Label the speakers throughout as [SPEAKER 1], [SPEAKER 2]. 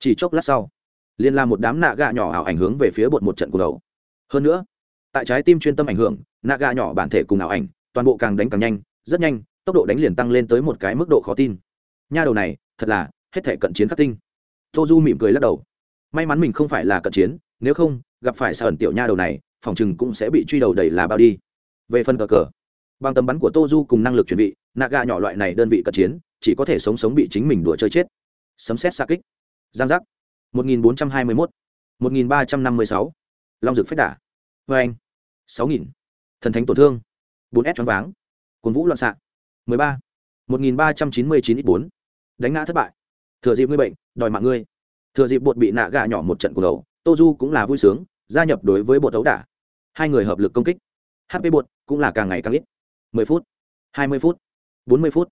[SPEAKER 1] chỉ chốc lát sau liên la một đám nạ gà nhỏ ảo ảnh hướng về phía bột một trận cuộc đầu. Hơn nữa, tại trái tim chuyên tâm ảnh hưởng, nạ gà nhỏ bản thể cùng ảo ảnh, toàn bộ càng đánh càng nhanh, rất nhanh, tốc độ đánh liền tăng lên tới một cái mức độ khó tin. Nha đầu này, thật là, hết thể cận chiến khắc tinh. Tô du mỉm cười lắc đầu. May mắn mình không phải là cận chiến, nếu không, gặp phải sa ẩn tiểu nha đầu này, phòng chừng cũng sẽ bị truy đầu đầy là bao đi. Về phần cờ cờ, bằng tầm bắn của tô du cùng năng lực chuẩn bị, nạ gà nhỏ loại này đơn vị cận chiến, chỉ có thể sống sống bị chính mình đùa chơi chết. Sấm xét xa kích giang giác. 1421, 1356, long dược phách đả. Vê anh. 6000, thần thánh tổn thương. 4 s choáng váng. Cuồng vũ loạn xạ. 13, 1399 ít 4, đánh ngã thất bại. Thừa dịp ngươi bệnh đòi mạng ngươi. Thừa dịp bột bị nạ gà nhỏ một trận của đầu tô du cũng là vui sướng gia nhập đối với bột đấu đả. Hai người hợp lực công kích. Hp bột cũng là càng ngày càng ít. 10 phút 20 phút 40 phút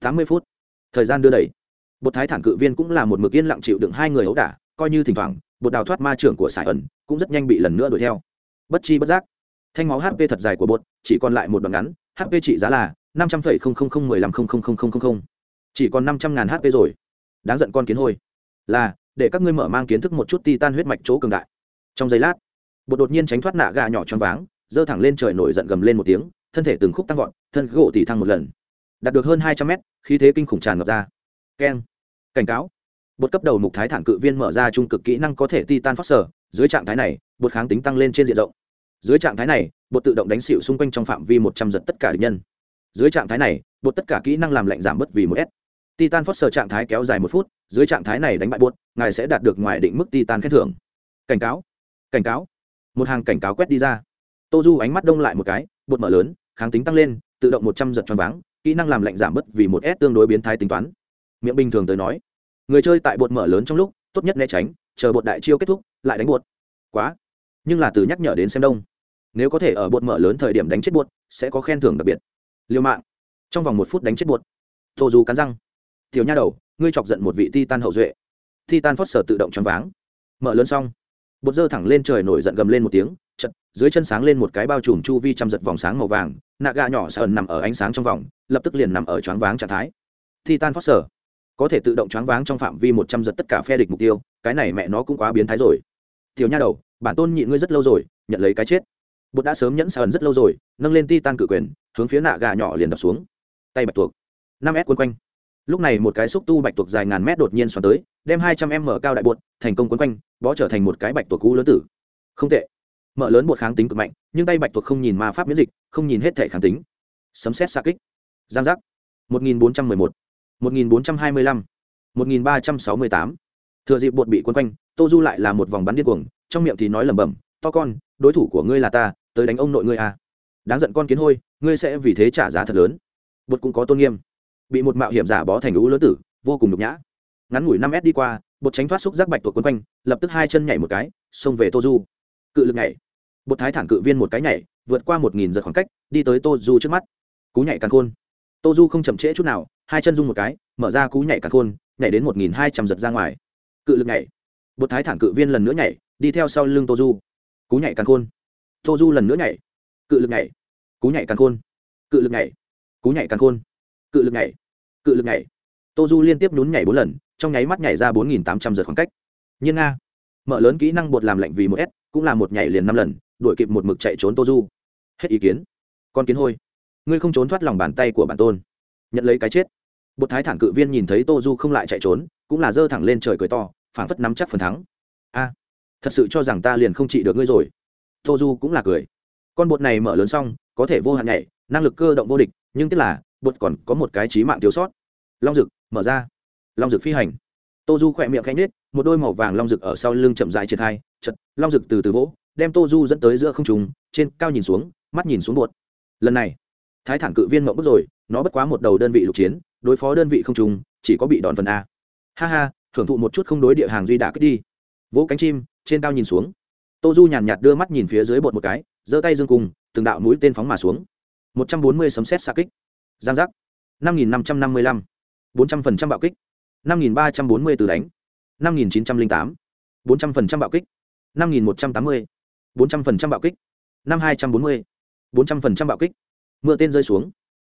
[SPEAKER 1] 80 phút. Thời gian đưa đẩy bột thái thản cự viên cũng là một mực yên lặng chịu đựng hai người ấu đả, coi như thỉnh thoảng, bột đào thoát ma trưởng của sài ẩn cũng rất nhanh bị lần nữa đuổi theo. Bất chi bất giác, thanh máu hp thật dài của bột, chỉ còn lại một đoạn ngắn hp trị giá là năm trăm linh mười lăm chỉ còn năm trăm ngàn hp rồi. Đáng giận con kiến hôi. Là, để các ngươi mở mang kiến thức một chút ti tan huyết mạch chỗ cường đại. Trong giây lát, bột đột nhiên tránh thoát nạ gà nhỏ choáng váng, giơ thẳng lên trời nổi giận gầm lên một tiếng, thân thể từng khúc tăng vọt, thân gỗ tỉ thăng một lần. Đạt được hơn hai trăm mét, khí thế kinh khủng tràn ngập ra keng cảnh cáo. Bột cấp đầu mục thái thản cự viên mở ra trung cực kỹ năng có thể ti tan phát sở, dưới trạng thái này, bột kháng tính tăng lên trên diện rộng. Dưới trạng thái này, bột tự động đánh xịu xung quanh trong phạm vi một trăm giật tất cả địch nhân. Dưới trạng thái này, bột tất cả kỹ năng làm lạnh giảm bớt vì một s. Titan foster trạng thái kéo dài một phút, dưới trạng thái này đánh bại bột, ngài sẽ đạt được ngoài định mức titan khen thưởng. Cảnh cáo. Cảnh cáo. Một hàng cảnh cáo quét đi ra. Tô du ánh mắt đông lại một cái, bột mở lớn, kháng tính tăng lên, tự động một trăm giật choáng váng, kỹ năng làm lạnh giảm bớt vì một s tương đối biến thái tính toán miệng bình thường tới nói. Người chơi tại bột mở lớn trong lúc, tốt nhất né tránh, chờ bột đại chiêu kết thúc, lại đánh bột. Quá. Nhưng là từ nhắc nhở đến xem đông. Nếu có thể ở bột mở lớn thời điểm đánh chết bột, sẽ có khen thưởng đặc biệt. Liều mạng. Trong vòng một phút đánh chết bột. Tô dù cắn răng. Tiểu nha đầu, ngươi chọc giận một vị ti tan hậu duệ. Ti tan phót sở tự động choáng váng. Mở lớn xong. Bột dơ thẳng lên trời nổi giận gầm lên một tiếng, chật, dưới chân sáng lên một cái bao trùm chu vi trăm giật vòng sáng màu vàng, nạ gà nhỏ sợ nằm ở ánh sáng trong vòng, lập tức liền nằm ở choáng váng trạng thái. Titan sở có thể tự động choáng váng trong phạm vi một trăm giật tất cả phe địch mục tiêu, cái này mẹ nó cũng quá biến thái rồi. Tiểu nha đầu, bản tôn nhịn ngươi rất lâu rồi, nhận lấy cái chết. Bột đã sớm nhẫn sờn rất lâu rồi, nâng lên titan cự quyền, hướng phía nạ gà nhỏ liền đập xuống. Tay bạch tuộc. năm s quân quanh. Lúc này một cái xúc tu bạch tuộc dài ngàn mét đột nhiên xoắn tới, đem hai trăm m cao đại bột, thành công quấn quanh, bó trở thành một cái bạch tuộc cũ lớn tử. Không tệ. Mở lớn bột kháng tính cực mạnh, nhưng tay bạch tuộc không nhìn ma pháp miễn dịch, không nhìn hết thể kháng tính. Sấm xét xa kích. Giang giác. một nghìn bốn trăm mười một một nghìn bốn trăm hai mươi lăm, một nghìn ba trăm sáu mươi tám. Thừa dịp bột bị quấn quanh, tô du lại là một vòng bắn điên cuồng, trong miệng thì nói lẩm bẩm, to con, đối thủ của ngươi là ta, tới đánh ông nội ngươi à. đáng giận con kiến hôi, ngươi sẽ vì thế trả giá thật lớn. Bột cũng có tôn nghiêm. Bị một mạo hiểm giả bó thành lũ lớn tử, vô cùng nhục nhã. Ngắn ngủi năm s đi qua, bột tránh thoát xúc giác bạch tuộc quấn quanh, lập tức hai chân nhảy một cái, xông về tô du. Cự lực nhảy. Bột thái thản cự viên một cái nhảy, vượt qua một nghìn giật khoảng cách, đi tới tô du trước mắt. Cú nhảy càng khôn. Tô du không chậm trễ chút nào hai chân rung một cái, mở ra cú nhảy cả khôn, nhảy đến một nghìn hai trăm giật ra ngoài. Cự lực nhảy. Bột thái thản cự viên lần nữa nhảy, đi theo sau lưng tô du cú nhảy càng khôn. Tô du lần nữa nhảy. Cự lực nhảy. Cú nhảy càng khôn. Cự lực nhảy. Cú nhảy càng khôn. Cự lực nhảy. Cự lực nhảy. Tô du liên tiếp nhún nhảy bốn lần, trong nháy mắt nhảy ra bốn nghìn tám trăm giật khoảng cách. Nhiên nga. Mở lớn kỹ năng bột làm lạnh vì một s, cũng là một nhảy liền năm lần, đuổi kịp một mực chạy trốn tô du hết ý kiến. Con kiến hôi. Ngươi không trốn thoát lòng bàn tay của bản tôn. Nhận lấy cái chết bột thái thản cự viên nhìn thấy tô du không lại chạy trốn, cũng là giơ thẳng lên trời cười to, phảng phất nắm chắc phần thắng. A, thật sự cho rằng ta liền không trị được ngươi rồi. Tô du cũng là cười. Con bột này mở lớn xong, có thể vô hạn nhảy, năng lực cơ động vô địch, nhưng tức là, bột còn có một cái trí mạng thiếu sót. Long rực mở ra. Long rực phi hành. Tô du khỏe miệng khanh nết một đôi màu vàng long rực ở sau lưng chậm dài triển khai, chật, long rực từ từ vỗ, đem tô du dẫn tới giữa không trùng trên cao nhìn xuống, mắt nhìn xuống bột. Lần này, thái thản cự viên mộng bức rồi, nó bất quá một đầu đơn vị lục chiến đối phó đơn vị không trùng, chỉ có bị đòn phần a. Ha ha, thưởng thụ một chút không đối địa hàng duy đã kích đi. Vỗ cánh chim, trên cao nhìn xuống. Tô du nhàn nhạt đưa mắt nhìn phía dưới bột một cái, giơ tay dương cùng, từng đạo mũi tên phóng mà xuống. Một trăm bốn mươi sấm xét xa kích. Giang giác. năm nghìn năm trăm năm mươi lăm. bốn trăm phần trăm bạo kích. năm nghìn ba trăm bốn mươi từ đánh. năm nghìn chín trăm linh tám. bốn trăm phần trăm bạo kích. năm nghìn một trăm tám mươi. bốn trăm phần trăm bạo kích. năm hai trăm bốn mươi. bốn trăm phần trăm bạo kích. Mưa tên rơi xuống.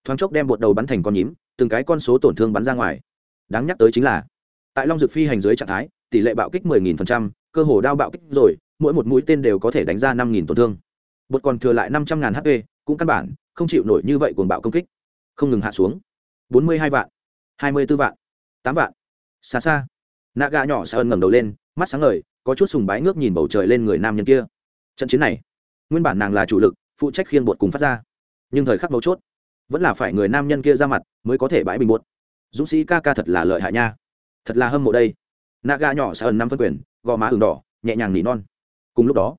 [SPEAKER 1] Thoáng chốc đem bột đầu bắn thành con nhím từng cái con số tổn thương bắn ra ngoài. Đáng nhắc tới chính là tại long dực phi hành dưới trạng thái tỷ lệ bạo kích 10.000%, cơ hồ đao bạo kích rồi mỗi một mũi tên đều có thể đánh ra 5.000 tổn thương. Bột còn thừa lại 500.000 hp cũng căn bản không chịu nổi như vậy cuồng bạo công kích. Không ngừng hạ xuống. 42 vạn 24 vạn 8 vạn. Xa xa nạ gà nhỏ sa ân ngẩng đầu lên mắt sáng ngời có chút sùng bái ngước nhìn bầu trời lên người nam nhân kia. Trận chiến này nguyên bản nàng là chủ lực phụ trách khiên bột cùng phát ra. Nhưng thời khắc mấu chốt vẫn là phải người nam nhân kia ra mặt mới có thể bãi bình bột dũng sĩ ca ca thật là lợi hại nha. Thật là hâm mộ đây. Nạ nhỏ sẽ ẩn năm phân quyền, gò má ửng đỏ, nhẹ nhàng nỉ non. Cùng lúc đó,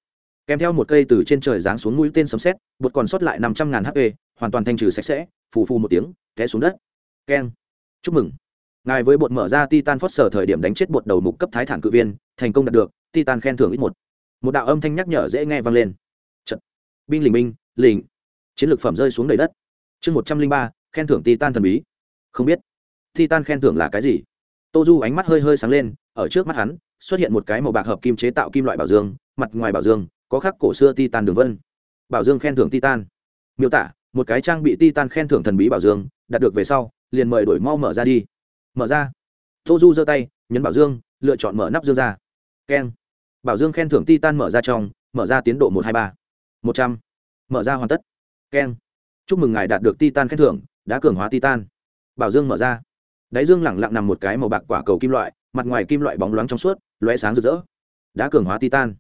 [SPEAKER 1] kèm theo một cây từ trên trời giáng xuống mũi tên sấm sét, bột còn sót lại năm trăm ngàn hp hoàn toàn thanh trừ sạch sẽ, phù phù một tiếng, té xuống đất. Keng. Chúc mừng. Ngài với bột mở ra titan phót sở thời điểm đánh chết bột đầu mục cấp thái thản cự viên, thành công đạt được, titan khen thưởng ít một. Một đạo âm thanh nhắc nhở dễ nghe vang lên. Trận. binh lình binh lình chiến lược phẩm rơi xuống đầy đất chương một trăm linh ba, khen thưởng titan thần bí. Không biết. Titan khen thưởng là cái gì? Tô du ánh mắt hơi hơi sáng lên, ở trước mắt hắn, xuất hiện một cái màu bạc hợp kim chế tạo kim loại bảo dương, mặt ngoài bảo dương, có khắc cổ xưa titan đường vân. Bảo dương khen thưởng titan. Miêu tả, một cái trang bị titan khen thưởng thần bí bảo dương, đạt được về sau, liền mời đổi mau mở ra đi. Mở ra. Tô du giơ tay, nhấn bảo dương, lựa chọn mở nắp dương ra. Keng. Bảo dương khen thưởng titan mở ra trong, mở ra tiến độ một hai ba. Một trăm. Mở ra hoàn tất. Keng chúc mừng ngài đạt được titan khen thưởng, đã cường hóa titan. Bảo dương mở ra. Đáy dương lẳng lặng nằm một cái màu bạc quả cầu kim loại, mặt ngoài kim loại bóng loáng trong suốt loé sáng rực rỡ. Đã cường hóa titan.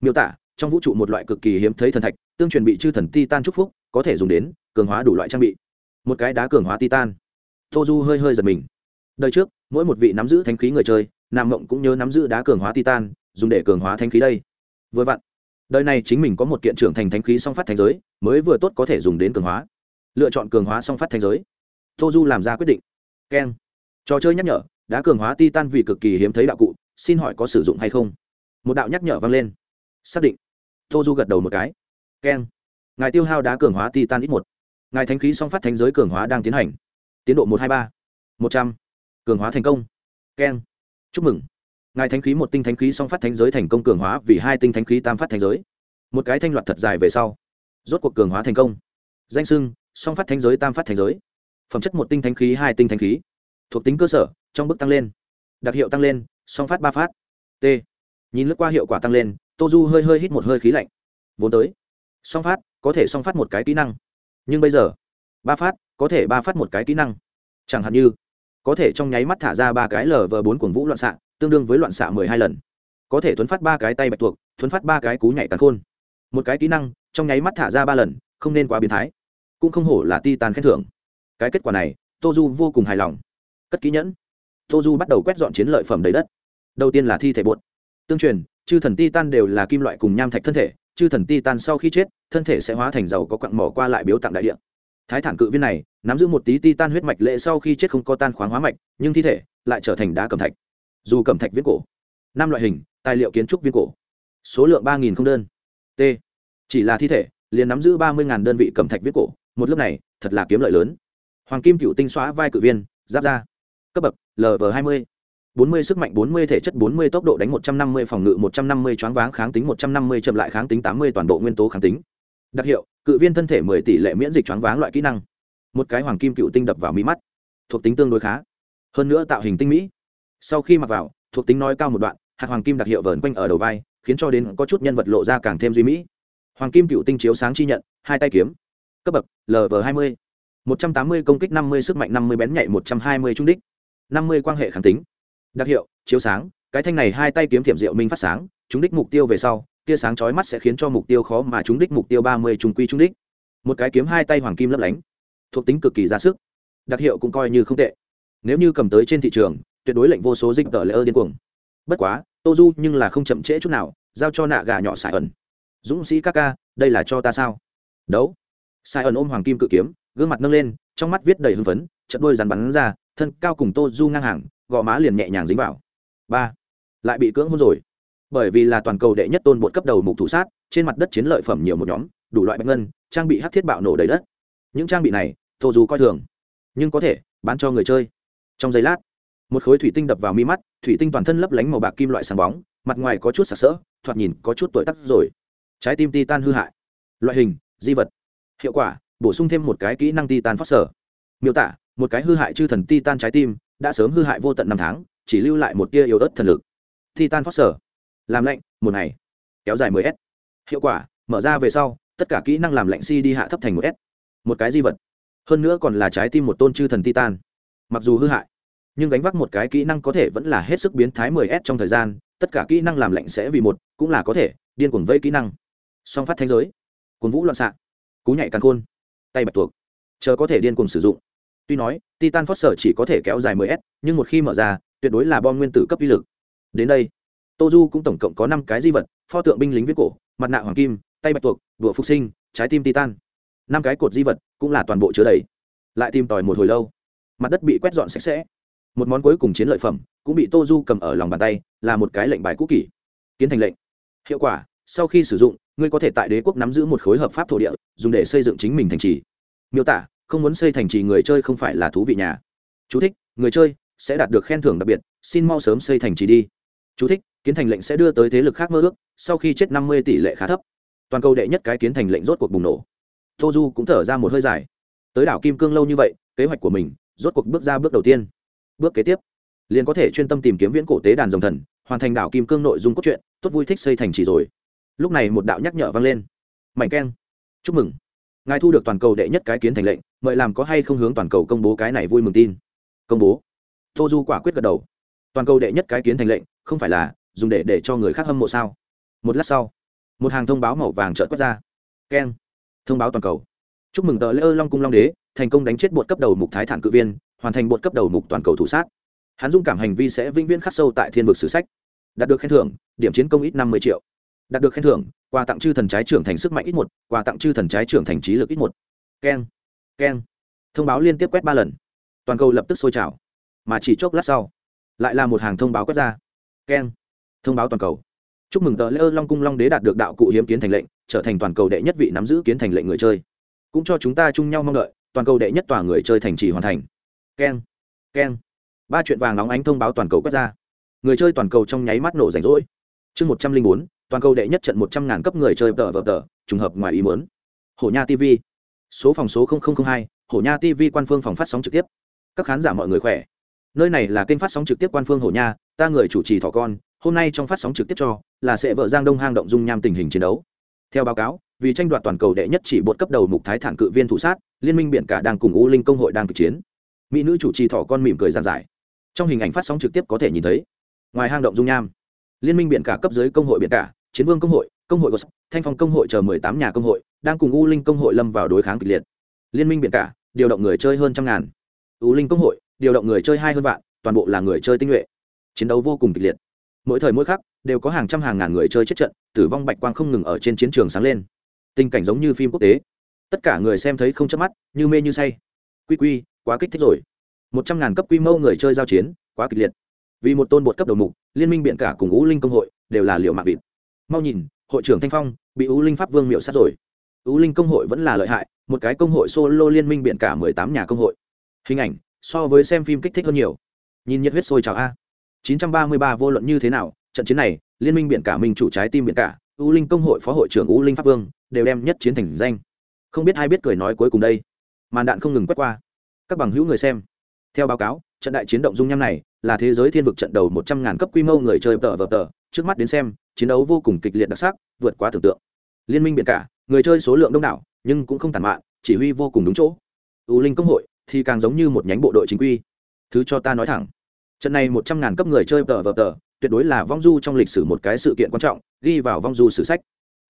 [SPEAKER 1] Miêu tả, trong vũ trụ một loại cực kỳ hiếm thấy thần thạch, tương truyền bị chư thần titan chúc phúc, có thể dùng đến cường hóa đủ loại trang bị. Một cái đá cường hóa titan. Tô du hơi hơi giật mình. Đời trước, mỗi một vị nắm giữ thanh khí người chơi, nam mộng cũng nhớ nắm giữ đá cường hóa titan, dùng để cường hóa thanh khí đây. Vừa vặn đời này chính mình có một kiện trưởng thành thánh khí song phát thành giới, mới vừa tốt có thể dùng đến cường hóa. Lựa chọn cường hóa song phát thành giới. Tô du làm ra quyết định. Keng. Trò chơi nhắc nhở, đã cường hóa titan vì cực kỳ hiếm thấy đạo cụ, xin hỏi có sử dụng hay không? Một đạo nhắc nhở vang lên. Xác định. Tô du gật đầu một cái. Keng. Ngài tiêu hao đá cường hóa titan ít một. Ngài thánh khí song phát thánh giới cường hóa đang tiến hành. Tiến độ một hai ba. Một trăm. Cường hóa thành công. Keng. Chúc mừng ngài thánh khí một tinh thánh khí song phát thánh giới thành công cường hóa vì hai tinh thánh khí tam phát thánh giới. Một cái thanh loạt thật dài về sau, rốt cuộc cường hóa thành công. Danh sưng song phát thánh giới tam phát thánh giới. Phẩm chất một tinh thánh khí, hai tinh thánh khí. Thuộc tính cơ sở, trong bước tăng lên. Đặc hiệu tăng lên, song phát ba phát. T. Nhìn lướt qua hiệu quả tăng lên, tô du hơi hơi hít một hơi khí lạnh. Vốn tới, song phát có thể song phát một cái kỹ năng. Nhưng bây giờ, ba phát có thể ba phát một cái kỹ năng. Chẳng hạn như, có thể trong nháy mắt thả ra ba cái lv bốn cuồng vũ loạn xạ tương đương với loạn xạ mười hai lần. Có thể thuấn phát ba cái tay bạch tuộc, thuấn phát ba cái cú nhảy tàn khôn. Một cái kỹ năng, trong nháy mắt thả ra ba lần, không nên quá biến thái. Cũng không hổ là ti tàn khen thưởng. Cái kết quả này tô du vô cùng hài lòng. Cất kỹ nhẫn. Tô du bắt đầu quét dọn chiến lợi phẩm đầy đất. Đầu tiên là thi thể bột. Tương truyền, chư thần ti tan đều là kim loại cùng nham thạch thân thể, chư thần ti tan sau khi chết, thân thể sẽ hóa thành dầu có quặng mỏ qua lại biếu tặng đại địa. Thái thản cự viên này, nắm giữ một tí ti tan huyết mạch lệ sau khi chết không có tan khoáng hóa mạch, nhưng thi thể lại trở thành đá cầm thạch dù cẩm thạch viết cổ. Năm loại hình, tài liệu kiến trúc viên cổ. Số lượng ba nghìn không đơn. T. Chỉ là thi thể, liền nắm giữ ba mươi đơn vị cẩm thạch viết cổ. Một lớp này, thật là kiếm lợi lớn. Hoàng kim cựu tinh xóa vai cự viên, giáp ra cấp bậc lv hai mươi. bốn mươi sức mạnh, bốn mươi thể chất, bốn mươi tốc độ đánh một trăm năm mươi, phòng ngự một trăm năm mươi, choáng váng kháng tính một trăm năm mươi, chậm lại kháng tính tám mươi, toàn bộ nguyên tố kháng tính. Đặc hiệu, cự viên thân thể mười tỷ lệ miễn dịch choáng váng loại kỹ năng. Một cái hoàng kim cựu tinh đập vào mỹ mắt. Thuộc tính tương đối khá. Hơn nữa tạo hình tinh mỹ sau khi mặc vào, thuộc tính nói cao một đoạn, hạt hoàng kim đặc hiệu vờn quanh ở đầu vai, khiến cho đến có chút nhân vật lộ ra càng thêm duy mỹ. Hoàng kim cựu tinh chiếu sáng chi nhận, hai tay kiếm. Cấp bậc lv hai mươi. một trăm tám mươi công kích, năm mươi sức mạnh, năm mươi bén nhạy, một trăm hai mươi trung đích. năm mươi quan hệ kháng tính. Đặc hiệu, chiếu sáng. Cái thanh này hai tay kiếm thiểm diệu minh phát sáng, trúng đích mục tiêu về sau, tia sáng chói mắt sẽ khiến cho mục tiêu khó mà trúng đích mục tiêu ba mươi trung quy trúng đích. Một cái kiếm hai tay hoàng kim lấp lánh. Thuộc tính cực kỳ ra sức. Đặc hiệu cũng coi như không tệ. Nếu như cầm tới trên thị trường tuyệt đối lệnh vô số dịch tờ lễ ơ điên cuồng. Bất quá, tô du nhưng là không chậm trễ chút nào, giao cho nạ gà nhỏ sài ẩn. Dũng sĩ ca ca, đây là cho ta sao? Đấu. Sài ẩn ôm hoàng kim cự kiếm, gương mặt nâng lên, trong mắt viết đầy hưng phấn chật đôi rắn bắn ra, thân cao cùng tô du ngang hàng, gò má liền nhẹ nhàng dính vào. Ba. Lại bị cưỡng hôn rồi. Bởi vì là toàn cầu đệ nhất tôn bột cấp đầu mục thủ sát, trên mặt đất chiến lợi phẩm nhiều một nhóm, đủ loại bạch ngân, trang bị hát thiết bạo nổ đầy đất. Những trang bị này, tô du coi thường. Nhưng có thể, bán cho người chơi. Trong giây lát một khối thủy tinh đập vào mi mắt, thủy tinh toàn thân lấp lánh màu bạc kim loại sáng bóng, mặt ngoài có chút sặc sỡ, thoạt nhìn có chút tuổi tắc rồi. Trái tim titan hư hại. Loại hình, di vật. Hiệu quả, bổ sung thêm một cái kỹ năng titan phát sở miêu tả, một cái hư hại chư thần titan trái tim, đã sớm hư hại vô tận năm tháng, chỉ lưu lại một tia yếu ớt thần lực. Titan sở làm lạnh, một ngày. Kéo dài 10 s. Hiệu quả, mở ra về sau, tất cả kỹ năng làm lạnh si đi hạ thấp thành một s. Một cái di vật. Hơn nữa còn là trái tim một tôn chư thần titan. Mặc dù hư hại nhưng gánh vác một cái kỹ năng có thể vẫn là hết sức biến thái 10 s trong thời gian, tất cả kỹ năng làm lạnh sẽ vì một, cũng là có thể, điên cuồng vây kỹ năng. Song phát thanh giới cuốn vũ loạn xạ, cú nhảy càng khôn, tay bạch tuộc, chờ có thể điên cuồng sử dụng. Tuy nói, titan foster chỉ có thể kéo dài 10 s, nhưng một khi mở ra, tuyệt đối là bom nguyên tử cấp uy lực. Đến đây tô du cũng tổng cộng có năm cái di vật, pho tượng binh lính viết cổ, mặt nạ hoàng kim, tay bạch tuộc đùa phục sinh, trái tim titan. Năm cái cột di vật cũng là toàn bộ chứa đầy. Lại tìm tòi một hồi lâu, mặt đất bị quét dọn sạch sẽ một món cuối cùng chiến lợi phẩm cũng bị tô du cầm ở lòng bàn tay là một cái lệnh bài cũ kỷ. Kiến thành lệnh. Hiệu quả sau khi sử dụng ngươi có thể tại đế quốc nắm giữ một khối hợp pháp thổ địa dùng để xây dựng chính mình thành trì. Miêu tả không muốn xây thành trì người chơi không phải là thú vị nhà. Chú thích, người chơi sẽ đạt được khen thưởng đặc biệt xin mau sớm xây thành trì đi. Chú thích, kiến thành lệnh sẽ đưa tới thế lực khác mơ ước sau khi chết năm mươi tỷ lệ khá thấp. Toàn cầu đệ nhất cái kiến thành lệnh rốt cuộc bùng nổ. Tô du cũng thở ra một hơi dài. Tới đảo kim cương lâu như vậy kế hoạch của mình rốt cuộc bước ra bước đầu tiên bước kế tiếp. Liền có thể chuyên tâm tìm kiếm viễn cổ tế đàn dòng thần, hoàn thành đảo kim cương nội dung cốt truyện, tốt vui thích xây thành trì rồi. Lúc này một đạo nhắc nhở vang lên. Mảnh keng, chúc mừng. Ngài thu được toàn cầu đệ nhất cái kiến thành lệnh, mời làm có hay không hướng toàn cầu công bố cái này vui mừng tin. Công bố. Tô du quả quyết gật đầu. Toàn cầu đệ nhất cái kiến thành lệnh, không phải là dùng để để cho người khác hâm mộ sao? Một lát sau, một hàng thông báo màu vàng trợt quất ra. Keng, thông báo toàn cầu. Chúc mừng tờ lễ ơ long cung long đế, thành công đánh chết bột cấp đầu mục thái thản cự viên hoàn thành bột cấp đầu mục toàn cầu thủ sát. Hắn dung cảm hành vi sẽ vĩnh viễn khắc sâu tại thiên vực sử sách. Đạt được khen thưởng, điểm chiến công ít năm mươi triệu. Đạt được khen thưởng, quà tặng chư thần trái trưởng thành sức mạnh ít một, quà tặng chư thần trái trưởng thành trí lực ít một. Keng keng. Thông báo liên tiếp quét ba lần. Toàn cầu lập tức sôi trào. Mà chỉ chốc lát sau, lại là một hàng thông báo quét ra. Keng, thông báo toàn cầu. Chúc mừng tờ lễ ơ long cung long đế đạt được đạo cụ hiếm kiến thành lệnh, trở thành toàn cầu đệ nhất vị nắm giữ kiến thành lệnh người chơi. Cũng cho chúng ta chung nhau mong đợi, toàn cầu đệ nhất tòa người chơi thành trì hoàn thành keng keng. Ba chuyện vàng nóng ánh thông báo toàn cầu quét ra. Người chơi toàn cầu trong nháy mắt nổ rảnh rỗi. Chương một trăm linh bốn, toàn cầu đệ nhất trận một trăm ngàn cấp người chơi tờ vờ tờ, trùng hợp ngoài ý muốn. Hổ nha tv số phòng số hai, hổ nha tv quan phương phòng phát sóng trực tiếp. Các khán giả mọi người khỏe. Nơi này là kênh phát sóng trực tiếp quan phương hổ nha, ta người chủ trì thỏ con, hôm nay trong phát sóng trực tiếp cho, là sẽ vợ giang đông hang động dung nham tình hình chiến đấu. Theo báo cáo, vì tranh đoạt toàn cầu đệ nhất chỉ bột cấp đầu mục thái thản cự viên thủ sát, liên minh biển cả đang cùng u linh công hội đang cực chiến mỹ nữ chủ trì thỏ con mỉm cười giàn giải. Trong hình ảnh phát sóng trực tiếp có thể nhìn thấy. Ngoài hang động dung nham, liên minh biển cả cấp dưới công hội biển cả, chiến vương công hội công hội gos, thanh phong công hội chờ mười tám nhà công hội, đang cùng u linh công hội lâm vào đối kháng kịch liệt. Liên minh biển cả, điều động người chơi hơn trăm ngàn. U linh công hội, điều động người chơi hai hơn vạn, toàn bộ là người chơi tinh nhuệ. Chiến đấu vô cùng kịch liệt. Mỗi thời mỗi khắc, đều có hàng trăm hàng ngàn người chơi chết trận, tử vong bạch quang không ngừng ở trên chiến trường sáng lên. Tình cảnh giống như phim quốc tế. Tất cả người xem thấy không chớp mắt, như mê như say. Quy quy quá kích thích rồi. Một trăm ngàn cấp quy mô người chơi giao chiến, quá kịch liệt. Vì một tôn bột cấp đầu mục, liên minh biện cả cùng ú linh công hội đều là liệu mạng vịt. Mau nhìn, hội trưởng thanh phong bị ú linh pháp vương miệu sát rồi. Ú linh công hội vẫn là lợi hại, một cái công hội solo liên minh biện cả mười tám nhà công hội. Hình ảnh, so với xem phim kích thích hơn nhiều. Nhìn nhiệt huyết sôi trào a. 933 vô luận như thế nào, trận chiến này, liên minh biện cả mình chủ trái tim biện cả ú linh công hội phó hội trưởng ú linh pháp vương đều đem nhất chiến thành danh. Không biết ai biết cười nói cuối cùng đây. Màn đạn không ngừng quét qua các bằng hữu người xem. Theo báo cáo, trận đại chiến động dung nham này là thế giới thiên vực trận đầu một trăm ngàn cấp quy mô người chơi tờ vờ tờ. Trước mắt đến xem, chiến đấu vô cùng kịch liệt đặc sắc, vượt quá tưởng tượng. Liên minh biển cả, người chơi số lượng đông đảo, nhưng cũng không tàn mạn, chỉ huy vô cùng đúng chỗ. U linh công hội thì càng giống như một nhánh bộ đội chính quy. Thứ cho ta nói thẳng, trận này một trăm ngàn cấp người chơi tờ vờ tờ, tuyệt đối là vong du trong lịch sử một cái sự kiện quan trọng, ghi vào vong du sử sách.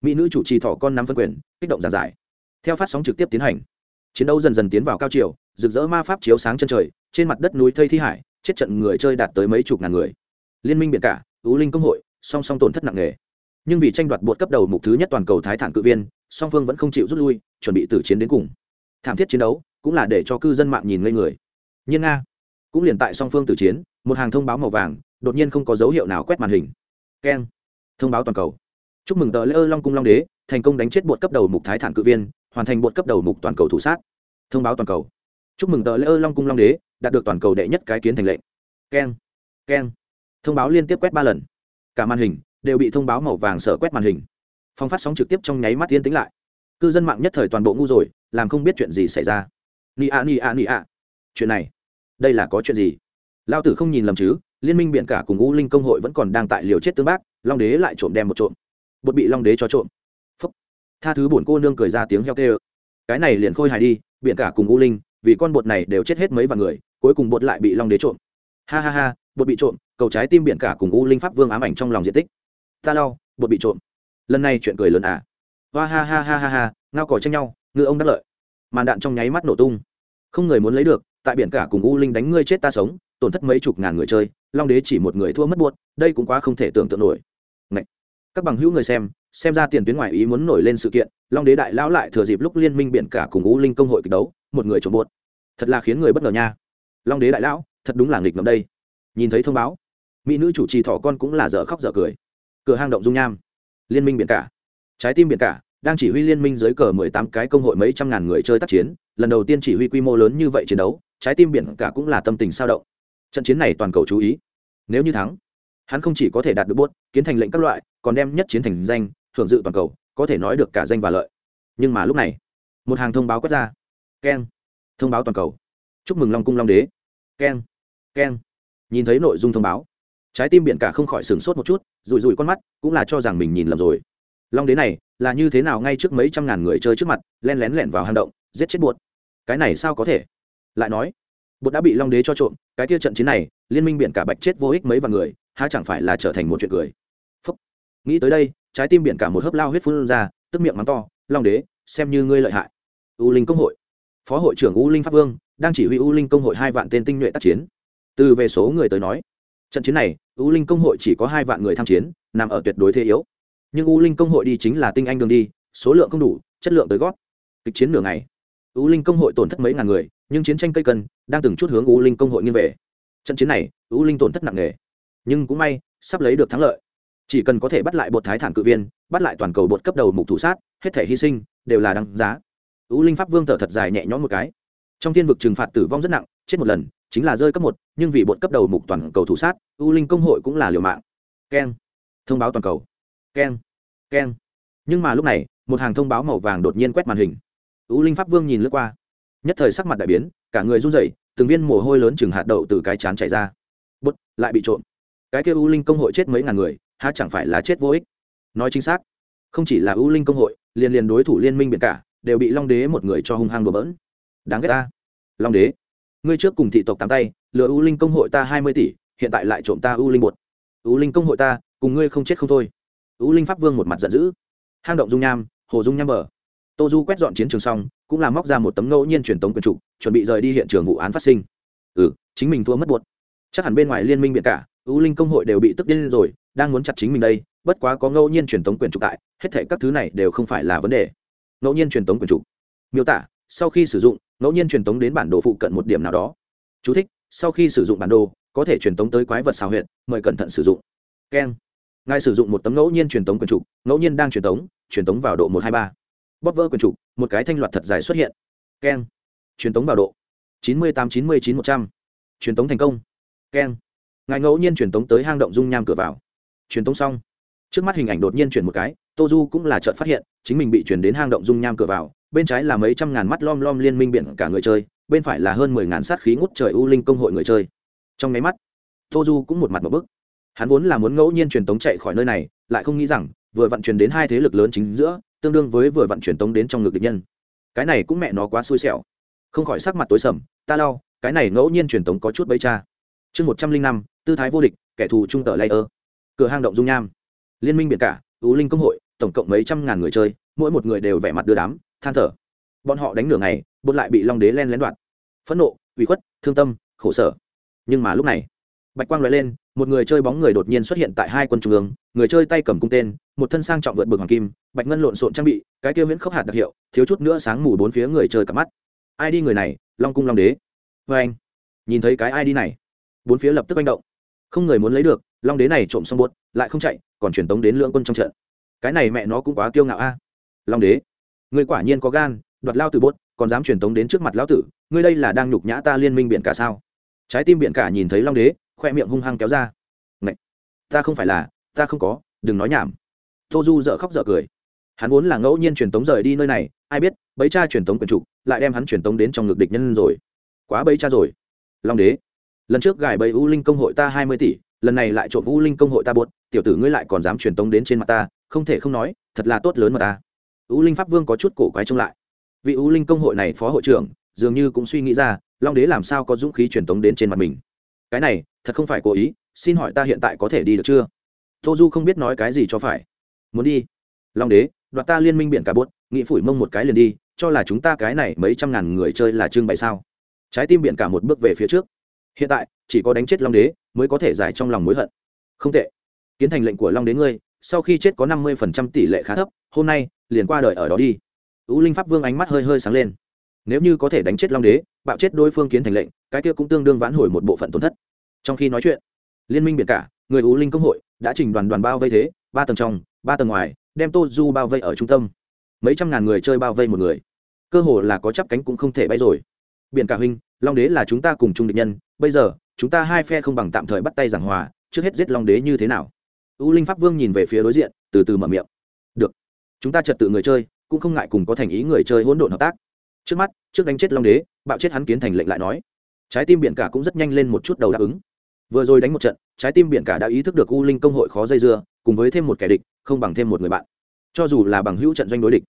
[SPEAKER 1] Mỹ nữ chủ trì thỏ con nắm phân quyền, kích động giàn giải, theo phát sóng trực tiếp tiến hành. Chiến đấu dần dần tiến vào cao chiều rực rỡ ma pháp chiếu sáng chân trời, trên mặt đất núi thây thi hải, chết trận người chơi đạt tới mấy chục ngàn người. Liên minh biển cả ú linh công hội, song song tổn thất nặng nề. Nhưng vì tranh đoạt bột cấp đầu mục thứ nhất toàn cầu thái thản cự viên, song phương vẫn không chịu rút lui, chuẩn bị tử chiến đến cùng. Thảm thiết chiến đấu cũng là để cho cư dân mạng nhìn ngây người. Nhưng nga cũng liền tại song phương tử chiến, một hàng thông báo màu vàng, đột nhiên không có dấu hiệu nào quét màn hình. Keng, thông báo toàn cầu. Chúc mừng tờ lễ ơ long cung long đế, thành công đánh chết bột cấp đầu mục thái thản cự viên, hoàn thành bột cấp đầu mục toàn cầu thủ sát. Thông báo toàn cầu chúc mừng tờ lễ ơ long cung long đế, đạt được toàn cầu đệ nhất cái kiến thành lệnh. Keng keng. Thông báo liên tiếp quét ba lần. Cả màn hình đều bị thông báo màu vàng sợ quét màn hình. Phong phát sóng trực tiếp trong nháy mắt yên tính lại. Cư dân mạng nhất thời toàn bộ ngu rồi, làm không biết chuyện gì xảy ra. Ni a ni a ni a chuyện này, đây là có chuyện gì? Lao tử không nhìn lầm chứ, liên minh biển cả cùng u linh công hội vẫn còn đang tại liều chết tương bác, long đế lại trộm đem một trộm. Bột bị long đế cho trộm. Phúc. Tha thứ bổn cô nương cười ra tiếng heo kêu. Cái này liền khôi hài đi, biển cả cùng u linh vì con bột này đều chết hết mấy vạn người cuối cùng bột lại bị long đế trộm. Ha ha ha bột bị trộm cầu trái tim biển cả cùng u linh pháp vương ám ảnh trong lòng diện tích. Ta lau bột bị trộm. Lần này chuyện cười lớn à. Hoa ha ha ha ha ha ngao cỏ tranh nhau ngư ông đắc lợi. Màn đạn trong nháy mắt nổ tung. Không người muốn lấy được tại biển cả cùng u linh đánh ngươi chết ta sống tổn thất mấy chục ngàn người chơi long đế chỉ một người thua mất bột, đây cũng quá không thể tưởng tượng nổi. Ngậy. các bằng hữu người xem xem ra tiền tuyến ngoại ý muốn nổi lên sự kiện long đế đại lão lại thừa dịp lúc liên minh biển cả cùng u linh công hội kịch đấu một người trộm bột thật là khiến người bất ngờ nha. Long đế đại lão, thật đúng là nghịch ngầm đây. Nhìn thấy thông báo, mỹ nữ chủ trì thỏ con cũng là dở khóc dở cười. Cửa hang động dung nham, liên minh biển cả. Trái tim biển cả, đang chỉ huy liên minh dưới cờ mười tám cái công hội mấy trăm ngàn người chơi tác chiến, lần đầu tiên chỉ huy quy mô lớn như vậy chiến đấu, trái tim biển cả cũng là tâm tình sao động. Trận chiến này toàn cầu chú ý. Nếu như thắng, hắn không chỉ có thể đạt được bốt kiến thành lệnh các loại, còn đem nhất chiến thành danh hưởng dự toàn cầu, có thể nói được cả danh và lợi. Nhưng mà lúc này, một hàng thông báo quét ra. Keng thông báo toàn cầu. Chúc mừng long cung long đế. Keng keng. Nhìn thấy nội dung thông báo, trái tim biển cả không khỏi sửng sốt một chút rụi rụi con mắt, cũng là cho rằng mình nhìn lầm rồi. Long đế này, là như thế nào ngay trước mấy trăm ngàn người chơi trước mặt, len lén lẻn vào hang động, giết chết bột. cái này sao có thể? Lại nói bột đã bị long đế cho trộm, cái kia trận chiến này, liên minh biển cả bạch chết vô ích mấy vài người, há chẳng phải là trở thành một chuyện cười? Phúc. nghĩ tới đây, trái tim biển cả một hớp lao huyết phun ra, tức miệng mắng to, long đế, xem như ngươi lợi hại. U linh công hội phó hội trưởng u linh pháp vương, đang chỉ huy u linh công hội hai vạn tên tinh nhuệ tác chiến. Từ về số người tới nói, trận chiến này, u linh công hội chỉ có hai vạn người tham chiến, nằm ở tuyệt đối thế yếu. Nhưng u linh công hội đi chính là tinh anh đường đi, số lượng không đủ, chất lượng tới gót. Kịch chiến nửa ngày, u linh công hội tổn thất mấy ngàn người, nhưng chiến tranh cây cân đang từng chút hướng u linh công hội nghiêng về. Trận chiến này, u linh tổn thất nặng nề. Nhưng cũng may, sắp lấy được thắng lợi. Chỉ cần có thể bắt lại bột thái thản cự viên, bắt lại toàn cầu bột cấp đầu mục thủ sát, hết thể hy sinh, đều là đáng giá u linh pháp vương thở thật dài nhẹ nhõm một cái. Trong thiên vực trừng phạt tử vong rất nặng, chết một lần, chính là rơi cấp một, nhưng vì bột cấp đầu mục toàn cầu thủ sát u linh công hội cũng là liều mạng. Keng. Thông báo toàn cầu. Keng. Keng. Nhưng mà lúc này, một hàng thông báo màu vàng đột nhiên quét màn hình. U linh pháp vương nhìn lướt qua. Nhất thời sắc mặt đại biến, cả người run rẩy, từng viên mồ hôi lớn chừng hạt đậu từ cái chán chảy ra. Bút lại bị trộm. Cái kia u linh công hội chết mấy ngàn người, há chẳng phải là chết vô ích? Nói chính xác, không chỉ là u linh công hội, liền liền đối thủ liên minh biển cả đều bị long đế một người cho hung hăng đùa bỡn. Đáng ghét ta. Long đế, ngươi trước cùng thị tộc tám tay, lừa u linh công hội ta hai mươi tỷ, hiện tại lại trộm ta u linh bột. U linh công hội ta, cùng ngươi không chết không thôi. U linh pháp vương một mặt giận dữ. Hang động dung nham, hồ dung nham bờ. Tô du quét dọn chiến trường xong, cũng làm móc ra một tấm ngẫu nhiên truyền tống quyền trục chuẩn bị rời đi hiện trường vụ án phát sinh. Ừ chính mình thua mất buột chắc hẳn bên ngoài liên minh biển cả, u linh công hội đều bị tức điên rồi, đang muốn chặt chính mình đây, bất quá có ngẫu nhiên truyền tống quyền trục tại, hết thể các thứ này đều không phải là vấn đề ngẫu nhiên truyền tống quyền trục miêu tả sau khi sử dụng ngẫu nhiên truyền tống đến bản đồ phụ cận một điểm nào đó. Chú thích, sau khi sử dụng bản đồ có thể truyền tống tới quái vật xào huyện mời cẩn thận sử dụng. Keng. Ngài sử dụng một tấm ngẫu nhiên truyền tống quyền trục ngẫu nhiên đang truyền tống truyền tống vào độ một hai ba. Bóp vỡ quyền trục một cái thanh loạt thật dài xuất hiện. Keng. Truyền tống vào độ chín mươi tám chín mươi chín một trăm. Truyền tống thành công. Keng. Ngài ngẫu nhiên truyền tống tới hang động dung nham cửa vào. Truyền tống xong. Trước mắt hình ảnh đột nhiên chuyển một cái tô du cũng là trợn phát hiện, chính mình bị chuyển đến hang động dung nham cửa vào, bên trái là mấy trăm ngàn mắt lom lom liên minh biển cả người chơi, bên phải là hơn mười ngàn sát khí ngút trời u linh công hội người chơi. Trong nháy mắt tô du cũng một mặt một bức. Hắn vốn là muốn ngẫu nhiên truyền tống chạy khỏi nơi này, lại không nghĩ rằng, vừa vận chuyển đến hai thế lực lớn chính giữa, tương đương với vừa vận truyền tống đến trong ngực địch nhân. Cái này cũng mẹ nó quá xui xẻo. Không khỏi sắc mặt tối sầm, ta lau cái này ngẫu nhiên truyền tống có chút bấy cha. Chương một trăm linh năm, tư thái vô địch, kẻ thù trung tờ layer. Cửa hang động dung nham. Liên minh biển cả ưu linh công hội tổng cộng mấy trăm ngàn người chơi, mỗi một người đều vẻ mặt đưa đám, than thở. Bọn họ đánh nửa ngày bột lại bị long đế len lén đoạt. Phẫn nộ, ủy khuất, thương tâm, khổ sở. Nhưng mà lúc này, bạch quang loại lên, một người chơi bóng người đột nhiên xuất hiện tại hai quân trung ương, người chơi tay cầm cung tên, một thân sang trọng vượt bực hoàng kim, bạch ngân lộn xộn trang bị, cái kia viễn khốc hạt đặc hiệu, thiếu chút nữa sáng mù bốn phía người chơi cả mắt. Ai đi người này? Long cung long đế. Vê anh, nhìn thấy cái ai đi này, bốn phía lập tức manh động. Không người muốn lấy được, long đế này trộm xong buốt, lại không chạy, còn truyền tống đến lưỡng quân trong trận cái này mẹ nó cũng quá kiêu ngạo a. Long đế người quả nhiên có gan, đoạt lao tử bốt, còn dám truyền tống đến trước mặt lão tử, ngươi đây là đang nhục nhã ta liên minh biển cả sao? Trái tim biển cả nhìn thấy long đế, khoe miệng hung hăng kéo ra. Ngậy! ta không phải là, ta không có, đừng nói nhảm. Tô du dợ khóc dợ cười. Hắn vốn là ngẫu nhiên truyền tống rời đi nơi này, ai biết, bấy cha truyền tống quyền trục lại đem hắn truyền tống đến trong ngực địch nhân rồi. Quá bấy cha rồi. Long đế, lần trước gài bẫy u linh công hội ta hai mươi tỷ lần này lại trộm u linh công hội ta buốt, tiểu tử ngươi lại còn dám truyền tống đến trên mặt ta, không thể không nói, thật là tốt lớn mà ta. U linh pháp vương có chút cổ quái trông lại. Vị u linh công hội này phó hội trưởng, dường như cũng suy nghĩ ra, long đế làm sao có dũng khí truyền tống đến trên mặt mình. Cái này, thật không phải cố ý, xin hỏi ta hiện tại có thể đi được chưa? Tô du không biết nói cái gì cho phải. Muốn đi. Long đế, đoạt ta liên minh biển cả bốt nghĩ phủi mông một cái liền đi, cho là chúng ta cái này mấy trăm ngàn người chơi là trưng bày sao? Trái tim biển cả một bước về phía trước hiện tại, chỉ có đánh chết long đế mới có thể giải trong lòng mối hận. Không tệ. Kiến thành lệnh của long đế ngươi, sau khi chết có năm mươi phần trăm tỷ lệ khá thấp, hôm nay, liền qua đời ở đó đi. Ú linh pháp vương ánh mắt hơi hơi sáng lên. Nếu như có thể đánh chết long đế, bạo chết đối phương kiến thành lệnh, cái kia cũng tương đương vãn hồi một bộ phận tổn thất. Trong khi nói chuyện, liên minh biển cả, người ú linh công hội, đã trình đoàn đoàn bao vây thế, ba tầng trong, ba tầng ngoài, đem tô du bao vây ở trung tâm. Mấy trăm ngàn người chơi bao vây một người. Cơ hồ là có chắp cánh cũng không thể bay rồi. Biển cả huynh long đế là chúng ta cùng chung địch nhân, bây giờ, chúng ta hai phe không bằng tạm thời bắt tay giảng hòa, trước hết giết long đế như thế nào? U linh pháp vương nhìn về phía đối diện, từ từ mở miệng. Được. Chúng ta trật tự người chơi, cũng không ngại cùng có thành ý người chơi hỗn độn hợp tác. Trước mắt, trước đánh chết long đế, bạo chết hắn kiến thành lệnh lại nói. Trái tim biển cả cũng rất nhanh lên một chút đầu đáp ứng. Vừa rồi đánh một trận, trái tim biển cả đã ý thức được u linh công hội khó dây dưa, cùng với thêm một kẻ địch, không bằng thêm một người bạn. Cho dù là bằng hữu trận doanh đối địch.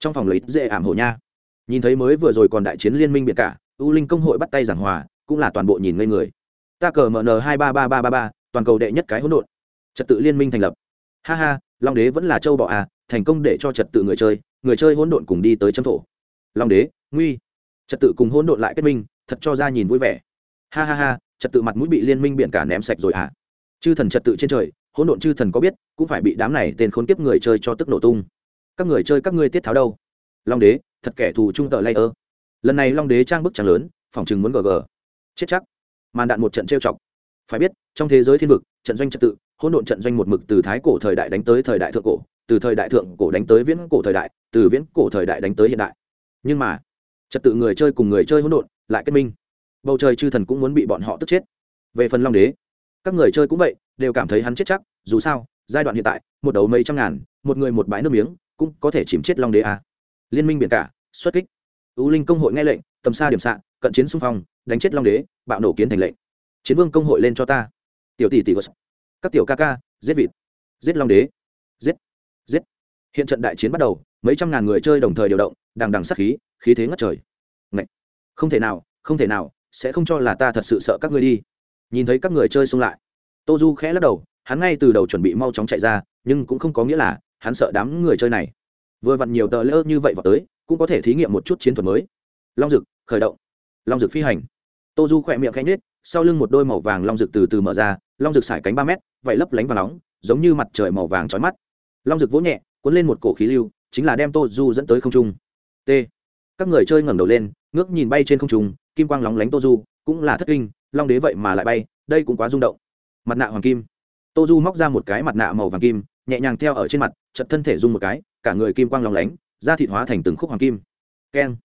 [SPEAKER 1] Trong phòng lấy dễ ảm hộ nha. Nhìn thấy mới vừa rồi còn đại chiến liên minh biển cả u linh công hội bắt tay giảng hòa, cũng là toàn bộ nhìn ngây người. Ta cờ mn hai ba ba ba ba ba, toàn cầu đệ nhất cái hỗn độn. Trật tự liên minh thành lập. Ha ha, long đế vẫn là châu bọ à thành công để cho trật tự người chơi người chơi hỗn độn cùng đi tới chấm thổ. Long đế, nguy. Trật tự cùng hỗn độn lại kết minh, thật cho ra nhìn vui vẻ. Ha ha ha, trật tự mặt mũi bị liên minh biển cả ném sạch rồi à. Chư thần trật tự trên trời, hỗn độn chư thần có biết, cũng phải bị đám này tên khốn kiếp người chơi cho tức nổ tung. Các người chơi, các ngươi tiết tháo đâu? Long đế, thật kẻ thù trung tờ lay ơ lần này long đế trang bức trắng lớn phòng chừng muốn gg chết chắc. Màn đạn một trận trêu chọc. Phải biết, trong thế giới thiên vực, trận doanh trật tự, hỗn độn trận doanh một mực từ thái cổ thời đại đánh tới thời đại thượng cổ, từ thời đại thượng cổ đánh tới viễn cổ thời đại, từ viễn cổ thời đại đánh tới hiện đại. Nhưng mà, trật tự người chơi cùng người chơi hỗn độn lại kết minh. Bầu trời chư thần cũng muốn bị bọn họ tức chết. Về phần long đế, các người chơi cũng vậy, đều cảm thấy hắn chết chắc, dù sao, giai đoạn hiện tại, một đầu mấy trăm ngàn, một người một bãi nước miếng, cũng có thể chìm chết long đế à. liên minh biển cả, xuất kích ưu linh công hội nghe lệnh, tầm xa điểm xạ, cận chiến xung phong, đánh chết long đế, bạo nổ kiến thành lệnh. Chiến vương công hội lên cho ta. Tiểu tỷ tỷ các tiểu ca ca, giết vịt, giết long đế, giết giết. Hiện trận đại chiến bắt đầu, mấy trăm ngàn người chơi đồng thời điều động, đằng đằng sát khí khí thế ngất trời. Ngậy! không thể nào, không thể nào, sẽ không cho là ta thật sự sợ các ngươi đi. Nhìn thấy các người chơi xung lại, tô du khẽ lắc đầu, hắn ngay từ đầu chuẩn bị mau chóng chạy ra, nhưng cũng không có nghĩa là hắn sợ đám người chơi này. Vừa vặn nhiều tờ lỡ như vậy vào tới cũng có thể thí nghiệm một chút chiến thuật mới. Long dực, khởi động. Long dực phi hành. Tô du khỏe miệng khẽ nhết sau lưng một đôi màu vàng long dực từ từ mở ra, long dực sải cánh ba mét vậy lấp lánh và nóng, giống như mặt trời màu vàng trói mắt. Long dực vỗ nhẹ, cuốn lên một cổ khí lưu, chính là đem tô du dẫn tới không trung. T. Các người chơi ngẩng đầu lên, ngước nhìn bay trên không trung, kim quang lóng lánh tô du, cũng là thất kinh, long đế vậy mà lại bay, đây cũng quá rung động. Mặt nạ hoàng kim. Tô du móc ra một cái mặt nạ màu vàng kim, nhẹ nhàng theo ở trên mặt chật thân thể rung một cái, cả người kim quang lóng lánh da thịt hóa thành từng khúc hoàng kim. Keng.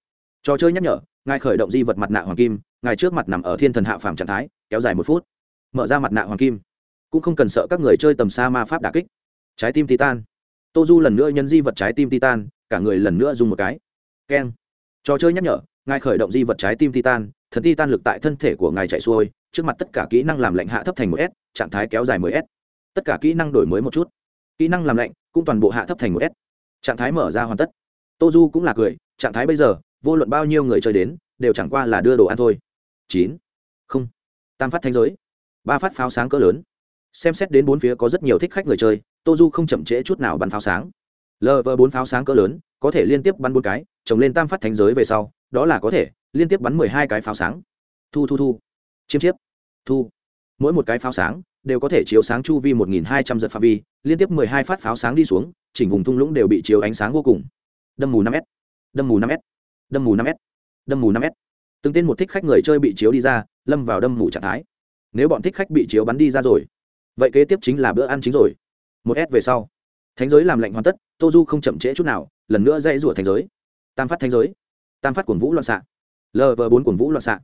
[SPEAKER 1] Trò chơi nhắc nhở, ngài khởi động di vật mặt nạ hoàng kim, ngài trước mặt nằm ở thiên thần hạ phàm trạng thái, kéo dài một phút. Mở ra mặt nạ hoàng kim. Cũng không cần sợ các người chơi tầm xa ma pháp đà kích. Trái tim titan. Tô du lần nữa nhân di vật trái tim titan, cả người lần nữa dùng một cái. Keng. Trò chơi nhắc nhở, ngài khởi động di vật trái tim titan, thần titan lực tại thân thể của ngài chạy xuôi, trước mặt tất cả kỹ năng làm lạnh hạ thấp thành một s, trạng thái kéo dài 10 s. Tất cả kỹ năng đổi mới một chút. Kỹ năng làm lạnh cũng toàn bộ hạ thấp thành một s. Trạng thái mở ra hoàn tất tô du cũng là cười, trạng thái bây giờ, vô luận bao nhiêu người chơi đến, đều chẳng qua là đưa đồ ăn thôi. Chín. Không. Tam phát thanh giới. Ba phát pháo sáng cỡ lớn. Xem xét đến bốn phía có rất nhiều thích khách người chơi tô du không chậm trễ chút nào bắn pháo sáng. Lv bốn pháo sáng cỡ lớn, có thể liên tiếp bắn bốn cái trồng lên tam phát thánh giới về sau, đó là có thể liên tiếp bắn mười hai cái pháo sáng. Thu thu thu. Chiêm chiếp. Thu. Mỗi một cái pháo sáng đều có thể chiếu sáng chu vi một nghìn hai trăm giật phạm vi, liên tiếp mười hai phát pháo sáng đi xuống, chỉnh vùng thung lũng đều bị chiếu ánh sáng vô cùng đâm mù năm s. Đâm mù năm s. Đâm mù năm s. Đâm mù năm s. Từng tên một thích khách người chơi bị chiếu đi ra, lâm vào đâm mù trạng thái. Nếu bọn thích khách bị chiếu bắn đi ra rồi, vậy kế tiếp chính là bữa ăn chính rồi. Một s về sau. Thánh giới làm lệnh hoàn tất tô du không chậm trễ chút nào, lần nữa dây rủa Thánh giới. Tam phát thánh giới. Tam phát cuồng vũ loạn xạ. Lv bốn cuồng vũ loạn xạ.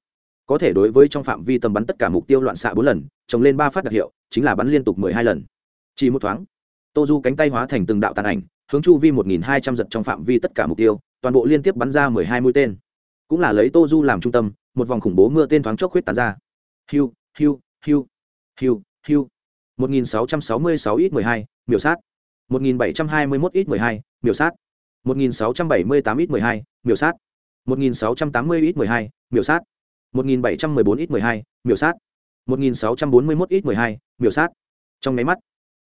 [SPEAKER 1] Có thể đối với trong phạm vi tầm bắn tất cả mục tiêu loạn xạ bốn lần, trồng lên ba phát đặc hiệu, chính là bắn liên tục mười hai lần. Chỉ một thoáng tô du cánh tay hóa thành từng đạo tàn ảnh hướng chu vi một nghìn hai trăm giật trong phạm vi tất cả mục tiêu toàn bộ liên tiếp bắn ra mười hai mũi tên. Cũng là lấy tô du làm trung tâm một vòng khủng bố mưa tên thoáng chốc huyết tán ra. Hiu hiu hiu hiu hiu. 1666 ít 12, miểu sát. 1721 ít 12, miểu sát. 1678 ít 12, miểu sát. 1680 ít 12, miểu sát. 1714 ít 12, miểu sát. 1641 ít 12, miểu sát. Trong máy mắt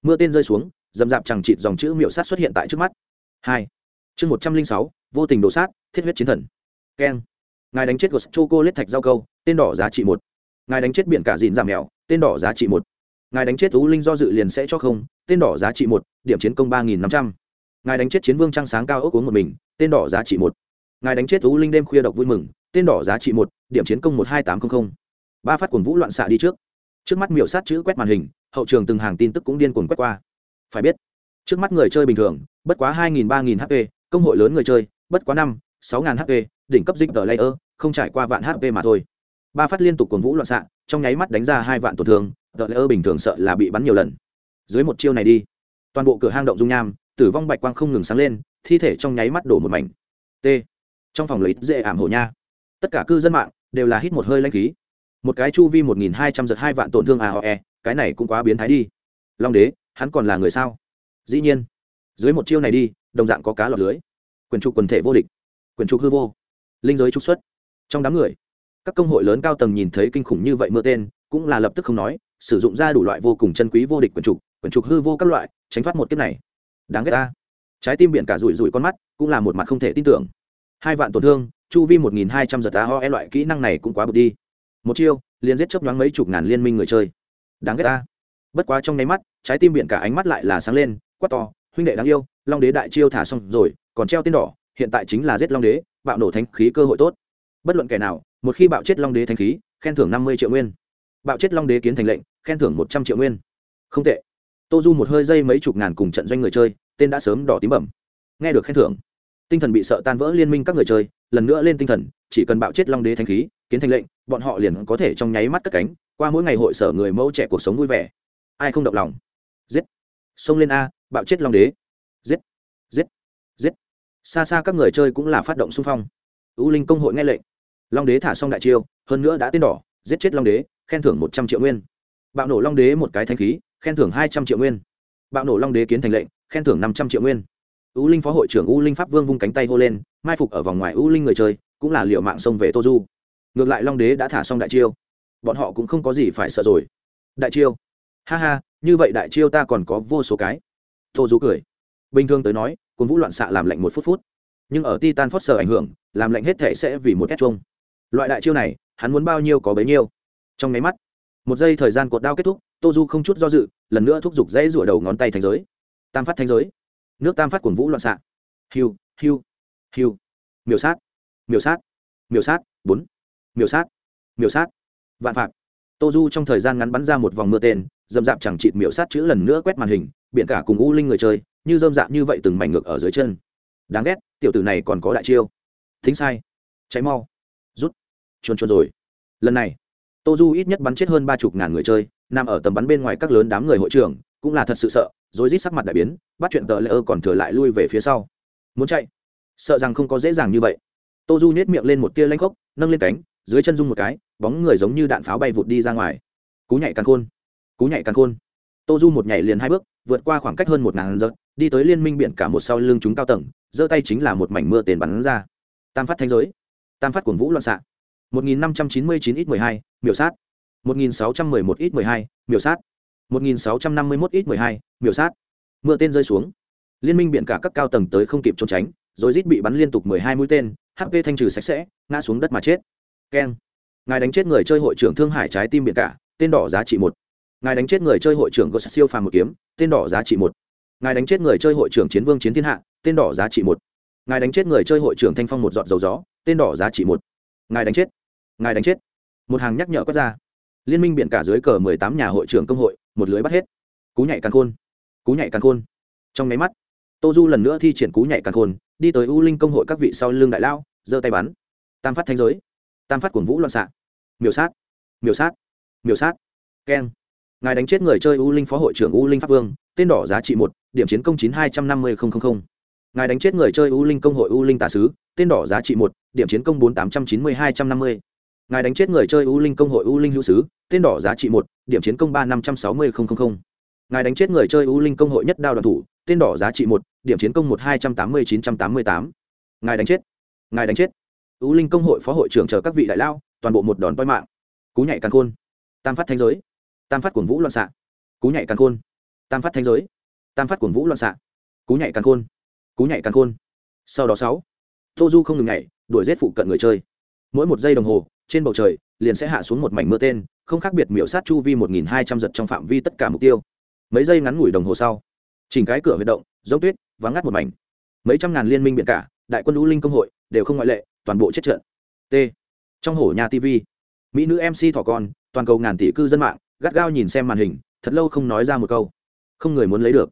[SPEAKER 1] mưa tên rơi xuống dầm dạp chẳng chịt dòng chữ miểu sát xuất hiện tại trước mắt. Hai. Chương một trăm linh sáu, vô tình đổ sát, thiết huyết chiến thần. Keng ngài đánh chết của cô lết thạch rau câu, tên đỏ giá trị một. Ngài đánh chết biển cả dìn giảm mèo, tên đỏ giá trị một. Ngài đánh chết tú linh do dự liền sẽ cho không, tên đỏ giá trị một, điểm chiến công ba nghìn năm trăm. Ngài đánh chết chiến vương trăng sáng cao ốc uống một mình, tên đỏ giá trị một. Ngài đánh chết tú linh đêm khuya độc vui mừng, tên đỏ giá trị một, điểm chiến công một hai tám trăm linh ba phát cuồng vũ loạn xạ đi trước. Trước mắt miểu sát chữ quét màn hình, hậu trường từng hàng tin tức cũng điên cuồng quét qua phải biết, trước mắt người chơi bình thường, bất quá hai nghìn, ba nghìn hp công hội lớn người chơi, bất quá năm, sáu ngàn hp đỉnh cấp dịch tờ layer, không trải qua vạn hp mà thôi. Ba phát liên tục cuồng vũ loạn xạ, trong nháy mắt đánh ra hai vạn tổn thương, tờ layer bình thường sợ là bị bắn nhiều lần. Dưới một chiêu này đi, toàn bộ cửa hang động dung nham, tử vong bạch quang không ngừng sáng lên, thi thể trong nháy mắt đổ một mảnh. T. Trong phòng lấy dễ ảm hổ nha. Tất cả cư dân mạng đều là hít một hơi lanh khí. Một cái chu vi một nghìn hai trăm giật hai vạn tổn thương aoe cái này cũng quá biến thái đi. Long đế hắn còn là người sao? Dĩ nhiên. Dưới một chiêu này đi, đồng dạng có cá lọt lưới. Quyền trục quần thể vô địch. Quyền trục hư vô. Linh giới trục xuất. Trong đám người, các công hội lớn cao tầng nhìn thấy kinh khủng như vậy mưa tên, cũng là lập tức không nói, sử dụng ra đủ loại vô cùng chân quý vô địch quyền trục quyền trục hư vô các loại, tránh thoát một kiếp này. Đáng ghét ta. Trái tim biển cả rủi rủi con mắt, cũng là một mặt không thể tin tưởng. Hai vạn tổn thương, chu vi một nghìn hai trăm giật tá ho e loại kỹ năng này cũng quá bực đi. Một chiêu, liền giết chấp nhoáng mấy chục ngàn liên minh người chơi. Đáng ghét ta bất quá trong nháy mắt, trái tim biển cả ánh mắt lại là sáng lên, quát to, huynh đệ đáng yêu, long đế đại chiêu thả xong rồi, còn treo tên đỏ, hiện tại chính là giết long đế, bạo nổ thánh khí cơ hội tốt. Bất luận kẻ nào, một khi bạo chết long đế thánh khí, khen thưởng năm mươi triệu nguyên. Bạo chết long đế kiến thành lệnh, khen thưởng một trăm triệu nguyên. Không tệ. Tô du một hơi dây mấy chục ngàn cùng trận doanh người chơi, tên đã sớm đỏ tím bẩm. Nghe được khen thưởng, tinh thần bị sợ tan vỡ liên minh các người chơi, lần nữa lên tinh thần, chỉ cần bạo chết long đế thánh khí, kiến thành lệnh, bọn họ liền có thể trong nháy mắt cất cánh, qua mỗi ngày hội sở người mẫu trẻ cuộc sống vui vẻ ai không động lòng? Giết. Xông lên a, bạo chết long đế. Giết. Giết. Giết. Xa xa các người chơi cũng là phát động xung phong. U linh công hội nghe lệnh. Long đế thả xong đại chiêu, hơn nữa đã tên đỏ, giết chết long đế, khen thưởng một trăm triệu nguyên. Bạo nổ long đế một cái thanh khí, khen thưởng hai trăm triệu nguyên. Bạo nổ long đế kiến thành lệnh, khen thưởng năm trăm triệu nguyên. U linh phó hội trưởng u linh pháp vương vung cánh tay hô lên, mai phục ở vòng ngoài u linh người chơi, cũng là liệu mạng xông về tô du. Ngược lại long đế đã thả xong đại chiêu. Bọn họ cũng không có gì phải sợ rồi. Đại chiêu ha ha, như vậy đại chiêu ta còn có vô số cái. Tô du cười. Bình thường tới nói cồn vũ loạn xạ làm lạnh một phút phút. Nhưng ở titan phớt sở ảnh hưởng, làm lạnh hết thể sẽ vì một két chung. Loại đại chiêu này, hắn muốn bao nhiêu có bấy nhiêu. Trong nháy mắt, một giây thời gian cột đao kết thúc, tô du không chút do dự, lần nữa thúc giục dãy rủa đầu ngón tay thành giới. Tam phát thành giới. Nước tam phát cuồng vũ loạn xạ. Hiu hiu hiu. Miểu sát miểu sát miểu sát, bốn. Miểu sát miểu sát. Vạn phạt. Tô du trong thời gian ngắn bắn ra một vòng mưa tên dầm dạp chẳng chịt miểu sát chữ lần nữa quét màn hình, biển cả cùng u linh người chơi, như dơm dạp như vậy từng mảnh ngược ở dưới chân. Đáng ghét, tiểu tử này còn có đại chiêu. Thính sai. Cháy mau. Rút. Chuồn chuồn rồi. Lần này tô du ít nhất bắn chết hơn ba chục ngàn người chơi, nằm ở tầm bắn bên ngoài các lớn đám người hội trưởng, cũng là thật sự sợ, rồi rít sắc mặt đại biến, bắt chuyện tờ lễ ơ còn thừa lại lui về phía sau. Muốn chạy? Sợ rằng không có dễ dàng như vậy. Tô du nhét miệng lên một tia lanh khốc, nâng lên cánh, dưới chân dung một cái, bóng người giống như đạn pháo bay vụt đi ra ngoài. Cú nhảy càng khôn cú nhảy càng khôn. Tô du một nhảy liền hai bước, vượt qua khoảng cách hơn một ngàn giật đi tới liên minh biển cả một sau lưng chúng cao tầng, giơ tay chính là một mảnh mưa tiền bắn ra. Tam phát thanh giới, tam phát cuồng vũ loạn xạ. một nghìn năm trăm chín mươi chín ít mười hai, miểu sát. một nghìn sáu trăm mười một ít mười hai, miểu sát. một nghìn sáu trăm năm mươi mốt ít mười hai, miểu sát. Mưa tên rơi xuống. Liên minh biển cả các cao tầng tới không kịp trốn tránh, rồi rít bị bắn liên tục mười hai mũi tên hp thanh trừ sạch sẽ, ngã xuống đất mà chết. Keng. Ngài đánh chết người chơi hội trưởng thương hải trái tim biển cả, tên đỏ giá trị một ngài đánh chết người chơi hội trưởng gột siêu phàm một kiếm, tên đỏ giá trị một. Ngài đánh chết người chơi hội trưởng chiến vương chiến thiên hạ, tên đỏ giá trị một. Ngài đánh chết người chơi hội trưởng thanh phong một giọt dầu gió, tên đỏ giá trị một. Ngài đánh chết. Ngài đánh chết. Một hàng nhắc nhở quát ra. Liên minh biển cả dưới cờ mười tám nhà hội trưởng công hội, một lưới bắt hết. Cú nhảy càng khôn. Cú nhảy càng khôn. Trong máy mắt, tô du lần nữa thi triển cú nhảy càng khôn, đi tới u linh công hội các vị sau lưng đại lao, giơ tay bắn. Tam phát thanh giới. Tam phát cuồng vũ loạn xạ. Miểu sát. Miểu sát. Miểu sát. Keng ngài đánh chết người chơi u linh phó hội trưởng u linh pháp vương, tên đỏ giá trị một, điểm chiến công chín hai trăm năm mươi ngài đánh chết người chơi u linh công hội u linh tà sứ, tên đỏ giá trị một, điểm chiến công bốn tám trăm chín mươi hai trăm năm mươi. Ngài đánh chết người chơi u linh công hội u linh hữu sứ, tên đỏ giá trị một, điểm chiến công ba năm trăm sáu mươi ngài đánh chết người chơi u linh công hội nhất đao đoàn thủ, tên đỏ giá trị một, điểm chiến công một hai trăm tám mươi chín trăm tám mươi tám. Ngài đánh chết. Ngài đánh chết. U linh công hội phó hội trưởng chờ các vị đại lao, toàn bộ một đòn toi mạng. Cú nhảy càng khôn. Tam phát thanh giới tam phát cuồng vũ loạn xạ. Cú nhảy càng khôn. Tam phát thanh giới. Tam phát cuồng vũ loạn xạ. Cú nhảy càng khôn. Cú nhảy càng khôn. Sau đó sáu tô du không ngừng nhảy, đuổi giết phụ cận người chơi. Mỗi một giây đồng hồ, trên bầu trời, liền sẽ hạ xuống một mảnh mưa tên, không khác biệt miểu sát chu vi một nghìn hai trăm giật trong phạm vi tất cả mục tiêu. Mấy giây ngắn ngủi đồng hồ sau, chỉnh cái cửa huy động, giống tuyết, vắng ngắt một mảnh. Mấy trăm ngàn liên minh biển cả, đại quân lũ linh công hội, đều không ngoại lệ, toàn bộ chết trận. T. Trong hổ nhà tv mỹ nữ mc thỏ con, toàn cầu ngàn tỷ cư dân mạng gắt gao nhìn xem màn hình, thật lâu không nói ra một câu. Không người muốn lấy được.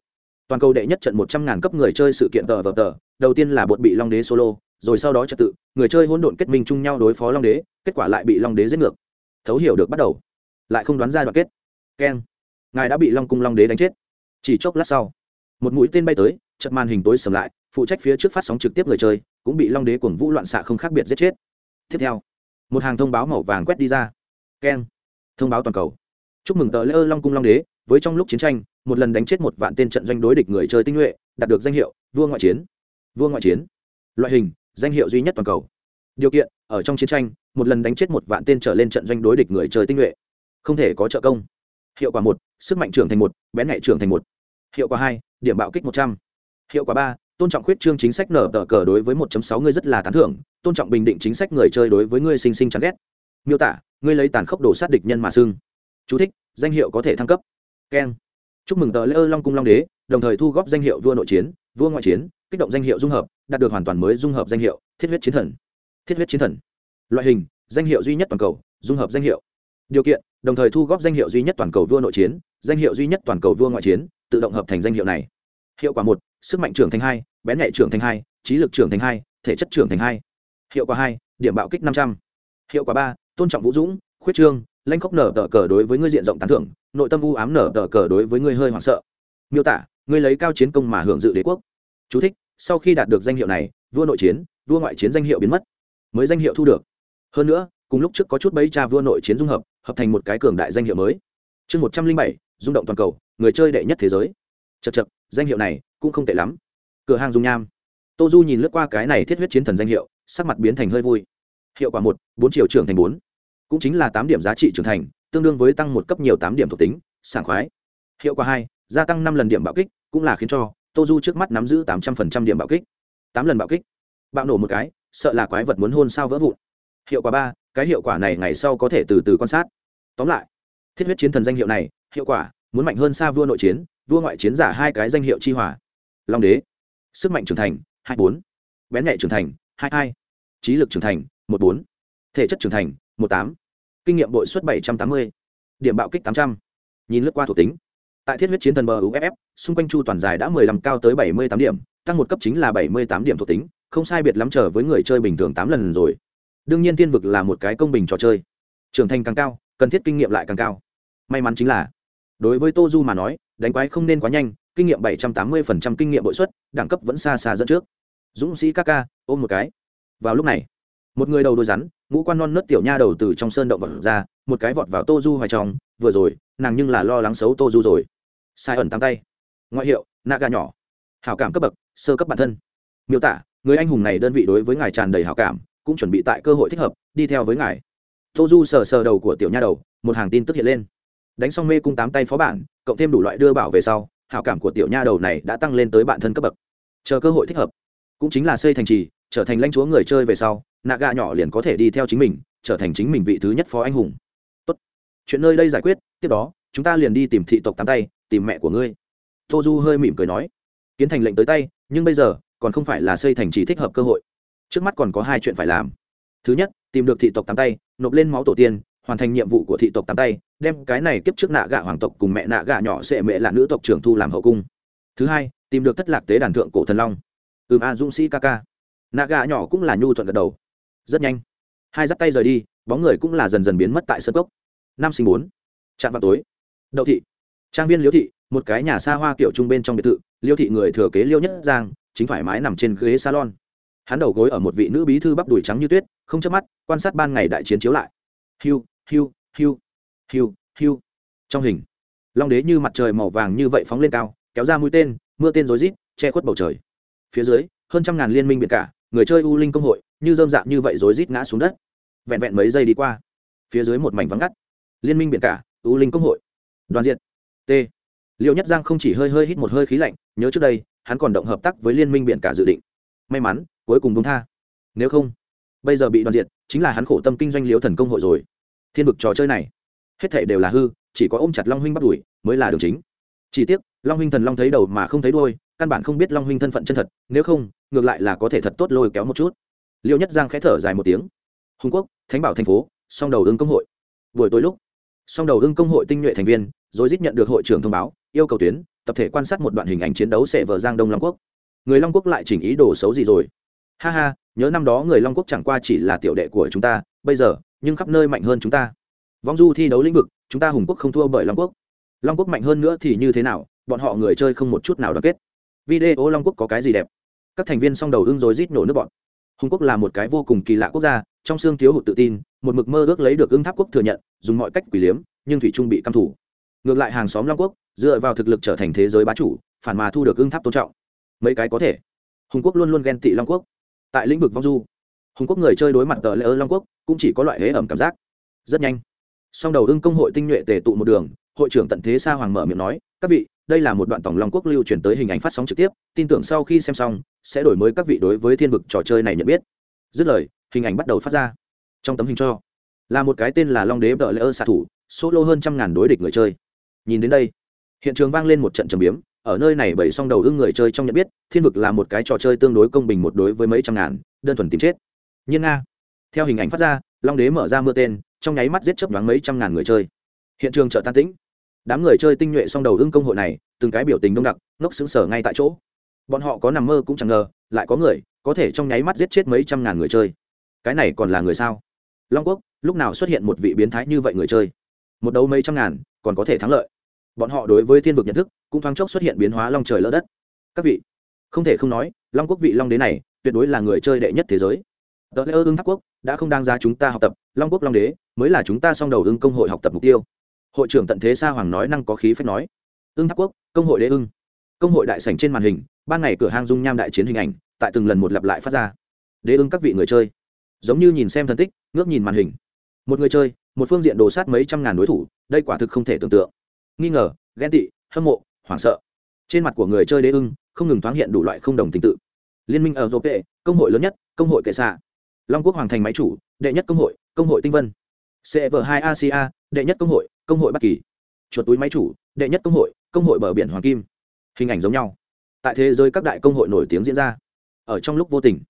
[SPEAKER 1] Toàn cầu đệ nhất trận một trăm ngàn cấp người chơi sự kiện tờ vờ tờ, đầu tiên là bột bị long đế solo, rồi sau đó trật tự, người chơi hỗn độn kết minh chung nhau đối phó long đế, kết quả lại bị long đế giết ngược. Thấu hiểu được bắt đầu. Lại không đoán ra đoạn kết. Keng. Ngài đã bị long cung long đế đánh chết. Chỉ chốc lát sau, một mũi tên bay tới chật màn hình tối sầm lại, phụ trách phía trước phát sóng trực tiếp người chơi, cũng bị long đế cuồng vũ loạn xạ không khác biệt giết chết. Tiếp theo, một hàng thông báo màu vàng quét đi ra. Keng. Thông báo toàn cầu chúc mừng tờ lễ long cung long đế, với trong lúc chiến tranh, một lần đánh chết một vạn tên trận doanh đối địch người chơi tinh nhuệ, đạt được danh hiệu vua ngoại chiến. Vua ngoại chiến. Loại hình, danh hiệu duy nhất toàn cầu. Điều kiện, ở trong chiến tranh, một lần đánh chết một vạn tên trở lên trận doanh đối địch người chơi tinh nhuệ. Không thể có trợ công. Hiệu quả một, sức mạnh trưởng thành một, bén nhạy trưởng thành một. Hiệu quả hai, điểm bạo kích một trăm. Hiệu quả ba, tôn trọng khuyết trương chính sách nở tờ cờ đối với 1 sáu ngươi rất là tán thưởng, tôn trọng bình định chính sách người chơi đối với ngươi sinh sinh chán ghét. Miêu tả ngươi lấy tàn khốc đồ sát địch nhân mà xưng chú thích, danh hiệu có thể thăng cấp. Keng. Chúc mừng tờ Lê long cung long đế, đồng thời thu góp danh hiệu vua nội chiến, vua ngoại chiến, kích động danh hiệu dung hợp, đạt được hoàn toàn mới dung hợp danh hiệu, thiết huyết chiến thần. Thiết huyết chiến thần. Loại hình, danh hiệu duy nhất toàn cầu, dung hợp danh hiệu. Điều kiện, đồng thời thu góp danh hiệu duy nhất toàn cầu vua nội chiến, danh hiệu duy nhất toàn cầu vua ngoại chiến, tự động hợp thành danh hiệu này. Hiệu quả một, sức mạnh trưởng thành hai, bén nhạy trưởng thành hai, trí lực trưởng thành hai, thể chất trưởng thành hai. Hiệu quả hai, điểm bạo kích năm trăm. Hiệu quả ba, tôn trọng vũ dũng, khuyết trương lanh khóc nở tờ cờ đối với ngươi diện rộng tán thưởng nội tâm u ám nở tờ cờ đối với ngươi hơi hoảng sợ. Miêu tả ngươi lấy cao chiến công mà hưởng dự đế quốc. Chú thích, sau khi đạt được danh hiệu này vua nội chiến vua ngoại chiến danh hiệu biến mất mới danh hiệu thu được. Hơn nữa cùng lúc trước có chút bấy cha vua nội chiến dung hợp hợp thành một cái cường đại danh hiệu mới. Chương một trăm linh bảy rung động toàn cầu người chơi đệ nhất thế giới. Chật chật danh hiệu này cũng không tệ lắm. Cửa hàng dung nham. Tô du nhìn lướt qua cái này thiết huyết chiến thần danh hiệu sắc mặt biến thành hơi vui. Hiệu quả một bốn triệu trưởng thành bốn cũng chính là tám điểm giá trị trưởng thành, tương đương với tăng một cấp nhiều tám điểm thuộc tính, sảng khoái. Hiệu quả hai, gia tăng năm lần điểm bạo kích, cũng là khiến cho tô du trước mắt nắm giữ tám trăm linh điểm bạo kích. Tám lần bạo kích. Bạo nổ một cái, sợ là quái vật muốn hôn sao vỡ vụn. Hiệu quả ba, cái hiệu quả này ngày sau có thể từ từ quan sát. Tóm lại, thiết huyết chiến thần danh hiệu này, hiệu quả, muốn mạnh hơn xa vua nội chiến, vua ngoại chiến giả hai cái danh hiệu chi hòa. Long đế, sức mạnh trưởng thành, hai bốn. Bén nhẹ trưởng thành, hai hai. Trí lực trưởng thành, một bốn. Thể chất trưởng thành một tám. Kinh nghiệm bội suất bảy trăm tám mươi. Điểm bạo kích tám trăm. Nhìn lướt qua thuộc tính. Tại thiết huyết chiến thần bờ uff xung quanh chu toàn dài đã mười lăm cao tới bảy mươi tám điểm, tăng một cấp chính là bảy mươi tám điểm thuộc tính, không sai biệt lắm trở với người chơi bình thường tám lần rồi. Đương nhiên tiên vực là một cái công bình trò chơi. Trưởng thành càng cao, cần thiết kinh nghiệm lại càng cao. May mắn chính là, đối với tô du mà nói, đánh quái không nên quá nhanh, kinh nghiệm bảy trăm tám mươi phần trăm kinh nghiệm bội suất, đẳng cấp vẫn xa xa dẫn trước. Dũng sĩ ca ca ôm một cái. Vào lúc này một người đầu đôi rắn, ngũ quan non nớt tiểu nha đầu từ trong sơn động vật ra, một cái vọt vào tô du hoài trong, vừa rồi, nàng nhưng là lo lắng xấu tô du rồi. Sai ẩn tăng tay. Ngoại hiệu nạ gà nhỏ. Hảo cảm cấp bậc, sơ cấp bản thân. Miêu tả, người anh hùng này đơn vị đối với ngài tràn đầy hảo cảm, cũng chuẩn bị tại cơ hội thích hợp, đi theo với ngài. Tô du sờ sờ đầu của tiểu nha đầu, một hàng tin tức hiện lên. Đánh xong mê cung tám tay phó bản, cộng thêm đủ loại đưa bảo về sau, hảo cảm của tiểu nha đầu này đã tăng lên tới bản thân cấp bậc. Chờ cơ hội thích hợp, cũng chính là xây thành trì, trở thành lãnh chúa người chơi về sau nạ gà nhỏ liền có thể đi theo chính mình, trở thành chính mình vị thứ nhất phó anh hùng. Tốt. chuyện nơi đây giải quyết, tiếp đó, chúng ta liền đi tìm thị tộc tám tay, tìm mẹ của ngươi. Tô du hơi mỉm cười nói. Kiến thành lệnh tới tay, nhưng bây giờ, còn không phải là xây thành trì thích hợp cơ hội. Trước mắt còn có hai chuyện phải làm. Thứ nhất, tìm được thị tộc tám tay, nộp lên máu tổ tiên, hoàn thành nhiệm vụ của thị tộc tám tay, đem cái này kiếp trước nạ gạ hoàng tộc cùng mẹ nạ gạ nhỏ sệ mẹ là nữ tộc trưởng thu làm hậu cung. Thứ hai, tìm được thất lạc tế đàn thượng cổ thần long. Ừm a dũng sĩ ca ca. Nạ gạ nhỏ cũng là nhu thuận gật đầu rất nhanh. Hai dắt tay rời đi, bóng người cũng là dần dần biến mất tại sân cốc. Năm sinh bốn, trạm vào tối, đậu thị. Trang viên liễu thị, một cái nhà xa hoa kiểu trung bên trong biệt thự liêu thị người thừa kế liêu nhất giang, chính thoải mái nằm trên ghế salon. Hắn đầu gối ở một vị nữ bí thư bắp đùi trắng như tuyết, không chớp mắt, quan sát ban ngày đại chiến chiếu lại. Hiu hiu hiu hiu hiu. Trong hình, long đế như mặt trời màu vàng như vậy phóng lên cao, kéo ra mũi tên, mưa tên rối rít, che khuất bầu trời. Phía dưới, hơn trăm ngàn liên minh biển cả người chơi u linh công hội, như dơm dạng như vậy rối rít ngã xuống đất. Vẹn vẹn mấy giây đi qua, phía dưới một mảnh vắng ngắt. Liên minh biển cả, u linh công hội. Đoàn diện. T. Liệu nhất giang không chỉ hơi hơi hít một hơi khí lạnh, nhớ trước đây, hắn còn động hợp tác với liên minh biển cả dự định. May mắn, cuối cùng đúng tha. Nếu không, bây giờ bị đoàn diện, chính là hắn khổ tâm kinh doanh liếu thần công hội rồi. Thiên vực trò chơi này, hết thể đều là hư, chỉ có ôm chặt long huynh bắt đuổi, mới là đường chính. Chỉ tiếc, long huynh thần long thấy đầu mà không thấy đuôi căn bản không biết long huynh thân phận chân thật, nếu không, ngược lại là có thể thật tốt lôi kéo một chút. Liêu nhất giang khẽ thở dài một tiếng. Hùng quốc, thánh bảo thành phố, song đầu ương công hội. Buổi tối lúc, song đầu ương công hội tinh nhuệ thành viên rồi dít nhận được hội trưởng thông báo, yêu cầu tuyến, tập thể quan sát một đoạn hình ảnh chiến đấu sẽ vờ giang đông long quốc. Người long quốc lại chỉnh ý đồ xấu gì rồi? Ha ha, nhớ năm đó người long quốc chẳng qua chỉ là tiểu đệ của chúng ta, bây giờ, nhưng khắp nơi mạnh hơn chúng ta. Vong du thi đấu lĩnh vực, chúng ta hùng quốc không thua bởi long quốc. Long quốc mạnh hơn nữa thì như thế nào, bọn họ người chơi không một chút nào đoàn kết video long quốc có cái gì đẹp? Các thành viên song đầu ưng rồi rít nổ nước bọn. Hùng quốc là một cái vô cùng kỳ lạ quốc gia, trong xương thiếu hụt tự tin, một mực mơ ước lấy được ưng tháp quốc thừa nhận, dùng mọi cách quỷ liếm, nhưng thủy trung bị căm thủ. Ngược lại hàng xóm long quốc, dựa vào thực lực trở thành thế giới bá chủ, phản mà thu được ưng tháp tôn trọng. Mấy cái có thể. Hùng quốc luôn luôn ghen tị long quốc. Tại lĩnh vực vong du, hùng quốc người chơi đối mặt tờ lễ ơ long quốc, cũng chỉ có loại hế ẩm cảm giác. Rất nhanh, song đầu ưng công hội tinh nhuệ tề tụ một đường, hội trưởng tận thế sa hoàng mở miệng nói, các vị đây là một đoạn tổng long quốc lưu truyền tới hình ảnh phát sóng trực tiếp, tin tưởng sau khi xem xong, sẽ đổi mới các vị đối với thiên vực trò chơi này nhận biết. Dứt lời, hình ảnh bắt đầu phát ra. Trong tấm hình cho, là một cái tên là long đế vợ lễ ơ xạ thủ, solo hơn trăm ngàn đối địch người chơi. Nhìn đến đây, hiện trường vang lên một trận trầm biếm, ở nơi này bảy song đầu ưng người chơi trong nhận biết, thiên vực là một cái trò chơi tương đối công bình một đối với mấy trăm ngàn, đơn thuần tìm chết. Nhưng nga, theo hình ảnh phát ra, long đế mở ra mưa tên, trong nháy mắt giết chấp đoán mấy trăm ngàn người chơi. Hiện trường chợ tan tĩnh đám người chơi tinh nhuệ song đầu ưng công hội này, từng cái biểu tình đông đặc, ngốc xứng sở ngay tại chỗ. Bọn họ có nằm mơ cũng chẳng ngờ, lại có người, có thể trong nháy mắt giết chết mấy trăm ngàn người chơi. Cái này còn là người sao? Long quốc, lúc nào xuất hiện một vị biến thái như vậy người chơi? Một đấu mấy trăm ngàn, còn có thể thắng lợi. Bọn họ đối với thiên vực nhận thức, cũng thoáng chốc xuất hiện biến hóa long trời lỡ đất. Các vị, không thể không nói, long quốc vị long đế này, tuyệt đối là người chơi đệ nhất thế giới. Tờ lễ ương tháp quốc, đã không đáng ra chúng ta học tập, long quốc long đế, mới là chúng ta song đầu ưng công hội học tập mục tiêu hội trưởng tận thế sa hoàng nói năng có khí phép nói. Ưng tháp quốc, công hội đế ưng. Công hội đại sảnh trên màn hình, ban ngày cửa hang dung nham đại chiến hình ảnh, tại từng lần một lặp lại phát ra. Đế ưng các vị người chơi. Giống như nhìn xem thân tích, ngước nhìn màn hình. Một người chơi, một phương diện đồ sát mấy trăm ngàn đối thủ, đây quả thực không thể tưởng tượng. Nghi ngờ, ghen tị, hâm mộ, hoảng sợ. Trên mặt của người chơi đế ưng, không ngừng thoáng hiện đủ loại không đồng tình tự. Liên minh ở dô pệ công hội lớn nhất, công hội kệ xạ. Long quốc hoàng thành máy chủ, đệ nhất công hội công hội tinh vân cv hai asia đệ nhất công hội công hội bắc kỳ. Chuột túi máy chủ, đệ nhất công hội công hội bờ biển hoàng kim. Hình ảnh giống nhau. Tại thế giới các đại công hội nổi tiếng diễn ra. Ở trong lúc vô tình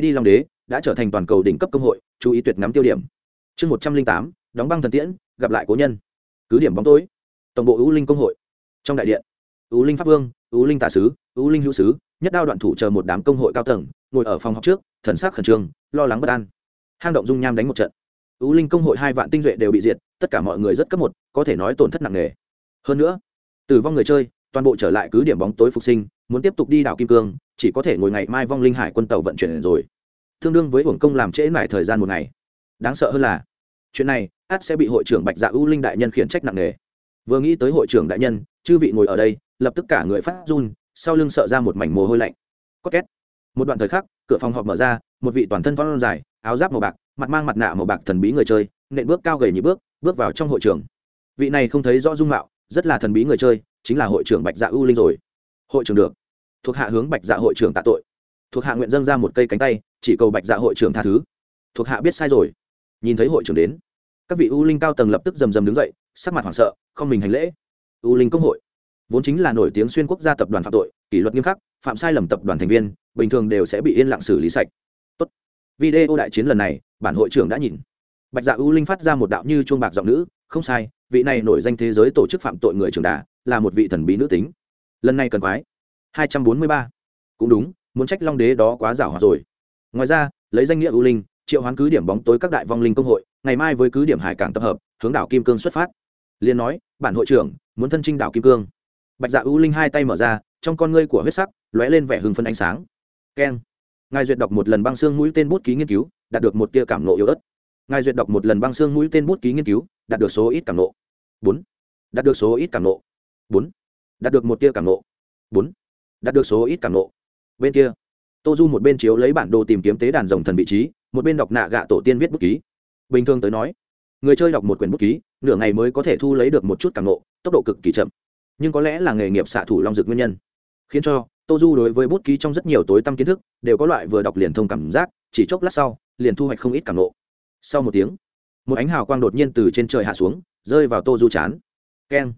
[SPEAKER 1] id long đế đã trở thành toàn cầu đỉnh cấp công hội, chú ý tuyệt ngắm tiêu điểm. Chương một trăm linh tám, đóng băng thần tiễn, gặp lại cố nhân. Cứ điểm bóng tối. Tổng bộ ưu linh công hội. Trong đại điện ưu linh pháp vương ưu linh tả sứ ưu linh hữu sứ, nhất đao đoạn thủ chờ một đám công hội cao tầng, ngồi ở phòng học trước, thần sắc khẩn trương, lo lắng bất an. Hang động dung nham đánh một trận. U linh công hội hai vạn tinh duệ đều bị diệt, tất cả mọi người rất cấp một, có thể nói tổn thất nặng nề. Hơn nữa, tử vong người chơi, toàn bộ trở lại cứ điểm bóng tối phục sinh, muốn tiếp tục đi đảo kim cương, chỉ có thể ngồi ngày mai vong linh hải quân tàu vận chuyển rồi. Tương đương với hưởng công làm trễ mãi thời gian một ngày. Đáng sợ hơn là, chuyện này, át sẽ bị hội trưởng bạch dạ u linh đại nhân khiển trách nặng nề. Vừa nghĩ tới hội trưởng đại nhân, chư vị ngồi ở đây, lập tức cả người phát run, sau lưng sợ ra một mảnh mồ hôi lạnh. Có két. Một đoạn thời khắc, cửa phòng họp mở ra, một vị toàn thân phong dài, áo giáp màu bạc mặt mang mặt nạ màu bạc thần bí người chơi, nện bước cao gầy nhị bước bước vào trong hội trường. Vị này không thấy rõ dung mạo, rất là thần bí người chơi, chính là hội trưởng bạch dạ ưu linh rồi. Hội trưởng được. Thuộc hạ hướng bạch dạ hội trưởng tạ tội. Thuộc hạ nguyện dâng ra một cây cánh tay, chỉ cầu bạch dạ hội trưởng tha thứ. Thuộc hạ biết sai rồi. Nhìn thấy hội trưởng đến, các vị ưu linh cao tầng lập tức rầm rầm đứng dậy, sắc mặt hoảng sợ, không mình hành lễ. Ưu linh công hội. Vốn chính là nổi tiếng xuyên quốc gia tập đoàn phạm tội, kỷ luật nghiêm khắc, phạm sai lầm tập đoàn thành viên, bình thường đều sẽ bị yên lặng xử lý sạch video đại chiến lần này, bản hội trưởng đã nhìn. Bạch dạ ưu linh phát ra một đạo như chuông bạc giọng nữ, không sai, vị này nổi danh thế giới tổ chức phạm tội người trưởng đà, là một vị thần bí nữ tính. Lần này cần quái. Hai trăm bốn mươi ba. Cũng đúng, muốn trách long đế đó quá giảo hòa rồi. Ngoài ra, lấy danh nghĩa ưu linh, triệu hoán cứ điểm bóng tối các đại vong linh công hội, ngày mai với cứ điểm hải cảng tập hợp, hướng đảo kim cương xuất phát. Liên nói, bản hội trưởng, muốn thân trinh đảo kim cương. Bạch dạ ưu linh hai tay mở ra, trong con ngươi của huyết sắc, lóe lên vẻ hưng phân ánh sáng. Keng ngài duyệt đọc một lần băng xương mũi tên bút ký nghiên cứu, đạt được một tia cảm nộ yếu ớt. Ngài duyệt đọc một lần băng xương mũi tên bút ký nghiên cứu, đạt được số ít cảm nộ. Bốn. Đạt được số ít cảm nộ. Bốn. Đạt được một tia cảm nộ. Bốn. Đạt được số ít cảm nộ. Bên kia, tô du một bên chiếu lấy bản đồ tìm kiếm tế đàn rồng thần vị trí, một bên đọc nạ gạ tổ tiên viết bút ký. Bình thường tới nói, người chơi đọc một quyển bút ký, nửa ngày mới có thể thu lấy được một chút cảm nộ, tốc độ cực kỳ chậm. Nhưng có lẽ là nghề nghiệp xạ thủ long dược nguyên nhân khiến cho tô du đối với bút ký trong rất nhiều tối tăm kiến thức đều có loại vừa đọc liền thông cảm giác, chỉ chốc lát sau, liền thu hoạch không ít cảm nộ sau một tiếng, một ánh hào quang đột nhiên từ trên trời hạ xuống, rơi vào tô du chán. Keng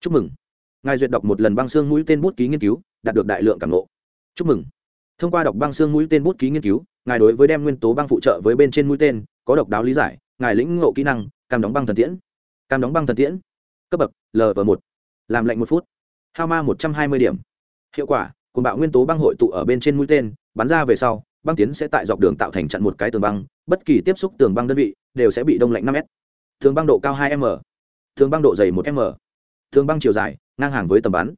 [SPEAKER 1] chúc mừng. Ngài duyệt đọc một lần băng xương mũi tên bút ký nghiên cứu, đạt được đại lượng cảm nộ chúc mừng. Thông qua đọc băng xương mũi tên bút ký nghiên cứu, ngài đối với đem nguyên tố băng phụ trợ với bên trên mũi tên, có độc đáo lý giải, ngài lĩnh ngộ kỹ năng, cam đóng băng thần tiễn. Cam đóng băng thần tiễn. Cấp bậc lv một. Làm lệnh một phút. Hao ma một trăm hai mươi điểm hiệu quả, cùng bạo nguyên tố băng hội tụ ở bên trên mũi tên, bắn ra về sau, băng tiến sẽ tại dọc đường tạo thành chặn một cái tường băng, bất kỳ tiếp xúc tường băng đơn vị đều sẽ bị đông lạnh năm m tường băng độ cao hai m, tường băng độ dày một m. Tường băng chiều dài, ngang hàng với tầm bắn.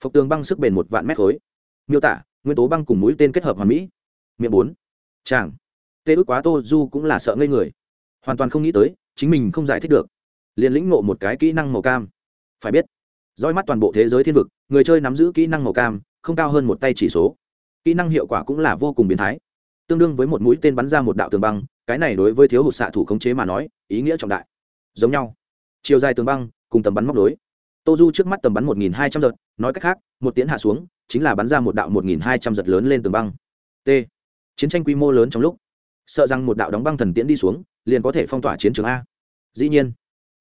[SPEAKER 1] Phục tường băng sức bền một vạn mét khối. Miêu tả, nguyên tố băng cùng mũi tên kết hợp hoàn mỹ. Miệng bốn chàng tê ức quá tô du cũng là sợ ngây người. Hoàn toàn không nghĩ tới, chính mình không giải thích được. Liền lĩnh ngộ một cái kỹ năng màu cam. Phải biết roi mắt toàn bộ thế giới thiên vực, người chơi nắm giữ kỹ năng màu cam, không cao hơn một tay chỉ số. Kỹ năng hiệu quả cũng là vô cùng biến thái. Tương đương với một mũi tên bắn ra một đạo tường băng, cái này đối với thiếu hụt xạ thủ khống chế mà nói, ý nghĩa trọng đại. Giống nhau. Chiều dài tường băng, cùng tầm bắn móc đối tô du trước mắt tầm bắn một nghìn hai trăm giật, nói cách khác, một tiến hạ xuống, chính là bắn ra một đạo một nghìn hai trăm giật lớn lên tường băng. T. Chiến tranh quy mô lớn trong lúc. Sợ rằng một đạo đóng băng thần tiễn đi xuống, liền có thể phong tỏa chiến trường a. Dĩ nhiên,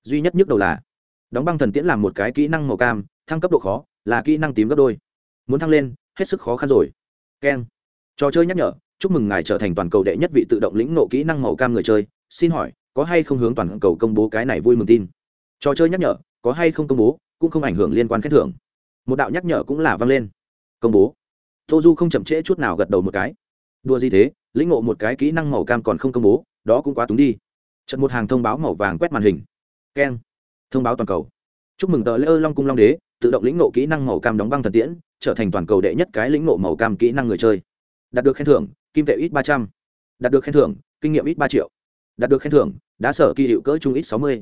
[SPEAKER 1] duy nhất nhức đầu là đóng băng thần tiễn làm một cái kỹ năng màu cam, thăng cấp độ khó, là kỹ năng tím gấp đôi. Muốn thăng lên, hết sức khó khăn rồi. Keng trò chơi nhắc nhở, chúc mừng ngài trở thành toàn cầu đệ nhất vị tự động lĩnh nộ kỹ năng màu cam người chơi. Xin hỏi, có hay không hướng toàn cầu công bố cái này vui mừng tin? Trò chơi nhắc nhở, có hay không công bố, cũng không ảnh hưởng liên quan khen thưởng. Một đạo nhắc nhở cũng là vang lên. Công bố. Tô du không chậm trễ chút nào gật đầu một cái. Đua gì thế, lĩnh ngộ một cái kỹ năng màu cam còn không công bố, đó cũng quá túng đi. Trận một hàng thông báo màu vàng quét màn hình. Keng thông báo toàn cầu. Chúc mừng tờ lễ ơ long cung long đế, tự động lĩnh ngộ kỹ năng màu cam đóng băng thần tiễn, trở thành toàn cầu đệ nhất cái lĩnh ngộ màu cam kỹ năng người chơi. Đạt được khen thưởng, kim tệ ít ba trăm. Đạt được khen thưởng, kinh nghiệm ít ba triệu. Đạt được khen thưởng đã sở kỳ hiệu cỡ trung ít sáu mươi.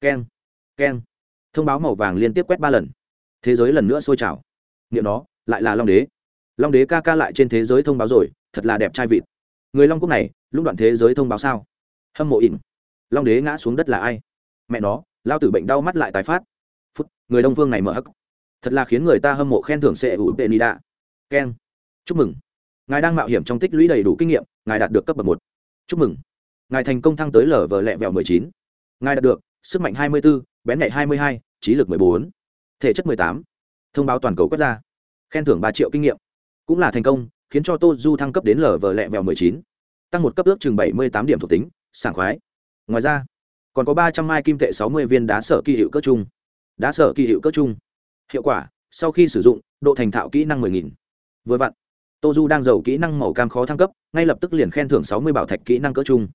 [SPEAKER 1] Keng keng. Thông báo màu vàng liên tiếp quét ba lần. Thế giới lần nữa sôi trào. Nghiệm nó, lại là long đế. Long đế ca ca lại trên thế giới thông báo rồi, thật là đẹp trai vịt. Người long quốc này lúc đoạn thế giới thông báo sao? Hâm mộ ỉn. Long đế ngã xuống đất là ai? Mẹ nó lao tử bệnh đau mắt lại tái phát. Phút, người đông phương này mở hắc. Thật là khiến người ta hâm mộ khen thưởng sệ hữu tệ nida keng chúc mừng. Ngài đang mạo hiểm trong tích lũy đầy đủ kinh nghiệm, ngài đạt được cấp bậc một. Chúc mừng. Ngài thành công thăng tới lở vờ lẹ vẹo mười chín. Ngài đạt được sức mạnh hai mươi bốn bén nhạy hai mươi hai, trí lực mười bốn, thể chất mười tám. Thông báo toàn cầu quốc gia khen thưởng ba triệu kinh nghiệm. Cũng là thành công, khiến cho tô du thăng cấp đến lở vờ lẹ vẹo mười chín. Tăng một cấp ước chừng bảy mươi tám điểm thuộc tính, sảng khoái. Ngoài ra còn có ba trăm mai kim tệ sáu mươi viên đá sở kỳ hiệu cỡ chung. Đá sở kỳ hiệu cỡ chung. Hiệu quả, sau khi sử dụng, độ thành thạo kỹ năng mười nghìn. Vừa vặn, tô du đang giàu kỹ năng màu cam khó thăng cấp, ngay lập tức liền khen thưởng sáu mươi bảo thạch kỹ năng cỡ chung.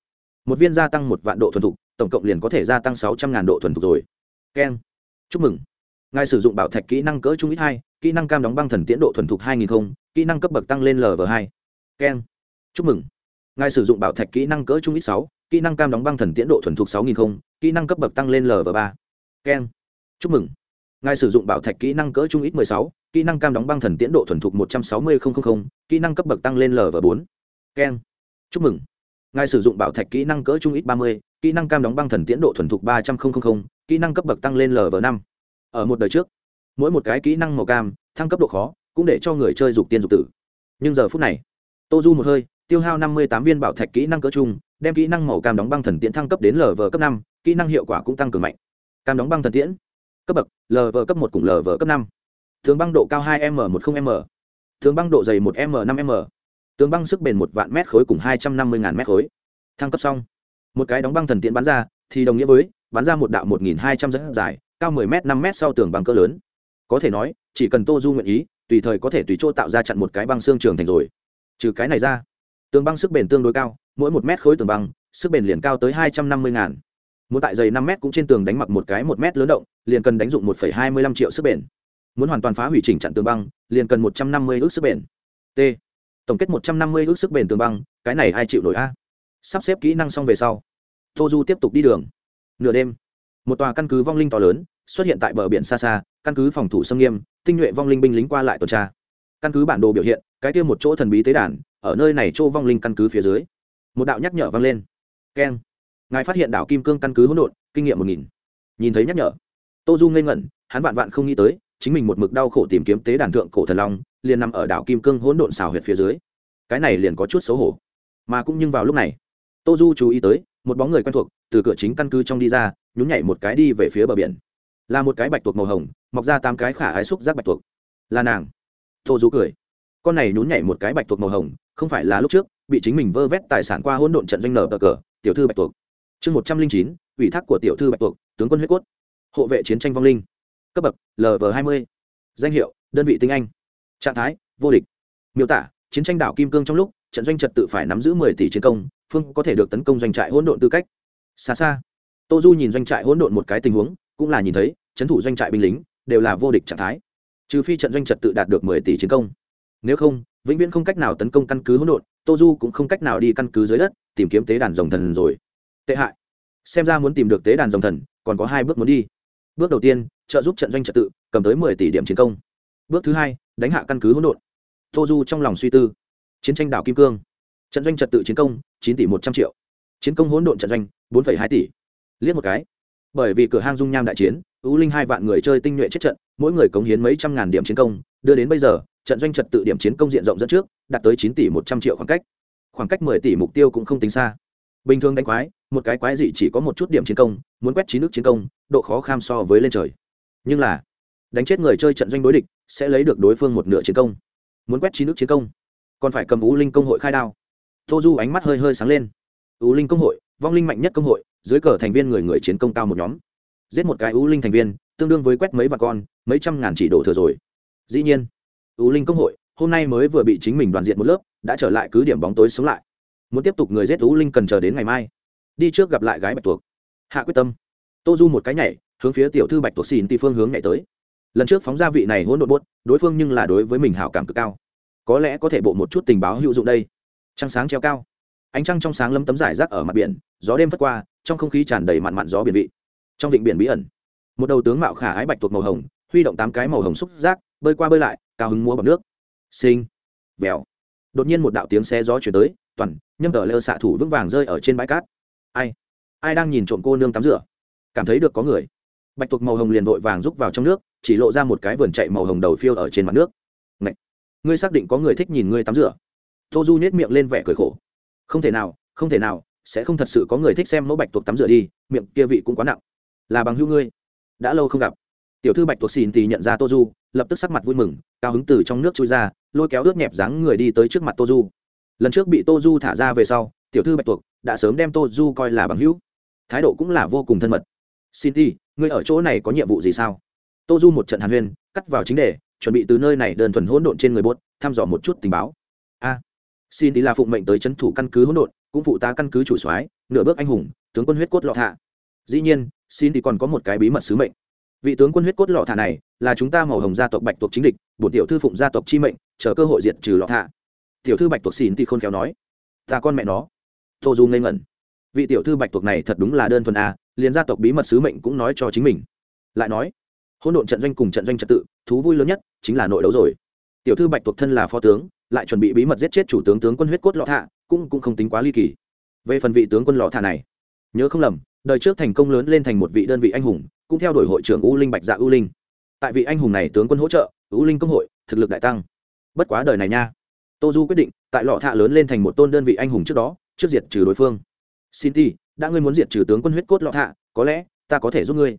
[SPEAKER 1] Một viên gia tăng một vạn độ thuần thục, tổng cộng liền có thể gia tăng sáu trăm ngàn độ thuần thục rồi. Keng. Chúc mừng. Ngài sử dụng bảo thạch kỹ năng cỡ trung ít hai, kỹ năng cam đóng băng thần tiễn độ thuần thục hai nghìn không kỹ năng cấp bậc tăng lên lv hai. Keng. Chúc mừng. Ngài sử dụng bảo thạch kỹ năng cỡ trung ít sáu kỹ năng cam đóng băng thần tiễn độ thuần thục sáu nghìn không kỹ năng cấp bậc tăng lên lv ba keng chúc mừng ngài sử dụng bảo thạch kỹ năng cỡ trung ít mười sáu kỹ năng cam đóng băng thần tiễn độ thuần thục một trăm sáu mươi kỹ năng cấp bậc tăng lên lv bốn keng chúc mừng ngài sử dụng bảo thạch kỹ năng cỡ trung ít ba mươi kỹ năng cam đóng băng thần tiễn độ thuần thục ba trăm linh kỹ năng cấp bậc tăng lên lv năm ở một đời trước mỗi một cái kỹ năng màu cam thăng cấp độ khó cũng để cho người chơi dục tiên dục tử nhưng giờ phút này tô du một hơi tiêu hao năm mươi tám viên bảo thạch kỹ năng cỡ trung đem kỹ năng màu cam đóng băng thần tiễn thăng cấp đến lv cấp năm, kỹ năng hiệu quả cũng tăng cường mạnh. Cam đóng băng thần tiễn, cấp bậc lv cấp một cùng lv cấp năm. Thường băng độ cao hai m một mươi m. Thường băng độ dày một m năm m. Tường băng sức bền một vạn mét khối cùng hai trăm năm mươi ngàn mét khối. Thăng cấp xong. Một cái đóng băng thần tiễn bắn ra, thì đồng nghĩa với, bắn ra một đạo một nghìn hai trăm dẫn dài, cao mười m năm m sau tường băng cỡ lớn. Có thể nói, chỉ cần tô du nguyện ý, tùy thời có thể tùy chỗ tạo ra chặn một cái băng xương trường thành rồi. Trừ cái này ra, tường băng sức bền tương đối cao mỗi một mét khối tường băng, sức bền liền cao tới hai trăm năm mươi ngàn. Muốn tại dày năm mét cũng trên tường đánh mặc một cái một mét lớn động, liền cần đánh dụng một hai mươi lăm triệu sức bền. Muốn hoàn toàn phá hủy chỉnh chặn tường băng, liền cần một trăm năm mươi ước sức bền. T. Tổng kết một trăm năm mươi ước sức bền tường băng, cái này ai chịu nổi a? Sắp xếp kỹ năng xong về sau tô du tiếp tục đi đường. Nửa đêm, một tòa căn cứ vong linh to lớn xuất hiện tại bờ biển xa xa, căn cứ phòng thủ sông nghiêm, tinh nhuệ vong linh binh lính qua lại tuần tra. Căn cứ bản đồ biểu hiện, cái kia một chỗ thần bí tế đàn, ở nơi này chỗ vong linh căn cứ phía dưới một đạo nhắc nhở vang lên. Keng. Ngài phát hiện đảo kim cương căn cứ hỗn độn, kinh nghiệm một nghìn. Nhìn thấy nhắc nhở, tô du ngây ngẩn, hắn vạn vạn không nghĩ tới, chính mình một mực đau khổ tìm kiếm tế đàn thượng cổ thần long, liền nằm ở đảo kim cương hỗn độn xào huyệt phía dưới. Cái này liền có chút xấu hổ. Mà cũng nhưng vào lúc này, tô du chú ý tới, một bóng người quen thuộc, từ cửa chính căn cứ trong đi ra, nhún nhảy một cái đi về phía bờ biển. Là một cái bạch tuộc màu hồng, mọc ra tám cái khả ái xúc giác bạch tuộc. Là nàng. Tô du cười. Con này nhún nhảy một cái bạch tuộc màu hồng, không phải là lúc trước bị chính mình vơ vét tài sản qua hỗn độn trận doanh nở cờ cờ, tiểu thư bạch tuộc. Chương một trăm linh chín, ủy thác của tiểu thư bạch tuộc, tướng quân huyết cốt. Hộ vệ chiến tranh vong linh. Cấp bậc lv hai mươi. Danh hiệu, đơn vị tinh anh. Trạng thái, vô địch. Miêu tả, chiến tranh đảo kim cương trong lúc, trận doanh trật tự phải nắm giữ mười tỷ chiến công, phương có thể được tấn công doanh trại hỗn độn tư cách. Xa xa, tô du nhìn doanh trại hỗn độn một cái tình huống, cũng là nhìn thấy trấn thủ doanh trại binh lính, đều là vô địch trạng thái. Trừ phi trận doanh trật tự đạt được mười tỷ chiến công nếu không, vĩnh viễn không cách nào tấn công căn cứ hỗn độn tô du cũng không cách nào đi căn cứ dưới đất, tìm kiếm tế đàn rồng thần rồi. Tệ hại. Xem ra muốn tìm được tế đàn rồng thần, còn có hai bước muốn đi. Bước đầu tiên, trợ giúp trận doanh trật tự, cầm tới mười tỷ điểm chiến công. Bước thứ hai, đánh hạ căn cứ hỗn độn. Tô du trong lòng suy tư. Chiến tranh đảo kim cương. Trận doanh trật tự chiến công, chín tỷ một trăm triệu. Chiến công hỗn độn trận doanh, bốn hai tỷ. Liếc một cái. Bởi vì cửa hang dung nham đại chiến ưu linh hai vạn người chơi tinh nhuệ chết trận, mỗi người cống hiến mấy trăm ngàn điểm chiến công, đưa đến bây giờ trận doanh trật tự điểm chiến công diện rộng dẫn trước, đạt tới chín tỷ một trăm triệu khoảng cách. Khoảng cách mười tỷ mục tiêu cũng không tính xa. Bình thường đánh quái, một cái quái gì chỉ có một chút điểm chiến công, muốn quét chín nước chiến công, độ khó kham so với lên trời. Nhưng là, đánh chết người chơi trận doanh đối địch, sẽ lấy được đối phương một nửa chiến công. Muốn quét chín nước chiến công, còn phải cầm ú linh công hội khai đao. Tô du ánh mắt hơi hơi sáng lên. Ú linh công hội, vong linh mạnh nhất công hội, dưới cờ thành viên người người chiến công cao một nhóm. Giết một cái ú linh thành viên, tương đương với quét mấy vạn con, mấy trăm ngàn chỉ đổ thừa rồi. Dĩ nhiên U linh công hội, hôm nay mới vừa bị chính mình đoàn diện một lớp, đã trở lại cứ điểm bóng tối sống lại. Muốn tiếp tục người giết U linh cần chờ đến ngày mai. Đi trước gặp lại gái bạch tuộc. Hạ quyết tâm. Tô du một cái nhảy, hướng phía tiểu thư bạch tuộc xin tì phương hướng nhảy tới. Lần trước phóng ra vị này hỗn độn buốt, đối phương nhưng là đối với mình hảo cảm cực cao. Có lẽ có thể bộ một chút tình báo hữu dụng đây. Trăng sáng treo cao. Ánh trăng trong sáng lấm tấm rải rác ở mặt biển, gió đêm phất qua, trong không khí tràn đầy mặn mặn gió biển vị. Trong vịnh biển bí ẩn, một đầu tướng mạo khả ái bạch tuộc màu hồng, huy động tám cái màu hồng xúc rác bơi qua bơi lại, cao hứng múa bằng nước. Sinh vèo. Đột nhiên một đạo tiếng xe gió chuyển tới, toàn, nhâm tờ lơ xạ thủ vững vàng rơi ở trên bãi cát. Ai? Ai đang nhìn trộm cô nương tắm rửa? Cảm thấy được có người. Bạch tuộc màu hồng liền vội vàng rúc vào trong nước, chỉ lộ ra một cái vườn chạy màu hồng đầu phiêu ở trên mặt nước. Ngậy! ngươi xác định có người thích nhìn ngươi tắm rửa? Tô du nhét miệng lên vẻ cười khổ. Không thể nào, không thể nào, sẽ không thật sự có người thích xem mẫu bạch tuộc tắm rửa đi, miệng kia vị cũng quá nặng. Là bằng hữu ngươi. Đã lâu không gặp tiểu thư bạch tuộc xin thì nhận ra tô du, lập tức sắc mặt vui mừng, cao hứng từ trong nước chui ra, lôi kéo ướt nhẹp dáng người đi tới trước mặt tô du. Lần trước bị tô du thả ra về sau, tiểu thư bạch tuộc đã sớm đem tô du coi là bằng hữu. Thái độ cũng là vô cùng thân mật. Xin thì ngươi ở chỗ này có nhiệm vụ gì sao? Tô du một trận hàn huyên, cắt vào chính đề, chuẩn bị từ nơi này đơn thuần hỗn độn trên người bốt thăm dò một chút tình báo. A xin thì là phụng mệnh tới c h ấ n thủ căn cứ hỗn độn, cũng phụ tá căn cứ chủ soái, nửa bước anh hùng, tướng quân huyết cốt lọ thạ. Dĩ nhiên xin thì còn có một cái bí mật sứ mệnh vị tướng quân huyết cốt lọ thả này là chúng ta màu hồng gia tộc bạch tuộc chính địch, bổn tiểu thư phụng gia tộc chi mệnh, chờ cơ hội diệt trừ lọ thả. Tiểu thư bạch tuộc xin thì khôn khéo nói, ta con mẹ nó. Tô du ngây ngẩn. Vị tiểu thư bạch tuộc này thật đúng là đơn thuần a liền gia tộc bí mật sứ mệnh cũng nói cho chính mình. Lại nói, hỗn độn trận doanh cùng trận doanh trật tự, thú vui lớn nhất chính là nội đấu rồi. Tiểu thư bạch tuộc thân là phó tướng, lại chuẩn bị bí mật giết chết chủ tướng tướng quân huyết cốt lọ thạ cũng cũng không tính quá ly kỳ. Về phần vị tướng quân lọ thạ này, nhớ không lầm, đời trước thành công lớn lên thành một vị đơn vị anh hùng cũng theo đuổi hội trưởng u linh bạch dạ u linh. Tại vị anh hùng này tướng quân hỗ trợ, u linh công hội, thực lực đại tăng. Bất quá đời này nha. Tô du quyết định, tại lọ thạ lớn lên thành một tôn đơn vị anh hùng trước đó, trước diệt trừ đối phương. Xin ti, đã ngươi muốn diệt trừ tướng quân huyết cốt lọ thạ, có lẽ, ta có thể giúp ngươi.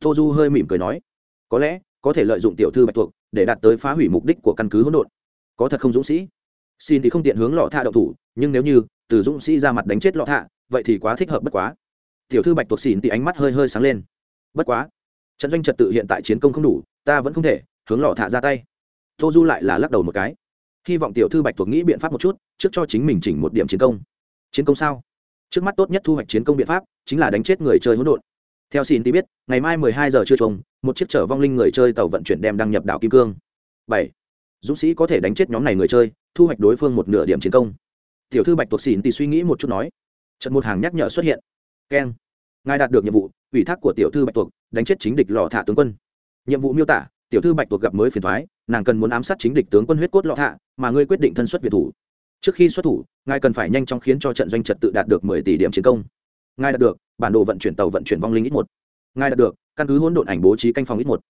[SPEAKER 1] Tô du hơi mỉm cười nói. Có lẽ, có thể lợi dụng tiểu thư bạch thuộc để đạt tới phá hủy mục đích của căn cứ hỗn độn. Có thật không dũng sĩ? Xin thì không tiện hướng lọ thạ động thủ, nhưng nếu như, từ dũng sĩ ra mặt đánh chết lọ thạ, vậy thì quá thích hợp bất quá. Tiểu thư bạch thuộc xỉn thì ánh mắt hơi hơi sáng lên bất quá, trận doanh trật tự hiện tại chiến công không đủ, ta vẫn không thể, hướng lò thạ ra tay. Tô du lại là lắc đầu một cái. Hy vọng tiểu thư bạch tuộc nghĩ biện pháp một chút, trước cho chính mình chỉnh một điểm chiến công. Chiến công sao? Trước mắt tốt nhất thu hoạch chiến công biện pháp, chính là đánh chết người chơi hỗn độn. Theo xin tí biết, ngày mai mười hai giờ trưa trông một chiếc chở vong linh người chơi tàu vận chuyển đem đăng nhập đảo kim cương. Bảy, dũng sĩ có thể đánh chết nhóm này người chơi, thu hoạch đối phương một nửa điểm chiến công. Tiểu thư bạch tuộc xỉn thì suy nghĩ một chút nói. Trận một hàng nhắc nhở xuất hiện. Keng. Ngài đạt được nhiệm vụ ủy thác của tiểu thư bạch tuộc, đánh chết chính địch lò thạ tướng quân. Nhiệm vụ miêu tả, tiểu thư bạch tuộc gặp mới phiền thoái, nàng cần muốn ám sát chính địch tướng quân huyết cốt lọ thạ, mà ngươi quyết định thân xuất việt thủ. Trước khi xuất thủ, ngài cần phải nhanh chóng khiến cho trận doanh trật tự đạt được mười tỷ điểm chiến công. Ngài đạt được, bản đồ vận chuyển tàu vận chuyển vong linh ít một. Ngài đạt được, căn cứ hỗn độn ảnh bố trí canh phòng ít một.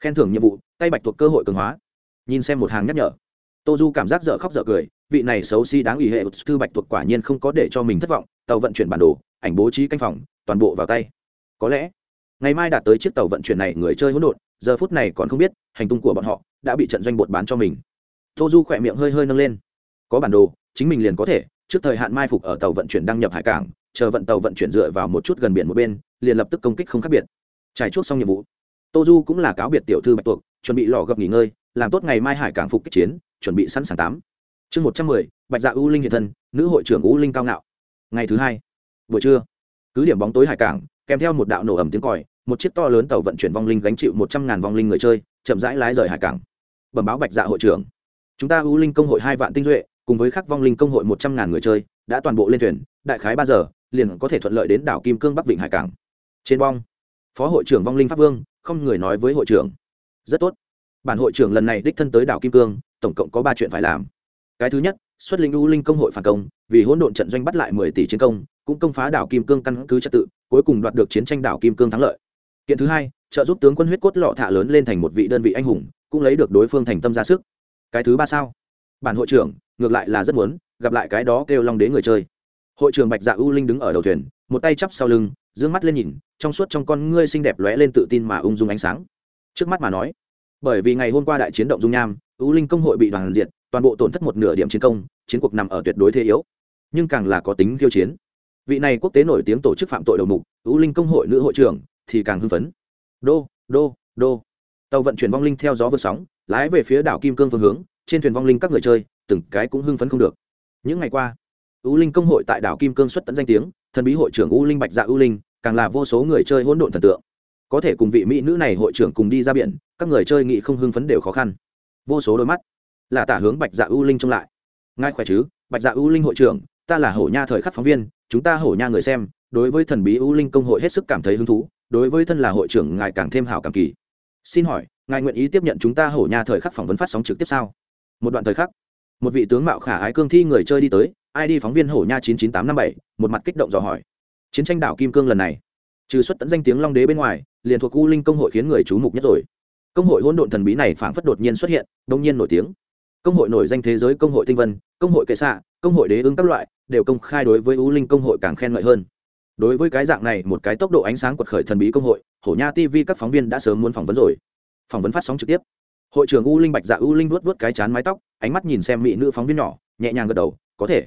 [SPEAKER 1] Khen thưởng nhiệm vụ, tay bạch thuộc cơ hội cường hóa. Nhìn xem một hàng nhắc nhở. Tô du cảm giác dở khóc dở cười, vị này xấu xí đáng ủy hệ thư bạch thuộc quả nhiên không có để cho mình thất vọng, tàu vận chuyển bản đồ, ảnh bố trí canh phòng, toàn bộ vào tay có lẽ, ngày mai đạt tới chiếc tàu vận chuyển này người chơi hỗn độn, giờ phút này còn không biết, hành tung của bọn họ đã bị trận doanh bột bán cho mình. Tô du khỏe miệng hơi hơi nâng lên. Có bản đồ, chính mình liền có thể, trước thời hạn mai phục ở tàu vận chuyển đăng nhập hải cảng, chờ vận tàu vận chuyển dựa vào một chút gần biển một bên, liền lập tức công kích không khác biệt. Trải chuốc xong nhiệm vụ, tô du cũng là cáo biệt tiểu thư bạch tuộc, chuẩn bị lò gập nghỉ ngơi, làm tốt ngày mai hải cảng phục kích chiến, chuẩn bị sẵn sàng tám. Chương một trăm mười, bạch dạ u linh hiện thân, nữ hội trưởng u linh cao ngạo. Ngày thứ hai, buổi trưa, cứ điểm bóng tối hải cảng kèm theo một đạo nổ ẩm tiếng còi, một chiếc to lớn tàu vận chuyển vong linh gánh chịu một trăm ngàn vong linh người chơi, chậm rãi lái rời hải cảng. Bẩm báo bạch dạ hội trưởng. Chúng ta ưu linh công hội hai vạn tinh duệ, cùng với khắc vong linh công hội một trăm ngàn người chơi, đã toàn bộ lên thuyền, đại khái ba giờ, liền có thể thuận lợi đến đảo kim cương bắc vịnh hải cảng. Trên bong, phó hội trưởng vong linh pháp vương, không người nói với hội trưởng. Rất tốt. Bản hội trưởng lần này đích thân tới đảo kim cương, tổng cộng có ba chuyện phải làm cái thứ nhất, xuất linh u linh công hội phản công, vì hỗn độn trận doanh bắt lại mười tỷ chiến công, cũng công phá đảo kim cương căn cứ trật tự, cuối cùng đoạt được chiến tranh đảo kim cương thắng lợi. Kiện thứ hai, trợ giúp tướng quân huyết cốt lọ thả lớn lên thành một vị đơn vị anh hùng, cũng lấy được đối phương thành tâm ra sức. Cái thứ ba sao? Bản hội trưởng, ngược lại là rất muốn, gặp lại cái đó kêu long đế người chơi. Hội trưởng bạch dạ u linh đứng ở đầu thuyền, một tay chắp sau lưng d ư ơ n g mắt lên nhìn, trong suốt trong con ngươi xinh đẹp lóe lên tự tin mà ung dung ánh sáng. Trước mắt mà nói, bởi vì ngày hôm qua đại chiến động dung nham, u linh công hội bị đoàn diệt toàn bộ tổn thất một nửa điểm chiến công chiến cuộc nằm ở tuyệt đối thế yếu. Nhưng càng là có tính khiêu chiến. Vị này quốc tế nổi tiếng tổ chức phạm tội đầu mục ưu linh công hội nữ hội trưởng thì càng hưng phấn. Đô đô đô. Tàu vận chuyển vong linh theo gió vượt sóng lái về phía đảo kim cương phương hướng trên thuyền vong linh các người chơi từng cái cũng hưng phấn không được. Những ngày qua ưu Linh công hội tại đảo Kim Cương xuất tận danh tiếng, thần bí hội trưởng ưu Linh Bạch Dạ ưu Linh, càng là vô số người chơi hỗn độn thần tượng. Có thể cùng vị mỹ nữ này hội trưởng cùng đi ra biển, các người chơi nghị không hưng phấn đều khó khăn. Vô số đôi mắt là tả hướng Bạch Dạ U Linh trông lại. Ngài khỏe chứ, Bạch Dạ U Linh hội trưởng, ta là Hổ Nha thời khắc phóng viên, chúng ta Hổ Nha người xem, đối với thần bí U Linh công hội hết sức cảm thấy hứng thú, đối với thân là hội trưởng ngài càng thêm hảo cảm kỳ. Xin hỏi, ngài nguyện ý tiếp nhận chúng ta Hổ Nha thời khắc phỏng vấn phát sóng trực tiếp sao? Một đoạn thời khắc, một vị tướng mạo khả ái cương thi người chơi đi tới, id phóng viên hổ nha chín chín tám năm bảy một mặt kích động dò hỏi chiến tranh đảo kim cương lần này trừ xuất tận danh tiếng long đế bên ngoài liền thuộc u linh công hội khiến người chú mục nhất rồi công hội hỗn độn thần bí này phảng phất đột nhiên xuất hiện đông nhiên nổi tiếng công hội nổi danh thế giới công hội tinh vân, công hội kệ xạ, công hội đế ứng các loại, đều công khai đối với u linh công hội càng khen ngợi hơn. Đối với cái dạng này, một cái tốc độ ánh sáng quật khởi thần bí công hội, hổ nha tv các phóng viên đã sớm muốn phỏng vấn rồi. Phỏng vấn phát sóng trực tiếp. Hội trưởng u linh bạch dạ u linh vuốt vuốt cái chán mái tóc, ánh mắt nhìn xem mỹ nữ phóng viên nhỏ, nhẹ nhàng gật đầu, có thể.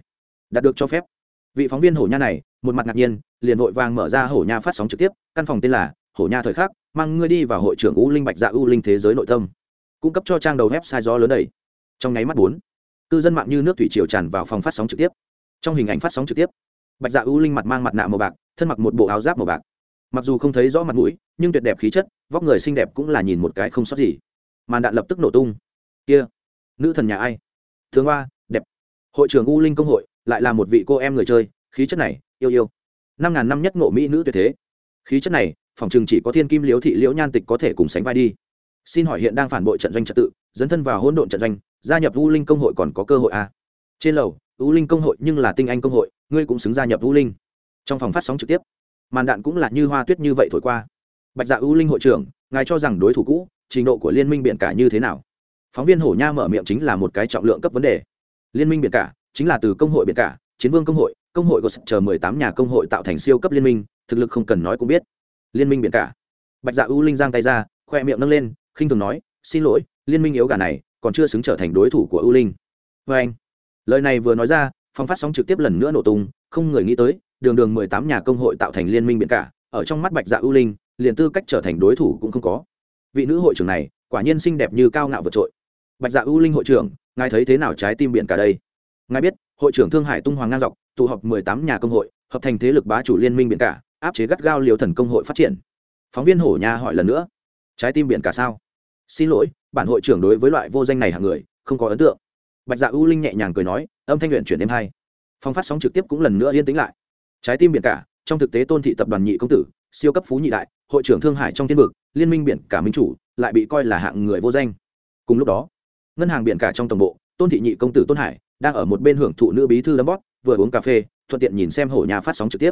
[SPEAKER 1] Đạt được cho phép. Vị phóng viên hổ nha này, một mặt ngạc nhiên, liền vội vàng mở ra hổ nha phát sóng trực tiếp, căn phòng tên là hổ nha thời khắc, mang ngươi đi vào hội trưởng u linh bạch dạ u linh thế giới nội tâm. Cung cấp cho trang đầu website gió lớn đầy trong nháy mắt bốn, cư dân mạng như nước thủy triều tràn vào phòng phát sóng trực tiếp. Trong hình ảnh phát sóng trực tiếp, bạch dạ u linh mặt mang mặt nạ màu bạc, thân mặc một bộ áo giáp màu bạc. Mặc dù không thấy rõ mặt mũi, nhưng tuyệt đẹp khí chất, vóc người xinh đẹp cũng là nhìn một cái không sót gì. Màn đạn lập tức nổ tung. Kia, nữ thần nhà ai? Thương hoa, đẹp. Hội trưởng u linh công hội, lại là một vị cô em người chơi, khí chất này, yêu yêu. Năm ngàn năm nhất ngộ mỹ nữ tuyệt thế. Khí chất này, phòng chừng chỉ có thiên kim liễu thị liễu nhan tịch có thể cùng sánh vai đi xin hỏi hiện đang phản bội trận doanh trật tự, dấn thân vào hỗn độn trận doanh, gia nhập u linh công hội còn có cơ hội à? trên lầu, u linh công hội nhưng là tinh anh công hội, ngươi cũng xứng gia nhập u linh. Trong phòng phát sóng trực tiếp, màn đạn cũng là như hoa tuyết như vậy thổi qua. Bạch dạ u linh hội trưởng, ngài cho rằng đối thủ cũ, trình độ của liên minh biển cả như thế nào? Phóng viên hổ nha mở miệng chính là một cái trọng lượng cấp vấn đề. Liên minh biển cả, chính là từ công hội biển cả, chiến vương công hội công hội có chờ mười tám nhà công hội tạo thành siêu cấp liên minh, thực lực không cần nói cũng biết. Liên minh biển cả. Bạch dạ u linh giang tay ra, khoe miệng nâng lên khinh thường nói, xin lỗi, liên minh yếu gà này còn chưa xứng trở thành đối thủ của u linh. Vê anh, lời này vừa nói ra, phong phát sóng trực tiếp lần nữa nổ tung, không người nghĩ tới, đường đường mười tám nhà công hội tạo thành liên minh biển cả, ở trong mắt bạch dạ u linh, liền tư cách trở thành đối thủ cũng không có. Vị nữ hội trưởng này, quả nhiên xinh đẹp như cao ngạo vượt trội. Bạch dạ u linh hội trưởng, ngài thấy thế nào trái tim biển cả đây? Ngài biết, hội trưởng thương hải tung hoàng ngang dọc, tụ họp mười tám nhà công hội, hợp thành thế lực bá chủ liên minh biển cả, áp chế gắt gao liều thần công hội phát triển. Phóng viên hổ nha hỏi lần nữa, trái tim biển cả sao? Xin lỗi, bản hội trưởng đối với loại vô danh này hạng người, không có ấn tượng. Bạch dạ u linh nhẹ nhàng cười nói, âm thanh luyện chuyển đêm hai phong phát sóng trực tiếp cũng lần nữa yên tĩnh lại. Trái tim biển cả, trong thực tế tôn thị tập đoàn nhị công tử, siêu cấp phú nhị đại, hội trưởng thương hải trong thiên vực, liên minh biển cả minh chủ, lại bị coi là hạng người vô danh. Cùng lúc đó, ngân hàng biển cả trong tổng bộ, tôn thị nhị công tử tôn hải đang ở một bên hưởng thụ nữ bí thư đấm bót vừa uống cà phê, thuận tiện nhìn xem hổ nhà phát sóng trực tiếp.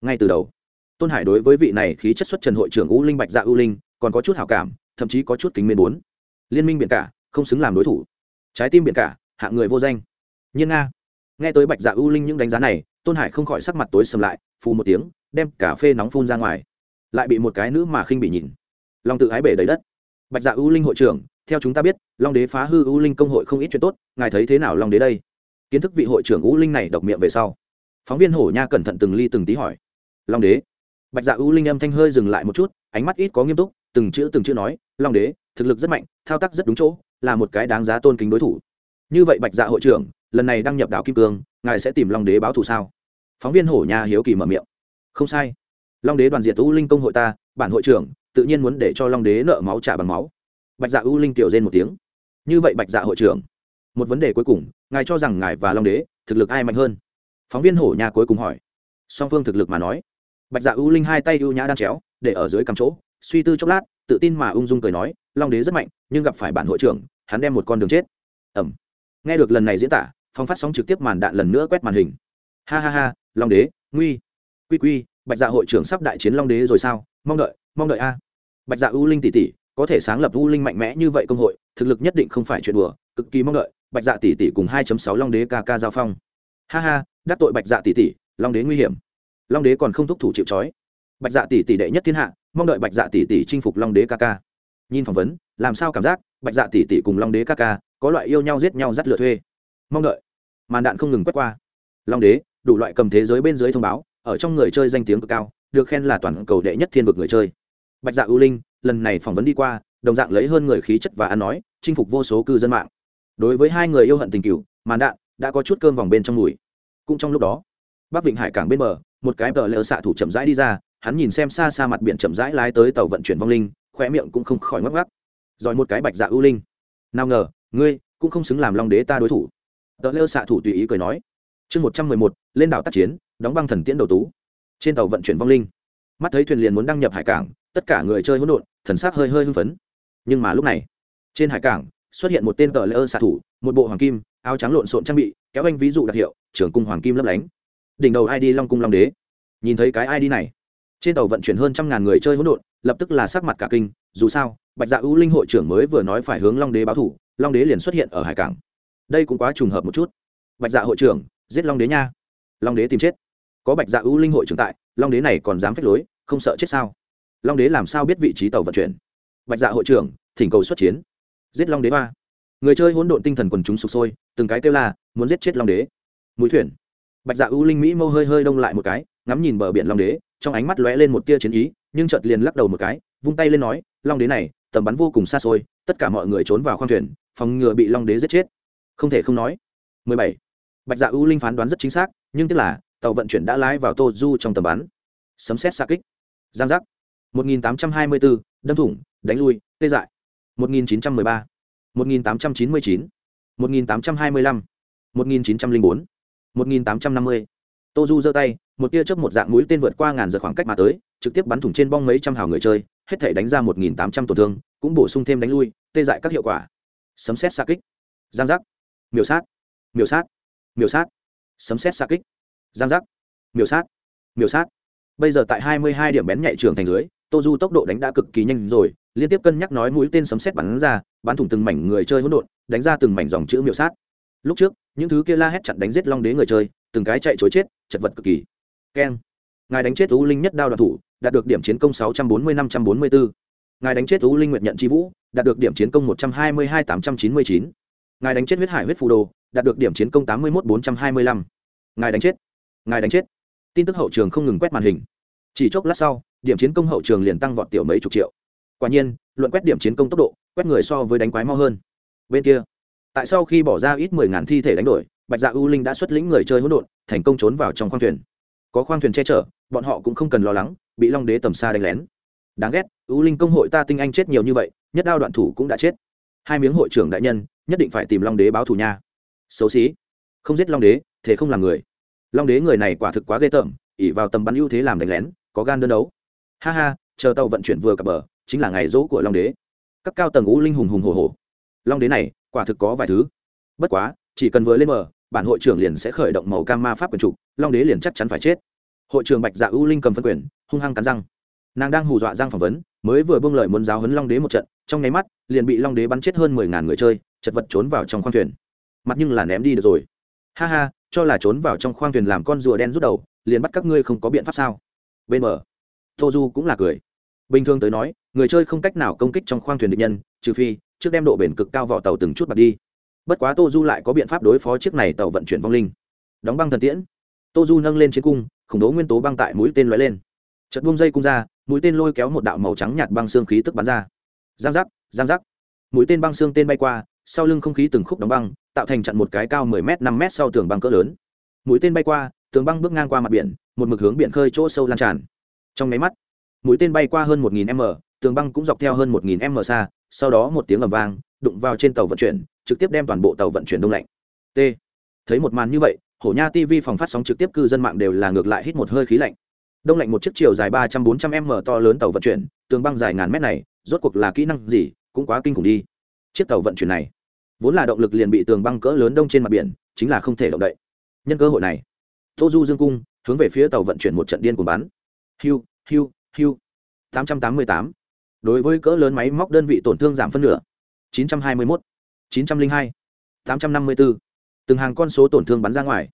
[SPEAKER 1] Ngay từ đầu, tôn hải đối với vị này khí chất xuất trần hội trưởng u linh bạch dạ u linh còn có chút hảo cảm thậm chí có chút kính mến bốn. Liên minh biển cả, không xứng làm đối thủ. Trái tim biển cả hạng người vô danh. Nhiên nga. Nghe tới bạch dạ u linh những đánh giá này, tôn hải không khỏi sắc mặt tối sầm lại, phù một tiếng, đem cà phê nóng phun ra ngoài. Lại bị một cái nữ mà khinh bị nhìn. Long tự ái bể đầy đất. Bạch dạ u linh hội trưởng, theo chúng ta biết, long đế phá hư u linh công hội không ít chuyện tốt, ngài thấy thế nào long đế đây? Kiến thức vị hội trưởng u linh này độc miệng về sau. Phóng viên hổ nha cẩn thận từng ly từng tí hỏi. Long đế. Bạch dạ u linh âm thanh hơi dừng lại một chút, ánh mắt ít có nghiêm túc từng chữ từng chữ nói, long đế, thực lực rất mạnh, thao tác rất đúng chỗ, là một cái đáng giá tôn kính đối thủ. Như vậy bạch dạ hội trưởng, lần này đăng nhập đảo kim cương, ngài sẽ tìm long đế báo thù sao? Phóng viên hổ nha hiếu kỳ mở miệng. Không sai. Long đế đoàn diệt u linh công hội ta, bản hội trưởng, tự nhiên muốn để cho long đế nợ máu trả bằng máu. Bạch dạ u linh kiểu rên một tiếng. Như vậy bạch dạ hội trưởng, một vấn đề cuối cùng, ngài cho rằng ngài và long đế, thực lực ai mạnh hơn? Phóng viên hổ nha cuối cùng hỏi. Song phương thực lực mà nói, bạch dạ u linh hai tay ưu nhã đang chéo, để ở dưới cắm chỗ suy tư chốc lát, tự tin mà ung dung cười nói, long đế rất mạnh, nhưng gặp phải bản hội trưởng, hắn đem một con đường chết. Ẩm nghe được lần này diễn tả phong phát sóng trực tiếp màn đạn lần nữa quét màn hình. Ha ha ha, long đế, nguy. Quy quy, bạch dạ hội trưởng sắp đại chiến long đế rồi sao? Mong đợi mong đợi a. Bạch dạ u linh tỷ tỷ, có thể sáng lập u linh mạnh mẽ như vậy công hội, thực lực nhất định không phải chuyện đùa, cực kỳ mong đợi. Bạch dạ tỷ tỷ cùng 2.6 long đế ca ca giao phong. Ha ha, đắc tội bạch dạ tỷ tỷ, long đế nguy hiểm. Long đế còn không thúc thủ chịu trói. Bạch dạ tỷ tỷ đệ nhất thiên hạ mong đợi bạch dạ tỷ tỷ chinh phục long đế ca ca. Nhìn phỏng vấn, làm sao cảm giác bạch dạ tỷ tỷ cùng long đế ca ca có loại yêu nhau giết nhau dắt lựa thuê? Mong đợi. Màn đạn không ngừng quét qua. Long đế, đủ loại cầm thế giới bên dưới thông báo, ở trong người chơi danh tiếng cực cao, được khen là toàn cầu đệ nhất thiên vực người chơi. Bạch dạ ưu linh, lần này phỏng vấn đi qua, đồng dạng lấy hơn người khí chất và ăn nói, chinh phục vô số cư dân mạng. Đối với hai người yêu hận tình cựu màn đạn đã có chút cơm vòng bên trong mùi. Cũng trong lúc đó, bắc vịnh hải cảng bên bờ, một cái tờ lỡ xạ thủ chậm rãi đi ra hắn nhìn xem xa xa mặt biển chậm rãi lái tới tàu vận chuyển vong linh khoe miệng cũng không khỏi ngắc ngắc rồi một cái bạch dạ ưu linh. Nào ngờ, ngươi cũng không xứng làm long đế ta đối thủ. Tờ lêu xạ thủ tùy ý cười nói. Chương một trăm mười một, lên đảo tác chiến, đóng băng thần tiễn đầu tú. Trên tàu vận chuyển vong linh. Mắt thấy thuyền liền muốn đăng nhập hải cảng, tất cả người chơi hỗn độn, thần sắc hơi hơi hưng phấn. Nhưng mà lúc này, trên hải cảng, xuất hiện một tên tờ lỡ xạ thủ, một bộ hoàng kim, áo trắng lộn xộn trang bị, kéo anh ví dụ đặc hiệu, trưởng cung hoàng kim lấp lánh. Đỉnh đầu id long cung long đế. Nhìn thấy cái id này trên tàu vận chuyển hơn trăm ngàn người chơi hỗn độn, lập tức là sắc mặt cả kinh, dù sao, bạch dạ ưu linh hội trưởng mới vừa nói phải hướng long đế báo thủ, long đế liền xuất hiện ở hải cảng. Đây cũng quá trùng hợp một chút. Bạch dạ hội trưởng, giết long đế nha. Long đế tìm chết. Có bạch dạ ưu linh hội trưởng tại, long đế này còn dám phép lối, không sợ chết sao? Long đế làm sao biết vị trí tàu vận chuyển? Bạch dạ hội trưởng, thỉnh cầu xuất chiến. Giết long đế ba. Người chơi hỗn độn tinh thần quần chúng sụp sôi, từng cái kêu là muốn giết chết long đế. Mũi thuyền. Bạch dạ ưu linh mỹ mâu hơi hơi đông lại một cái, ngắm nhìn bờ biển long đế trong ánh mắt lóe lên một tia chiến ý nhưng chợt liền lắc đầu một cái vung tay lên nói long đế này tầm bắn vô cùng xa xôi tất cả mọi người trốn vào khoang thuyền phòng ngừa bị long đế giết chết. Không thể không nói. 17. bạch dạ ưu linh phán đoán rất chính xác nhưng tức là tàu vận chuyển đã lái vào tô du trong tầm bắn. Sấm xét xa kích. Giang giác. 1824, đâm thủng đánh lui tê dại. 1913, 1899, 1825, 1904, 1850 tô du giơ tay, một tia chớp một dạng mũi tên vượt qua ngàn giờ khoảng cách mà tới, trực tiếp bắn thủng trên bong mấy trăm hào người chơi, hết thể đánh ra 1.800 tổn thương, cũng bổ sung thêm đánh lui, tê dại các hiệu quả. Sấm xét xa kích. Giang giác. Miểu sát. Miểu sát. Miểu sát. Sấm xét xa kích. Giang giác. Miểu sát. Miểu sát. Bây giờ tại 22 điểm bén nhạy trường thành dưới tô du tốc độ đánh đã cực kỳ nhanh rồi, liên tiếp cân nhắc nói mũi tên sấm xét bắn ra, bắn thủng từng mảnh người chơi hỗn độn, đánh ra từng mảnh dòng chữ miểu sát. Lúc trước, những thứ kia la hét chặn đánh giết long đế người chơi từng cái chạy chối chết, chật vật cực kỳ. Keng. Ngài đánh chết u linh nhất đao đoàn thủ, đạt được điểm chiến công sáu trăm bốn mươi năm trăm bốn mươi bốn ngài đánh chết u linh nguyện nhận tri vũ, đạt được điểm chiến công một trăm hai mươi hai, tám trăm chín mươi chín. Ngài đánh chết huyết hải huyết phù đồ, đạt được điểm chiến công tám mươi một bốn trăm hai mươi lăm. Ngài đánh chết. Ngài đánh chết. Tin tức hậu trường không ngừng quét màn hình. Chỉ chốc lát sau, điểm chiến công hậu trường liền tăng vọt tiểu mấy chục triệu. Quả nhiên, luận quét điểm chiến công tốc độ, quét người so với đánh quái mau hơn. Bên kia, tại sau khi bỏ ra ít mười ngàn thi thể đánh đổi bạch dạ u linh đã xuất lĩnh người chơi hỗn độn, thành công trốn vào trong khoang thuyền. Có khoang thuyền che chở, bọn họ cũng không cần lo lắng, bị long đế tầm xa đánh lén. Đáng ghét, u linh công hội ta tinh anh chết nhiều như vậy, nhất đao đoạn thủ cũng đã chết. Hai miếng hội trưởng đại nhân, nhất định phải tìm long đế báo thù nha. Xấu xí. Không giết long đế, thế không làm người. Long đế người này quả thực quá ghê tởm ỉ vào tầm bắn ưu thế làm đánh lén, có gan đơn đấu. Ha ha, chờ tàu vận chuyển vừa cập bờ, chính là ngày rỗ của long đế. Các cao tầng u linh hùng hùng hồ hồ long đế này, quả thực có vài thứ. Bất quá chỉ cần vừa lên mở, bản hội trưởng liền sẽ khởi động màu cam ma pháp quyền trục long đế liền chắc chắn phải chết. Hội trưởng bạch dạ u linh cầm phân quyền hung hăng cắn răng. Nàng đang hù dọa giang phỏng vấn mới vừa buông lời muốn giáo hấn long đế một trận trong nháy mắt liền bị long đế bắn chết hơn mười ngàn người chơi chật vật trốn vào trong khoang thuyền. Mặt nhưng là ném đi được rồi. Ha ha cho là trốn vào trong khoang thuyền làm con rùa đen rút đầu liền bắt các ngươi không có biện pháp sao? Bên mở, tô du cũng là cười. Bình thường tới nói người chơi không cách nào công kích trong khoang thuyền địch nhân trừ phi trước đem độ bền cực cao vỏ tàu từng chút bật đi bất quá tô du lại có biện pháp đối phó chiếc này tàu vận chuyển vong linh. Đóng băng thần tiễn. Tô du nâng lên chiến cung, khủng bố nguyên tố băng tại mũi tên lóe lên. Chật buông dây cung ra, mũi tên lôi kéo một đạo màu trắng nhạt băng xương khí tức bắn ra. Giang giác giang giác. Mũi tên băng xương tên bay qua, sau lưng không khí từng khúc đóng băng, tạo thành chặn một cái cao mười m năm m sau tường băng cỡ lớn. Mũi tên bay qua, tường băng bước ngang qua mặt biển, một mực hướng biển khơi chỗ sâu lan tràn. Trong máy mắt, mũi tên bay qua hơn một nghìn m, tường băng cũng dọc theo hơn một nghìn m xa, sau đó một tiếng ầm vang, đụng vào trên tàu vận chuyển trực tiếp đem toàn bộ tàu vận chuyển đông lạnh. T. Thấy một màn như vậy, hổ nha tv phòng phát sóng trực tiếp cư dân mạng đều là ngược lại hít một hơi khí lạnh. Đông lạnh một chiếc chiều dài ba trăm bốn trăm m to lớn tàu vận chuyển, tường băng dài ngàn mét này, rốt cuộc là kỹ năng gì, cũng quá kinh khủng đi. Chiếc tàu vận chuyển này, vốn là động lực liền bị tường băng cỡ lớn đông trên mặt biển, chính là không thể động đậy. Nhân cơ hội này, tô du dương cung, hướng về phía tàu vận chuyển một trận điên cuồng bắn. Hiu hiu hiu. Tám trăm tám mươi tám. Đối với cỡ lớn máy móc đơn vị tổn thương giảm phân nửa. Chín trăm hai mươi mốt chín trăm linh hai, tám trăm năm mươi bốn. Từng hàng con số tổn thương bắn ra ngoài.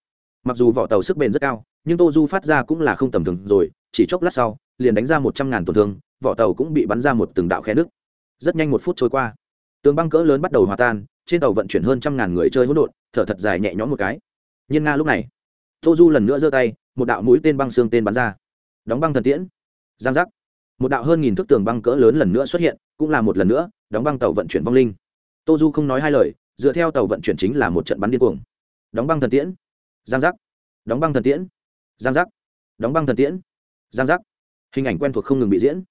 [SPEAKER 1] Mặc dù vỏ tàu sức bền rất cao, nhưng tô du phát ra cũng là không tầm thường rồi, chỉ chốc lát sau, liền đánh ra một trăm ngàn tổn thương, vỏ tàu cũng bị bắn ra một từng đạo khe nước rất nhanh một phút trôi qua, tường băng cỡ lớn bắt đầu hòa tan, trên tàu vận chuyển hơn trăm ngàn người chơi hỗn độn, thở thật dài nhẹ nhõm một cái. Nhưng nga lúc này, tô du lần nữa giơ tay, một đạo mũi tên băng xương tên bắn ra. Đóng băng thần tiễn. Giang giác. Một đạo hơn nghìn thước tường băng cỡ lớn lần nữa xuất hiện, cũng là một lần nữa, đóng băng tàu vận chuyển vong linh tô du không nói hai lời, dựa theo tàu vận chuyển chính là một trận bắn điên cuồng. Đóng băng thần tiễn. Giang giác. Đóng băng thần tiễn. Giang giác. Đóng băng thần tiễn. Giang giác. Hình ảnh quen thuộc không ngừng bị diễn.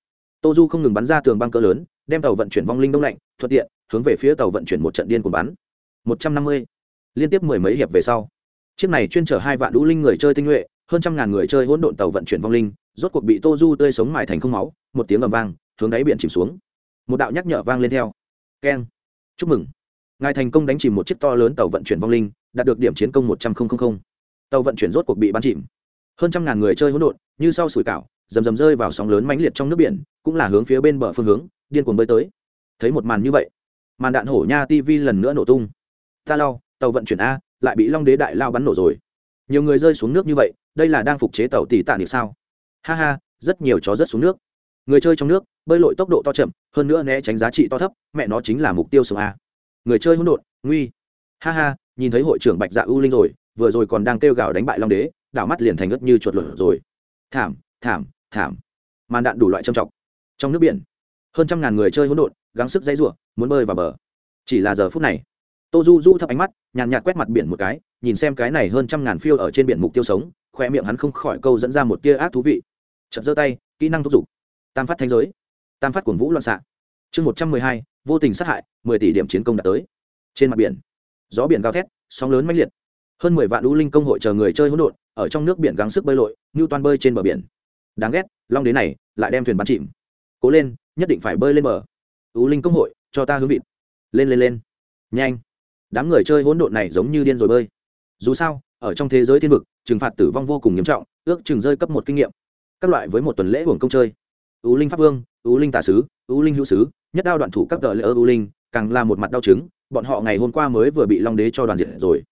[SPEAKER 1] Tô du không ngừng bắn ra tường băng cỡ lớn, đem tàu vận chuyển vong linh đông lạnh, thuận tiện, hướng về phía tàu vận chuyển một trận điên cuồng bắn. Một trăm năm mươi. Liên tiếp mười mấy hiệp về sau. Chiếc này chuyên chở hai vạn đũ linh người chơi tinh nhuệ, hơn trăm ngàn người chơi hỗn độn tàu vận chuyển vong linh, rốt cuộc bị tô du tươi sống mại thành không máu, một tiếng ầm vang, hướng đáy biển chìm xuống. Một đạo nhắc nhở vang lên theo. Keng chúc mừng. Ngài thành công đánh chìm một chiếc to lớn tàu vận chuyển vong linh, đạt được điểm chiến công một trăm linh tàu vận chuyển rốt cuộc bị bắn chìm. Hơn trăm ngàn người chơi hỗn độn, như sau sủi cảo, rầm rầm rơi vào sóng lớn mãnh liệt trong nước biển, cũng là hướng phía bên bờ phương hướng, điên cuồng bơi tới. Thấy một màn như vậy, màn đạn hổ nha tv lần nữa nổ tung. Ta lau tàu vận chuyển a, lại bị long đế đại lao bắn nổ rồi. Nhiều người rơi xuống nước như vậy, đây là đang phục chế tàu tỷ tạ được sao? Ha ha, rất nhiều chó rớt xuống nước người chơi trong nước, bơi lội tốc độ to chậm, hơn nữa né tránh giá trị to thấp, mẹ nó chính là mục tiêu sống a. Người chơi hỗn độn, nguy. Ha ha, nhìn thấy hội trưởng bạch dạ ưu linh rồi, vừa rồi còn đang kêu gào đánh bại long đế, đảo mắt liền thành ớt như chuột lửa rồi. Thảm thảm thảm. Màn đạn đủ loại trầm trọng trong nước biển, hơn trăm ngàn người chơi hỗn độn, gắng sức dãy rủa, muốn bơi vào bờ. Chỉ là giờ phút này, tô du du thấp ánh mắt, nhàn nhạt quét mặt biển một cái, nhìn xem cái này hơn trăm ngàn phiêu ở trên biển mục tiêu sống khoe miệng hắn không khỏi câu dẫn ra một tia ác thú vị. Chật giơ tay, kỹ năng thúc giục tam phát thanh giới, tam phát cuồng vũ loạn xạ. Chương một trăm mười hai, vô tình sát hại, mười tỷ điểm chiến công đã tới. Trên mặt biển, gió biển gào thét, sóng lớn mãnh liệt. Hơn mười vạn lũ linh công hội chờ người chơi hỗn độn, ở trong nước biển gắng sức bơi lội, như toàn bơi trên bờ biển. Đáng ghét, long đế này lại đem thuyền bắn chìm. Cố lên, nhất định phải bơi lên bờ. Lũ linh công hội, cho ta hướng vịt. Lên lên lên. Nhanh. Đám người chơi hỗn độn này giống như điên rồi bơi. Dù sao, ở trong thế giới thiên vực, trừng phạt tử vong vô cùng nghiêm trọng, ước chừng rơi cấp một kinh nghiệm. Các loại với một tuần lễ hưởng công chơi ú linh pháp vương ú linh tả sứ ú linh hữu sứ, nhất đao đoạn thủ các tờ lễ ơ ú linh, càng là một mặt đau chứng, bọn họ ngày hôm qua mới vừa bị long đế cho đoàn diệt rồi.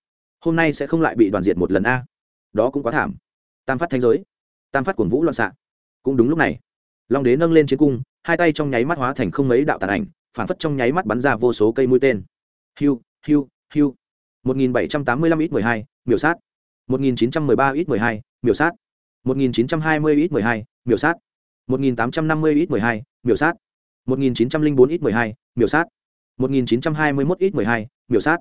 [SPEAKER 1] Hôm nay sẽ không lại bị đoàn diệt một lần a. Đó cũng quá thảm. Tam phát thanh giới, tam phát cuồng vũ loạn xạ. Cũng đúng lúc này, long đế nâng lên chiến cung, hai tay trong nháy mắt hóa thành không mấy đạo tàn ảnh, phản phất trong nháy mắt bắn ra vô số cây mũi tên. Hiu hiu hiu. một nghìn bảy trăm tám mươi lăm ít mười hai, miểu sát. một nghìn chín trăm mười ba ít mười hai, miểu sát. một nghìn chín trăm hai mươi ít mười hai, miểu sát một nghìn tám trăm năm mươi ít mười hai, miểu sát. một nghìn chín trăm linh bốn ít mười hai, miểu sát. một nghìn chín trăm hai mươi mốt ít mười hai, miểu sát.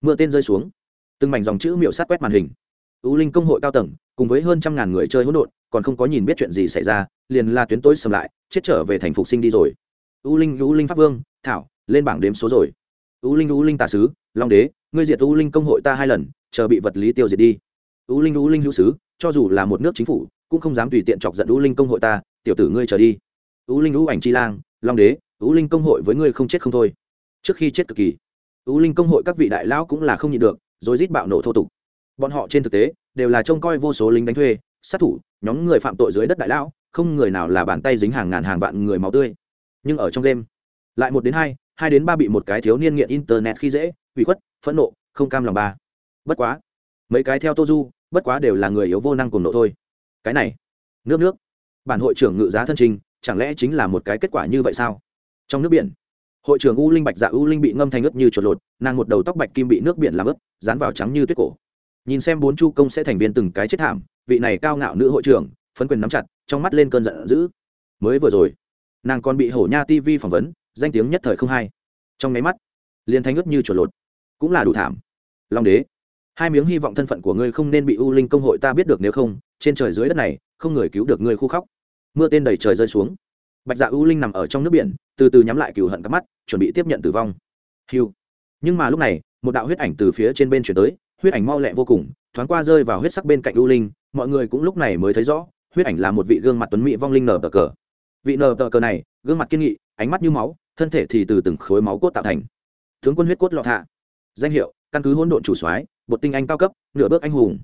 [SPEAKER 1] Mưa tên rơi xuống. Từng mảnh dòng chữ miểu sát quét màn hình. Ưu linh công hội cao tầng, cùng với hơn trăm ngàn người chơi hỗn độn, còn không có nhìn biết chuyện gì xảy ra, liền la tuyến tối sầm lại, chết trở về thành phục sinh đi rồi. Ưu linh ưu linh pháp vương, thảo, lên bảng đếm số rồi. Ưu linh ưu linh tà sứ, long đế, ngươi diệt ưu linh công hội ta hai lần, chờ bị vật lý tiêu diệt đi. Ưu linh ưu linh hữu sứ, cho dù là một nước chính phủ, cũng không dám tùy tiện chọc giận u linh công hội ta tiểu tử ngươi trở đi. U linh u ảnh chi lang, long đế u linh công hội với ngươi không chết không thôi. Trước khi chết cực kỳ u linh công hội các vị đại lão cũng là không nhịn được, rồi rít bạo nổ thô tục. Bọn họ trên thực tế, đều là trông coi vô số lính đánh thuê, sát thủ, nhóm người phạm tội dưới đất đại lão, không người nào là bàn tay dính hàng ngàn hàng vạn người máu tươi. Nhưng ở trong đêm, lại một đến hai hai đến ba bị một cái thiếu niên nghiện internet khi dễ hủy khuất, phẫn nộ, không cam lòng ba. Bất quá, mấy cái theo tô du, bất quá đều là người yếu vô năng cùng nộ thôi. Cái này, nước nước bản hội trưởng ngự giá thân trình, chẳng lẽ chính là một cái kết quả như vậy sao? Trong nước biển, hội trưởng u linh bạch dạ u linh bị ngâm thành ướt như chuột lột, nàng một đầu tóc bạch kim bị nước biển làm ướt, dán vào trắng như tuyết cổ. Nhìn xem bốn chu công sẽ thành viên từng cái chết thảm, vị này cao ngạo nữ hội trưởng, phấn quyền nắm chặt, trong mắt lên cơn giận dữ. Mới vừa rồi, nàng còn bị hổ nha tv phỏng vấn, danh tiếng nhất thời không hay. Trong máy mắt, liền thanh ướt như chuột lột. Cũng là đủ thảm. Long đế, hai miếng hy vọng thân phận của ngươi không nên bị u linh công hội ta biết được nếu không, trên trời dưới đất này, không người cứu được ngươi khu khóc mưa tên đầy trời rơi xuống. Bạch dạ u linh nằm ở trong nước biển, từ từ nhắm lại cừu hận cắp mắt, chuẩn bị tiếp nhận tử vong. Hiu nhưng mà lúc này, một đạo huyết ảnh từ phía trên bên chuyển tới, huyết ảnh mau lẹ vô cùng, thoáng qua rơi vào huyết sắc bên cạnh u linh, mọi người cũng lúc này mới thấy rõ, huyết ảnh là một vị gương mặt tuấn mỹ vong linh nở tờ cờ. Vị nở tờ cờ này, gương mặt kiên nghị, ánh mắt như máu, thân thể thì từ từng khối máu cốt tạo thành. Tướng quân huyết cốt lọ thạ danh hiệu, căn cứ hỗn độn chủ soái, bột tinh anh cao cấp, nửa bước anh hùng.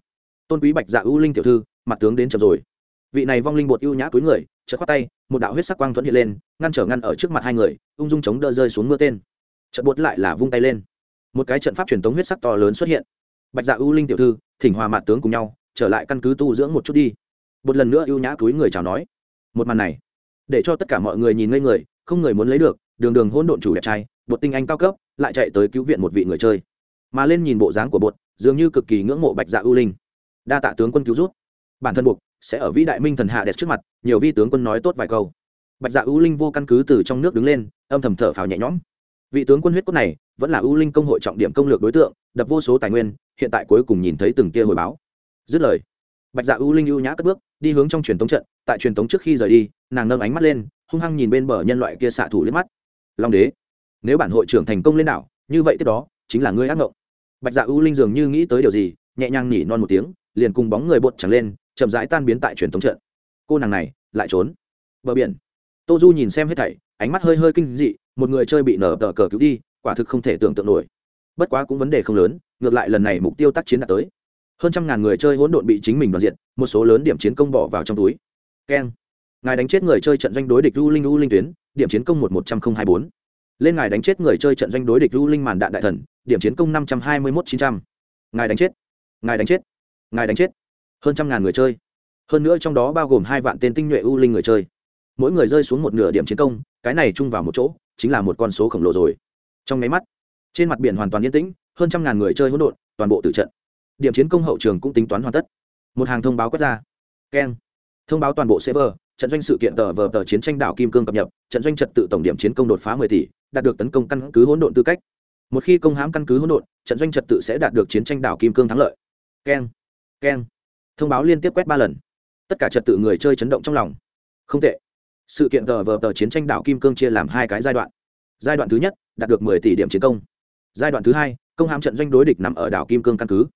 [SPEAKER 1] Tôn quý bạch dạ ưu linh tiểu thư, mặt tướng đến chậm rồi vị này vong linh bột ưu nhã túi người, chợt khoát tay, một đạo huyết sắc quang thuẫn hiện lên, ngăn trở ngăn ở trước mặt hai người, ung dung chống đỡ rơi xuống mưa tên. Chợt bột lại là vung tay lên. Một cái trận pháp truyền thống huyết sắc to lớn xuất hiện. Bạch dạ ưu linh tiểu thư, thỉnh hòa mạt tướng cùng nhau, trở lại căn cứ tu dưỡng một chút đi. Một lần nữa ưu nhã túi người chào nói. Một màn này, để cho tất cả mọi người nhìn ngây người, không người muốn lấy được, đường đường hôn độn chủ đẹp trai, bột tinh anh cao cấp, lại chạy tới cứu viện một vị người chơi. Mà lên nhìn bộ dáng của bột, dường như cực kỳ ngưỡng mộ bạch dạ ưu linh. Đa tạ tướng quân cứu rút bản thân buộc sẽ ở vĩ đại minh thần hạ đẹp trước mặt, nhiều vi tướng quân nói tốt vài câu. Bạch dạ ưu linh vô căn cứ từ trong nước đứng lên, âm thầm thở phào nhẹ nhõm. Vị tướng quân huyết cốt này vẫn là ưu linh công hội trọng điểm công lược đối tượng, đập vô số tài nguyên, hiện tại cuối cùng nhìn thấy từng tia hồi báo. Dứt lời, bạch dạ ưu linh ưu nhã cất bước, đi hướng trong truyền tống trận, tại truyền tống trước khi rời đi, nàng nâng ánh mắt lên, hung hăng nhìn bên bờ nhân loại kia xạ thủ liếc mắt. Long đế, nếu bản hội trưởng thành công lên đảo, như vậy tiếp đó, chính là ngươi ác ngộng. Bạch dạ ưu linh dường như nghĩ tới điều gì, nhẹ nhàng nỉ non một tiếng, liền cùng bóng người bột chẳng lên chậm rãi tan biến tại truyền thống trận. Cô nàng này lại trốn. Bờ biển. Tô du nhìn xem hết thảy, ánh mắt hơi hơi kinh dị, một người chơi bị nở tờ cờ cứu đi, quả thực không thể tưởng tượng nổi. Bất quá cũng vấn đề không lớn, ngược lại lần này mục tiêu tác chiến đã tới. Hơn trăm ngàn người chơi hỗn độn bị chính mình đoàn diện một số lớn điểm chiến công bỏ vào trong túi. Keng. Ngài đánh chết người chơi trận doanh đối địch u linh u linh tuyến, điểm chiến công một một trăm không hai bốn. Lên ngài đánh chết người chơi trận doanh đối địch u linh màn đạn đại thần, điểm chiến công năm trăm hai mươi một chín trăm. Ngài đánh chết. Ngài đánh chết. Ngài đánh chết hơn trăm ngàn người chơi. Hơn nữa trong đó bao gồm hai vạn tên tinh nhuệ u linh người chơi. Mỗi người rơi xuống một nửa điểm chiến công, cái này chung vào một chỗ, chính là một con số khổng lồ rồi. Trong máy mắt, trên mặt biển hoàn toàn yên tĩnh, hơn trăm ngàn người chơi hỗn độn, toàn bộ tử trận. Điểm chiến công hậu trường cũng tính toán hoàn tất. Một hàng thông báo quét ra. Keng. Thông báo toàn bộ server, trận doanh sự kiện tờ vờ tờ chiến tranh đảo kim cương cập nhật trận doanh trật tự tổng điểm chiến công đột phá 10 tỷ, đạt được tấn công căn cứ hỗn độn tư cách. Một khi công hãm căn cứ hỗn độn, trận doanh trật tự sẽ đạt được chiến tranh đảo kim cương thắng lợi. Keng. Keng thông báo liên tiếp quét ba lần. Tất cả trật tự người chơi chấn động trong lòng. Không tệ. Sự kiện tờ vờ tờ chiến tranh đảo kim cương chia làm hai cái giai đoạn. Giai đoạn thứ nhất, đạt được 10 tỷ điểm chiến công. Giai đoạn thứ hai, công hãm trận doanh đối địch nằm ở đảo kim cương căn cứ.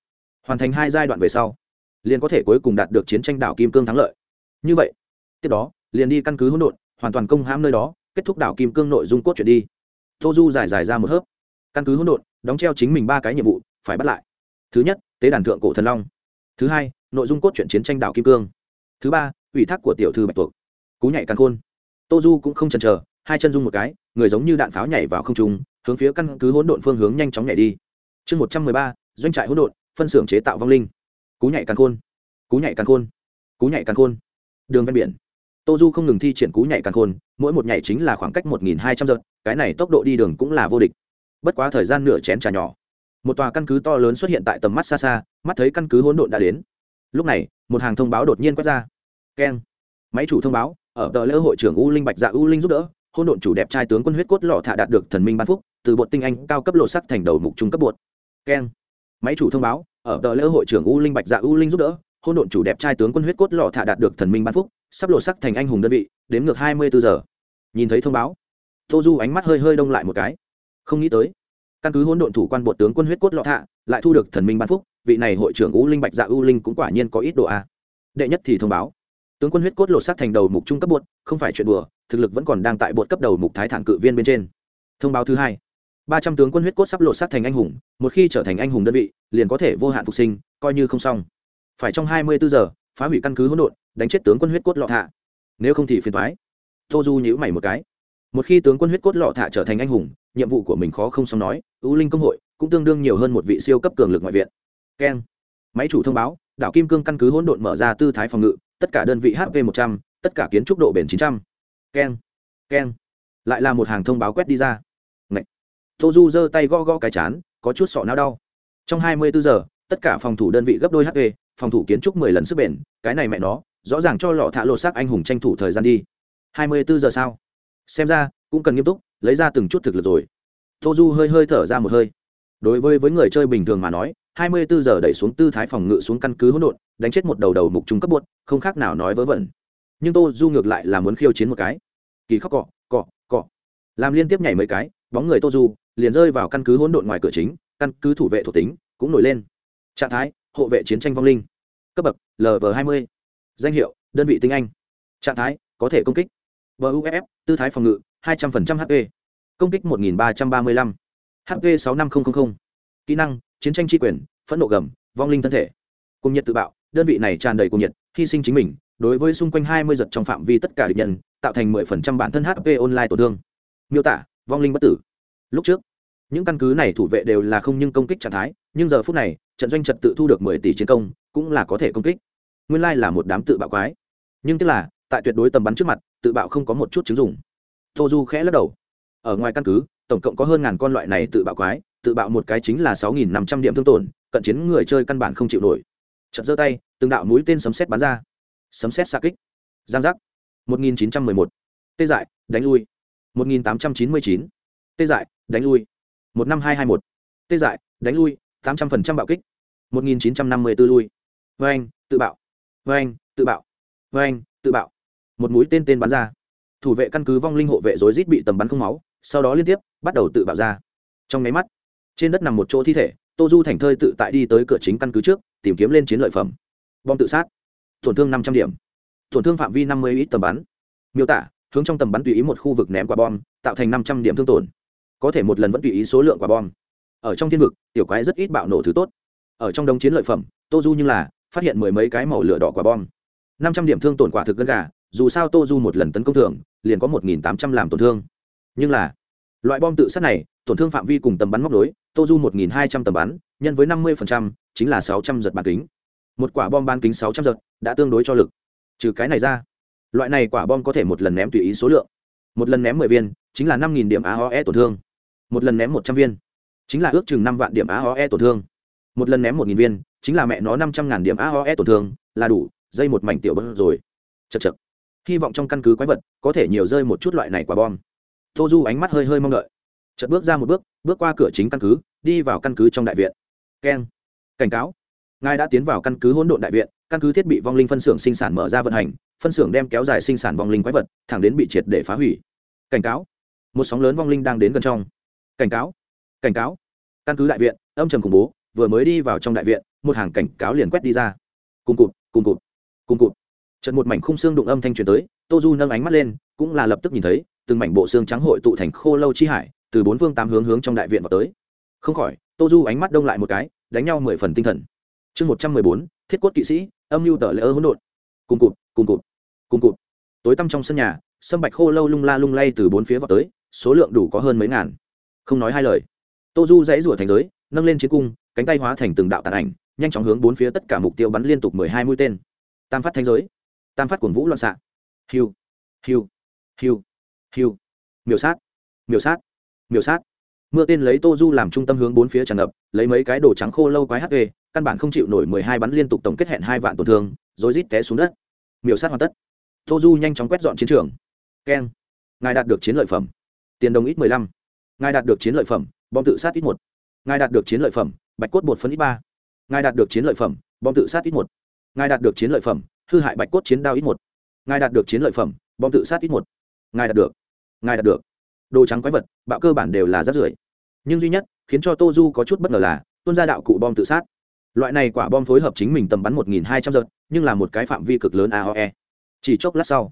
[SPEAKER 1] Hoàn thành hai giai đoạn về sau, liền có thể cuối cùng đạt được chiến tranh đảo kim cương thắng lợi. Như vậy, tiếp đó, liền đi căn cứ hỗn độn, hoàn toàn công hãm nơi đó, kết thúc đảo kim cương nội dung cốt truyện đi. Tô du giải giải ra một hớp. Căn cứ hỗn độn, đóng treo chính mình ba cái nhiệm vụ, phải bắt lại. Thứ nhất, tế đàn thượng cổ thần long thứ hai, nội dung cốt truyện chiến tranh đảo kim cương. Thứ ba, ủy thác của tiểu thư bạch tuộc. Cú nhảy căn khôn. Tô du cũng không chần chờ, hai chân dung một cái, người giống như đạn pháo nhảy vào không trung, hướng phía căn cứ hỗn độn phương hướng nhanh chóng nhảy đi. Chương một trăm mười ba, doanh trại hỗn độn, phân xưởng chế tạo vong linh. Cú nhảy căn khôn. Cú nhảy căn khôn. Cú nhảy căn khôn. Đường ven biển. Tô du không ngừng thi triển cú nhảy căn khôn, mỗi một nhảy chính là khoảng cách một nghìn hai trăm giật cái này tốc độ đi đường cũng là vô địch. Bất quá thời gian nửa chén trà nhỏ một tòa căn cứ to lớn xuất hiện tại tầm mắt xa xa, mắt thấy căn cứ hỗn độn đã đến. Lúc này, một hàng thông báo đột nhiên quét ra. Keng. Máy chủ thông báo, ở tờ lễ hội trưởng u linh bạch dạ u linh giúp đỡ, hỗn độn chủ đẹp trai tướng quân huyết cốt lọ thả đạt được thần minh ban phúc, từ bột tinh anh cao cấp lộ sắc thành đầu mục trung cấp bột. Keng. Máy chủ thông báo, ở tờ lễ hội trưởng u linh bạch dạ u linh giúp đỡ, hỗn độn chủ đẹp trai tướng quân huyết cốt lọ thả đạt được thần minh ban phúc, sắp lộ sắc thành anh hùng đơn vị đếm ngược hai mươi bốn giờ. Nhìn thấy thông báo, tô du ánh mắt hơi hơi đông lại một cái. Không nghĩ tới căn cứ hỗn độn thủ quan bộ tướng quân huyết cốt lọ thạ, lại thu được thần minh ban phúc, vị này hội trưởng u linh bạch dạ u linh cũng quả nhiên có ít độ a. Đệ nhất thì thông báo. Tướng quân huyết cốt lột sát thành đầu mục trung cấp bột, không phải chuyện đùa, thực lực vẫn còn đang tại bột cấp đầu mục thái thản cự viên bên trên. Thông báo thứ hai. Ba trăm tướng quân huyết cốt sắp lột sát thành anh hùng, một khi trở thành anh hùng đơn vị, liền có thể vô hạn phục sinh, coi như không xong. Phải trong hai mươi bốn giờ, phá hủy căn cứ hỗn độn, đánh chết tướng quân huyết cốt lọ thạ. Nếu không thì phiền thoái tô du nhữ mày một cái một khi tướng quân huyết cốt lọ thạ trở thành anh hùng, nhiệm vụ của mình khó không xong nói ưu linh công hội cũng tương đương nhiều hơn một vị siêu cấp cường lực ngoại viện. Keng. Máy chủ thông báo, đảo kim cương căn cứ hỗn độn mở ra tư thái phòng ngự, tất cả đơn vị HV một trăm, tất cả kiến trúc độ bền chín trăm. Keng. Keng. Lại là một hàng thông báo quét đi ra. Ngậy. tô du giơ tay gõ gõ cái chán, có chút sọ não đau. Trong hai mươi bốn giờ, tất cả phòng thủ đơn vị gấp đôi hp phòng thủ kiến trúc mười lần sức bền, cái này mẹ nó, rõ ràng cho lọ thạ lột xác anh hùng tranh thủ thời gian đi. hai mươi bốn giờ sao? Xem ra, cũng cần nghiêm túc, lấy ra từng chút thực lực rồi. Tô du hơi hơi thở ra một hơi. Đối với với người chơi bình thường mà nói, hai mươi bốn giờ đẩy xuống tư thái phòng ngự xuống căn cứ hỗn độn, đánh chết một đầu đầu mục trung cấp buốt không khác nào nói vớ vẩn. Nhưng tô du ngược lại là muốn khiêu chiến một cái. Kỳ khóc cọ cọ cọ. Làm liên tiếp nhảy mấy cái, bóng người tô du liền rơi vào căn cứ hỗn độn ngoài cửa chính, căn cứ thủ vệ thuộc tính cũng nổi lên. Trạng thái, hộ vệ chiến tranh vong linh. Cấp bậc lv hai mươi. Danh hiệu, đơn vị tinh anh. Trạng thái, có thể công kích buff tư thái phòng ngự, hai trăm linh hp công kích một nghìn ba trăm ba mươi lăm. Hp sáu năm nghìn kỹ năng, chiến tranh tri quyền, phẫn nộ gầm, vong linh thân thể. Cùng nhiệt tự bạo, đơn vị này tràn đầy cùng nhiệt, hy sinh chính mình, đối với xung quanh hai mươi giật trong phạm vi tất cả địch nhân, tạo thành mười phần trăm bản thân hp online tổn thương. Miêu tả, vong linh bất tử. Lúc trước, những căn cứ này thủ vệ đều là không nhưng công kích trạng thái, nhưng giờ phút này, trận doanh trật tự thu được mười tỷ chiến công, cũng là có thể công kích. Nguyên lai là một đám tự bạo quái. Nhưng tức là, tại tuyệt đối tầm bắn trước mặt tự bạo không có một chút chứng dụng. Tô du khẽ lắc đầu. Ở ngoài căn cứ, tổng cộng có hơn ngàn con loại này tự bạo quái, tự bạo một cái chính là sáu nghìn năm trăm điểm thương tổn, cận chiến người chơi căn bản không chịu nổi. Chật giơ tay, từng đạo mũi tên sấm xét bắn ra. Sấm xét xa kích. Giang giác. một nghìn chín trăm mười một. Tê dại, đánh lui. một nghìn tám trăm chín mươi chín. Tê dại, đánh lui. một năm hai hai một. Tê dại, đánh lui, tám trăm phần trăm bạo kích. một nghìn chín trăm năm mươi b ố lui. Vê anh tự bạo. Vê anh tự bạo. Vê anh tự bạo một mũi tên tên bắn ra. Thủ vệ căn cứ vong linh hộ vệ rối rít bị tầm bắn không máu, sau đó liên tiếp, bắt đầu tự bạo ra. Trong nháy mắt, trên đất nằm một chỗ thi thể, tô du thành thơi tự tại đi tới cửa chính căn cứ trước, tìm kiếm lên chiến lợi phẩm. Bom tự sát. Tổn thương năm trăm điểm. Tổn thương phạm vi năm mươi ít tầm bắn. Miêu tả, hướng trong tầm bắn tùy ý một khu vực ném quả bom, tạo thành năm trăm điểm thương tổn. Có thể một lần vẫn tùy ý số lượng quả bom. Ở trong thiên vực, tiểu quái rất ít bạo nổ thứ tốt. Ở trong đống chiến lợi phẩm, tô du như là, phát hiện mười mấy cái màu lửa đỏ quả bom. Năm trăm điểm thương tổn quả thực gân gà dù sao tô du một lần tấn công thường liền có một nghìn tám trăm làm tổn thương. Nhưng là, loại bom tự sát này, tổn thương phạm vi cùng tầm bắn móc đối tô du một nghìn hai trăm tầm bắn, nhân với năm mươi chính là sáu trăm giật bán kính. Một quả bom bán kính sáu trăm giật, đã tương đối cho lực. Trừ cái này ra, loại này quả bom có thể một lần ném tùy ý số lượng. Một lần ném mười viên, chính là năm nghìn điểm aoe tổn thương. Một lần ném một trăm viên, chính là ước chừng năm vạn điểm aoe tổn thương. Một lần ném một nghìn viên, chính là mẹ nó năm trăm ngàn điểm aoe tổn thương, là đủ, dây một mảnh tiểu bớt rồi. Chật chật hy vọng trong căn cứ quái vật có thể nhiều rơi một chút loại này quả bom. Tô du ánh mắt hơi hơi mong đợi. Chợt bước ra một bước bước qua cửa chính căn cứ, đi vào căn cứ trong đại viện. Keng. Cảnh cáo. Ngài đã tiến vào căn cứ hỗn độn đại viện, căn cứ thiết bị vong linh phân xưởng sinh sản mở ra vận hành, phân xưởng đem kéo dài sinh sản vong linh quái vật, thẳng đến bị triệt để phá hủy. Cảnh cáo. Một sóng lớn vong linh đang đến gần trong. Cảnh cáo. Cảnh cáo. Căn cứ đại viện, âm trầm khủng bố, vừa mới đi vào trong đại viện, một hàng cảnh cáo liền quét đi ra. Cùng cụt cùng cụt cùng cụt trận một mảnh khung xương đụng âm thanh truyền tới, tô du nâng ánh mắt lên, cũng là lập tức nhìn thấy, từng mảnh bộ xương trắng hội tụ thành khô lâu chi hải, từ bốn phương tám hướng hướng trong đại viện vào tới. Không khỏi, tô du ánh mắt đông lại một cái, đánh nhau mười phần tinh thần. Chương một trăm mười bốn, thiết quất kỵ sĩ, âm mưu tờ lễ ơ hỗn độn. Cùng cụt cùng cụt cùng cụt. Tối tăm trong sân nhà, sâm bạch khô lâu lung la lung lay từ bốn phía vào tới, số lượng đủ có hơn mấy ngàn. Không nói hai lời, tô du dãy rủa thành giới, nâng lên chiến cung, cánh tay hóa thành từng đạo tàn ảnh, nhanh chóng hướng bốn phía tất cả mục tiêu bắn liên tục mười hai mũi tên. Tam phát thanh giới tam phát cuồng vũ loạn xạ. Hiu hiu hiu hiu. Miểu sát miểu sát miểu sát. Mưa tên lấy tô du làm trung tâm hướng bốn phía tràn ngập, lấy mấy cái đồ trắng khô lâu quái hp căn bản không chịu nổi mười hai bắn liên tục tổng kết hẹn hai vạn tổn thương, rồi rít té xuống đất. Miểu sát hoàn tất. Tô du nhanh chóng quét dọn chiến trường. Keng. Ngài đạt được chiến lợi phẩm. Tiền đồng ít mười lăm. Ngài đạt được chiến lợi phẩm, bom tự sát ít một. Ngài đạt được chiến lợi phẩm, bạch cốt bột phân ít ba. Ngài đạt được chiến lợi phẩm, bom tự sát ít một. Ngài đạt được chiến lợi phẩm hư hại bạch cốt chiến đao ít một. Ngài đạt được chiến lợi phẩm, bom tự sát ít một. Ngài đạt được, ngài đạt được. Đồ trắng quái vật, bạo cơ bản đều là rác rưởi. Nhưng duy nhất, khiến cho tô du có chút bất ngờ là, tuôn ra đạo cụ bom tự sát. Loại này quả bom phối hợp chính mình tầm bắn một nghìn hai trăm giật nhưng là một cái phạm vi cực lớn aoe chỉ chốc lát sau,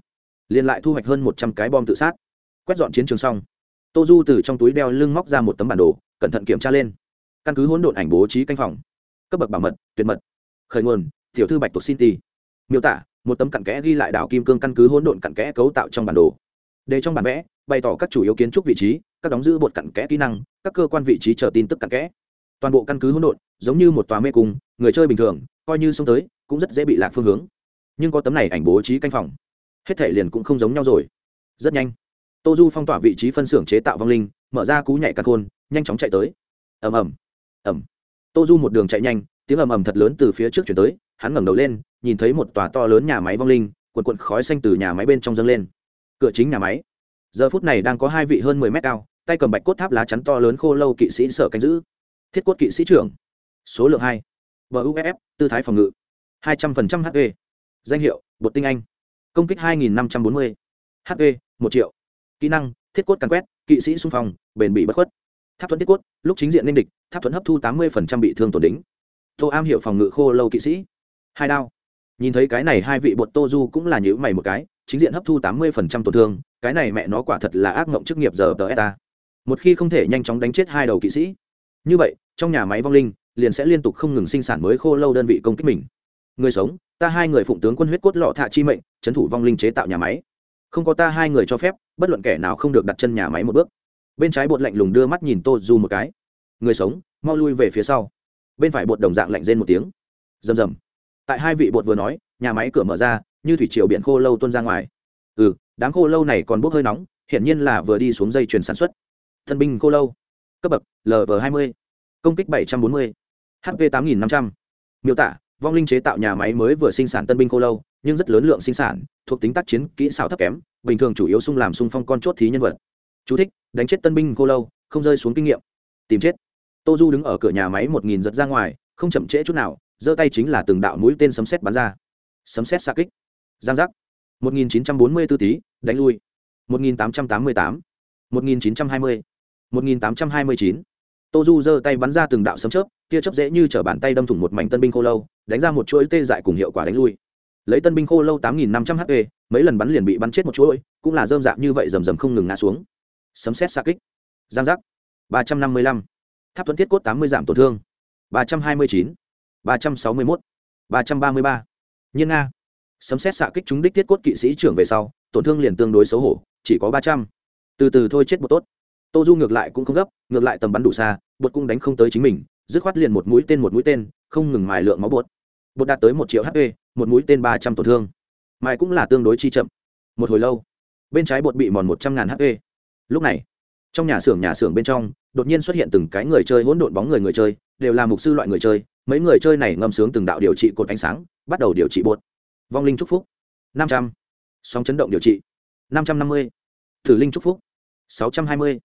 [SPEAKER 1] liền lại thu hoạch hơn một trăm cái bom tự sát. Quét dọn chiến trường xong, tô du từ trong túi đeo lưng móc ra một tấm bản đồ, cẩn thận kiểm tra lên. Căn cứ hỗn độn ảnh bố trí canh phòng. Cấp bậc bảo mật, tuyệt mật. Khởi nguồn, tiểu thư bạch tuộc xin ti miêu tả, một tấm cặn kẽ ghi lại đảo kim cương căn cứ hỗn độn cặn kẽ cấu tạo trong bản đồ. Để trong bản vẽ, bày tỏ các chủ yếu kiến trúc vị trí, các đóng giữ bột cặn kẽ kỹ năng, các cơ quan vị trí chờ tin tức cặn kẽ. Toàn bộ căn cứ hỗn độn, giống như một tòa mê cung, người chơi bình thường, coi như xông tới, cũng rất dễ bị lạc phương hướng. Nhưng có tấm này ảnh bố trí canh phòng, hết thể liền cũng không giống nhau rồi. Rất nhanh, tô du phong tỏa vị trí phân xưởng chế tạo vong linh, mở ra cú nhảy căn khôn, nhanh chóng chạy tới. Ầm ầm ầm. Tô du một đường chạy nhanh, tiếng ầm ầm thật lớn từ phía trước chuyển tới, hắn ngẩng đầu lên nhìn thấy một tòa to lớn nhà máy vong linh, cuộn cuộn khói xanh từ nhà máy bên trong dâng lên. Cửa chính nhà máy. Giờ phút này đang có hai vị hơn mười mét cao, tay cầm bạch cốt tháp lá chắn to lớn khô lâu kỵ sĩ sở canh giữ. Thiết cốt kỵ sĩ trưởng. Số lượng hai. Uff tư thái phòng ngự. hai trăm phần trăm hp danh hiệu, bột tinh anh. Công kích hai nghìn năm trăm bốn mươi. Hp một triệu. Kỹ năng, thiết cốt càn quét, kỵ sĩ xung phong, bền bị bất khuất. Tháp thuẫn thiết cốt, lúc chính diện ninh địch, tháp thuẫn hấp thu tám mươi bị thương tổn đính. Tô am hiệu phòng ngự khô lâu kỵ sĩ. Hai đao nhìn thấy cái này hai vị bột tô du cũng là nhữ mày một cái, chính diện hấp thu tám mươi phần trăm tổn thương, cái này mẹ nó quả thật là ác mộng chức nghiệp giờ tờ eta. Một khi không thể nhanh chóng đánh chết hai đầu kỵ sĩ. Như vậy, trong nhà máy vong linh, liền sẽ liên tục không ngừng sinh sản mới khô lâu đơn vị công kích mình. Người sống, ta hai người phụng tướng quân huyết cốt lọ thạ chi mệnh trấn thủ vong linh chế tạo nhà máy. Không có ta hai người cho phép, bất luận kẻ nào không được đặt chân nhà máy một bước. Bên trái bột lạnh lùng đưa mắt nhìn tô du một cái. Người sống, mau lui về phía sau. Bên phải bột đồng dạng lạnh rên một tiếng. Rầm rầm tại hai vị bột vừa nói nhà máy cửa mở ra như thủy triều biển khô lâu tuôn ra ngoài. Ừ đám khô lâu này còn bốc hơi nóng hiển nhiên là vừa đi xuống dây chuyền sản xuất. Thân binh khô lâu. Cấp bậc lv hai mươi. Công kích bảy trăm bốn mươi. Hp tám nghìn năm trăm. Miêu tả vong linh chế tạo nhà máy mới vừa sinh sản tân binh khô lâu nhưng rất lớn lượng sinh sản thuộc tính tác chiến kỹ xảo thấp kém bình thường chủ yếu sung làm sung phong con chốt thí nhân vật. Chú thích, đánh chết tân binh khô lâu không rơi xuống kinh nghiệm. Tìm chết. Tô du đứng ở cửa nhà máy một nghìn giật ra ngoài không chậm trễ chút nào giơ tay chính là từng đạo mũi tên sấm xét bắn ra. Sấm xét xa kích. Giang giác. 1944 tí, đánh lui. 1888 1920 1829 tô du giơ tay bắn ra từng đạo sấm chớp, tia chớp dễ như t bàn tay đâm thủng một mảnh tân binh khô lâu, đánh ra một chuỗi tê dại cùng hiệu quả đánh lui. Lấy tân binh khô lâu 8.500 hp mấy lần bắn liền bị bắn chết một chuỗi, cũng là dơm dạp như vậy rầm rầm không ngừng ngã xuống. Sấm xét xa kích. Giang giác. 355 tháp thuẫn thiết cốt 80 giảm tổn thương. 329 361 333 nhiên nga. Sấm xét xạ kích chúng đích thiết cốt kỵ sĩ trưởng về sau, tổn thương liền tương đối xấu hổ, chỉ có ba trăm. Từ từ thôi chết một tốt. Tô du ngược lại cũng không gấp, ngược lại tầm bắn đủ xa, bột cũng đánh không tới chính mình, dứt khoát liền một mũi tên một mũi tên, không ngừng mài lượng máu bột. Bột đạt tới một triệu hp một mũi tên ba trăm tổn thương. Mài cũng là tương đối chi chậm. Một hồi lâu, bên trái bột bị mòn một trăm ngàn hp lúc này, trong nhà xưởng nhà xưởng bên trong, đột nhiên xuất hiện từng cái người chơi hỗn độn bóng người người chơi, đều là mục sư loại người chơi mấy người chơi này ngâm sướng từng đạo điều trị cột ánh sáng, bắt đầu điều trị bột. Vong linh chúc phúc, năm trăm. Sóng chấn động điều trị, năm trăm năm mươi. Thử linh chúc phúc, sáu trăm hai mươi.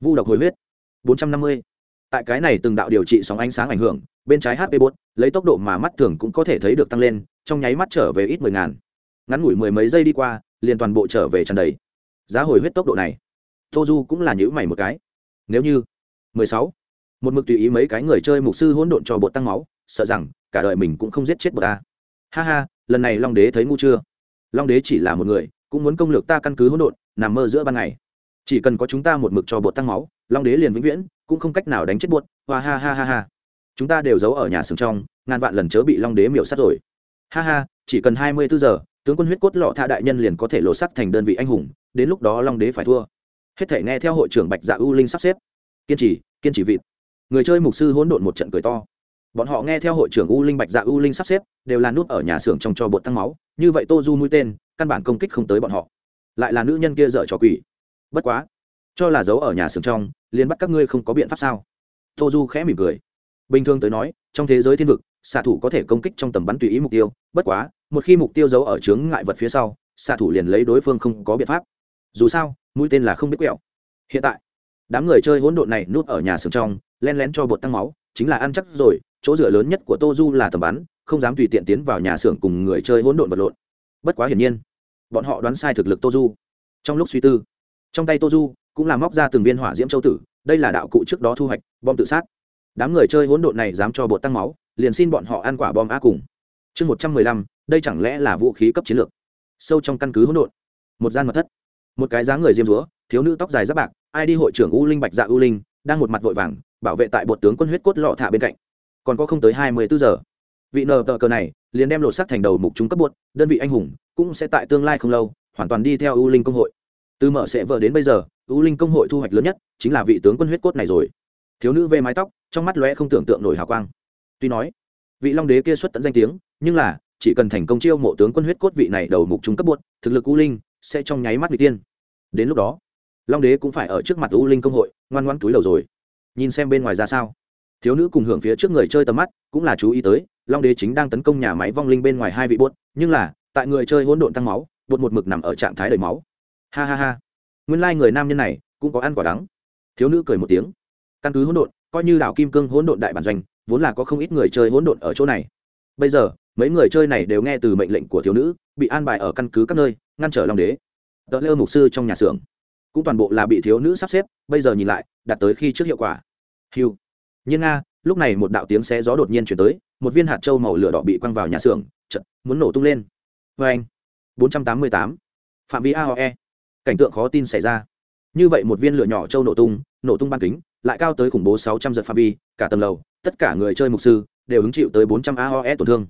[SPEAKER 1] Vu độc hồi huyết, bốn trăm năm mươi. Tại cái này từng đạo điều trị sóng ánh sáng ảnh hưởng, bên trái hp bốt lấy tốc độ mà mắt thường cũng có thể thấy được tăng lên, trong nháy mắt trở về ít mười ngàn. Ngắn ngủi mười mấy giây đi qua, liền toàn bộ trở về tràn đầy. Giá hồi huyết tốc độ này tô du cũng là nhữ mày một cái. Nếu như mười sáu một mực tùy ý mấy cái người chơi mục sư hỗn độn cho bột tăng máu, sợ rằng cả đời mình cũng không giết chết bột ta. Ha ha, lần này long đế thấy ngu chưa? Long đế chỉ là một người, cũng muốn công lược ta căn cứ hỗn độn, nằm mơ giữa ban ngày. Chỉ cần có chúng ta một mực cho bột tăng máu, long đế liền vĩnh viễn, cũng không cách nào đánh chết bột. Hoa ha ha ha ha. Chúng ta đều giấu ở nhà sừng trong, ngàn vạn lần chớ bị long đế miểu sát rồi. Ha ha, chỉ cần hai mươi bốn giờ, tướng quân huyết cốt lọ tha đại nhân liền có thể lộ sắc thành đơn vị anh hùng, đến lúc đó long đế phải thua. Hết thể nghe theo hội trưởng bạch dạ u linh sắp xếp. Kiên trì kiên trì vịt người chơi mục sư hỗn độn một trận cười to. Bọn họ nghe theo hội trưởng u linh bạch dạ u linh sắp xếp, đều là nút ở nhà xưởng trong cho bột tăng máu, như vậy tô du mũi tên, căn bản công kích không tới bọn họ. Lại là nữ nhân kia dở trò quỷ. Bất quá, cho là giấu ở nhà xưởng trong, liền bắt các ngươi không có biện pháp sao? Tô du khẽ mỉm cười. Bình thường tới nói, trong thế giới thiên vực, xạ thủ có thể công kích trong tầm bắn tùy ý mục tiêu, bất quá, một khi mục tiêu giấu ở chướng ngại vật phía sau, xạ thủ liền lấy đối phương không có biện pháp. Dù sao, mũi tên là không biết quẹo. Hiện tại đám người chơi hỗn độn này núp ở nhà xưởng trong, len lén cho bột tăng máu, chính là ăn chắc rồi, chỗ dựa lớn nhất của tô du là tầm bắn, không dám tùy tiện tiến vào nhà xưởng cùng người chơi hỗn độn vật lộn. Bất quá hiển nhiên, bọn họ đoán sai thực lực tô du trong lúc suy tư, trong tay tô du cũng làm móc ra từng viên hỏa diễm châu tử, đây là đạo cụ trước đó thu hoạch, bom tự sát. Đám người chơi hỗn độn này dám cho bột tăng máu, liền xin bọn họ ăn quả bom a cùng. Chương một trăm mười lăm, đây chẳng lẽ là vũ khí cấp chiến lược? Sâu trong căn cứ hỗn độn. Một gian mật thất. Một cái dáng người diêm dúa, thiếu nữ tóc dài giáp bạc ai đi hội trưởng u linh bạch dạ u linh, đang một mặt vội vàng, bảo vệ tại bột tướng quân huyết cốt lọ thả bên cạnh. Còn có không tới hai mươi bốn giờ. Vị nờ tờ cờ này, liền đem lộ sắc thành đầu mục chúng cấp bột, đơn vị anh hùng cũng sẽ tại tương lai không lâu, hoàn toàn đi theo u linh công hội. Từ mở sẽ vợ đến bây giờ, u linh công hội thu hoạch lớn nhất chính là vị tướng quân huyết cốt này rồi. Thiếu nữ vê mái tóc, trong mắt lóe không tưởng tượng nổi hào quang. Tuy nói, vị long đế kia xuất tận danh tiếng, nhưng là, chỉ cần thành công chiêu mộ tướng quân huyết cốt vị này đầu mục trung cấp buốt thực lực u linh sẽ trong nháy mắt người tiên. Đến lúc đó long đế cũng phải ở trước mặt u linh công hội, ngoan ngoãn túi đầu rồi. Nhìn xem bên ngoài ra sao. Thiếu nữ cùng hưởng phía trước người chơi tầm mắt, cũng là chú ý tới, long đế chính đang tấn công nhà máy vong linh bên ngoài hai vị buốt, nhưng là, tại người chơi hỗn độn tăng máu buột một mực nằm ở trạng thái đầy máu. Ha ha ha. Nguyên lai、like、người nam nhân này, cũng có ăn quả đắng. Thiếu nữ cười một tiếng. Căn cứ hỗn độn, coi như đảo kim cương hỗn độn đại bản doanh, vốn là có không ít người chơi hỗn độn ở chỗ này. Bây giờ, mấy người chơi này đều nghe từ mệnh lệnh của thiếu nữ, bị an bài ở căn cứ các nơi, ngăn trở long đế. Tờ lơ mục sư trong nhà xưởng cũng toàn bộ là bị thiếu nữ sắp xếp, bây giờ nhìn lại, đạt tới khi trước hiệu quả. Hiu nhưng nga, lúc này một đạo tiếng xé gió đột nhiên chuyển tới, một viên hạt trâu màu lửa đỏ bị quăng vào nhà xưởng chật muốn nổ tung lên. Vê anh. Bốn trăm tám mươi tám. Phạm vi aoe cảnh tượng khó tin xảy ra. Như vậy một viên lửa nhỏ trâu nổ tung nổ tung ban kính, lại cao tới khủng bố sáu trăm giật phạm vi, cả tầng lầu, tất cả người chơi mục sư đều hứng chịu tới bốn trăm aoe tổn thương.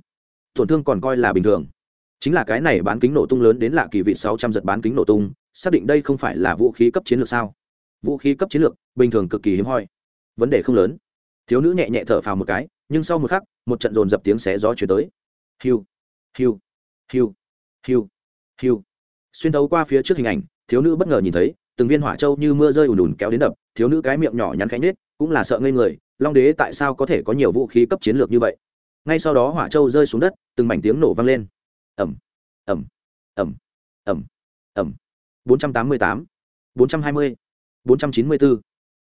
[SPEAKER 1] Tổn thương còn coi là bình thường. Chính là cái này bán kính nổ tung lớn đến lạ kỳ vị sáu trăm giật bán kính nổ tung xác định đây không phải là vũ khí cấp chiến lược sao? Vũ khí cấp chiến lược, bình thường cực kỳ hiếm hoi. Vấn đề không lớn. Thiếu nữ nhẹ nhẹ thở phào một cái, nhưng sau một khắc, một trận dồn dập tiếng xé gió chuyển tới. Hiu hiu hiu hiu hiu. Xuyên thấu qua phía trước hình ảnh, thiếu nữ bất ngờ nhìn thấy, từng viên hỏa châu như mưa rơi ùn ùn kéo đến đập, thiếu nữ cái miệng nhỏ nhắn khánh nết cũng là sợ ngây người, long đế, tại sao có thể có nhiều vũ khí cấp chiến lược như vậy? Ngay sau đó hỏa châu rơi xuống đất, từng mảnh tiếng nổ vang lên. Ẩm ẩm ẩm ẩm ẩm bốn trăm tám mươi tám, bốn trăm hai mươi, bốn trăm chín mươi bốn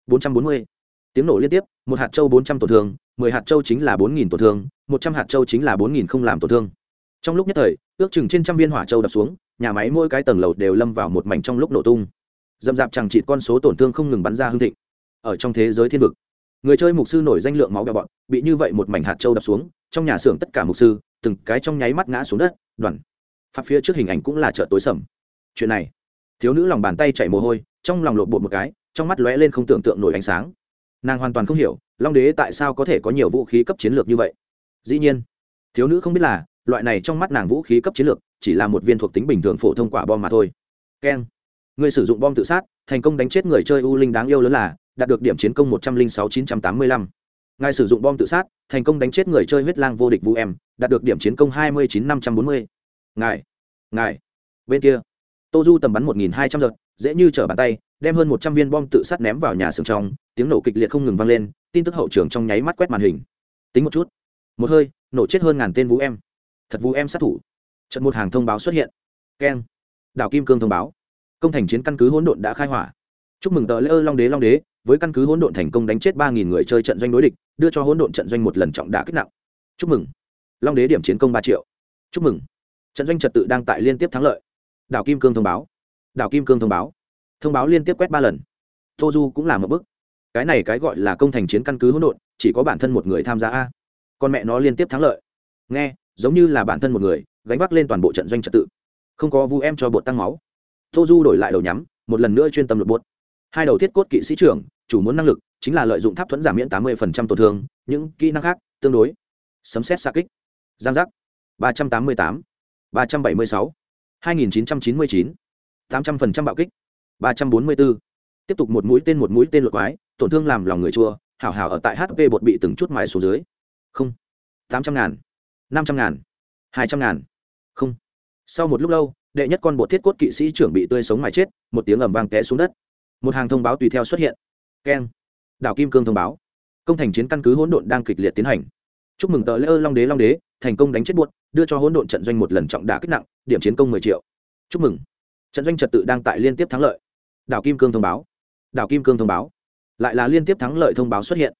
[SPEAKER 1] bốn trăm bốn mươi. Tiếng nổ liên tiếp, một hạt châu bốn trăm tổn thương, mười hạt châu chính là bốn nghìn tổn thương, một trăm hạt châu chính là bốn nghìn không làm tổn thương. Trong lúc nhất thời, ước chừng trên trăm viên hỏa châu đập xuống, nhà máy mỗi cái tầng lầu đều lâm vào một mảnh trong lúc nổ tung. Dậm dạp chẳng chịt con số tổn thương không ngừng bắn ra hưng thịnh. Ở trong thế giới thiên vực, người chơi mục sư nổi danh lượng máu bèo bọn bị như vậy một mảnh hạt châu đập xuống, trong nhà xưởng tất cả mục sư, từng cái trong nháy mắt ngã xuống đất, đoàn. Phát phía trước hình ảnh cũng là chợ tối sầm. Chuyện này thiếu nữ lòng bàn tay chảy mồ hôi, trong lòng lộn bột một cái, trong mắt lóe lên không tưởng tượng nổi ánh sáng. Nàng hoàn toàn không hiểu, long đế tại sao có thể có nhiều vũ khí cấp chiến lược như vậy. Dĩ nhiên, thiếu nữ không biết là, loại này trong mắt nàng vũ khí cấp chiến lược, chỉ là một viên thuộc tính bình thường phổ thông quả bom mà thôi. Keng người sử dụng bom tự sát, thành công đánh chết người chơi u linh đáng yêu lớn là, đạt được điểm chiến công một trăm linh sáu chín trăm tám mươi lăm. Ngài sử dụng bom tự sát, thành công đánh chết người chơi huyết lang vô địch vũ em, đạt được điểm chiến công hai mươi chín năm trăm bốn mươi. Ngài ngài, bên kia tô du tầm bắn một nghìn hai trăm giật dễ như trở bàn tay, đem hơn một trăm viên bom tự sát ném vào nhà xưởng trong, tiếng nổ kịch liệt không ngừng vang lên, tin tức hậu trường trong nháy mắt quét màn hình. Tính một chút. Một hơi, nổ chết hơn ngàn tên vũ em. Thật vũ em sát thủ. Trận một hàng thông báo xuất hiện. Keng. Đảo kim cương thông báo. Công thành chiến căn cứ hỗn độn đã khai hỏa. Chúc mừng tờ lễ ơ long đế long đế, với căn cứ hỗn độn thành công đánh chết ba nghìn người chơi trận doanh đối địch, đưa cho hỗn độn trận doanh một lần trọng đả kích nặng. Chúc mừng. Long đế điểm chiến công ba triệu. Chúc mừng. Trận doanh trật tự đang tại liên tiếp thắng lợi đảo kim cương thông báo. Đảo kim cương thông báo. Thông báo liên tiếp quét ba lần. Tô du cũng làm một bức cái này cái gọi là công thành chiến căn cứ hỗn độn, chỉ có bản thân một người tham gia a. Con mẹ nó liên tiếp thắng lợi. Nghe, giống như là bản thân một người, gánh vác lên toàn bộ trận doanh trật tự. Không có vu em cho bột tăng máu. Tô du đổi lại đầu nhắm, một lần nữa chuyên tâm luật bột. Hai đầu thiết cốt kỵ sĩ trưởng, chủ muốn năng lực, chính là lợi dụng tháp thuẫn giảm miễn tám mươi tổn thương, những kỹ năng khác, tương đối. Sấm xét xa kích. Giang giác. ba trăm tám mươi tám. ba trăm bảy mươi sáu hai nghìn chín trăm chín mươi chín. tám trăm phần trăm bạo kích. ba trăm bốn mươi bốn. Tiếp tục một mũi tên một mũi tên lượn quái, tổn thương làm lòng người chua, hảo hảo ở tại hp bột bị từng chút mài xuống dưới. Không. tám trăm ngàn. năm trăm ngàn. hai trăm ngàn. Không. Sau một lúc lâu, đệ nhất con bột thiết cốt kỵ sĩ trưởng bị tươi sống mài chết, một tiếng ầm vang té xuống đất. Một hàng thông báo tùy theo xuất hiện. Keng. Đảo kim cương thông báo. Công thành chiến căn cứ hỗn độn đang kịch liệt tiến hành. Chúc mừng tờ lễ long đế long đế thành công đánh chết buốt, đưa cho hỗn độn trận doanh một lần trọng đả kích nặng, điểm chiến công mười triệu. Chúc mừng. Trận doanh trật tự đang tại liên tiếp thắng lợi. Đảo kim cương thông báo. Đảo kim cương thông báo. Lại là liên tiếp thắng lợi thông báo xuất hiện.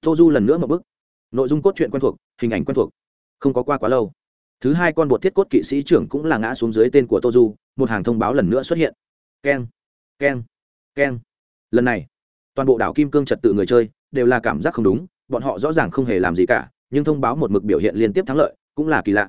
[SPEAKER 1] Tô du lần nữa một bức. Nội dung cốt truyện quen thuộc, hình ảnh quen thuộc. Không có qua quá lâu. Thứ hai con bột thiết cốt kỵ sĩ trưởng cũng là ngã xuống dưới tên của tô du, một hàng thông báo lần nữa xuất hiện. Keng keng keng. Lần này, toàn bộ đảo kim cương trật tự người chơi đều là cảm giác không đúng, bọn họ rõ ràng không hề làm gì cả nhưng thông báo một mực biểu hiện liên tiếp thắng lợi, cũng là kỳ lạ.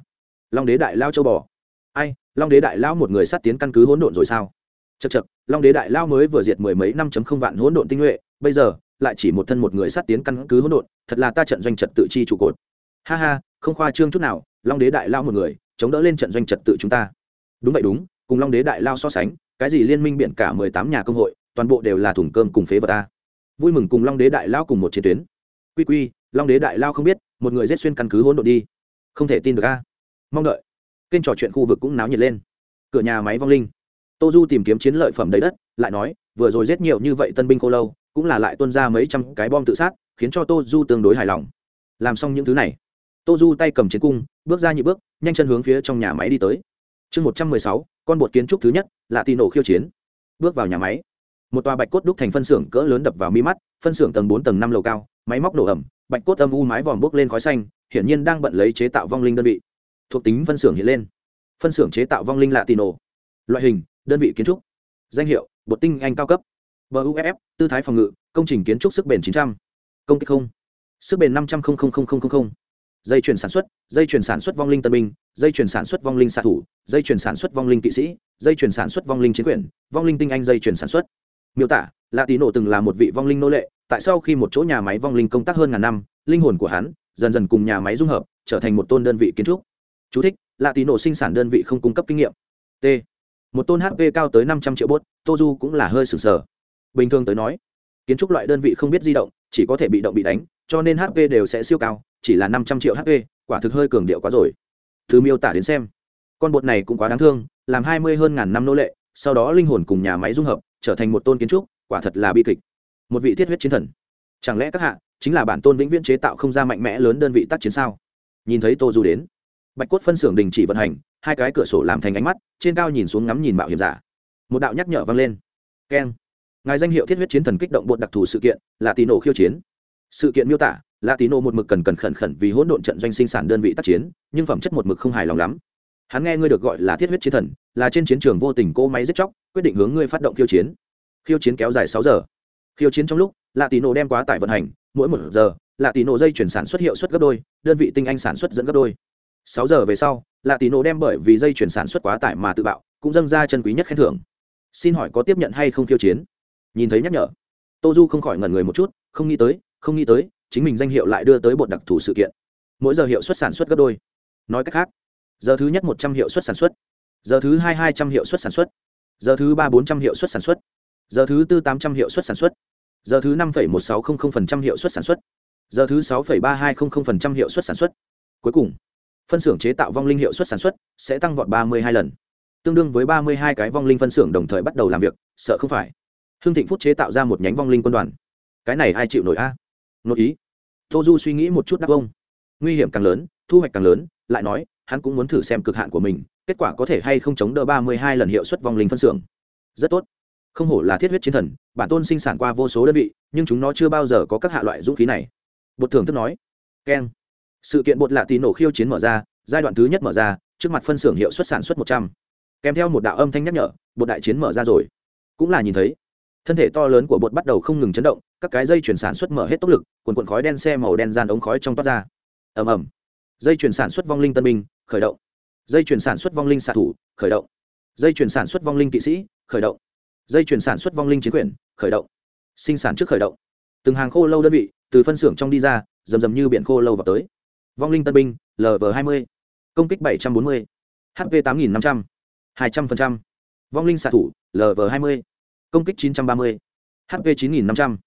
[SPEAKER 1] Long đế đại lao châu bò. Ai, long đế đại lao một người sát tiến căn cứ hỗn độn rồi sao? Chật chật long đế đại lao mới vừa diệt mười mấy năm chấm không vạn hỗn độn tinh nhuệ, bây giờ, lại chỉ một thân một người sát tiến căn cứ hỗn độn, thật là ta trận doanh trật tự chi trụ cột. Ha ha, không khoa trương chút nào, long đế đại lao một người, chống đỡ lên trận doanh trật tự chúng ta. Đúng vậy đúng, cùng long đế đại lao so sánh, cái gì liên minh biển cả mười tám nhà công hội, toàn bộ đều là thùng cơm cùng phế vật ta. Vui mừng cùng long đế đại lao cùng một chiến tuyến. Quy quy, long đế đại lao không biết một người giết xuyên căn cứ hỗn độn đi. Không thể tin được a. Mong đợi. Kênh trò chuyện khu vực cũng náo nhiệt lên. Cửa nhà máy vong linh. Tô du tìm kiếm chiến lợi phẩm đầy đất, lại nói, vừa rồi giết nhiều như vậy tân binh cô lâu, cũng là lại tuân ra mấy trăm cái bom tự sát, khiến cho tô du tương đối hài lòng. Làm xong những thứ này tô du tay cầm chiến cung, bước ra nhị bước, nhanh chân hướng phía trong nhà máy đi tới. Chương một trăm mười sáu, con bột kiến trúc thứ nhất, là tì nổ khiêu chiến. Bước vào nhà máy, một tòa bạch cốt đúc thành phân xưởng cỡ lớn đập vào mi mắt, phân xưởng tầng bốn tầng năm lầu cao, máy móc nổ ẩm bạch cốt âm u mái vòm bốc lên khói xanh, hiển nhiên đang bận lấy chế tạo vong linh đơn vị. Thuộc tính phân xưởng hiện lên. Phân xưởng chế tạo vong linh lạ tì nổ loại hình, đơn vị kiến trúc. Danh hiệu, bột tinh anh cao cấp. Buff tư thái phòng ngự, công trình kiến trúc sức bền chín trăm. Công kích không. Sức bền năm trăm linh dây chuyển sản xuất, dây chuyển sản xuất vong linh tân binh, dây chuyển sản xuất vong linh xạ thủ, dây chuyển sản xuất vong linh kỵ sĩ, dây chuyển sản xuất vong linh chiến quyền, vong linh tinh anh dây chuyển sản xuất. Miêu tả lạ tí nổ từng là một vị vong linh nô lệ tại sau khi một chỗ nhà máy vong linh công tác hơn ngàn năm linh hồn của hắn dần dần cùng nhà máy dung hợp trở thành một tôn đơn vị kiến trúc. Chú thích, là tí nổ sinh sản đơn vị không cung cấp kinh nghiệm. T. Một tôn hp cao tới năm trăm triệu bốt tô du cũng là hơi sừng sờ. Bình thường tới nói kiến trúc loại đơn vị không biết di động chỉ có thể bị động bị đánh cho nên hp đều sẽ siêu cao chỉ là năm trăm triệu hp quả thực hơi cường điệu quá rồi. Thứ miêu tả đến xem. Con bột này cũng quá đáng thương làm hai mươi hơn ngàn năm nô lệ sau đó linh hồn cùng nhà máy dung hợp trở thành một tôn kiến trúc quả thật là bi kịch một vị thiết huyết chiến thần. Chẳng lẽ các hạ chính là bản tôn vĩnh viễn chế tạo không ra mạnh mẽ lớn đơn vị tác chiến sao? Nhìn thấy tô du đến, bạch cốt phân xưởng đình chỉ vận hành, hai cái cửa sổ làm thành ánh mắt, trên cao nhìn xuống ngắm nhìn mạo hiểm giả. Một đạo nhắc nhở vang lên. Keng. Ngài danh hiệu thiết huyết chiến thần kích động bột đặc thù sự kiện là tì nổ khiêu chiến. Sự kiện miêu tả là tì nổ một mực cần cần khẩn khẩn vì hỗn độn trận doanh sinh sản đơn vị tác chiến, nhưng phẩm chất một mực không hài lòng lắm. Hắn nghe ngươi được gọi là thiết huyết chiến thần, là trên chiến trường vô tình cỗ máy giết chóc, quyết định hướng ngươi phát động khiêu chiến. Khiêu chiến kéo dài sáu giờ khiêu chiến trong lúc lạ tỷ nổ đem quá tải vận hành, mỗi một giờ lạ tỷ nổ dây chuyển sản xuất hiệu suất gấp đôi, đơn vị tinh anh sản xuất dẫn gấp đôi. Sáu giờ về sau lạ tỷ nổ đem bởi vì dây chuyển sản xuất quá tải mà tự bạo, cũng dâng ra chân quý nhất khen thưởng. Xin hỏi có tiếp nhận hay không khiêu chiến? Nhìn thấy nhắc nhở tô du không khỏi ngẩn người một chút, không nghĩ tới, không nghĩ tới, chính mình danh hiệu lại đưa tới bột đặc thù sự kiện. Mỗi giờ hiệu suất sản xuất gấp đôi. Nói cách khác, giờ thứ nhất một trăm hiệu suất sản xuất, giờ thứ hai hai trăm hiệu suất sản xuất, giờ thứ ba bốn trăm hiệu suất sản xuất, giờ thứ tư tám trăm hiệu suất sản xuất giờ thứ năm một sáu trăm linh hiệu suất sản xuất. Giờ thứ sáu ba hai trăm linh hiệu suất sản xuất. Cuối cùng, phân xưởng chế tạo vong linh hiệu suất sản xuất sẽ tăng vọt ba mươi hai lần. Tương đương với ba mươi hai cái vong linh phân xưởng đồng thời bắt đầu làm việc, sợ không phải. Hương thịnh phúc chế tạo ra một nhánh vong linh quân đoàn. Cái này ai chịu nổi a? À? nội ý. Tô du suy nghĩ một chút đáp ông. Nguy hiểm càng lớn, thu hoạch càng lớn, lại nói, hắn cũng muốn thử xem cực hạn của mình, kết quả có thể hay không chống đỡ ba mươi hai lần hiệu suất vong linh phân xưởng. Rất tốt không hổ là thiết huyết chiến thần, bản tôn sinh sản qua vô số đơn vị, nhưng chúng nó chưa bao giờ có các hạ loại dũng khí này. Bột thưởng thức nói. Keng. Sự kiện bột lạ tì nổ khiêu chiến mở ra, giai đoạn thứ nhất mở ra, trước mặt phân xưởng hiệu suất sản xuất một trăm. Kèm theo một đạo âm thanh nhắc nhở, bột đại chiến mở ra rồi. Cũng là nhìn thấy, thân thể to lớn của bột bắt đầu không ngừng chấn động, các cái dây chuyển sản xuất mở hết tốc lực quần quần khói đen xe màu đen dàn ống khói trong toát ra. Ầm ầm. Dây chuyển sản xuất vong linh tân binh, khởi động. Dây chuyển sản xuất vong linh xạ thủ, khởi động. Dây chuyển sản xuất vong linh kỵ sĩ, khởi động dây chuyển sản xuất vong linh chiến quyền khởi động. Sinh sản trước khởi động. Từng hàng khô lâu đơn vị, từ phân xưởng trong đi ra, rầm rầm như biển khô lâu vào tới. Vong linh tân binh lv hai mươi, công kích bảy trăm bốn mươi hv tám nghìn năm trăm, hai trăm linh vong linh xạ thủ lv hai mươi, công kích chín trăm ba mươi hv chín nghìn năm trăm,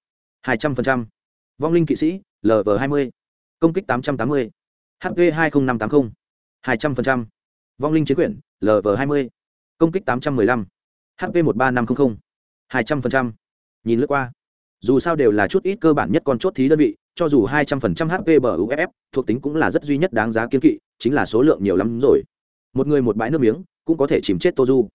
[SPEAKER 1] hai trăm linh vong linh kỵ sĩ lv hai mươi, công kích tám trăm tám mươi hv hai mươi năm tám mươi hai trăm linh vong linh chiến quyển lv hai mươi, công kích tám trăm m ư ơ i năm hp một ba năm trăm linh hai trăm linh nhìn lướt qua. Dù sao đều là chút ít cơ bản nhất con chốt thí đơn vị, cho dù hai trăm phần trăm hp bờ uff thuộc tính cũng là rất duy nhất đáng giá kiên kỵ, chính là số lượng nhiều lắm rồi. Một người một bãi nước miếng, cũng có thể chìm chết toju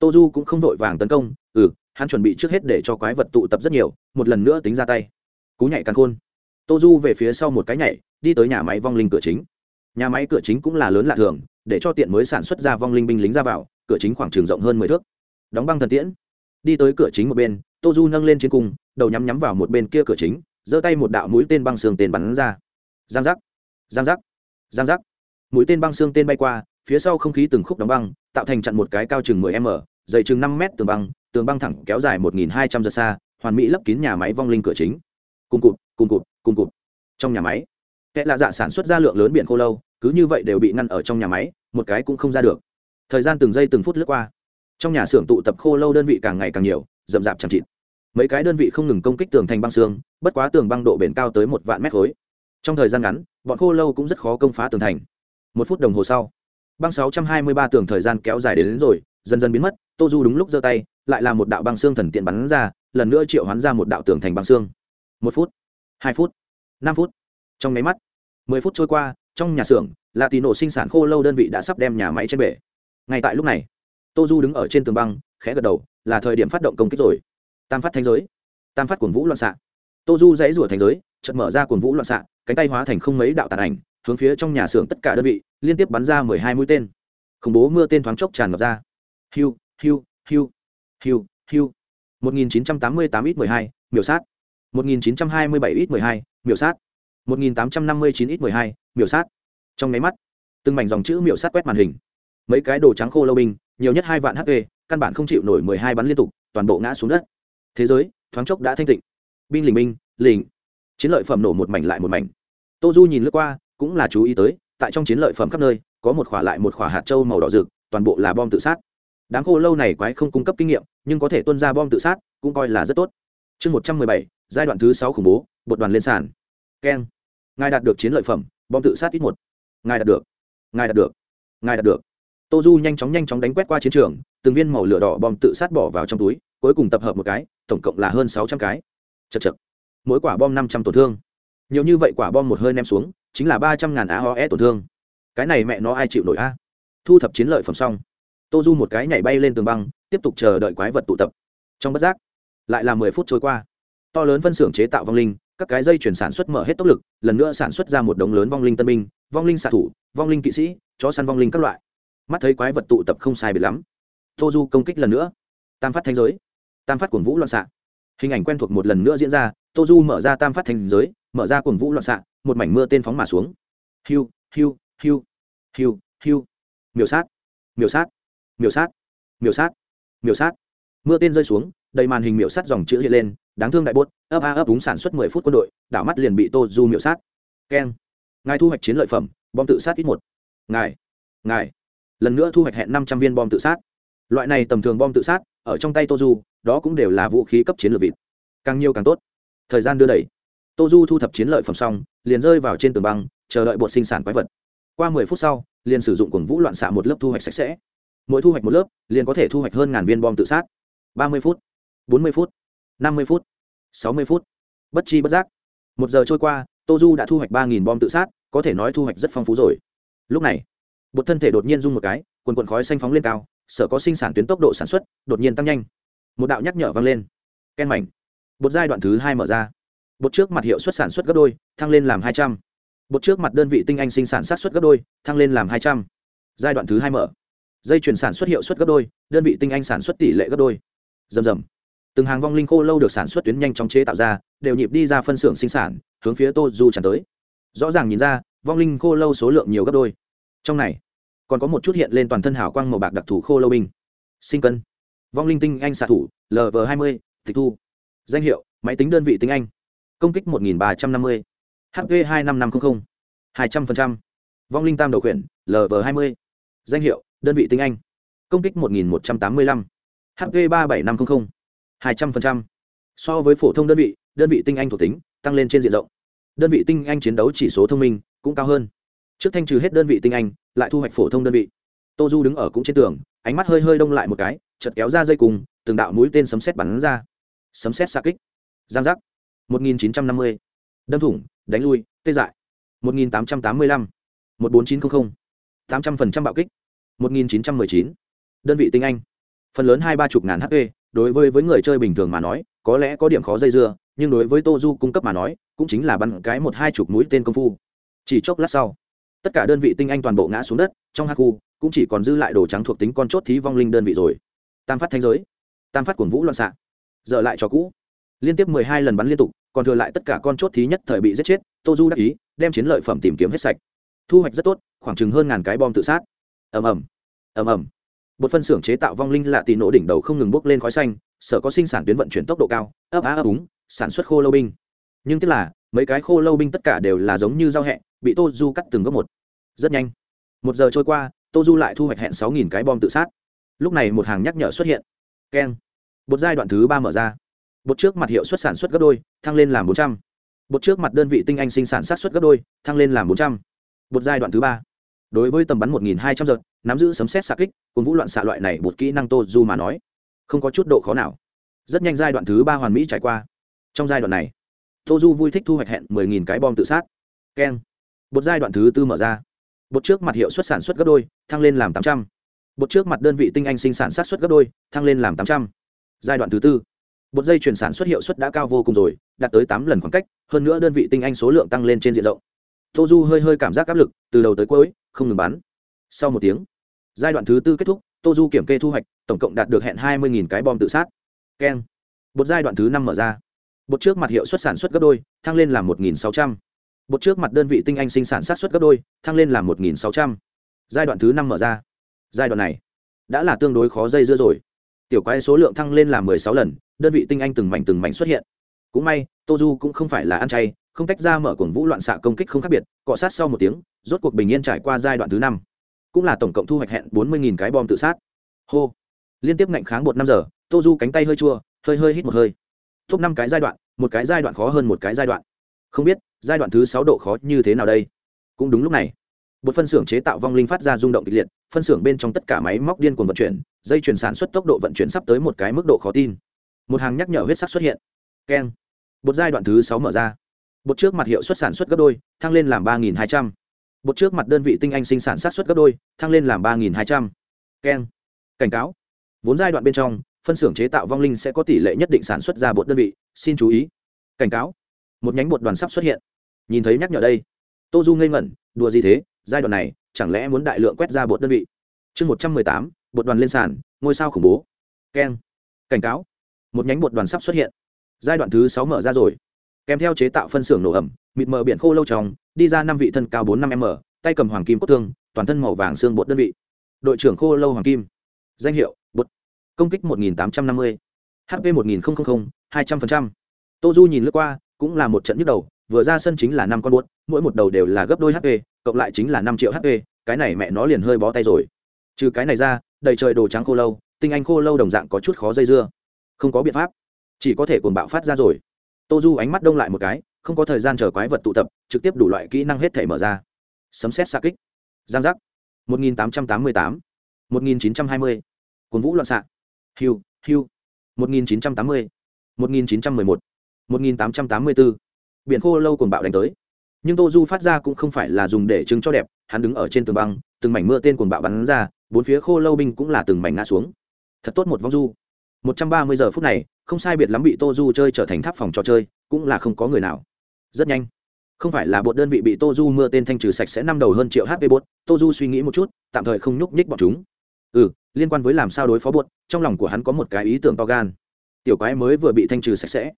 [SPEAKER 1] toju cũng không vội vàng tấn công ừ hắn chuẩn bị trước hết để cho quái vật tụ tập rất nhiều, một lần nữa tính ra tay. Cú nhảy càng khôn. Toju về phía sau một cái nhảy, đi tới nhà máy vong linh cửa chính. Nhà máy cửa chính cũng là lớn lạ thường, để cho tiện mới sản xuất ra vong linh binh lính ra vào, cửa chính khoảng trường rộng hơn mười thước đóng băng thần tiễn. Đi tới cửa chính một bên, tô du nâng lên trên cung, đầu nhắm nhắm vào một bên kia cửa chính, giơ tay một đạo mũi tên băng xương tên bắn ra. Giang giác giang giác giang giác. Mũi tên băng xương tên bay qua, phía sau không khí từng khúc đóng băng, tạo thành chặn một cái cao chừng 10 m, dày chừng 5 m tường băng tường băng thẳng kéo dài 1.200 giờ xa, hoàn mỹ lấp kín nhà máy vong linh cửa chính. Cùng cụt cùng cụt cùng cụt. Trong nhà máy, kẻ lạ dạ sản xuất ra lượng lớn biển khô lâu, cứ như vậy đều bị ngăn ở trong nhà máy, một cái cũng không ra được. Thời gian từng giây từng phút lướt qua trong nhà xưởng tụ tập khô lâu đơn vị càng ngày càng nhiều rậm rạp chẳng chịt. Mấy cái đơn vị không ngừng công kích tường thành băng xương bất quá tường băng độ bền cao tới một vạn mét khối. Trong thời gian ngắn bọn khô lâu cũng rất khó công phá tường thành. Một phút đồng hồ sau băng 623 tường thời gian kéo dài đến, đến rồi dần dần biến mất tô du đúng lúc giơ tay lại là một đạo băng xương thần tiện bắn ra lần nữa triệu hoán ra một đạo tường thành băng xương. Một phút hai phút năm phút. Trong máy mắt mười phút trôi qua trong nhà xưởng là tỷ nổ sinh sản khô lâu đơn vị đã sắp đem nhà máy trên bể. Ngay tại lúc này tô du đứng ở trên tường băng, khẽ gật đầu, là thời điểm phát động công kích rồi. Tam phát thanh giới. Tam phát cuồng vũ loạn xạ. Tô du dãy rủa thành giới, chợt mở ra cuồng vũ loạn xạ, cánh tay hóa thành không mấy đạo tàn ảnh, hướng phía trong nhà xưởng tất cả đơn vị, liên tiếp bắn ra mười hai mũi tên. Khủng bố mưa tên thoáng chốc tràn ngập ra. Hiu hiu hiu hiu hiu. Một nghìn chín trăm tám mươi tám ít mười hai, miểu sát. Một nghìn chín trăm hai mươi bảy ít mười hai, miểu sát. Một nghìn tám trăm năm mươi chín ít mười hai, miểu sát. Trong máy mắt, từng mảnh dòng chữ miểu sát quét màn hình. Mấy cái đồ trắng khô lâu binh nhiều nhất hai vạn hp căn bản không chịu nổi mười hai bắn liên tục, toàn bộ ngã xuống đất. Thế giới, thoáng chốc đã thanh tịnh. Binh lình binh lình chiến lợi phẩm nổ một mảnh lại một mảnh. Tô du nhìn lướt qua, cũng là chú ý tới, tại trong chiến lợi phẩm khắp nơi, có một khỏa lại một khỏa hạt trâu màu đỏ rực, toàn bộ là bom tự sát. Đáng khô lâu này quái không cung cấp kinh nghiệm, nhưng có thể tuân ra bom tự sát, cũng coi là rất tốt. Chương một trăm mười bảy, giai đoạn thứ sáu khủng bố, bột đoàn lên sàn. Keng. Ngài đạt được chiến lợi phẩm, bom tự sát ít một. Ngài đạt được. Ngài đạt được. Ngài đạt được tô du nhanh chóng nhanh chóng đánh quét qua chiến trường, từng viên màu lửa đỏ bom tự sát bỏ vào trong túi, cuối cùng tập hợp một cái, tổng cộng là hơn sáu trăm cái. Chật chật mỗi quả bom năm trăm tổn thương. Nhiều như vậy quả bom một hơi ném xuống, chính là ba trăm ngàn aoe tổn thương. Cái này mẹ nó ai chịu nổi a? Thu thập chiến lợi phẩm xong. Tô du một cái nhảy bay lên tường băng, tiếp tục chờ đợi quái vật tụ tập. Trong bất giác, lại là mười phút trôi qua. To lớn phân xưởng chế tạo vong linh, các cái dây chuyển sản xuất mở hết tốc lực, lần nữa sản xuất ra một đống lớn vong linh tân binh, vong linh xạ thủ, vong linh kỵ sĩ, chó săn vong linh các loại mắt thấy quái vật tụ tập không sai biệt lắm. Tô du công kích lần nữa. Tam phát thanh giới. Tam phát cuồng vũ loạn xạ. Hình ảnh quen thuộc một lần nữa diễn ra, tô du mở ra tam phát thanh giới, mở ra cuồng vũ loạn xạ, một mảnh mưa tên phóng mà xuống. Hiu hiu hiu hiu hiu. Miểu sát miểu sát miểu sát miểu sát miểu sát. Mưa tên rơi xuống, đầy màn hình miểu sát dòng chữ hiện lên, đáng thương đại bốt, ấp a ấp đúng sản xuất mười phút quân đội, đảo mắt liền bị tô du miểu sát. Keng. Ngài thu hoạch chiến lợi phẩm, bom tự sát ít một. Ngài ngài lần nữa thu hoạch hẹn năm trăm viên bom tự sát. Loại này tầm thường bom tự sát, ở trong tay tô du đó cũng đều là vũ khí cấp chiến lược vịt. Càng nhiều càng tốt. Thời gian đưa đẩy. Tô du thu thập chiến lợi phẩm xong, liền rơi vào trên tường băng, chờ đợi bột sinh sản quái vật. Qua mười phút sau, liền sử dụng cuồng vũ loạn xạ một lớp thu hoạch sạch sẽ. Mỗi thu hoạch một lớp, liền có thể thu hoạch hơn ngàn viên bom tự sát. Ba mươi phút, bốn mươi phút, năm mươi phút, sáu mươi phút. Bất chi bất giác. Một giờ trôi qua tô du đã thu hoạch ba nghìn bom tự sát, có thể nói thu hoạch rất phong phú rồi. Lúc này bột thân thể đột nhiên rung một cái, quần quần khói xanh phóng lên cao, sở có sinh sản tuyến tốc độ sản xuất, đột nhiên tăng nhanh. Một đạo nhắc nhở vang lên. Ken mảnh. Bột giai đoạn thứ hai mở ra. Bột trước mặt hiệu suất sản xuất gấp đôi, thăng lên làm hai trăm. Bột trước mặt đơn vị tinh anh sinh sản sát xuất gấp đôi, thăng lên làm hai trăm. Giai đoạn thứ hai mở. Dây chuyển sản xuất hiệu suất gấp đôi, đơn vị tinh anh sản xuất tỷ lệ gấp đôi. Dầm dầm từng hàng vong linh khô lâu được sản xuất tuyến nhanh chóng chế tạo ra, đều nhịp đi ra phân xưởng sinh sản, hướng phía tô du tràn tới. Rõ ràng nhìn ra, vong linh khô lâu số lượng nhiều gấp đôi trong này, còn có một chút hiện lên toàn thân hào quang màu bạc đặc thù khô lâu binh. Sinh cân. Vong linh tinh anh xạ thủ lv hai mươi, tịch thu. Danh hiệu, máy tính đơn vị tinh anh. Công kích một nghìn ba trăm năm mươi. Hp hai năm năm trăm linh hai trăm linh vong linh tam đầu khuyển lv hai mươi. Danh hiệu, đơn vị tinh anh. Công kích một nghìn một trăm tám mươi lăm. Hp ba bảy năm trăm linh hai trăm linh so với phổ thông đơn vị đơn vị tinh anh thuộc tính, tăng lên trên diện rộng. Đơn vị tinh anh chiến đấu chỉ số thông minh cũng cao hơn trước thanh trừ hết đơn vị tinh anh, lại thu hoạch phổ thông đơn vị tô du đứng ở cũng trên tường, ánh mắt hơi hơi đông lại một cái chật kéo ra dây cùng, từng đạo mũi tên sấm xét bắn ra sấm xét xa kích giang giác 1950. đâm thủng, đánh lui, tê dại 1885. 14900. 800% bạo kích 1919. đơn vị tinh anh phần lớn hai ba chục ngàn hp đối với với người chơi bình thường mà nói, có lẽ có điểm khó dây dưa, nhưng đối với tô du cung cấp mà nói, cũng chính là bắn cái một hai chục mũi tên công phu chỉ chốc lát sau tất cả đơn vị tinh anh toàn bộ ngã xuống đất, trong hắc khu, cũng chỉ còn dư lại đồ trắng thuộc tính con chốt thí vong linh đơn vị rồi. Tam phát thanh giới, tam phát cuồng vũ loạn xạ. Dở lại cho cũ. Liên tiếp mười hai lần bắn liên tục, còn thừa lại tất cả con chốt thí nhất thời bị giết chết tô du đắc ý, đem chiến lợi phẩm tìm kiếm hết sạch. Thu hoạch rất tốt, khoảng chừng hơn ngàn cái bom tự sát. Ầm ầm ầm ầm. Một phân xưởng chế tạo vong linh lạ tì nổ đỉnh đầu không ngừng bốc lên khói xanh, sở có sinh sản tuyến vận chuyển tốc độ cao, ấp á ấp úng, sản xuất khô lâu binh. Nhưng tức là, mấy cái khô lâu binh tất cả đều là giống như giao hẹ, bị tô du cắt từng gốc một rất nhanh. Một giờ trôi qua tô du lại thu hoạch hẹn sáu nghìn cái bom tự sát. Lúc này một hàng nhắc nhở xuất hiện. Keng. Bột giai đoạn thứ ba mở ra. Bột trước mặt hiệu suất sản xuất gấp đôi, thăng lên làm bốn trăm. Bột trước mặt đơn vị tinh anh sinh sản sát xuất gấp đôi, thăng lên làm bốn trăm. Bột giai đoạn thứ ba. Đối với tầm bắn một nghìn hai trăm giật nắm giữ sấm xét xạ kích, cùng vũ loạn xạ loại này bột kỹ năng tô du mà nói, không có chút độ khó nào. Rất nhanh giai đoạn thứ ba hoàn mỹ trải qua. Trong giai đoạn này tô du vui thích thu hoạch hẹn mười nghìn cái bom tự sát. Keng. Bột giai đoạn thứ tư mở ra bột trước mặt hiệu suất sản xuất gấp đôi, thăng lên làm tám trăm. Bột trước mặt đơn vị tinh anh sinh sản sát xuất gấp đôi, thăng lên làm tám trăm. Giai đoạn thứ tư. Bột dây chuyển sản xuất hiệu suất đã cao vô cùng rồi, đạt tới tám lần khoảng cách, hơn nữa đơn vị tinh anh số lượng tăng lên trên diện rộng. Tô du hơi hơi cảm giác áp lực, từ đầu tới cuối, không ngừng bán. sau một tiếng, giai đoạn thứ tư kết thúc tô du kiểm kê thu hoạch, tổng cộng đạt được hẹn hai mươi cái bom tự sát. Keng. Bột giai đoạn thứ năm mở ra. Bột trước mặt hiệu suất sản xuất gấp đôi, thăng lên làm một sáu trăm bột trước mặt đơn vị tinh anh sinh sản sát xuất gấp đôi, thăng lên làm một sáu trăm. Giai đoạn thứ năm mở ra. Giai đoạn này đã là tương đối khó dây dưa rồi. Tiểu quái số lượng thăng lên là mười sáu lần, đơn vị tinh anh từng mảnh từng mảnh xuất hiện. Cũng may tô du cũng không phải là ăn chay, không tách ra mở cuồng vũ loạn xạ công kích không khác biệt, cọ sát sau một tiếng, rốt cuộc bình yên trải qua giai đoạn thứ năm. Cũng là tổng cộng thu hoạch hẹn bốn mươi cái bom tự sát. Hô. Liên tiếp ngạnh kháng một năm giờ tô du cánh tay hơi chua, hơi hơi hít một hơi. Thúc năm cái giai đoạn, một cái giai đoạn khó hơn một cái giai đoạn. Không biết giai đoạn thứ sáu độ khó như thế nào đây? Cũng đúng lúc này, một phân xưởng chế tạo vong linh phát ra rung động kịch liệt, phân xưởng bên trong tất cả máy móc điên cuồng vận chuyển, dây chuyển sản xuất tốc độ vận chuyển sắp tới một cái mức độ khó tin. Một hàng nhắc nhở huyết sắc xuất hiện. Keng. Bột giai đoạn thứ sáu mở ra. Bột trước mặt hiệu suất sản xuất gấp đôi, thăng lên làm ba hai trăm. Bột trước mặt đơn vị tinh anh sinh sản sát xuất gấp đôi, thăng lên làm ba hai trăm. Keng. Cảnh cáo. Vốn giai đoạn bên trong, phân xưởng chế tạo vong linh sẽ có tỷ lệ nhất định sản xuất ra bột đơn vị, xin chú ý. Cảnh cáo. Một nhánh bột đoàn sắp xuất hiện nhìn thấy nhắc nhở đây. Tô du ngây ngẩn, đùa gì thế? Giai đoạn này, chẳng lẽ muốn đại lượng quét ra bột đơn vị? Chương một trăm mười tám, bột đoàn lên sàn, ngôi sao khủng bố. Keng. Cảnh cáo. Một nhánh bột đoàn sắp xuất hiện. Giai đoạn thứ sáu mở ra rồi. Kèm theo chế tạo phân xưởng nổ ẩm, mịt mờ biển khô lâu tròng đi ra năm vị thân cao bốn năm m tay cầm hoàng kim cốt thương, toàn thân màu vàng xương bột đơn vị. Đội trưởng khô lâu hoàng kim. Danh hiệu, bột. Công kích một nghìn tám trăm năm mươi. Hp một nghìn hai trăm linh tô du nhìn lướt qua, cũng là một trận nhức đầu vừa ra sân chính là năm con buốt, mỗi một đầu đều là gấp đôi hp cộng lại chính là năm triệu hp cái này mẹ nó liền hơi bó tay rồi. Trừ cái này ra, đầy trời đồ trắng khô lâu, tinh anh khô lâu đồng dạng có chút khó dây dưa. Không có biện pháp, chỉ có thể cuồng bạo phát ra rồi. Tô du ánh mắt đông lại một cái, không có thời gian chờ quái vật tụ tập, trực tiếp đủ loại kỹ năng hết thể mở ra. Sấm xét xa kích. Giang giác. 1888 1920 cuốn vũ loạn xạ. Hiu hiu. 1980 1911 1884 biển khô lâu cuồng bạo đánh tới. Nhưng tô du phát ra cũng không phải là dùng để chứng cho đẹp, hắn đứng ở trên tường băng, từng mảnh mưa tên cuồng bạo bắn ra, bốn phía khô lâu binh cũng là từng mảnh ngã xuống. Thật tốt một vong du. Một trăm ba mươi giờ phút này, không sai biệt lắm bị tô du chơi trở thành tháp phòng trò chơi, cũng là không có người nào. Rất nhanh. Không phải là bột đơn vị bị tô du mưa tên thanh trừ sạch sẽ năm đầu hơn triệu hp bột, tô du suy nghĩ một chút, tạm thời không nhúc nhích bọn chúng. Ừ liên quan với làm sao đối phó bột, trong lòng của hắn có một cái ý tưởng to gan. Tiểu quái mới vừa bị thanh trừ sạch sẽ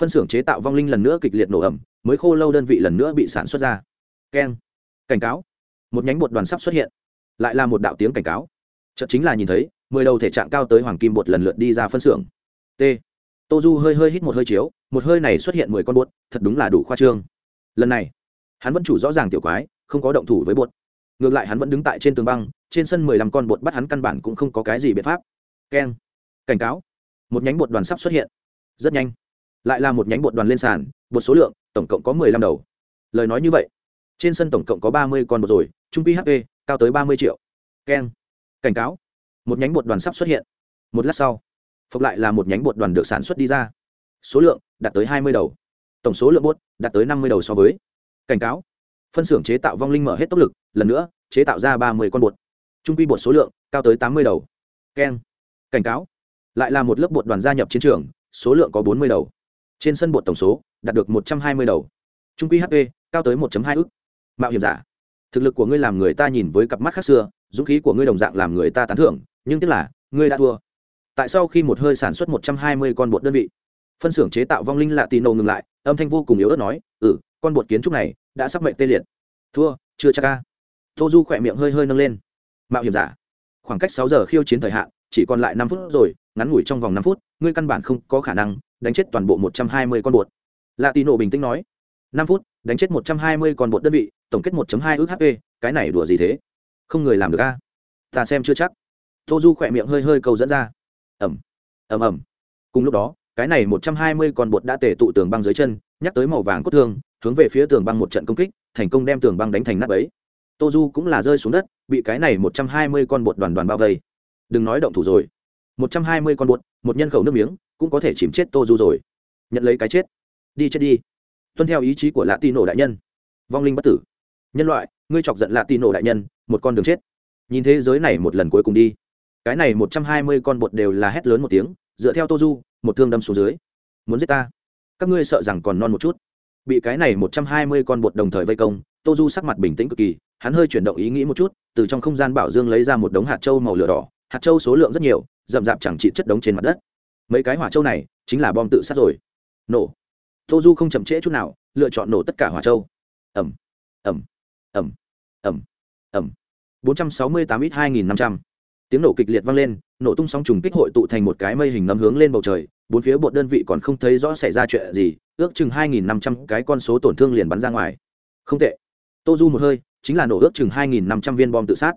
[SPEAKER 1] phân xưởng chế tạo vong linh lần nữa kịch liệt nổ ẩm, mới khô lâu đơn vị lần nữa bị sản xuất ra. Keng. Cảnh cáo. Một nhánh bột đoàn sắp xuất hiện. Lại là một đạo tiếng cảnh cáo. Chợt chính là nhìn thấy, mười đầu thể trạng cao tới hoàng kim bột lần lượt đi ra phân xưởng. T. Tô du hơi hơi hít một hơi chiếu, một hơi này xuất hiện mười con bột, thật đúng là đủ khoa trương. Lần này, hắn vẫn chủ rõ ràng tiểu quái, không có động thủ với bột. Ngược lại hắn vẫn đứng tại trên tường băng, trên sân mười lăm con bột bắt hắn căn bản cũng không có cái gì biện pháp. Keng. Cảnh cáo. Một nhánh bột đoàn sắp xuất hiện. Rất nhanh lại là một nhánh bột đoàn lên sàn, bột số lượng, tổng cộng có mười lăm đầu. Lời nói như vậy, trên sân tổng cộng có ba mươi con bột rồi trung pi hp cao tới ba mươi triệu. Keng. Cảnh cáo. Một nhánh bột đoàn sắp xuất hiện. Một lát sau, phục lại là một nhánh bột đoàn được sản xuất đi ra. Số lượng đạt tới hai mươi đầu. Tổng số lượng bột đạt tới năm mươi đầu so với. Cảnh cáo. Phân xưởng chế tạo vong linh mở hết tốc lực, lần nữa, chế tạo ra ba mươi con bột. Trung quy bột số lượng cao tới tám mươi đầu. Keng. Cảnh cáo. Lại là một lớp bột đoàn gia nhập chiến trường, số lượng có bốn mươi đầu trên sân bột tổng số đạt được một trăm hai mươi đầu. Trung quy hp cao tới một hai ức. Mạo hiểm giả. Thực lực của ngươi làm người ta nhìn với cặp mắt khác xưa, dũng khí của ngươi đồng dạng làm người ta tán thưởng, nhưng tức là, ngươi đã thua. Tại sau khi một hơi sản xuất một trăm hai mươi con bột đơn vị, phân xưởng chế tạo vong linh lạ tì nổ ngừng lại, âm thanh vô cùng yếu ớt nói ừ con bột kiến trúc này đã sắp mệnh tê liệt. Thua, chưa chắc ca tô du khỏe miệng hơi hơi nâng lên. Mạo hiểm giả. Khoảng cách sáu giờ khiêu chiến thời hạn, chỉ còn lại năm phút rồi, ngắn ngủi trong vòng năm phút, ngươi căn bản không có khả năng đánh chết toàn bộ một trăm hai mươi con bột. Lạ tì nổ bình tĩnh nói, năm phút, đánh chết một trăm hai mươi con bột đơn vị, tổng kết một hai ước hp cái này đùa gì thế? Không người làm được a. Ta xem chưa chắc. Tô du khỏe miệng hơi hơi cầu dẫn ra. Ẩm ẩm ẩm cùng lúc đó, cái này một trăm hai mươi con bột đã tể tụ tường băng dưới chân, nhắc tới màu vàng cốt thương, hướng về phía tường băng một trận công kích, thành công đem tường băng đánh thành nắp ấy tô du cũng là rơi xuống đất, bị cái này một trăm hai mươi con bột đoàn đoàn bao vây. Đừng nói động thủ rồi. một trăm hai mươi con bột, một nhân khẩu nước miếng cũng có thể chìm chết tô du rồi. Nhận lấy cái chết. Đi chết đi. Tuân theo ý chí của lạ tì nổ đại nhân. Vong linh bất tử. Nhân loại, ngươi chọc giận lạ tì nổ đại nhân, một con đường chết. Nhìn thế giới này một lần cuối cùng đi. Cái này một trăm hai mươi con bột đều là hét lớn một tiếng, dựa theo tô du, một thương đâm xuống dưới. Muốn giết ta? Các ngươi sợ rằng còn non một chút. Bị cái này một trăm hai mươi con bột đồng thời vây công, tô du sắc mặt bình tĩnh cực kỳ, hắn hơi chuyển động ý nghĩ một chút, từ trong không gian bảo dương lấy ra một đống hạt trâu màu lửa đỏ. Hạt trâu số lượng rất nhiều, rậm rạp chẳng trị chất đống trên mặt đất mấy cái hỏa châu này chính là bom tự sát rồi. Nổ. Tô du không chậm trễ chút nào, lựa chọn nổ tất cả hỏa châu. Ẩm ẩm ẩm ẩm ẩm bốn trăm sáu mươi tám ít hai nghìn năm trăm. Tiếng nổ kịch liệt vang lên, nổ tung sóng trùng kích hội tụ thành một cái mây hình ngấm hướng lên bầu trời, bốn phía bộ đơn vị còn không thấy rõ xảy ra chuyện gì, ước chừng hai nghìn năm trăm cái con số tổn thương liền bắn ra ngoài. Không tệ. Tô du một hơi, chính là nổ ước chừng hai nghìn năm trăm viên bom tự sát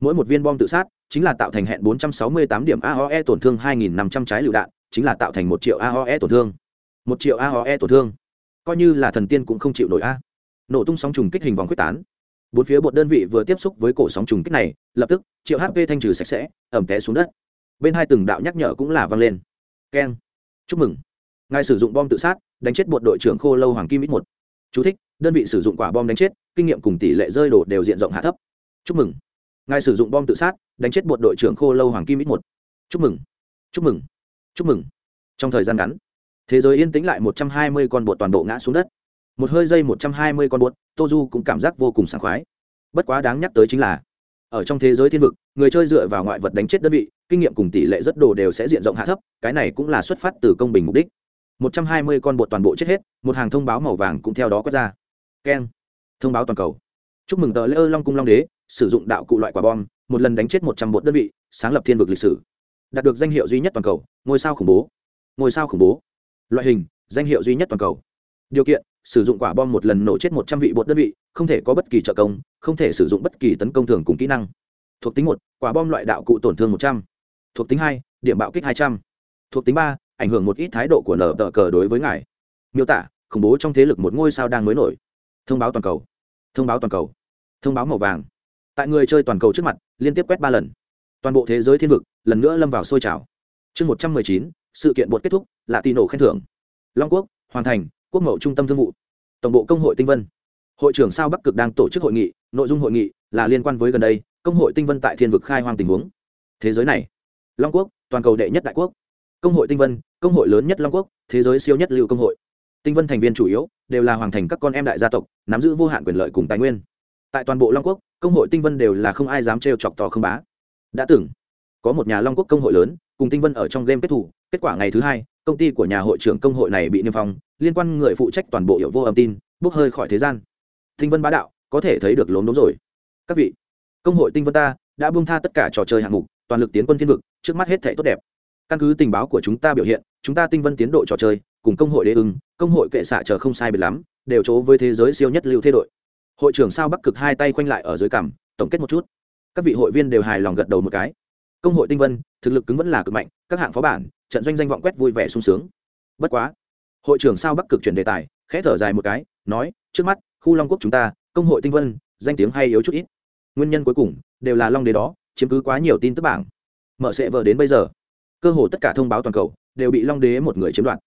[SPEAKER 1] mỗi một viên bom tự sát chính là tạo thành hẹn bốn trăm sáu mươi tám điểm aoe tổn thương hai nghìn năm trăm trái lựu đạn chính là tạo thành một triệu aoe tổn thương. Một triệu aoe tổn thương. Coi như là thần tiên cũng không chịu nổi a. Nổ tung sóng trùng kích hình vòng quyết tán. Bốn phía bột đơn vị vừa tiếp xúc với cổ sóng trùng kích này lập tức triệu hp thanh trừ sạch sẽ ẩm té xuống đất. Bên hai từng đạo nhắc nhở cũng là vang lên. Keng. Chúc mừng. Ngài sử dụng bom tự sát đánh chết bột đội trưởng khô lâu hoàng kim ít một. Chú thích, đơn vị sử dụng quả bom đánh chết kinh nghiệm cùng tỷ lệ rơi đổ đều diện rộng hạ thấp. Chúc mừng ngài sử dụng bom tự sát, đánh chết bột đội trưởng khô lâu hoàng kim ít một. Chúc mừng. Chúc mừng. Chúc mừng. Trong thời gian ngắn, thế giới yên tĩnh lại một trăm hai mươi con bột toàn bộ ngã xuống đất. Một hơi dây một trăm hai mươi con bột, tô du cũng cảm giác vô cùng sảng khoái. Bất quá đáng nhắc tới chính là, ở trong thế giới thiên vực, người chơi dựa vào ngoại vật đánh chết đơn vị, kinh nghiệm cùng tỷ lệ rất đồ đều sẽ diện rộng hạ thấp, cái này cũng là xuất phát từ công bình mục đích. một trăm hai mươi con bột toàn bộ chết hết, một hàng thông báo màu vàng cũng theo đó quét ra. Keng. Thông báo toàn cầu. Chúc mừng tờ lễ ơ long cung long đế sử dụng đạo cụ loại quả bom, một lần đánh chết một trăm một đơn vị, sáng lập thiên vực lịch sử. Đạt được danh hiệu duy nhất toàn cầu, ngôi sao khủng bố. Ngôi sao khủng bố. Loại hình, danh hiệu duy nhất toàn cầu. Điều kiện, sử dụng quả bom một lần nổ chết một trăm vị bột đơn vị, không thể có bất kỳ trợ công, không thể sử dụng bất kỳ tấn công thường cùng kỹ năng. Thuộc tính một, quả bom loại đạo cụ tổn thương một trăm. Thuộc tính hai, điểm bạo kích hai trăm. Thuộc tính ba, ảnh hưởng một ít thái độ của nở tờ cờ đối với ngài. Miêu tả, khủng bố trong thế lực một ngôi sao đang mới nổi. Thông báo toàn cầu. Thông báo toàn cầu. Thông báo màu vàng tại người chơi toàn cầu trước mặt, liên tiếp quét ba lần. Toàn bộ thế giới thiên vực, lần nữa lâm vào sôi trào. Chương một trăm mười chín, sự kiện bột kết thúc là tì nổ khen thưởng. Long quốc hoàn thành, quốc mậu trung tâm thương vụ. Tổng bộ công hội tinh vân. Hội trưởng sao bắc cực đang tổ chức hội nghị, nội dung hội nghị là liên quan với gần đây, công hội tinh vân tại thiên vực khai hoang tình huống. Thế giới này, long quốc, toàn cầu đệ nhất đại quốc. Công hội tinh vân, công hội lớn nhất long quốc, thế giới siêu nhất lưu công hội. Tinh vân thành viên chủ yếu đều là hoàng thành các con em đại gia tộc, nắm giữ vô hạn quyền lợi cùng tài nguyên. Tại toàn bộ long quốc công hội tinh vân đều là không ai dám trêu chọc tò không bá. Đã từng, có một nhà long quốc công hội lớn, cùng tinh vân ở trong game kết thủ, kết quả ngày thứ hai, công ty của nhà hội trưởng công hội này bị niêm phong, liên quan người phụ trách toàn bộ hiệu vô âm tin, bốc hơi khỏi thế gian. Tinh vân bá đạo, có thể thấy được lốm đốm rồi. Các vị, công hội tinh vân ta, đã buông tha tất cả trò chơi hạng mục, toàn lực tiến quân thiên vực, trước mắt hết thể tốt đẹp. Căn cứ tình báo của chúng ta biểu hiện, chúng ta tinh vân tiến độ trò chơi, cùng công hội đế ưng, công hội kệ xạ chờ không sai biệt lắm, đều chỗ với thế giới siêu nhất lưu thế đội hội trưởng sao bắc cực hai tay khoanh lại ở dưới cằm, tổng kết một chút. Các vị hội viên đều hài lòng gật đầu một cái. Công hội tinh vân, thực lực cứng vẫn là cực mạnh, các hạng phó bản, trận doanh danh vọng quét vui vẻ sung sướng. Bất quá, hội trưởng sao bắc cực chuyển đề tài, khẽ thở dài một cái, nói, trước mắt, khu long quốc chúng ta, công hội tinh vân, danh tiếng hay yếu chút ít. Nguyên nhân cuối cùng, đều là long đế đó, chiếm cứ quá nhiều tin tức bảng. Mở sẽ vờ đến bây giờ, cơ hồ tất cả thông báo toàn cầu, đều bị long đế một người chiếm đoạt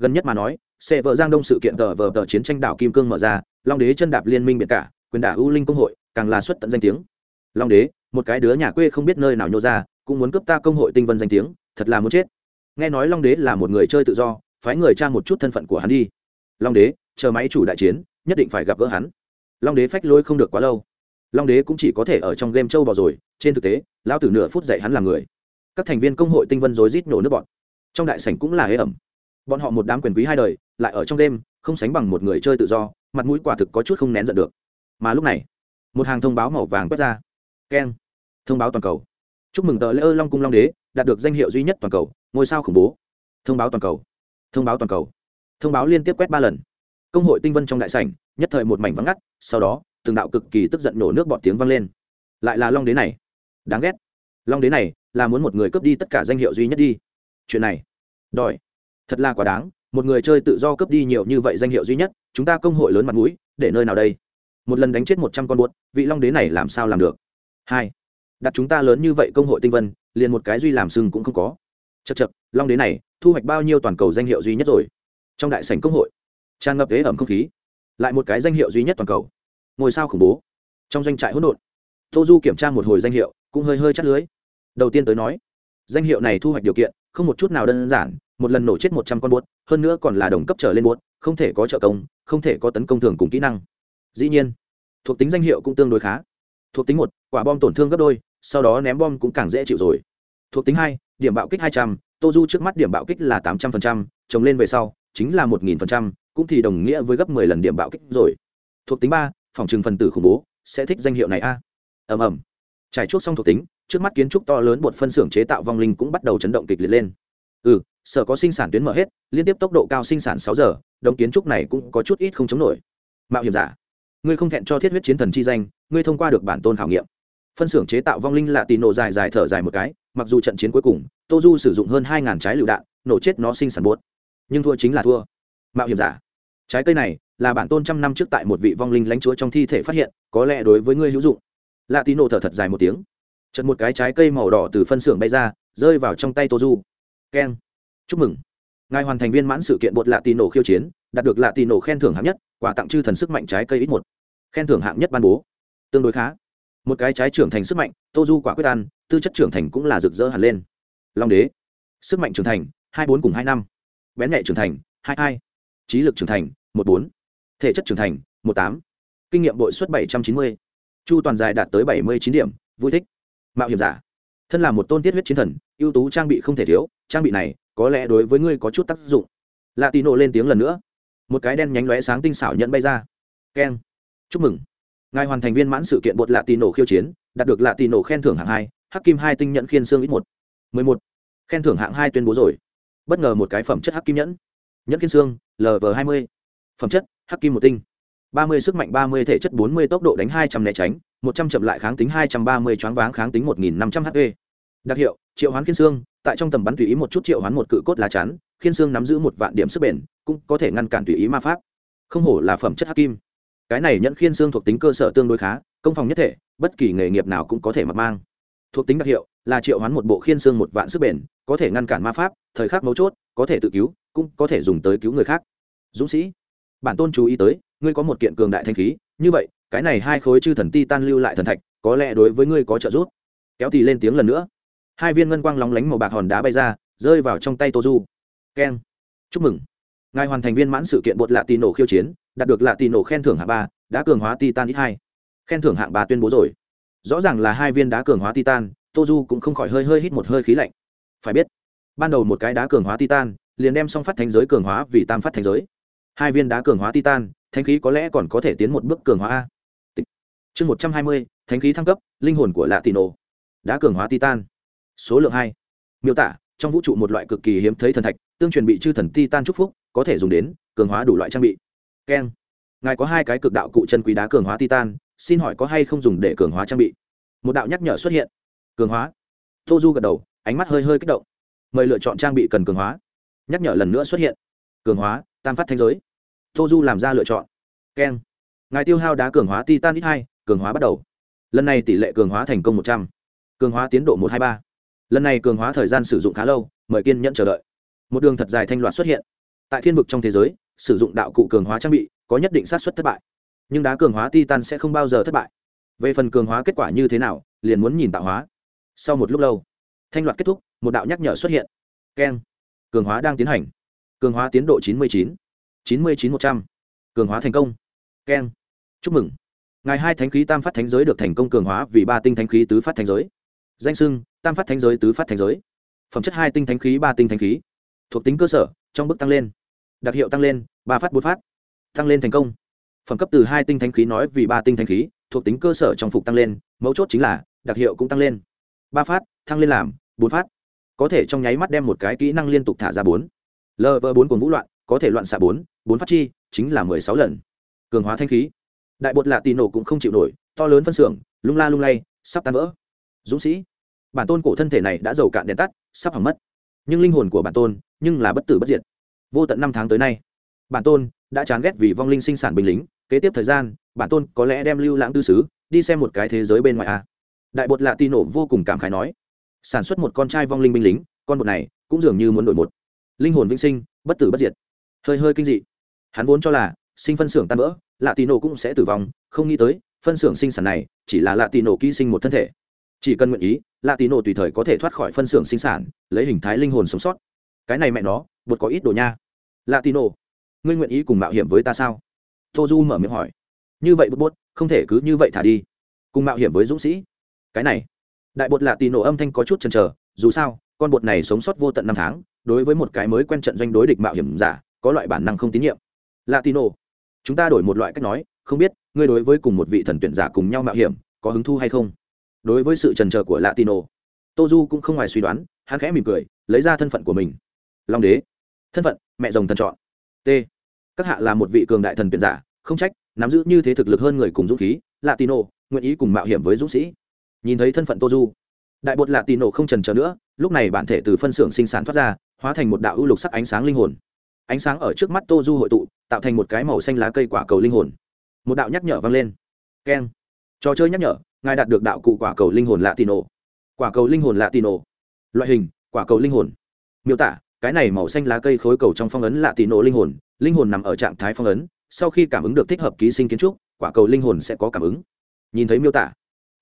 [SPEAKER 1] gần nhất mà nói sẽ vợ giang đông sự kiện tờ vờ tờ chiến tranh đảo kim cương mở ra, long đế chân đạp liên minh biệt cả, quyền đả ưu linh công hội, càng là xuất tận danh tiếng. Long đế, một cái đứa nhà quê không biết nơi nào nhô ra, cũng muốn cướp ta công hội tinh vân danh tiếng, thật là muốn chết. Nghe nói long đế là một người chơi tự do, phái người tra một chút thân phận của hắn đi. Long đế, chờ máy chủ đại chiến, nhất định phải gặp gỡ hắn. Long đế phách lôi không được quá lâu. Long đế cũng chỉ có thể ở trong game châu bò rồi, trên thực tế, lão tử nửa phút dạy hắn là người. Các thành viên công hội tinh vân rối rít nổ nước bọn trong đại sảnh cũng là hế ẩm bọn họ một đám quyền quý hai đời, lại ở trong đêm, không sánh bằng một người chơi tự do, mặt mũi quả thực có chút không nén giận được. Mà lúc này, một hàng thông báo màu vàng quét ra. Keng. Thông báo toàn cầu. Chúc mừng tờ lễ ơ long cung long đế, đạt được danh hiệu duy nhất toàn cầu, ngôi sao khủng bố. Thông báo toàn cầu. Thông báo toàn cầu. Thông báo liên tiếp quét ba lần. Công hội tinh vân trong đại sảnh, nhất thời một mảnh vắng ngắt, sau đó, từng đạo cực kỳ tức giận nổ nước bọt tiếng vang lên. Lại là long đế này. Đáng ghét. Long đế này là muốn một người cướp đi tất cả danh hiệu duy nhất đi. Chuyện này. Đòi thật là quá đáng, một người chơi tự do cướp đi nhiều như vậy danh hiệu duy nhất, chúng ta công hội lớn mặt mũi, để nơi nào đây? Một lần đánh chết một trăm con buốt, vị long đế này làm sao làm được? Hai, đặt chúng ta lớn như vậy công hội tinh vân, liền một cái duy làm sưng cũng không có. Chật chật long đế này, thu hoạch bao nhiêu toàn cầu danh hiệu duy nhất rồi? Trong đại sảnh công hội, tràn ngập ế ẩm không khí, lại một cái danh hiệu duy nhất toàn cầu. Ngôi sao khủng bố. Trong doanh trại hỗn độn, tô du kiểm tra một hồi danh hiệu, cũng hơi hơi chắt lưới. Đầu tiên tới nói, danh hiệu này thu hoạch điều kiện, không một chút nào đơn giản một lần nổ chết một trăm con buốt, hơn nữa còn là đồng cấp trở lên buốt, không thể có trợ công, không thể có tấn công thường cùng kỹ năng. Dĩ nhiên, thuộc tính danh hiệu cũng tương đối khá. Thuộc tính một, quả bom tổn thương gấp đôi, sau đó ném bom cũng càng dễ chịu rồi. Thuộc tính hai, điểm bạo kích hai trăm tô du trước mắt điểm bạo kích là tám trăm linh trồng lên về sau, chính là một nghìn cũng thì đồng nghĩa với gấp mười lần điểm bạo kích rồi. Thuộc tính ba, phòng trừng phần tử khủng bố, sẽ thích danh hiệu này a. Ầm ầm. Trải chuốc xong thuộc tính, trước mắt kiến trúc to lớn bột phân xưởng chế tạo vong linh cũng bắt đầu chấn động kịch liệt lên. Ừ sở có sinh sản tuyến mở hết, liên tiếp tốc độ cao sinh sản sáu giờ đồng kiến trúc này cũng có chút ít không chống nổi. Mạo hiểm giả, ngươi không thẹn cho thiết huyết chiến thần chi danh, ngươi thông qua được bản tôn khảo nghiệm. Phân xưởng chế tạo vong linh lạ tì nổ dài dài thở dài một cái, mặc dù trận chiến cuối cùng, tô du sử dụng hơn hai ngàn trái lựu đạn, nổ chết nó sinh sản buốt. Nhưng thua chính là thua. Mạo hiểm giả, trái cây này là bản tôn trăm năm trước tại một vị vong linh lãnh chúa trong thi thể phát hiện, có lẽ đối với ngươi hữu dụng. Lạ tì nổ thở thật dài một tiếng. Chật một cái trái cây màu đỏ từ phân xưởng bay ra, rơi vào trong tay tô du. Keng chúc mừng. Ngài hoàn thành viên mãn sự kiện bột lạ tì nổ khiêu chiến, đạt được lạ tì nổ khen thưởng hạng nhất, quà tặng chư thần sức mạnh trái cây ít một. Khen thưởng hạng nhất ban bố. Tương đối khá. Một cái trái trưởng thành sức mạnh, tô du quả quyết ăn, tư chất trưởng thành cũng là rực rỡ hẳn lên. Long đế. Sức mạnh trưởng thành, hai bốn cùng hai năm. Bén nhẹ trưởng thành, hai hai. Trí lực trưởng thành, một bốn. Thể chất trưởng thành, một tám. Kinh nghiệm bội suất bảy trăm chín mươi. Chu toàn dài đạt tới bảy mươi chín điểm, vui thích. Mạo hiểm giả. Thân là một tôn tiết huyết chiến thần, ưu tú trang bị không thể thiếu, trang bị này có lẽ đối với ngươi có chút tác dụng. Lạ tì nộ lên tiếng lần nữa. Một cái đen nhánh lóe sáng tinh xảo nhận bay ra. Keng. Chúc mừng. Ngài hoàn thành viên mãn sự kiện bột lạ tì nổ khiêu chiến, đạt được lạ tì nổ khen thưởng hạng hai, hắc kim hai tinh nhận khiên xương ít một. Mười một. Khen thưởng hạng hai tuyên bố rồi. Bất ngờ một cái phẩm chất hắc kim nhẫn. Nhẫn khiên xương lv hai mươi. Phẩm chất, hắc kim một tinh. ba mươi sức mạnh ba mươi, thể chất bốn mươi, tốc độ đánh hai trăm né tránh, một trăm chậm lại kháng tính hai trăm ba mươi, choáng váng kháng tính một nghìn năm trăm hp đặc hiệu, triệu hoán kiên xương tại trong tầm bắn tùy ý một chút triệu hoán một cự cốt lá chắn, khiên xương nắm giữ một vạn điểm sức bền, cũng có thể ngăn cản tùy ý ma pháp. Không hổ là phẩm chất hắc kim. Cái này nhận khiên xương thuộc tính cơ sở tương đối khá, công phòng nhất thể, bất kỳ nghề nghiệp nào cũng có thể mặc mang. Thuộc tính đặc hiệu là triệu hoán một bộ khiên xương một vạn sức bền, có thể ngăn cản ma pháp, thời khắc mấu chốt, có thể tự cứu, cũng có thể dùng tới cứu người khác. Dũng sĩ, bản tôn chú ý tới, ngươi có một kiện cường đại thanh khí, như vậy, cái này hai khối chư thần ti tan lưu lại thần thạch, có lẽ đối với ngươi có trợ giúp. Kéo tì lên tiếng lần nữa hai viên ngân quang lóng lánh màu bạc hòn đá bay ra, rơi vào trong tay tô du. Keng. Chúc mừng. Ngài hoàn thành viên mãn sự kiện bột lạ tì nổ khiêu chiến, đạt được lạ tì nổ khen thưởng hạng ba, đã cường hóa titan ít hai. Khen thưởng hạng ba tuyên bố rồi. Rõ ràng là hai viên đá cường hóa titan, tô du cũng không khỏi hơi hơi hít một hơi khí lạnh. Phải biết, ban đầu một cái đá cường hóa titan, liền đem xong phát thánh giới cường hóa vì tam phát thánh giới. Hai viên đá cường hóa titan, thánh khí có lẽ còn có thể tiến một bước cường hóa a. Chương một trăm hai mươi, thánh khí thăng cấp, linh hồn của lạ tì nổ. Đá cường hóa titan số lượng hai. Miêu tả, trong vũ trụ một loại cực kỳ hiếm thấy thần thạch, tương truyền bị chư thần titan chúc phúc, có thể dùng đến cường hóa đủ loại trang bị. Keng. Ngài có hai cái cực đạo cụ chân quý đá cường hóa titan, xin hỏi có hay không dùng để cường hóa trang bị? Một đạo nhắc nhở xuất hiện. Cường hóa. Tô du gật đầu, ánh mắt hơi hơi kích động. Mời lựa chọn trang bị cần cường hóa. Nhắc nhở lần nữa xuất hiện. Cường hóa, tam phát thanh giới. Tô du làm ra lựa chọn. Keng. Ngài tiêu hao đá cường hóa titan ít hai, cường hóa bắt đầu. Lần này tỷ lệ cường hóa thành công một trăm. Cường hóa tiến độ một hai ba lần này cường hóa thời gian sử dụng khá lâu, mời kiên nhẫn chờ đợi. Một đường thật dài thanh loạt xuất hiện. Tại thiên vực trong thế giới, sử dụng đạo cụ cường hóa trang bị có nhất định sát xuất thất bại. Nhưng đá cường hóa titan sẽ không bao giờ thất bại. Về phần cường hóa kết quả như thế nào, liền muốn nhìn tạo hóa. Sau một lúc lâu, thanh loạt kết thúc, một đạo nhắc nhở xuất hiện. Keng. Cường hóa đang tiến hành. Cường hóa tiến độ chín mươi chín. chín mươi chín một trăm. Cường hóa thành công. Keng. Chúc mừng. Ngài hai thánh khí tam phát thánh giới được thành công cường hóa vì ba tinh thánh khí tứ phát thánh giới. Danh sưng tam phát thánh giới, tứ phát thánh giới. Phẩm chất hai tinh thánh khí, ba tinh thánh khí. Thuộc tính cơ sở, trong bước tăng lên. Đặc hiệu tăng lên, ba phát, bốn phát. Tăng lên thành công. Phẩm cấp từ hai tinh thánh khí nói vì ba tinh thánh khí, thuộc tính cơ sở trong phục tăng lên, mấu chốt chính là, đặc hiệu cũng tăng lên. Ba phát, thăng lên làm, bốn phát. Có thể trong nháy mắt đem một cái kỹ năng liên tục thả ra bốn. Lv bốn cuồng vũ loạn, có thể loạn xạ bốn bốn phát chi, chính là mười sáu lần. Cường hóa thanh khí. Đại bột lạ tì nổ cũng không chịu nổi, to lớn phân xưởng, lung la lung lay, sắp tan vỡ. Dũng sĩ bản tôn cổ thân thể này đã giàu cạn đèn tắt, sắp hỏng mất. Nhưng linh hồn của bản tôn, nhưng là bất tử bất diệt. Vô tận năm tháng tới nay, bản tôn đã chán ghét vì vong linh sinh sản binh lính, kế tiếp thời gian, bản tôn có lẽ đem lưu lãng tư xứ đi xem một cái thế giới bên ngoài a. Đại bột lạ tì nổ vô cùng cảm khái nói, sản xuất một con trai vong linh binh lính, con bột này cũng dường như muốn đổi một. Linh hồn vĩnh sinh, bất tử bất diệt. Hơi hơi kinh dị. Hắn vốn cho là sinh phân xưởng tan vỡ, lạ tì nổ cũng sẽ tử vong, không nghĩ tới, phân xưởng sinh sản này chỉ là lạ tì nổ ký sinh một thân thể. Chỉ cần nguyện ý lạ tì nổ tùy thời có thể thoát khỏi phân xưởng sinh sản, lấy hình thái linh hồn sống sót. Cái này mẹ nó, bột có ít đồ nha. Lạ tì nổ ngươi nguyện ý cùng mạo hiểm với ta sao? Tô du mở miệng hỏi. Như vậy bút bút không thể cứ như vậy thả đi. Cùng mạo hiểm với dũng sĩ. Cái này, đại bột lạ tì nổ âm thanh có chút chần chờ, dù sao, con bột này sống sót vô tận năm tháng, đối với một cái mới quen trận doanh đối địch mạo hiểm giả, có loại bản năng không tín nhiệm. Lạ tì nổ chúng ta đổi một loại cách nói, không biết, ngươi đối với cùng một vị thần tuyển giả cùng nhau mạo hiểm, có hứng thu hay không? Đối với sự trần trờ của lạ tì tô du cũng không ngoài suy đoán, hắn khẽ mỉm cười, lấy ra thân phận của mình. Long đế. Thân phận, mẹ rồng thần chọn. T. Các hạ là một vị cường đại thần tuyển giả, không trách, nắm giữ như thế thực lực hơn người cùng dũng khí, latino, nguyện ý cùng mạo hiểm với dũng sĩ. Nhìn thấy thân phận tô du đại bột latino không trần trờ nữa, lúc này bản thể từ phân xưởng sinh sản thoát ra, hóa thành một đạo ưu lục sắc ánh sáng linh hồn. Ánh sáng ở trước mắt tô du hội tụ, tạo thành một cái màu xanh lá cây quả cầu linh hồn. Một đạo nhắc nhở vang lên. Keng. Trò chơi nhắc nhở ngài đạt được đạo cụ quả cầu linh hồn lạ tì nổ. quả cầu linh hồn lạ tì nổ. loại hình, quả cầu linh hồn. Miêu tả, cái này màu xanh lá cây khối cầu trong phong ấn lạ tì nổ linh hồn linh hồn nằm ở trạng thái phong ấn, sau khi cảm ứng được thích hợp ký sinh kiến trúc, quả cầu linh hồn sẽ có cảm ứng. Nhìn thấy miêu tả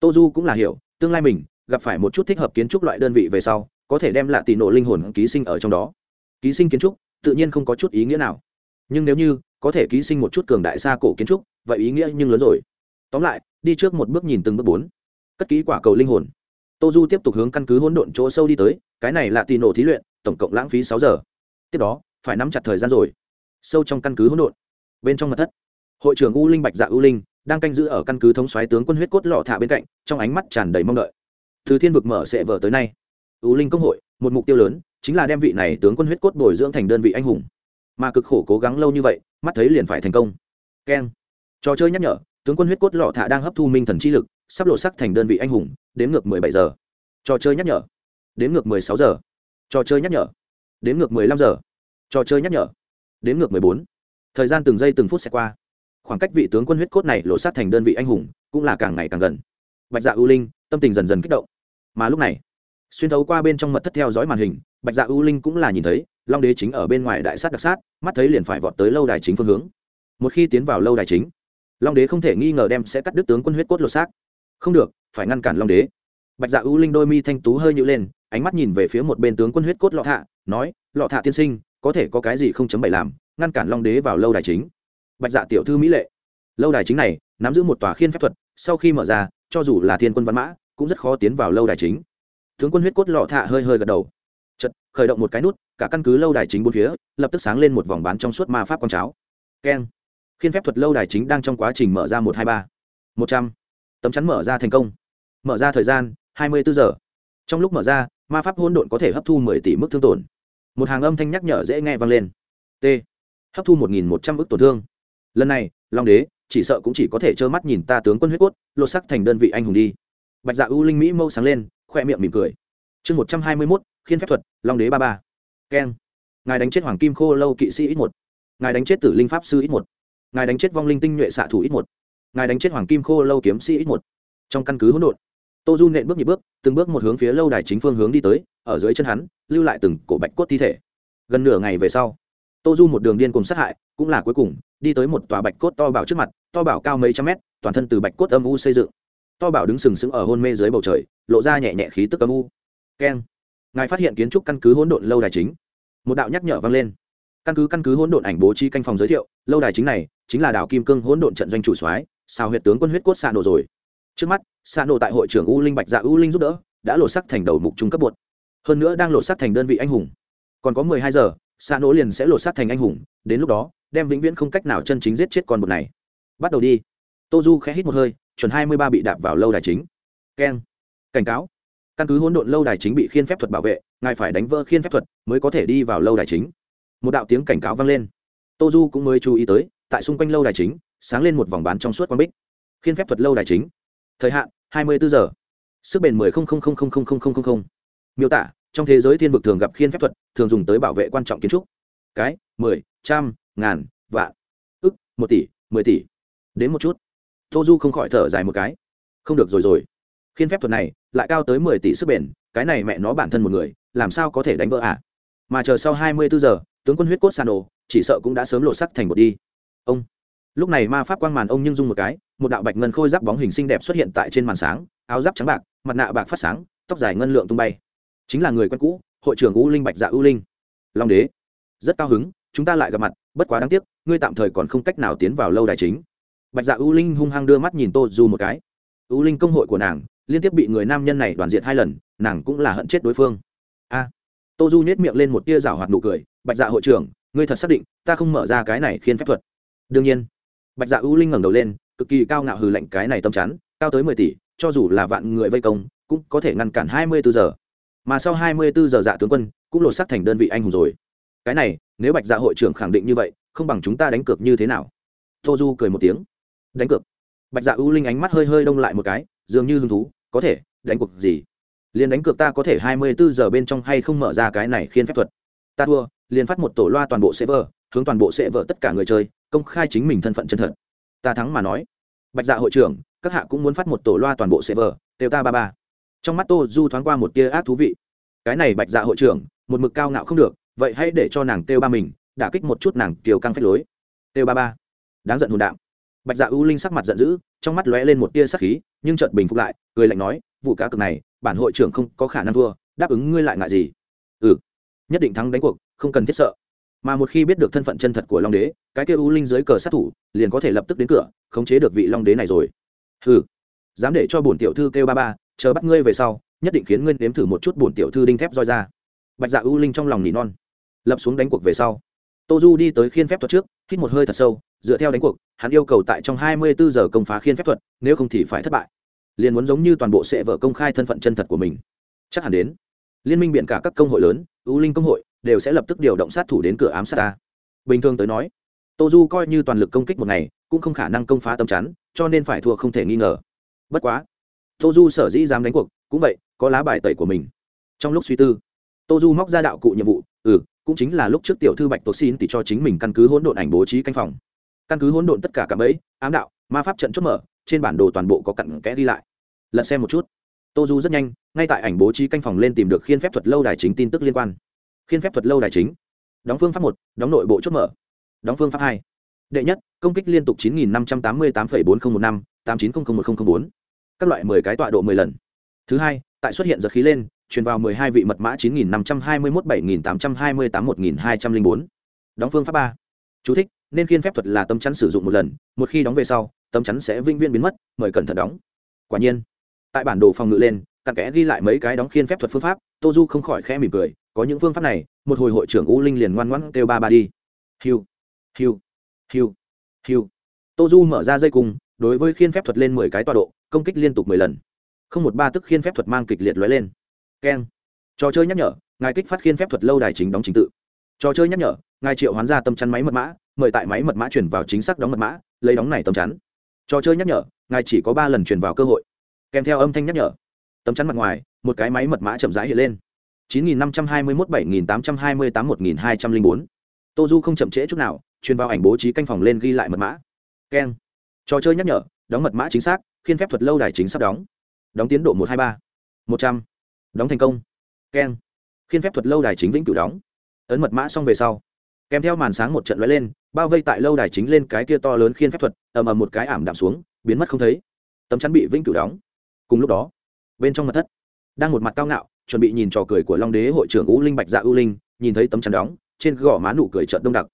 [SPEAKER 1] tô du cũng là hiểu, tương lai mình, gặp phải một chút thích hợp kiến trúc loại đơn vị về sau, có thể đem lạ tì nổ linh hồn ký sinh ở trong đó. Ký sinh kiến trúc, tự nhiên không có chút ý nghĩa nào. Nhưng nếu như, có thể ký sinh một chút cường đại xa cổ kiến trúc, vậy ý nghĩa nhưng lớn rồi. Tóm lại đi trước một bước nhìn từng bước bốn. Cất ký quả cầu linh hồn. Tô du tiếp tục hướng căn cứ hỗn độn chỗ sâu đi tới, cái này là tì nổ thí luyện, tổng cộng lãng phí sáu giờ. Tiếp đó, phải nắm chặt thời gian rồi. Sâu trong căn cứ hỗn độn. Bên trong mật thất, hội trưởng u linh bạch dạ u linh đang canh giữ ở căn cứ thống xoáy tướng quân huyết cốt lọ thả bên cạnh, trong ánh mắt tràn đầy mong đợi. Từ thiên vực mở sẽ vở tới nay, u linh công hội, một mục tiêu lớn, chính là đem vị này tướng quân huyết cốt bồi dưỡng thành đơn vị anh hùng. Mà cực khổ cố gắng lâu như vậy, mắt thấy liền phải thành công. Keng. Trò chơi nhắc nhở tướng quân huyết cốt lọ thả đang hấp thu minh thần chi lực, sắp lộ sắc thành đơn vị anh hùng, đến ngược mười bảy giờ. Trò chơi nhắc nhở. Đến ngược mười sáu giờ. Trò chơi nhắc nhở. Đến ngược mười lăm giờ. Trò chơi nhắc nhở. Đến ngược mười bốn. Thời gian từng giây từng phút sẽ qua. Khoảng cách vị tướng quân huyết cốt này lộ sát thành đơn vị anh hùng cũng là càng ngày càng gần. Bạch dạ ưu linh, tâm tình dần dần kích động. Mà lúc này, xuyên thấu qua bên trong mật thất theo dõi màn hình, bạch dạ ưu linh cũng là nhìn thấy, long đế chính ở bên ngoài đại sát đặc sát, mắt thấy liền phải vọt tới lâu đài chính phương hướng. Một khi tiến vào lâu đài chính long đế không thể nghi ngờ đem sẽ cắt đứt tướng quân huyết cốt lột xác. Không được, phải ngăn cản long đế. Bạch dạ ưu linh đôi mi thanh tú hơi nhữ lên, ánh mắt nhìn về phía một bên tướng quân huyết cốt lọ thạ, nói, lọ thạ tiên sinh, có thể có cái gì không chấm bảy làm, ngăn cản long đế vào lâu đài chính. Bạch dạ tiểu thư mỹ lệ. Lâu đài chính này, nắm giữ một tòa khiên phép thuật, sau khi mở ra, cho dù là thiên quân văn mã, cũng rất khó tiến vào lâu đài chính. Tướng quân huyết cốt lọ thạ hơi hơi gật đầu. Chật khởi động một cái nút, cả căn cứ lâu đài chính bốn phía, lập tức sáng lên một vòng bán trong suốt ma pháp con cháo. Keng khiên phép thuật lâu đài chính đang trong quá trình mở ra một hai ba. Một trăm. Tấm chắn mở ra thành công. Mở ra thời gian, hai mươi bốn giờ. Trong lúc mở ra, ma pháp hỗn độn có thể hấp thu mười tỷ mức thương tổn. Một hàng âm thanh nhắc nhở dễ nghe vang lên. T. Hấp thu một nghìn một trăm ước tổn thương. Lần này, long đế, chỉ sợ cũng chỉ có thể trơ mắt nhìn ta tướng quân huyết cốt, lột sắc thành đơn vị anh hùng đi. Bạch dạ ưu linh mỹ mâu sáng lên, khoe miệng mỉm cười. Chương một trăm hai mươi mốt, khiên phép thuật, long đế ba ba. Keng. Ngài đánh chết hoàng kim khô lâu kỵ sĩ ít một. Ngài đánh chết tử linh pháp sư ít một ngài đánh chết vong linh tinh nhuệ xạ thủ ít một. Ngài đánh chết hoàng kim khô lâu kiếm sĩ ít một. Trong căn cứ hỗn độn, tô du nện bước nhịp bước, từng bước một hướng phía lâu đài chính phương hướng đi tới, ở dưới chân hắn, lưu lại từng cổ bạch cốt thi thể. Gần nửa ngày về sau, tô du một đường điên cùng sát hại, cũng là cuối cùng, đi tới một tòa bạch cốt to bảo trước mặt, to bảo cao mấy trăm mét, toàn thân từ bạch cốt âm u xây dựng. To bảo đứng sừng sững ở hôn mê dưới bầu trời, lộ ra nhẹ nhẹ khí tức âm u. Keng. Ngài phát hiện kiến trúc căn cứ hỗn độn lâu đài chính. Một đạo nhắc nhở vang lên. Căn cứ căn cứ hỗn độn ảnh bố trí canh phòng giới thiệu, lâu đài chính này chính là đảo kim cương hỗn độn trận doanh chủ soái sao huyệt tướng quân huyết cốt xa nổ rồi. Trước mắt xa nổ tại hội trưởng u linh bạch dạ u linh giúp đỡ, đã lột sắc thành đầu mục trung cấp bột. Hơn nữa đang lột sắc thành đơn vị anh hùng. Còn có mười hai giờ xa nổ liền sẽ lột sắc thành anh hùng, đến lúc đó, đem vĩnh viễn không cách nào chân chính giết chết con bột này. Bắt đầu đi. Tô du khẽ hít một hơi, chuẩn hai mươi ba bị đạp vào lâu đài chính. Keng. Cảnh cáo. Căn cứ hỗn độn lâu đài chính bị khiên phép thuật bảo vệ, ngài phải đánh vỡ khiên phép thuật mới có thể đi vào lâu đài chính. Một đạo tiếng cảnh cáo vang lên. Tô du cũng mới chú ý tới tại xung quanh lâu đài chính, sáng lên một vòng bán trong suốt quang bích. Khiên phép thuật lâu đài chính. Thời hạn, hai mươi bốn giờ. Sức bền mười miêu tả, trong thế giới thiên vực thường gặp khiên phép thuật, thường dùng tới bảo vệ quan trọng kiến trúc. Cái, mười, trăm, ngàn, vạn. Ức, một tỷ, mười tỷ. Đến một chút. Tô du không khỏi thở dài một cái. Không được rồi rồi. Khiên phép thuật này, lại cao tới mười tỷ sức bền, cái này mẹ nó bản thân một người, làm sao có thể đánh vỡ à? Mà chờ sau hai mươi bốn giờ, tướng quân huyết cốt sàn đồ chỉ sợ cũng đã sớm lộ sắc thành một đi ông. Lúc này ma pháp quang màn ông nhưng dung một cái, một đạo bạch ngân khôi giáp bóng hình xinh đẹp xuất hiện tại trên màn sáng, áo giáp trắng bạc, mặt nạ bạc phát sáng, tóc dài ngân lượng tung bay. Chính là người quen cũ, hội trưởng u linh bạch dạ u linh. Long đế. Rất cao hứng, chúng ta lại gặp mặt, bất quá đáng tiếc, ngươi tạm thời còn không cách nào tiến vào lâu đài chính. Bạch dạ u linh hung hăng đưa mắt nhìn tô du một cái. U linh công hội của nàng, liên tiếp bị người nam nhân này đoàn diệt hai lần, nàng cũng là hận chết đối phương. A. Tô du nhét miệng lên một tia rảo hoạt nụ cười, bạch dạ hội trưởng, ngươi thật xác định ta không mở ra cái này khiến phép thuật? Đương nhiên, bạch dạ ưu linh ngẩng đầu lên, cực kỳ cao ngạo hừ lạnh cái này tâm chắn, cao tới mười tỷ, cho dù là vạn người vây công, cũng có thể ngăn cản hai mươi bốn giờ. Mà sau hai mươi bốn giờ dạ tướng quân cũng lột xác thành đơn vị anh hùng rồi. Cái này, nếu bạch dạ hội trưởng khẳng định như vậy, không bằng chúng ta đánh cược như thế nào? Tô du cười một tiếng. Đánh cược? Bạch dạ ưu linh ánh mắt hơi hơi đông lại một cái, dường như hứng thú, có thể, đánh cuộc gì? Liền đánh cược ta có thể hai mươi bốn giờ bên trong hay không mở ra cái này khiên phép thuật? Ta thua, liền phát một tổ loa toàn bộ server, hướng toàn bộ server tất cả người chơi công khai chính mình thân phận chân thật. Ta thắng mà nói. Bạch dạ hội trưởng, các hạ cũng muốn phát một tổ loa toàn bộ server đều ta ba ba. Trong mắt tô du thoáng qua một tia ác thú vị. Cái này bạch dạ hội trưởng, một mực cao ngạo không được, vậy hãy để cho nàng kêu ba mình, đả kích một chút nàng, kiều căng phách lối. Kêu ba ba. Đáng giận hồn đạm bạch dạ ưu linh sắc mặt giận dữ, trong mắt lóe lên một tia sắc khí, nhưng chợt bình phục lại, cười lạnh nói, vụ cá cực này, bản hội trưởng không có khả năng thua, đáp ứng ngươi lại ngại gì? Ừ nhất định thắng đánh cuộc, không cần thiết sợ mà một khi biết được thân phận chân thật của long đế, cái kia U linh dưới cờ sát thủ liền có thể lập tức đến cửa, khống chế được vị long đế này rồi. Ừ dám để cho bổn tiểu thư kêu ba ba, chờ bắt ngươi về sau, nhất định khiến ngươi nếm thử một chút bổn tiểu thư đinh thép roi ra. Bạch dạ U linh trong lòng nỉ non, lập xuống đánh cuộc về sau. Tô du đi tới khiên phép thuật trước, hít một hơi thật sâu, dựa theo đánh cuộc, hắn yêu cầu tại trong hai mươi bốn giờ công phá khiên phép thuật, nếu không thì phải thất bại. Liền muốn giống như toàn bộ sẽ vợ công khai thân phận chân thật của mình. Chắc hẳn đến, liên minh biện cả các công hội lớn, U linh công hội đều sẽ lập tức điều động sát thủ đến cửa ám sát ta. Bình thường tới nói tô du coi như toàn lực công kích một ngày, cũng không khả năng công phá tâm chắn, cho nên phải thua không thể nghi ngờ. Bất quá tô du sở dĩ dám đánh cuộc, cũng vậy, có lá bài tẩy của mình. Trong lúc suy tư tô du móc ra đạo cụ nhiệm vụ ừ cũng chính là lúc trước tiểu thư bạch tổ xin thì cho chính mình căn cứ hỗn độn ảnh bố trí canh phòng. Căn cứ hỗn độn tất cả cả bẫy, ám đạo, ma pháp trận chốt mở, trên bản đồ toàn bộ có cặn kẽ đi lại. Lật xem một chút. Tô du rất nhanh, ngay tại ảnh bố trí canh phòng lên tìm được khiên phép thuật lâu đài chính tin tức liên quan khiên phép thuật lâu đài chính. Đóng phương pháp một đóng nội bộ chốt mở. Đóng phương pháp hai. Đệ nhất công kích liên tục chín nghìn năm trăm tám mươi tám bốn nghìn một năm tám chín trăm linh một nghìn bốn. Các loại mười cái tọa độ mười lần. Thứ hai tại xuất hiện giật khí lên truyền vào mười hai vị mật mã chín nghìn năm trăm hai mươi mốt bảy nghìn tám trăm hai mươi tám một nghìn hai trăm linh bốn. Đóng phương pháp ba. Chú thích, nên khiên phép thuật là tấm chắn sử dụng một lần một khi đóng về sau tấm chắn sẽ vĩnh viễn biến mất mời cẩn thận đóng. Quả nhiên tại bản đồ phòng ngự lên tặng kẽ ghi lại mấy cái đóng khiên phép thuật phương pháp, tô du không khỏi khẽ mỉm cười, có những phương pháp này, một hồi hội trưởng u linh liền ngoan ngoãn kêu ba ba đi. Hiu hiu hiu hiu. Tô du mở ra dây cung, đối với khiên phép thuật lên mười cái tọa độ, công kích liên tục mười lần. Không một ba tức khiên phép thuật mang kịch liệt lóe lên. Keng. Trò chơi nhắc nhở, ngài kích phát khiên phép thuật lâu đài chính đóng chính tự. Trò chơi nhắc nhở, ngài triệu hoán ra tâm chắn máy mật mã, mời tại máy mật mã chuyển vào chính xác đóng mật mã, lấy đóng này tâm chắn. Trò chơi nhắc nhở, ngài chỉ có ba lần chuyển vào cơ hội. Kèm theo âm thanh nhắc nhở tấm chắn mặt ngoài, một cái máy mật mã chậm rãi hiện lên. chín nghìn năm trăm hai mươi mốt bảy nghìn tám trăm hai mươi tám một nghìn hai trăm linh bốn. Tô du không chậm trễ chút nào, truyền vào ảnh bố trí canh phòng lên ghi lại mật mã. Keng. Trò chơi nhắc nhở, đóng mật mã chính xác, khiên phép thuật lâu đài chính sắp đóng. Đóng tiến độ một hai ba. một trăm. Đóng thành công. Keng. Khiên phép thuật lâu đài chính vĩnh cửu đóng. Ấn mật mã xong về sau, kèm theo màn sáng một trận lóe lên, bao vây tại lâu đài chính lên cái kia to lớn khiên phép thuật, ầm ầm một cái ảm đạm xuống, biến mất không thấy. Tấm chắn bị vĩnh cửu đóng. Cùng lúc đó bên trong mật thất. Đang một mặt cao ngạo, chuẩn bị nhìn trò cười của long đế hội trưởng u linh bạch dạ u linh, nhìn thấy tấm chắn đóng, trên gò má nụ cười trợn đông đặc.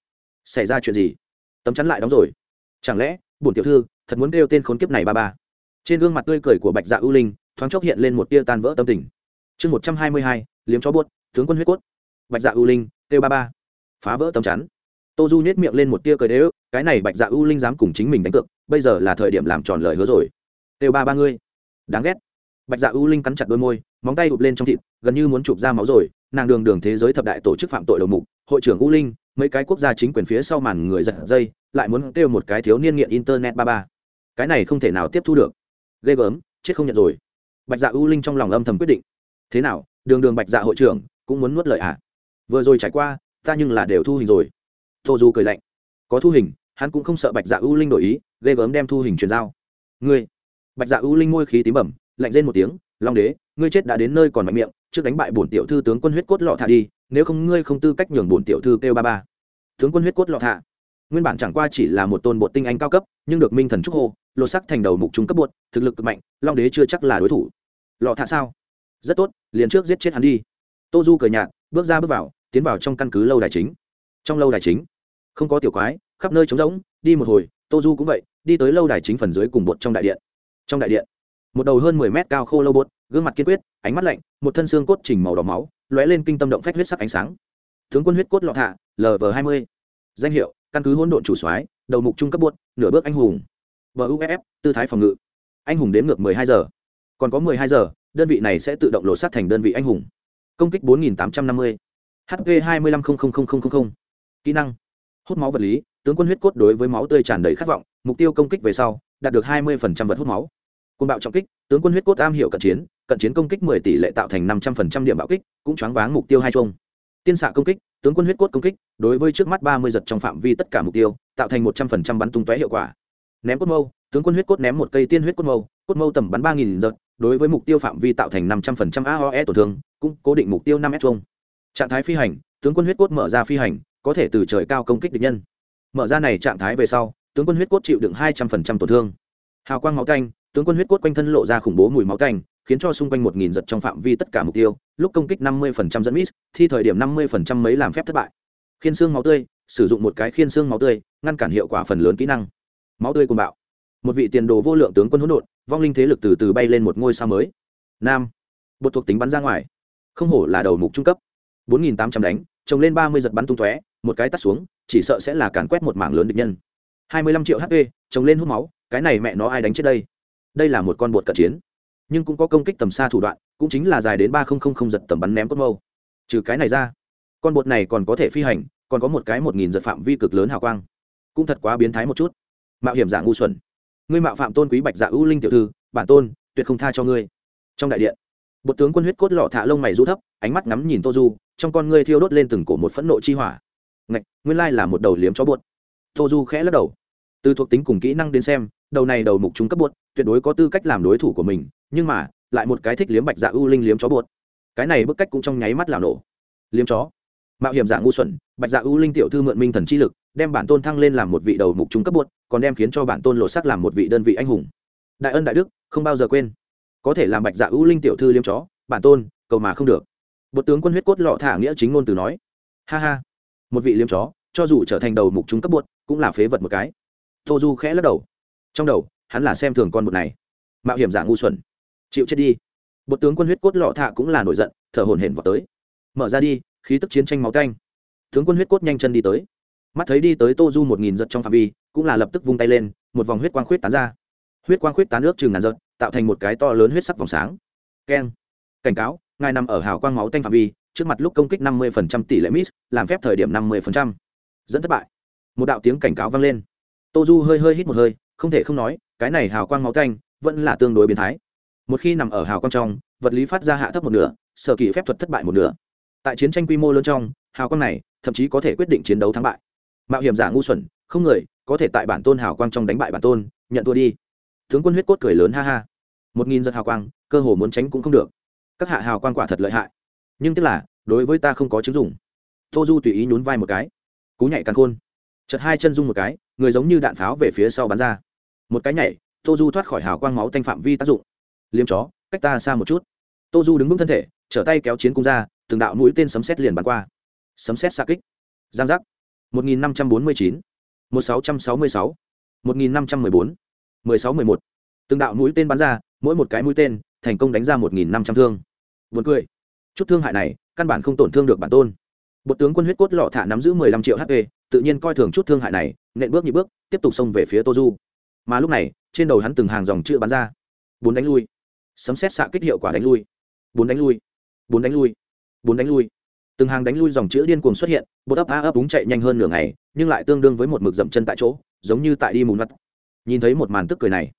[SPEAKER 1] Xảy ra chuyện gì? Tấm chắn lại đóng rồi. Chẳng lẽ, bổn tiểu thư thật muốn kêu tên khốn kiếp này ba ba? Trên gương mặt tươi cười của bạch dạ U linh, thoáng chốc hiện lên một tia tan vỡ tâm tình. Chương một trăm hai mươi hai, liếm chó buốt, tướng quân huyết cốt. Bạch dạ U linh, kêu ba ba. Phá vỡ tấm chắn. Tô du nhét miệng lên một tia cười đế ức cái này bạch dạ U linh dám cùng chính mình đánh cược, bây giờ là thời điểm làm tròn lời hứa rồi. Kêu ba ba ngươi. Đáng ghét bạch dạ ưu linh cắn chặt đôi môi, móng tay ụp lên trong thịt, gần như muốn chụp ra máu rồi, nàng đường đường thế giới thập đại tổ chức phạm tội đầu mục, hội trưởng ưu linh, mấy cái quốc gia chính quyền phía sau màn người giật dây, lại muốn kêu một cái thiếu niên nghiện internet ba ba. Cái này không thể nào tiếp thu được. Ghê gớm, chết không nhận rồi. Bạch dạ ưu linh trong lòng âm thầm quyết định. Thế nào, đường đường bạch dạ hội trưởng, cũng muốn nuốt lời ạ à? vừa rồi trải qua, ta nhưng là đều thu hình rồi. Tô du cười lạnh. Có thu hình, hắn cũng không sợ bạch dạ ưu linh đổi ý, ghê gớm đem thu hình truyền giao. Ngươi. Bạch dạ ưu linh môi khí tím bẩm lạnh rên một tiếng, long đế, ngươi chết đã đến nơi còn mạnh miệng, trước đánh bại bổn tiểu thư tướng quân huyết cốt lọ thả đi, nếu không ngươi không tư cách nhường bổn tiểu thư kêu ba ba. Tướng quân huyết cốt lọ thả? Nguyên bản chẳng qua chỉ là một tôn bột tinh anh cao cấp, nhưng được minh thần trúc hô, lột sắc thành đầu mục trung cấp bột, thực lực cực mạnh, long đế chưa chắc là đối thủ. Lọ thả sao? Rất tốt, liền trước giết chết hắn đi. Tô du cười nhạt, bước ra bước vào, tiến vào trong căn cứ lâu đài chính. Trong lâu đài chính, không có tiểu quái, khắp nơi trống rỗng, đi một hồi, tô du cũng vậy, đi tới lâu đài chính phần dưới cùng bột trong đại điện. Trong đại điện một đầu hơn mười mét cao khô lâu bột, gương mặt kiên quyết, ánh mắt lạnh, một thân xương cốt chỉnh màu đỏ máu, lóe lên kinh tâm động phách huyết sắc ánh sáng. Tướng quân huyết cốt lọ thạ lv hai mươi. Danh hiệu, căn cứ hỗn độn chủ soái, đầu mục trung cấp bột, nửa bước anh hùng. Buff tư thái phòng ngự. Anh hùng đến ngược mười hai giờ. Còn có mười hai giờ, đơn vị này sẽ tự động lộ sát thành đơn vị anh hùng. Công kích bốn nghìn tám trăm năm mươi. Hp hai mươi lăm kỹ năng, hút máu vật lý, tướng quân huyết cốt đối với máu tươi tràn đầy khát vọng, mục tiêu công kích về sau, đạt được hai mươi vật hút máu côn bạo trọng kích, tướng quân huyết cốt am hiểu cận chiến cận chiến công kích mười tỷ lệ tạo thành năm trăm linh điểm bạo kích, cũng choáng váng mục tiêu hai chung tiên xạ công kích, tướng quân huyết cốt công kích, đối với trước mắt ba mươi giật trong phạm vi tất cả mục tiêu, tạo thành một trăm linh bắn tung tóe hiệu quả. Ném cốt mâu, tướng quân huyết cốt ném một cây tiên huyết cốt mâu cốt mâu tầm bắn ba nghìn giật, đối với mục tiêu phạm vi tạo thành năm trăm linh aoe tổn thương, cũng cố định mục tiêu năm m chung trạng thái phi hành, tướng quân huyết cốt mở ra phi hành, có thể từ trời cao công kích địch nhân. Mở ra này trạng thái về sau, tướng quân huyết cốt chịu đựng hai trăm phần trăm tổn thương. Hào quang máu canh tướng quân huyết cốt quanh thân lộ ra khủng bố mùi máu canh, khiến cho xung quanh một nghìn giật trong phạm vi tất cả mục tiêu, lúc công kích năm mươi phần trăm dẫn mít thi thời điểm năm mươi phần trăm mấy làm phép thất bại. Khiên xương máu tươi, sử dụng một cái khiên xương máu tươi, ngăn cản hiệu quả phần lớn kỹ năng. Máu tươi cùng bạo. Một vị tiền đồ vô lượng tướng quân hỗn độn, vong linh thế lực từ từ bay lên một ngôi sao mới. Nam. Bột thuộc tính bắn ra ngoài. Không hổ là đầu mục trung cấp. bốn nghìn tám trăm đánh, trồng lên ba mươi giật bắn tung tóe, một cái tắt xuống, chỉ sợ sẽ là càn quét một mảng lớn địch nhân. hai mươi lăm triệu hp trồng lên hút máu, cái này mẹ nó ai đánh chết đây? Đây là một con bột cận chiến. Nhưng cũng có công kích tầm xa thủ đoạn, cũng chính là dài đến ba nghìn giật tầm bắn ném cốt mâu. Trừ cái này ra, con bột này còn có thể phi hành, còn có một cái một nghìn giật phạm vi cực lớn hào quang. Cũng thật quá biến thái một chút. Mạo hiểm giả ngu xuẩn. Ngươi mạo phạm tôn quý bạch dạ ưu linh tiểu thư, bản tôn, tuyệt không tha cho ngươi. Trong đại điện, bột tướng quân huyết cốt lọ thả lông mày rũ thấp, ánh mắt ngắm nhìn tô du, trong con ngươi thiêu đốt lên từng cổ một phẫn nộ chi hỏa. Ngạch, nguyên lai là một đầu liếm chó bột. Tô du khẽ lắc đầu. Từ thuộc tính cùng kỹ năng đến xem đầu này đầu mục trung cấp bột tuyệt đối có tư cách làm đối thủ của mình, nhưng mà, lại một cái thích liếm bạch dạ ưu linh liếm chó bột cái này bức cách cũng trong nháy mắt làm nổ. Liếm chó. Mạo hiểm giả ngu xuẩn, bạch dạ ưu linh tiểu thư mượn minh thần chi lực, đem bản tôn thăng lên làm một vị đầu mục trung cấp bột còn đem khiến cho bản tôn lộ sắc làm một vị đơn vị anh hùng. Đại ân đại đức, không bao giờ quên. Có thể làm bạch dạ ưu linh tiểu thư liếm chó, bản tôn, cầu mà không được. Bột tướng quân huyết cốt lọ thả nghĩa chính ngôn từ nói. Ha ha. Một vị liếm chó, cho dù trở thành đầu mục trung cấp bột cũng là phế vật một cái. Tô du khẽ lắc đầu trong đầu, hắn là xem thường con bột này. Mạo hiểm giả ngu xuẩn. Chịu chết đi. Bột tướng quân huyết cốt lọ thạ cũng là nổi giận, thở hổn hển vào tới. Mở ra đi, khí tức chiến tranh máu canh tướng quân huyết cốt nhanh chân đi tới. Mắt thấy đi tới tô du một nghìn giật trong phạm vi, cũng là lập tức vung tay lên, một vòng huyết quang khuyết tán ra. Huyết quang khuyết tán nước chừng ngàn giật, tạo thành một cái to lớn huyết sắc vòng sáng. Keng. Cảnh cáo, ngài nằm ở hào quang máu tanh phạm vi, trước mặt lúc công kích năm mươi tỷ lệ miss, làm phép thời điểm năm mươi dẫn thất bại. Một đạo tiếng cảnh cáo vang lên. Tô du hơi hơi hít một hơi không thể không nói, cái này hào quang máu tanh vẫn là tương đối biến thái. Một khi nằm ở hào quang trong, vật lý phát ra hạ thấp một nửa, sở kỳ phép thuật thất bại một nửa. Tại chiến tranh quy mô lớn trong, hào quang này thậm chí có thể quyết định chiến đấu thắng bại. Mạo hiểm giả ngu xuẩn, không người có thể tại bản tôn hào quang trong đánh bại bản tôn, nhận thua đi. Tướng quân huyết cốt cười lớn ha ha. Một nghìn giật hào quang, cơ hồ muốn tránh cũng không được. Các hạ hào quang quả thật lợi hại. Nhưng tức là, đối với ta không có chứng dụng. Tô du tùy ý nhún vai một cái. Cú nhảy càn khôn. Chật hai chân rung một cái, người giống như đạn pháo về phía sau bắn ra một cái nhảy, tô du thoát khỏi hào quang máu tanh phạm vi tác dụng. Liếm chó, cách ta xa một chút. Tô du đứng vững thân thể, trở tay kéo chiến cung ra, từng đạo mũi tên sấm xét liền bắn qua. Sấm xét xa kích. Giang giác. một nghìn năm trăm bốn mươi chín, một sáu trăm sáu mươi sáu, một nghìn năm trăm mười bốn, mười sáu mười một. Từng đạo mũi tên bắn ra, mỗi một cái mũi tên thành công đánh ra một nghìn năm trăm thương. Vượt cười. Chút thương hại này, căn bản không tổn thương được bản tôn. Bộ tướng quân huyết cốt lọ thả nắm giữ mười lăm triệu hp tự nhiên coi thường chút thương hại này, nện bước nhị bước, tiếp tục xông về phía tô du mà lúc này, trên đầu hắn từng hàng dòng chữ bắn ra. Bốn đánh lui. Sấm xét xạ kích hiệu quả đánh lui. Bốn đánh lui. Bốn đánh lui. Bốn đánh lui. Từng hàng đánh lui dòng chữ điên cuồng xuất hiện, bột ấp a ấp đúng chạy nhanh hơn nửa ngày, nhưng lại tương đương với một mực dậm chân tại chỗ, giống như tại đi mùn mặt nhìn thấy một màn tức cười này,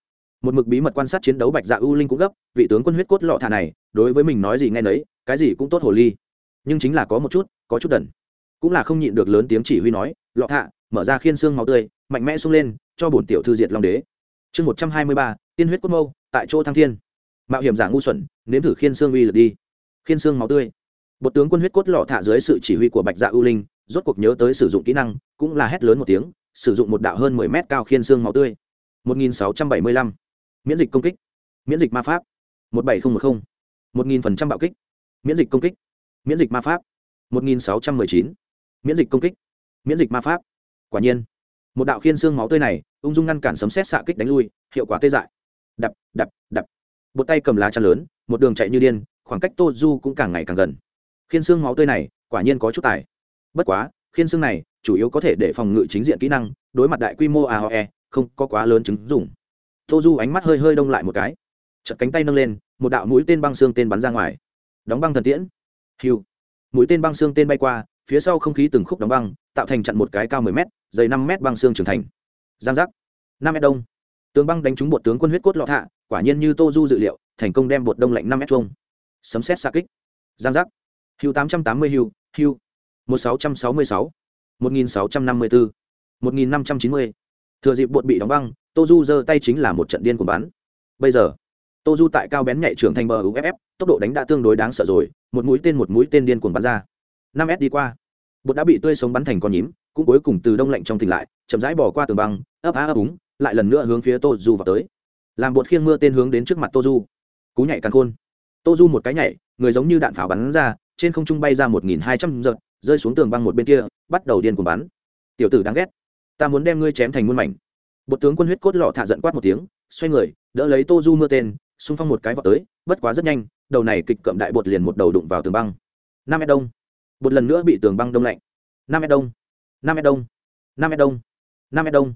[SPEAKER 1] một mực bí mật quan sát chiến đấu bạch dạ ưu linh cũng gấp, vị tướng quân huyết cốt lọ thả này, đối với mình nói gì nghe nấy, cái gì cũng tốt hồ ly. Nhưng chính là có một chút, có chút đần. Cũng là không nhịn được lớn tiếng chỉ huy nói, lọ thạ mở ra khiên xương máu tươi, mạnh mẽ xông lên cho bổn tiểu thư diệt long đế. Chương một trăm hai mươi ba, tiên huyết cốt mâu, tại chỗ thăng thiên. Mạo hiểm giả ngu xuẩn, nếm thử khiên xương uy lực đi. Khiên xương máu tươi. Bột tướng quân huyết cốt lọ thả dưới sự chỉ huy của bạch dạ ưu linh, rốt cuộc nhớ tới sử dụng kỹ năng, cũng là hét lớn một tiếng, sử dụng một đạo hơn mười mét cao khiên xương máu tươi. một nghìn sáu trăm bảy mươi lăm. Miễn dịch công kích. Miễn dịch ma pháp. một bảy nghìn một mươi một nghìn phần trăm bạo kích. Miễn dịch công kích. Miễn dịch ma pháp. một nghìn sáu trăm mười chín. Miễn dịch công kích. Miễn dịch ma pháp. Quả nhiên một đạo khiên xương máu tươi này, ung dung ngăn cản sấm xét xạ kích đánh lui, hiệu quả tê dại. Đập đập đập. Một tay cầm lá chắn lớn, một đường chạy như điên, khoảng cách tô du cũng càng ngày càng gần. Khiên xương máu tươi này, quả nhiên có chút tài. Bất quá, khiên xương này, chủ yếu có thể để phòng ngự chính diện kỹ năng, đối mặt đại quy mô aoe không có quá lớn chứng dùng tô du ánh mắt hơi hơi đông lại một cái. Chật cánh tay nâng lên, một đạo mũi tên băng xương tên bắn ra ngoài. Đóng băng thần tiễn. Hiu. Mũi tên băng xương tên bay qua, phía sau không khí từng khúc đóng băng tạo thành chặn một cái cao mười m dày 5m băng xương trưởng thành. Giang giác. 5m đông. Tướng băng đánh trúng bột tướng quân huyết cốt lọ thạ, quả nhiên như tô du dự liệu thành công đem bột đông lạnh 5m trung sấm xét xa kích. Giang giác. Hưu 880 hưu, hưu, 1666, 1654, 1590. thừa dịp bột bị đóng băng tô du giơ tay chính là một trận điên của bắn. Bây giờ tô du tại cao bén nhạy trưởng thành bờ uff tốc độ đánh đã tương đối đáng sợ rồi một mũi tên một mũi tên điên cuồng bắn ra. 5s đi qua bột đã bị tươi sống bắn thành con nhím, cũng cuối cùng từ đông lạnh trong tỉnh lại, chậm rãi bỏ qua tường băng, ấp á ấp úng, lại lần nữa hướng phía tô du vào tới. Làm bột khiêng mưa tên hướng đến trước mặt tô du cú nhảy càng khôn. Tô du một cái nhảy, người giống như đạn pháo bắn ra, trên không trung bay ra một nghìn hai trăm giật, rơi xuống tường băng một bên kia, bắt đầu điên cuồng bắn. Tiểu tử đáng ghét. Ta muốn đem ngươi chém thành muôn mảnh. Bột tướng quân huyết cốt lọ thạ giận quát một tiếng, xoay người, đỡ lấy tô du mưa tên, xung phong một cái vào tới, bất quá rất nhanh, đầu này kịch cậm đại bột liền một đầu đụng vào tường băng. Năm m đông một lần nữa bị tường băng đông lạnh. Năm m đông năm m đông năm m đông năm m đông.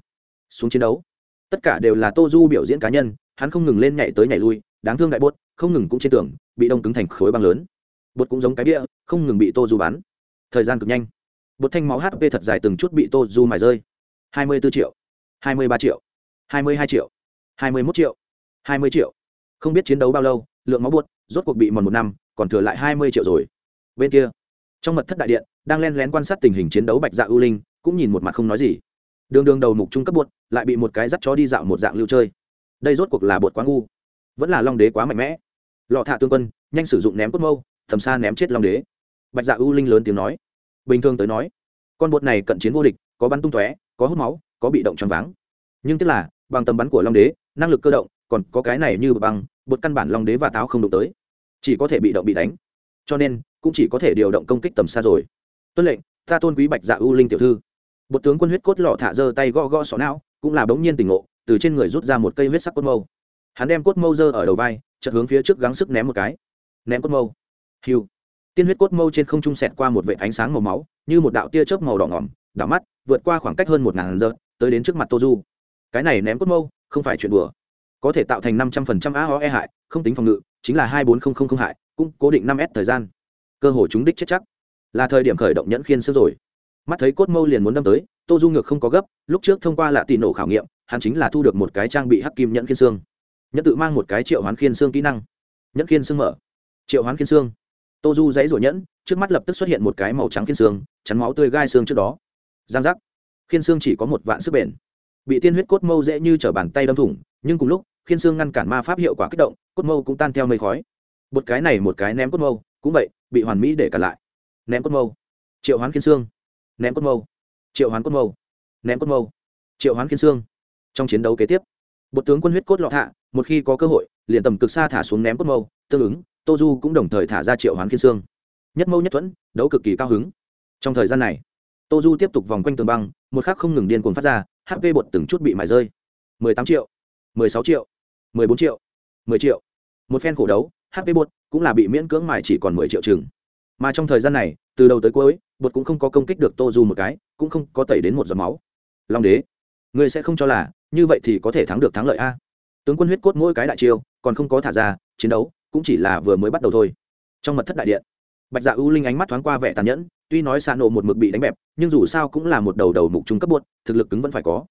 [SPEAKER 1] Xuống chiến đấu. Tất cả đều là tô du biểu diễn cá nhân, hắn không ngừng lên nhảy tới nhảy lui, đáng thương đại bột không ngừng cũng trên tường, bị đông cứng thành khối băng lớn. Bột cũng giống cái bia, không ngừng bị tô du bắn. Thời gian cực nhanh. Bột thanh máu hp thật dài từng chút bị tô du mài rơi. Hai mươi b ố triệu, hai mươi ba triệu, hai mươi hai triệu, hai mươi mốt triệu, hai mươi triệu. Không biết chiến đấu bao lâu, lượng máu bột rốt cuộc bị mòn một năm, còn thừa lại hai mươi triệu rồi. Bên kia trong mật thất đại điện, đang len lén quan sát tình hình chiến đấu bạch dạ ưu linh, cũng nhìn một mặt không nói gì. Đường đường đầu mục trung cấp buốt lại bị một cái dắt chó đi dạo một dạng lưu chơi. Đây rốt cuộc là bột quá ngu, vẫn là long đế quá mạnh mẽ. Lọ thạ tương quân, nhanh sử dụng ném cốt mâu, thầm xa ném chết long đế. Bạch dạ ưu linh lớn tiếng nói. Bình thường tới nói, con bột này cận chiến vô địch, có bắn tung tóe, có hút máu, có bị động choáng váng. Nhưng tức là, bằng tầm bắn của long đế, năng lực cơ động, còn có cái này như bằng bột căn bản long đế và táo không đụng tới. Chỉ có thể bị động bị đánh. Cho nên cũng chỉ có thể điều động công kích tầm xa rồi. Tuân lệnh, ta tôn quý bạch dạ ưu linh tiểu thư. Bột tướng quân huyết cốt lọ thả giơ tay gõ gõ sọ não, cũng là bỗng nhiên tỉnh ngộ, từ trên người rút ra một cây huyết sắc cốt mâu. Hắn đem cốt mâu giơ ở đầu vai, chợt hướng phía trước gắng sức ném một cái. Ném cốt mâu. Hiu. Tiên huyết cốt mâu trên không trung sẹt qua một vệ ánh sáng màu máu, như một đạo tia chớp màu đỏ ngỏm, đảo mắt, vượt qua khoảng cách hơn một ngàn giờ, tới đến trước mặt tô du. Cái này ném cốt mâu, không phải chuyện đùa. Có thể tạo thành năm trăm phần trăm aoe hại, không tính phòng ngự, chính là hai bốn không không không hại, cũng cố định năm s thời gian cơ hồ chúng đích chết chắc. Là thời điểm khởi động nhẫn khiên sơ rồi. Mắt thấy cốt mâu liền muốn đâm tới, tô du ngược không có gấp, lúc trước thông qua lạ tì nổ khảo nghiệm, hắn chính là thu được một cái trang bị hắc kim nhẫn khiên xương. Nhẫn tự mang một cái triệu hoán khiên xương kỹ năng. Nhẫn khiên xương mở. Triệu hoán khiên xương. Tô du dãy rồi nhẫn, trước mắt lập tức xuất hiện một cái màu trắng khiên xương, chắn máu tươi gai xương trước đó. Giang giác. Khiên xương chỉ có một vạn sức bền. Bị tiên huyết cốt mâu dễ như t r ở bàn tay đâm thủng, nhưng cùng lúc, khiên xương ngăn cản ma pháp hiệu quả kích động, cốt mâu cũng tan theo mây khói. Một cái này một cái ném cốt mâu cũng vậy, bị hoàn mỹ để cản lại. Ném cốt mâu. Triệu hoán kiên xương. Ném cốt mâu. Triệu hoán cốt mâu. Ném cốt mâu. Triệu hoán kiên xương. Trong chiến đấu kế tiếp bột tướng quân huyết cốt lọt thạ một khi có cơ hội, liền tầm cực xa thả xuống ném cốt mâu, tương ứng, tô du cũng đồng thời thả ra triệu hoán kiên xương. Nhất mâu nhất thuẫn, đấu cực kỳ cao hứng. Trong thời gian này, tô du tiếp tục vòng quanh tường băng, một khắc không ngừng điên cuồng phát ra hp bột từng chút bị mải rơi. mười tám triệu, mười sáu triệu, mười bốn triệu, mười triệu. Một phen khổ đấu hp bột cũng là bị miễn cưỡng mài chỉ còn mười triệu chừng. Mà trong thời gian này, từ đầu tới cuối, bột cũng không có công kích được tô du một cái, cũng không có tẩy đến một giọt máu. Long đế, ngươi sẽ không cho là, như vậy thì có thể thắng được thắng lợi a. Tướng quân huyết cốt mỗi cái đại chiêu, còn không có thả ra, chiến đấu cũng chỉ là vừa mới bắt đầu thôi. Trong mật thất đại điện, bạch dạ ưu linh ánh mắt thoáng qua vẻ tàn nhẫn, tuy nói xa nổ một mực bị đánh bẹp, nhưng dù sao cũng là một đầu đầu mục trung cấp buốt thực lực cứng vẫn phải có.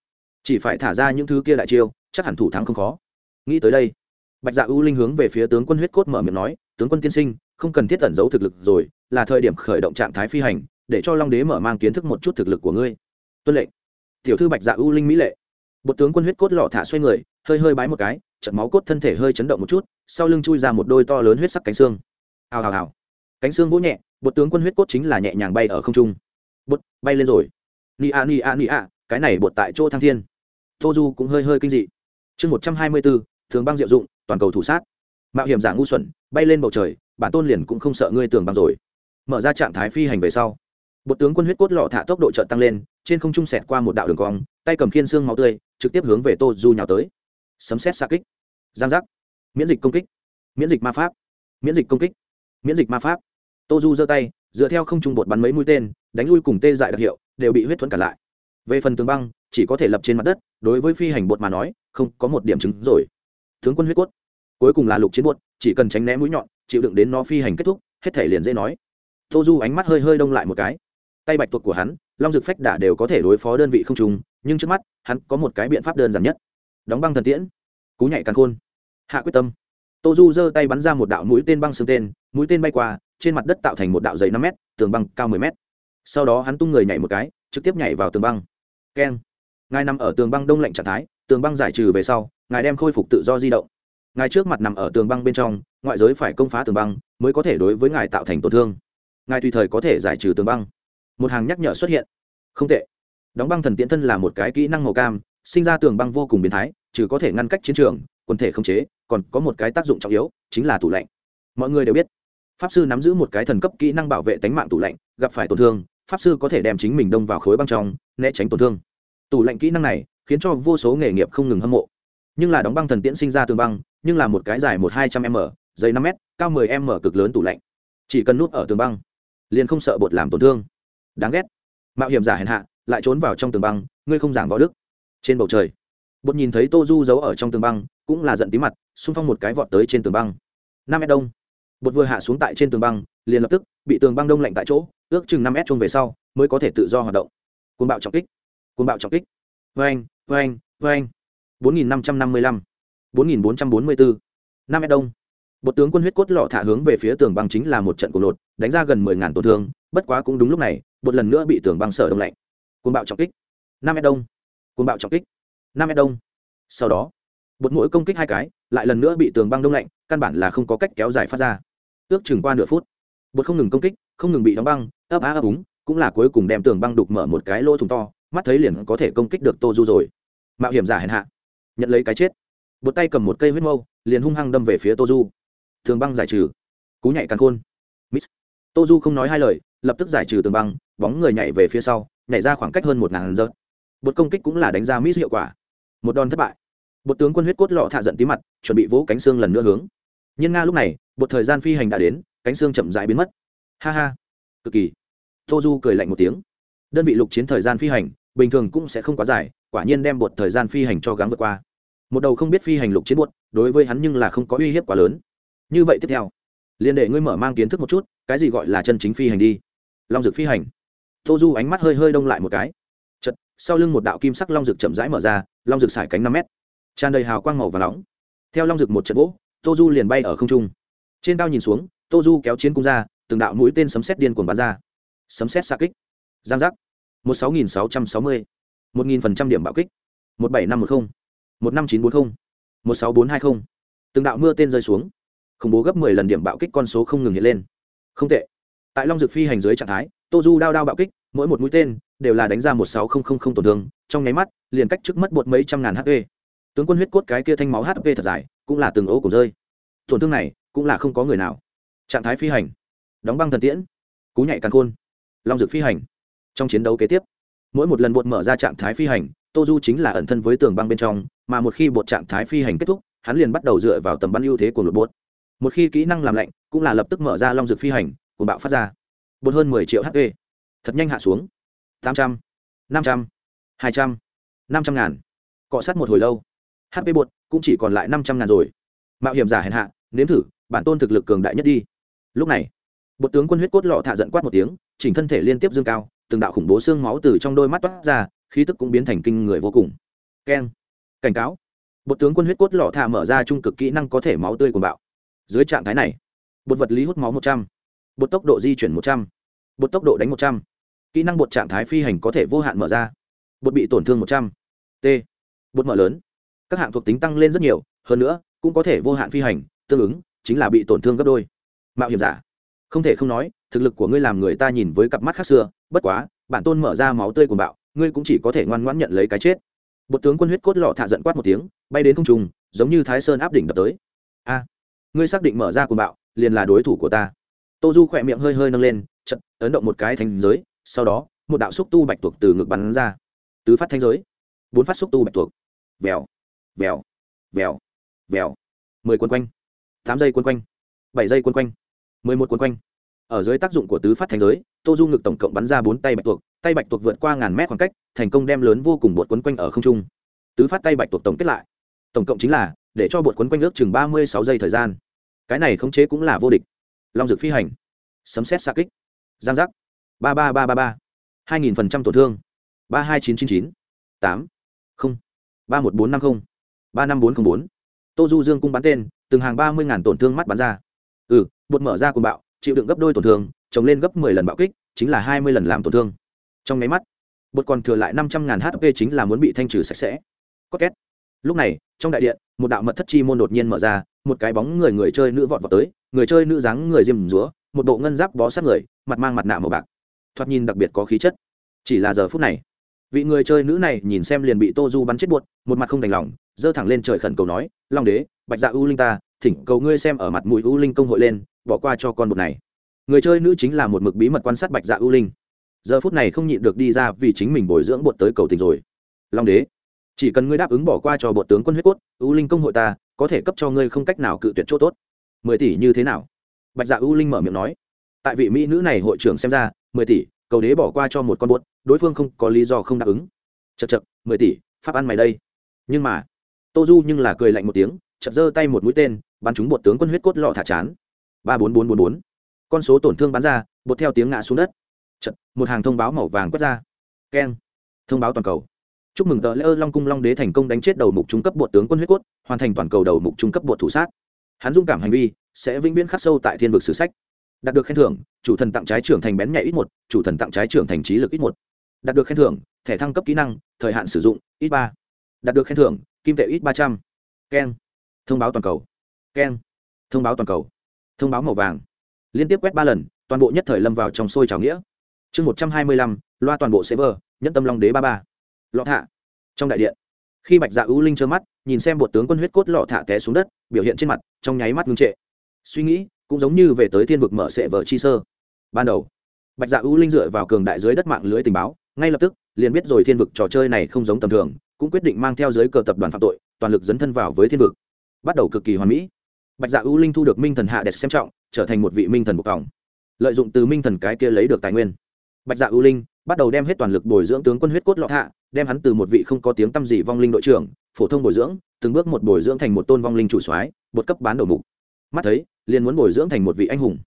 [SPEAKER 1] Chỉ phải thả ra những thứ kia đại chiêu, chắc hẳn thủ thắng không khó. Nghĩ tới đây bạch dạ ưu linh hướng về phía tướng quân huyết cốt mở miệng nói, tướng quân tiên sinh, không cần thiết tẩn giấu thực lực rồi, là thời điểm khởi động trạng thái phi hành, để cho long đế mở mang kiến thức một chút thực lực của ngươi. Tuân lệnh. Tiểu thư bạch dạ ưu linh mỹ lệ. Bột tướng quân huyết cốt lọ thả xoay người, hơi hơi bái một cái trận máu cốt thân thể hơi chấn động một chút, sau lưng chui ra một đôi to lớn huyết sắc cánh xương. Hào hào hào. Cánh xương vỗ nhẹ bột tướng quân huyết cốt chính là nhẹ nhàng bay ở không trung. Bột, bay lên rồi. Ni a ni a ni a, cái này bột tại chỗ thăng thiên. Tô du cũng hơi hơi kinh dị. Chương một trăm hai mươi bốn thường băng diệu dụng toàn cầu thủ sát. Mạo hiểm giả ngu xuẩn, bay lên bầu trời, bản tôn liền cũng không sợ ngươi tường băng rồi. Mở ra trạng thái phi hành về sau bột tướng quân huyết cốt lọ thả tốc độ trợ tăng lên, trên không trung sẹt qua một đạo đường cong, tay cầm khiên xương máu tươi, trực tiếp hướng về tô du nhào tới. Sấm xét xa kích. Giang giác. Miễn dịch công kích. Miễn dịch ma pháp. Miễn dịch công kích. Miễn dịch ma pháp. Tô du giơ tay, dựa theo không trung bột bắn mấy mũi tên, đánh lui cùng tê dại đặc hiệu, đều bị huyết thuẫn cản lại. Về phần tường băng, chỉ có thể lập trên mặt đất, đối với phi hành bột mà nói, không có một điểm chứng rồi. Tướng quân huyết cốt cuối cùng là lục chiến buốt, chỉ cần tránh né mũi nhọn, chịu đựng đến nó phi hành kết thúc, hết thể liền dễ nói. Tô du ánh mắt hơi hơi đông lại một cái. Tay bạch tuộc của hắn, long dực phách đả đều có thể đối phó đơn vị không trùng, nhưng trước mắt, hắn có một cái biện pháp đơn giản nhất. Đóng băng thần tiễn, cú nhảy càng khôn. Hạ quyết tâm. Tô du giơ tay bắn ra một đạo mũi tên băng xương tên, mũi tên bay qua, trên mặt đất tạo thành một đạo dày năm m tường băng cao mười m sau đó hắn tung người nhảy một cái, trực tiếp nhảy vào tường băng. Keng. Ngài nằm ở tường băng đông lạnh trạng thái, tường băng giải trừ về sau, ngài đem khôi phục tự do di động ngài trước mặt nằm ở tường băng bên trong, ngoại giới phải công phá tường băng mới có thể đối với ngài tạo thành tổn thương. Ngài tùy thời có thể giải trừ tường băng. Một hàng nhắc nhở xuất hiện. Không tệ. Đóng băng thần tiễn thân là một cái kỹ năng màu cam, sinh ra tường băng vô cùng biến thái, trừ có thể ngăn cách chiến trường, quần thể không chế, còn có một cái tác dụng trọng yếu, chính là tủ lạnh. Mọi người đều biết, pháp sư nắm giữ một cái thần cấp kỹ năng bảo vệ tánh mạng tủ lạnh, gặp phải tổn thương, pháp sư có thể đem chính mình đông vào khối băng trong, né tránh tổn thương. Tủ lạnh kỹ năng này khiến cho vô số nghề nghiệp không ngừng hâm mộ. Nhưng là đóng băng thần tiễn sinh ra tường băng nhưng là một cái dài một hai trăm m, dày năm m cao mười m, cực lớn tủ lạnh. Chỉ cần nút ở tường băng, liền không sợ bột làm tổn thương. Đáng ghét. Mạo hiểm giả hèn hạ, lại trốn vào trong tường băng, ngươi không giảng võ đức. Trên bầu trời, bột nhìn thấy tô du giấu ở trong tường băng, cũng là giận tí mặt, xung phong một cái vọt tới trên tường băng. Năm m đông, bột vừa hạ xuống tại trên tường băng, liền lập tức bị tường băng đông lạnh tại chỗ, ước chừng năm m chung về sau, mới có thể tự do hoạt động. Côn bạo trọng kích côn bạo trọng kích. Vê anh vê anh vê anh bốn nghìn năm trăm năm mươi lăm bốn nghìn bốn đông. Bộ tướng quân huyết cốt lọ thả hướng về phía tường băng chính là một trận cuộc lột, đánh ra gần mười ngàn tổn thương, bất quá cũng đúng lúc này, một lần nữa bị tường băng sở đông lạnh. Cuồng bạo trọng kích. Nam m đông. Cuồng bạo trọng kích. Nam m đông. Sau đó bột mỗi công kích hai cái, lại lần nữa bị tường băng đông lạnh, căn bản là không có cách kéo dài phát ra. Ước chừng qua nửa phút bột không ngừng công kích, không ngừng bị đóng băng, ấp á ấp úng, cũng là cuối cùng đem tường băng đục mở một cái lỗ thùng to, mắt thấy liền có thể công kích được tô du rồi. Mạo hiểm giả hèn hạ. Nhận lấy cái chết bột tay cầm một cây huyết mâu, liền hung hăng đâm về phía tô du thường băng giải trừ. Cú nhảy càng khôn. Mít. Tô du không nói hai lời, lập tức giải trừ tường băng, bóng người nhảy về phía sau, nhảy ra khoảng cách hơn một ngàn giật bột công kích cũng là đánh ra mít hiệu quả. Một đòn thất bại. Bột tướng quân huyết cốt lọ thạ giận tí mặt, chuẩn bị vỗ cánh xương lần nữa hướng. Nhưng nga lúc này, bột thời gian phi hành đã đến, cánh xương chậm rãi biến mất. Ha ha. Cực kỳ. Tô du cười lạnh một tiếng. Đơn vị lục chiến thời gian phi hành, bình thường cũng sẽ không quá dài, quả nhiên đem bột thời gian phi hành cho gắng vượt qua một đầu không biết phi hành lục chiến buốt, đối với hắn nhưng là không có uy hiếp quá lớn. Như vậy tiếp theo, liền để ngươi mở mang kiến thức một chút, cái gì gọi là chân chính phi hành đi. Long dực phi hành. Tô du ánh mắt hơi hơi đông lại một cái. Chật sau lưng một đạo kim sắc long dực chậm rãi mở ra, long dực xải cánh năm mét. Tràn đầy hào quang màu và nóng. Theo long dực một trận gỗ tô du liền bay ở không trung. Trên cao nhìn xuống, tô du kéo chiến cung ra, từng đạo mũi tên sấm xét điên cuồng bắn ra. Sấm xét xa kích. Giang giác. Một sáu nghìn sáu trăm sáu mươi. Một nghìn phần trăm điểm bạo kích. Một bảy năm một không một năm chín bốn mươi một sáu bốn hai mươi từng đạo mưa tên rơi xuống. Khủng bố gấp mười lần điểm bạo kích con số không ngừng hiện lên. Không tệ. Tại long dực phi hành dưới trạng thái tô du đao đao bạo kích, mỗi một mũi tên đều là đánh ra một sáu không không không tổn thương, trong nháy mắt, liền cách trước mất một mấy trăm ngàn hp tướng quân huyết cốt cái kia thanh máu hp thật dài, cũng là từng ố cổ rơi. Tổn thương này cũng là không có người nào. Trạng thái phi hành. Đóng băng thần tiễn. Cú nhảy càng khôn. Long dực phi hành. Trong chiến đấu kế tiếp, mỗi một lần bột mở ra trạng thái phi hành tô du chính là ẩn thân với tường băng bên trong, mà một khi bột trạng thái phi hành kết thúc, hắn liền bắt đầu dựa vào tầm bắn ưu thế của luật bột. Một khi kỹ năng làm lạnh, cũng là lập tức mở ra long dực phi hành cùng bạo phát ra. Bột hơn mười triệu hp. Thật nhanh hạ xuống. Tám trăm, năm trăm, hai trăm, năm trăm ngàn. Cọ sát một hồi lâu. Hp bột cũng chỉ còn lại năm trăm ngàn rồi. Mạo hiểm giả hèn hạ, nếm thử, bản tôn thực lực cường đại nhất đi. Lúc này, bột tướng quân huyết cốt lọ thạ giận quát một tiếng, chỉnh thân thể liên tiếp dương cao, từng đạo khủng bố xương máu từ trong đôi mắt toát ra khí tức cũng biến thành kinh người vô cùng. Keng. Cảnh cáo. Bột tướng quân huyết cốt lọ thả mở ra trung cực kỹ năng có thể máu tươi của bạo. Dưới trạng thái này, bột vật lý hút máu một trăm, bột tốc độ di chuyển một trăm, bột tốc độ đánh một trăm. Kỹ năng bột trạng thái phi hành có thể vô hạn mở ra. Bột bị tổn thương một trăm. T. Bột mở lớn. Các hạng thuộc tính tăng lên rất nhiều, hơn nữa, cũng có thể vô hạn phi hành, tương ứng, chính là bị tổn thương gấp đôi. Mạo hiểm giả. Không thể không nói, thực lực của ngươi làm người ta nhìn với cặp mắt khác xưa, bất quá, bản tôn mở ra máu tươi của bạo ngươi cũng chỉ có thể ngoan ngoãn nhận lấy cái chết. Bột tướng quân huyết cốt lọ thạ giận quát một tiếng, bay đến không trùng giống như thái sơn áp đỉnh đập tới. A, ngươi xác định mở ra cuồng bạo, liền là đối thủ của ta. Tô du khỏe miệng hơi hơi nâng lên chật ấn động một cái thành giới, sau đó, một đạo xúc tu bạch tuộc từ ngực bắn ra. Tứ phát thanh giới, bốn phát xúc tu bạch tuộc. Vèo vèo vèo vèo. Mười quân quanh, tám giây quân quanh, bảy giây quân quanh, mười một quân quanh. Ở dưới tác dụng của tứ phát thanh giới, tô du ngực tổng cộng bắn ra bốn tay bạch tuộc tay bạch tuộc vượt qua ngàn mét khoảng cách, thành công đem lớn vô cùng bột quấn quanh ở không trung. Tứ phát tay bạch tuộc tổng kết lại. Tổng cộng chính là, để cho bột quấn quanh ước chừng ba mươi sáu giây thời gian. Cái này khống chế cũng là vô địch. Long dực phi hành. Sấm xét xa kích. Giang giác. Ba ba ba ba ba. hai nghìn phần trăm tổn thương. ba hai chín chín chín. tám. không. ba một bốn năm không. ba năm bốn t r ă n h bốn. Tô du dương cung bắn tên, từng hàng ba mươi ngàn tổn thương mắt bắn ra. Ừ bột mở ra cùng bạo, chịu đựng gấp đôi tổn thương chống lên gấp mười lần bạo kích, chính là hai mươi lần làm tổn thương trong máy mắt. Bột còn thừa lại năm trăm ngàn hp chính là muốn bị thanh trừ sạch sẽ. Có két. Lúc này, trong đại điện, một đạo mật thất chi môn đột nhiên mở ra, một cái bóng người người chơi nữ vọt vào tới, người chơi nữ dáng người diêm rúa một bộ ngân giáp bó sát người, mặt mang mặt nạ màu bạc. Thoạt nhìn đặc biệt có khí chất. Chỉ là giờ phút này, vị người chơi nữ này nhìn xem liền bị tô du bắn chết buột, một mặt không đành lòng, giơ thẳng lên trời khẩn cầu nói, long đế, bạch dạ u linh ta, thỉnh cầu ngươi xem ở mặt mũi u linh công hội lên, bỏ qua cho con bột này. Người chơi nữ chính là một mực bí mật quan sát bạch dạ u linh giờ phút này không nhịn được đi ra vì chính mình bồi dưỡng bột tới cầu tình rồi. Long đế, chỉ cần ngươi đáp ứng bỏ qua cho bột tướng quân huyết cốt, u linh công hội ta có thể cấp cho ngươi không cách nào cự tuyệt chỗ tốt. Mười tỷ như thế nào? Bạch dạ u linh mở miệng nói. Tại vị mỹ nữ này hội trưởng xem ra, mười tỷ, cầu đế bỏ qua cho một con bột, đối phương không có lý do không đáp ứng. Chật chật mười tỷ, pháp ăn mày đây. Nhưng mà, tô du nhưng là cười lạnh một tiếng chật giơ tay một mũi tên, bắn trúng bột tướng quân huyết cốt lọ thả chán. Ba bốn bốn bốn bốn. Con số tổn thương bắn ra, bột theo tiếng ngã xuống đất chật, một hàng thông báo màu vàng quét ra. Keng. Thông báo toàn cầu. Chúc mừng tờ lễ long cung long đế thành công đánh chết đầu mục trung cấp bộ tướng quân huyết cốt, hoàn thành toàn cầu đầu mục trung cấp bộ thủ sát. Hắn dung cảm hành vi, sẽ vĩnh viễn khắc sâu tại thiên vực sử sách. Đạt được khen thưởng, chủ thần tặng trái trưởng thành bén nhạy ít một, chủ thần tặng trái trưởng thành trí lực ít một. Đạt được khen thưởng, thẻ thăng cấp kỹ năng, thời hạn sử dụng, ít ba. Đạt được khen thưởng, kim tệ ít ba trăm. Keng. Thông báo toàn cầu. Keng. Thông báo toàn cầu. Thông báo màu vàng. Liên tiếp quét ba lần, toàn bộ nhất thời lâm vào trong sôi trào nghĩa chương một trăm hai mươi lăm, loa toàn bộ server nhất tâm long đế ba ba. Lọ thạ trong đại điện, khi bạch dạ ưu linh trơ mắt, nhìn xem bột tướng quân huyết cốt lọ thạ té xuống đất, biểu hiện trên mặt, trong nháy mắt ngưng trệ. Suy nghĩ, cũng giống như về tới thiên vực mở sệ vợ chi sơ. Ban đầu, bạch dạ ưu linh dựa vào cường đại dưới đất mạng lưới tình báo, ngay lập tức, liền biết rồi thiên vực trò chơi này không giống tầm thường, cũng quyết định mang theo giới cờ tập đoàn phạm tội, toàn lực dấn thân vào với thiên vực. Bắt đầu cực kỳ hoàn mỹ. Bạch dạ ưu linh thu được minh thần hạ đẹp xem trọng, trở thành một vị minh thần bục phòng. Lợi dụng từ minh thần cái kia lấy được tài nguyên bạch dạ ưu linh bắt đầu đem hết toàn lực bồi dưỡng tướng quân huyết cốt lọ hạ, đem hắn từ một vị không có tiếng tăm gì vong linh đội trưởng, phổ thông bồi dưỡng, từng bước một bồi dưỡng thành một tôn vong linh chủ soái, bột cấp bán đầu mục. Mắt thấy, liền muốn bồi dưỡng thành một vị anh hùng.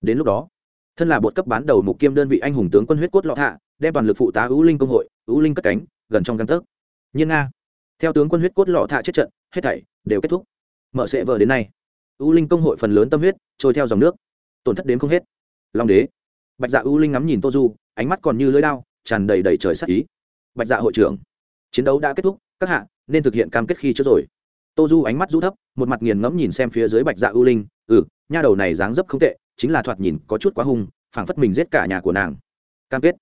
[SPEAKER 1] Đến lúc đó, thân là bột cấp bán đầu mục kiêm đơn vị anh hùng tướng quân huyết cốt lọ hạ, đem toàn lực phụ tá ưu linh công hội ưu linh cất cánh, gần trong găng tấc. Nhiên nga, theo tướng quân huyết cốt lọ thạ chết trận, hết thảy đều kết thúc. Mở sệ vờ đến nay ưu linh công hội phần lớn tâm huyết trôi theo dòng nước, tổn thất đến không hết. Long đế bạch dạ ưu linh ngắm nhìn tô du, ánh mắt còn như lưỡi đao, tràn đầy đầy trời sắc ý. Bạch dạ hội trưởng, chiến đấu đã kết thúc, các hạ nên thực hiện cam kết khi trước rồi. Tô du ánh mắt rũ thấp, một mặt nghiền ngẫm nhìn xem phía dưới bạch dạ ưu linh. Ừ nha đầu này dáng dấp không tệ, chính là thoạt nhìn có chút quá hung, phảng phất mình giết cả nhà của nàng. Cam kết.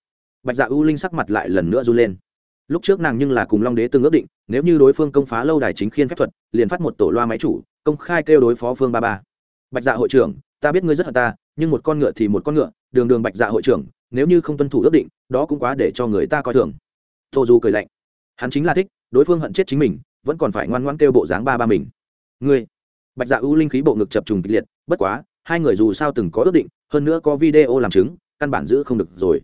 [SPEAKER 1] Bạch dạ ưu linh sắc mặt lại lần nữa run lên. Lúc trước nàng nhưng là cùng long đế từng ước định, nếu như đối phương công phá lâu đài chính khiên phép thuật, liền phát một tổ loa máy chủ, công khai kêu đối phó phương ba ba. Bạch dạ hội trưởng, ta biết ngươi rất hận ta, nhưng một con ngựa thì một con ngựa đường đường bạch dạ hội trưởng, nếu như không tuân thủ ước định, đó cũng quá để cho người ta coi thường. Tô du cười lạnh. Hắn chính là thích, đối phương hận chết chính mình, vẫn còn phải ngoan ngoan kêu bộ dáng ba ba mình. Ngươi. Bạch dạ ưu linh khí bộ ngực chập trùng kịch liệt, bất quá, hai người dù sao từng có ước định, hơn nữa có video làm chứng, căn bản giữ không được rồi.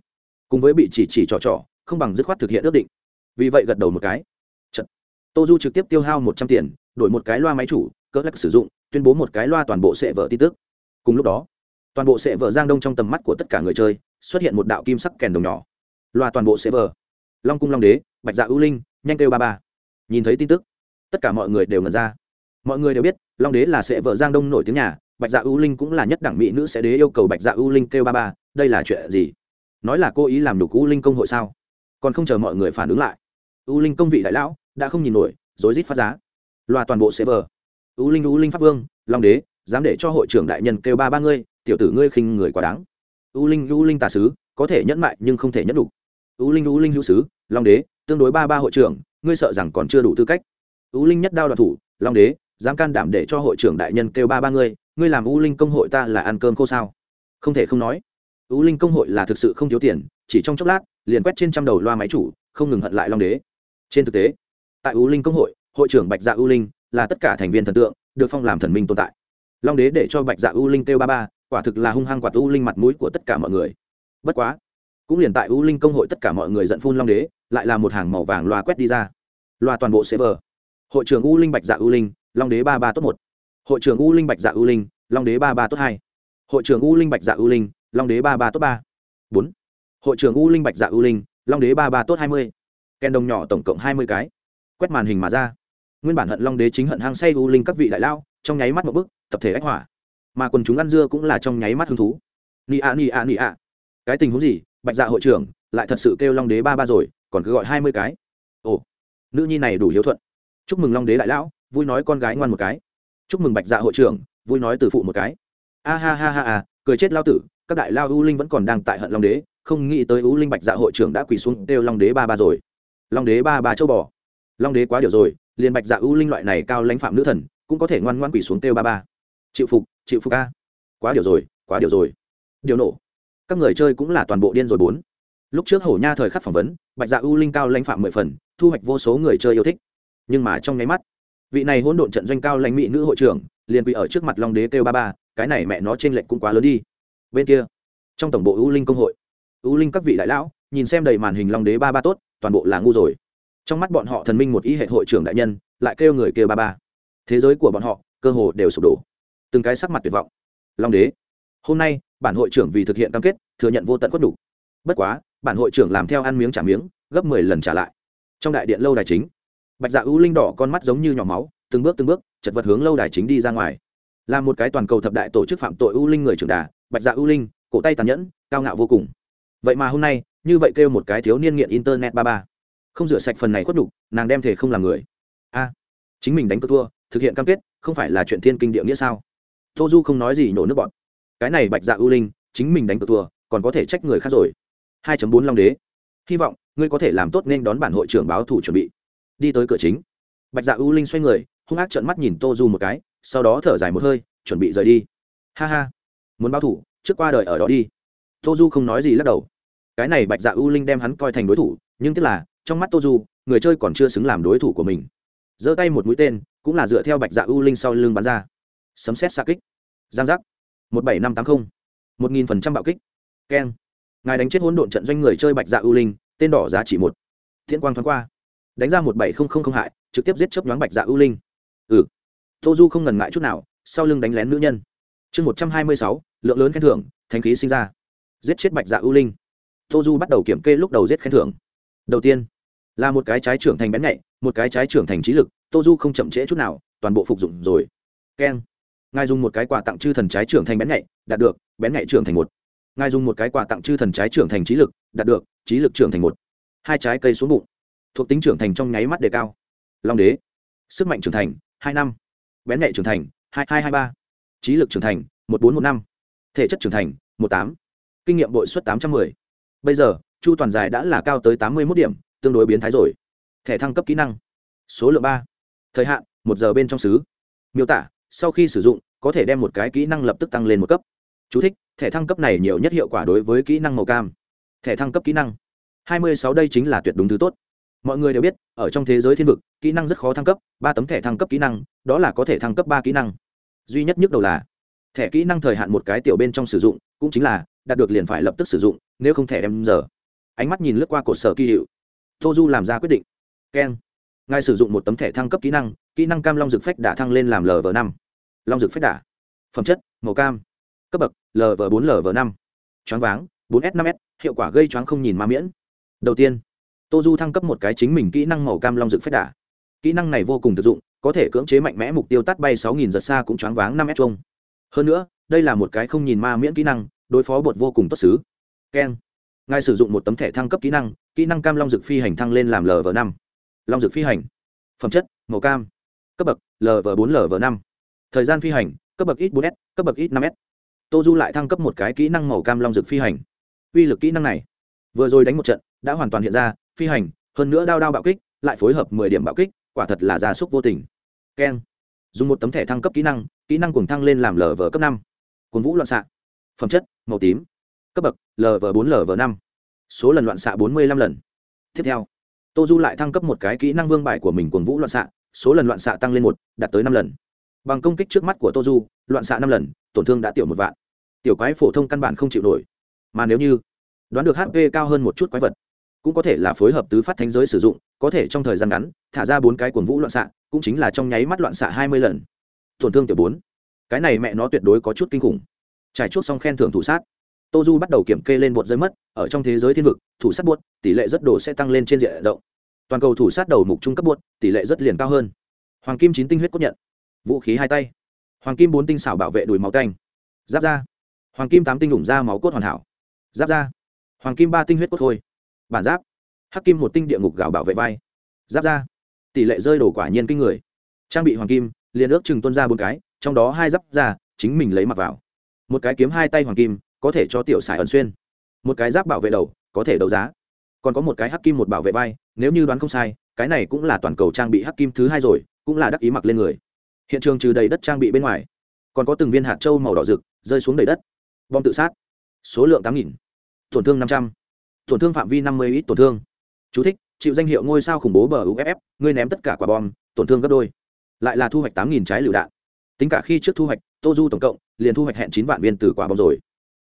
[SPEAKER 1] Cùng với bị chỉ chỉ trò trò, không bằng dứt khoát thực hiện ước định. Vì vậy gật đầu một cái. Chật. tô du trực tiếp tiêu hao một trăm tiền, đổi một cái loa máy chủ cỡ lắc sử dụng, tuyên bố một cái loa toàn bộ sẽ vở tin tức. Cùng lúc đó toàn bộ sệ vở giang đông trong tầm mắt của tất cả người chơi, xuất hiện một đạo kim sắc kèn đồng nhỏ. Loa toàn bộ sệ vở. Long cung long đế, bạch dạ ưu linh, nhanh kêu ba ba. Nhìn thấy tin tức, tất cả mọi người đều ngẩn ra. Mọi người đều biết, long đế là sệ vợ giang đông nổi tiếng nhà, bạch dạ ưu linh cũng là nhất đẳng mỹ nữ sẽ đế yêu cầu bạch dạ ưu linh kêu ba ba, đây là chuyện gì? Nói là cô ý làm đục ưu linh công hội sao? Còn không chờ mọi người phản ứng lại, ưu linh công vị đại lão đã không nhìn nổi, rối rít phát giá. Loa toàn bộ sệ vợ ưu linh ưu linh pháp vương, long đế, dám để cho hội trưởng đại nhân kêu ba ba ngươi tiểu tử ngươi khinh người quá đáng. U linh u linh tà sứ, có thể nhẫn mại nhưng không thể nhẫn đủ. U linh u linh hữu sứ, long đế, tương đối ba ba hội trưởng, ngươi sợ rằng còn chưa đủ tư cách. U linh nhất đao đoạt thủ, long đế, dám can đảm để cho hội trưởng đại nhân kêu ba ba ngươi ngươi làm u linh công hội ta là ăn cơm khô sao? Không thể không nói. U linh công hội là thực sự không thiếu tiền, chỉ trong chốc lát, liền quét trên trăm đầu loa máy chủ, không ngừng hận lại long đế. Trên thực tế, tại u linh công hội hội trưởng bạch dạ U linh là tất cả thành viên thần tượng, được phong làm thần minh tồn tại. Long đế để cho bạch dạ U linh kêu ba ba quả thực là hung hăng quạt ưu linh mặt mũi của tất cả mọi người. Bất quá, cũng liền tại ưu linh công hội tất cả mọi người giận phun long đế, lại là một hàng màu vàng loa quét đi ra. Loa toàn bộ server hội trưởng u linh bạch dạ u linh, long đế ba ba tốt một. Hội trưởng u linh bạch dạ u linh, long đế ba ba tốt hai. Hội trưởng u linh bạch dạ u linh, long đế ba ba tốt ba. Bốn. Hội trưởng u linh bạch dạ u linh, long đế ba ba tốt hai mươi. Kèn đồng nhỏ tổng cộng hai mươi cái. Quét màn hình mà ra. Nguyên bản hận long đế chính hận hang say u linh các vị đại lao, trong nháy mắt một bức, tập thể ách hỏa mà quần chúng ăn dưa cũng là trong nháy mắt hứng thú. Nị ạ nị ạ nị ạ. Cái tình huống gì? Bạch dạ hội trưởng, lại thật sự kêu long đế ba ba rồi, còn cứ gọi hai mươi cái. Ồ, nữ nhi này đủ hiếu thuận. Chúc mừng long đế đại lão, vui nói con gái ngoan một cái. Chúc mừng bạch dạ hội trưởng, vui nói từ phụ một cái. A ha ha ha ha, cười chết lao tử, các đại lao u linh vẫn còn đang tại hận long đế, không nghĩ tới u linh bạch dạ hội trưởng đã quỳ xuống kêu long đế ba ba rồi. Long đế ba ba châu bò. Long đế quá điều rồi, liền bạch dạ u linh loại này cao lãnh phạm nữ thần, cũng có thể ngoan ngoan quỳ xuống kêu ba ba. Chịu phục chịu phục a. Quá điều rồi, quá điều rồi. Điều nổ. Các người chơi cũng là toàn bộ điên rồi bốn. Lúc trước hổ nha thời khắc phỏng vấn, bạch dạ ưu linh cao lãnh phạm mười phần, thu hoạch vô số người chơi yêu thích. Nhưng mà trong nháy mắt, vị này hỗn độn trận doanh cao lãnh mỹ nữ hội trưởng liền quỳ ở trước mặt long đế kêu ba ba, cái này mẹ nó trên lệnh cũng quá lớn đi. Bên kia, trong tổng bộ ưu linh công hội ưu linh các vị đại lão, nhìn xem đầy màn hình long đế ba ba tốt, toàn bộ là ngu rồi. Trong mắt bọn họ thần minh một ý hệ hội trưởng đại nhân, lại kêu người kêu ba ba. Thế giới của bọn họ cơ hồ đều sụp đổ từng cái sắc mặt tuyệt vọng. Long đế, hôm nay, bản hội trưởng vì thực hiện cam kết, thừa nhận vô tận quất đủ bất quá, bản hội trưởng làm theo ăn miếng trả miếng, gấp mười lần trả lại. Trong đại điện lâu đài chính, bạch dạ ưu linh đỏ con mắt giống như nhỏ máu, từng bước từng bước, chật vật hướng lâu đài chính đi ra ngoài. Là một cái toàn cầu thập đại tổ chức phạm tội ưu linh người trưởng đà, bạch dạ ưu linh, cổ tay tàn nhẫn, cao ngạo vô cùng. Vậy mà hôm nay, như vậy kêu một cái thiếu niên nghiện internet ba ba. Không rửa sạch phần này khuất đục nàng đem thể không làm người. A, chính mình đánh cơ thua, thực hiện cam kết, không phải là chuyện thiên kinh địa nghĩa sao? Tô du không nói gì nhổ nước bọn cái này bạch dạ ưu linh, chính mình đánh cược thua, còn có thể trách người khác rồi. 2 bốn long đế. Hy vọng, ngươi có thể làm tốt nên đón bản hội trưởng báo thủ chuẩn bị. Đi tới cửa chính. Bạch dạ ưu linh xoay người, hung ác trợn mắt nhìn tô du một cái, sau đó thở dài một hơi, chuẩn bị rời đi. Ha ha. Muốn báo thủ, trước qua đời ở đó đi. Tô du không nói gì lắc đầu. Cái này bạch dạ ưu linh đem hắn coi thành đối thủ, nhưng tức là, trong mắt tô du, người chơi còn chưa xứng làm đối thủ của mình. Giơ tay một mũi tên, cũng là dựa theo bạch dạ ưu linh sau lưng bắn ra sấm xét xa kích. Giang giác. Một bảy năm tám mươi một nghìn phần trăm bạo kích. Keng. Ngài đánh chết hỗn độn trận doanh người chơi bạch dạ ưu linh, tên đỏ giá trị một. Thiên quang thoáng qua. Đánh ra một bảy không không không hại, trực tiếp giết chớp nhoáng bạch dạ ưu linh. Ừ. Tô du không ngần ngại chút nào, sau lưng đánh lén nữ nhân. Chương một trăm hai mươi sáu, lượng lớn khen thưởng thanh khí sinh ra. Giết chết bạch dạ ưu linh. Tô du bắt đầu kiểm kê lúc đầu giết khen thưởng. Đầu tiên, là một cái trái trưởng thành bén nhạy, một cái trái trưởng thành trí lực, tô du không chậm trễ chút nào, toàn bộ phục dụng rồi. Keng ngài dùng một cái quà tặng chư thần trái trưởng thành bén nhạy, đạt được, bén nhạy trưởng thành một. Ngài dùng một cái quà tặng chư thần trái trưởng thành trí lực, đạt được, trí lực trưởng thành một. Hai trái cây xuống bụng, thuộc tính trưởng thành trong nháy mắt đề cao. Long đế, sức mạnh trưởng thành, hai năm. Bén nhạy trưởng thành, hai hai hai, ba. Trí lực trưởng thành, một bốn, một năm. Thể chất trưởng thành, một tám. Kinh nghiệm bội suất tám trăm m ư ơ i bây giờ, chu toàn dài đã là cao tới tám mươi một điểm, tương đối biến thái rồi. Thẻ thăng cấp kỹ năng. Số lượng ba. Thời hạn, một giờ bên trong xứ. Miêu tả sau khi sử dụng có thể đem một cái kỹ năng lập tức tăng lên một cấp. Chú thích, thẻ thăng cấp này nhiều nhất hiệu quả đối với kỹ năng màu cam. Thẻ thăng cấp kỹ năng. Hai mươi sáu đây chính là tuyệt đúng thứ tốt. Mọi người đều biết ở trong thế giới thiên vực kỹ năng rất khó thăng cấp ba tấm thẻ thăng cấp kỹ năng đó là có thể thăng cấp ba kỹ năng. Duy nhất nhức đầu là thẻ kỹ năng thời hạn một cái tiểu bên trong sử dụng cũng chính là đạt được liền phải lập tức sử dụng nếu không thẻ đem giờ. Ánh mắt nhìn lướt qua cột sở kỳ hiệu. Tô du làm ra quyết định. Keng ngài sử dụng một tấm thẻ thăng cấp kỹ năng kỹ năng cam long dực phách đã thăng lên làm lv năm long dực phách đả phẩm chất, màu cam, cấp bậc lv bốn lv năm, choáng váng, bốn s năm s, hiệu quả gây choáng không nhìn ma miễn. Đầu tiên, tô du thăng cấp một cái chính mình kỹ năng màu cam long dực phách đả kỹ năng này vô cùng thực dụng, có thể cưỡng chế mạnh mẽ mục tiêu tắt bay sáu nghìn giật xa cũng choáng váng năm s chung hơn nữa, đây là một cái không nhìn ma miễn kỹ năng, đối phó bột vô cùng tốt xứ. Keng. Ngài sử dụng một tấm thẻ thăng cấp kỹ năng kỹ năng cam long dực phi hành thăng lên làm lv năm. Long dực phi hành. Phẩm chất, màu cam. Cấp bậc lv bốn lv năm thời gian phi hành, cấp bậc ít bốn s, cấp bậc ít năm s. Tô du lại thăng cấp một cái kỹ năng màu cam long dực phi hành. Uy lực kỹ năng này, vừa rồi đánh một trận, đã hoàn toàn hiện ra, phi hành, hơn nữa đao đao bạo kích, lại phối hợp mười điểm bạo kích, quả thật là gia súc vô tình. Keng. Dùng một tấm thẻ thăng cấp kỹ năng kỹ năng cùng thăng lên làm lv cấp năm. Cồn vũ loạn xạ. Phẩm chất, màu tím. Cấp bậc lv bốn lv năm. Số lần loạn xạ bốn mươi năm lần. Tiếp theo tô du lại thăng cấp một cái kỹ năng vương bài của mình cồn vũ loạn xạ. Số lần loạn xạ tăng lên một, đạt tới năm lần bằng công kích trước mắt của tô du loạn xạ năm lần, tổn thương đã tiểu một vạn. Tiểu quái phổ thông căn bản không chịu nổi. Mà nếu như đoán được hp cao hơn một chút quái vật, cũng có thể là phối hợp tứ phát thánh giới sử dụng, có thể trong thời gian ngắn, thả ra bốn cái cuồng vũ loạn xạ, cũng chính là trong nháy mắt loạn xạ hai mươi lần. Tổn thương tiểu bốn. Cái này mẹ nó tuyệt đối có chút kinh khủng. Trải chuốt xong khen thưởng thủ sát. Tô du bắt đầu kiểm kê lên bột rơi mất, ở trong thế giới thiên vực, thủ sát buốt tỷ lệ rất đồ sẽ tăng lên trên diện rộng. Toàn cầu thủ sát đầu mục trung cấp buốt tỷ lệ rất liền cao hơn. Hoàng kim chín tinh huyết cốt nhận vũ khí hai tay. Hoàng kim bốn tinh xảo bảo vệ đùi máu tanh giáp da. Hoàng kim tám tinh đủng da máu cốt hoàn hảo. Giáp da. Hoàng kim ba tinh huyết cốt thôi bản giáp. Hắc kim một tinh địa ngục gạo bảo vệ vai. Giáp da. Tỷ lệ rơi đổ quả nhiên kinh người. Trang bị hoàng kim, liền ước chừng tuân ra bốn cái, trong đó hai giáp da, chính mình lấy mặc vào. Một cái kiếm hai tay hoàng kim, có thể cho tiểu xài ẩn xuyên. Một cái giáp bảo vệ đầu, có thể đấu giá. Còn có một cái hắc kim một bảo vệ vai, nếu như đoán không sai, cái này cũng là toàn cầu trang bị hắc kim thứ hai rồi, cũng là đắc ý mặc lên người hiện trường trừ đầy đất trang bị bên ngoài còn có từng viên hạt trâu màu đỏ rực rơi xuống đầy đất. Bom tự sát. Số lượng tám nghìn. Tổn thương năm trăm. Tổn thương phạm vi năm mươi ít tổn thương. Chú thích, chịu danh hiệu ngôi sao khủng bố bờ uff ngươi ném tất cả quả bom tổn thương gấp đôi. Lại là thu hoạch tám nghìn trái lựu đạn. Tính cả khi trước thu hoạch tô du tổng cộng liền thu hoạch hẹn chín vạn viên từ quả bom rồi.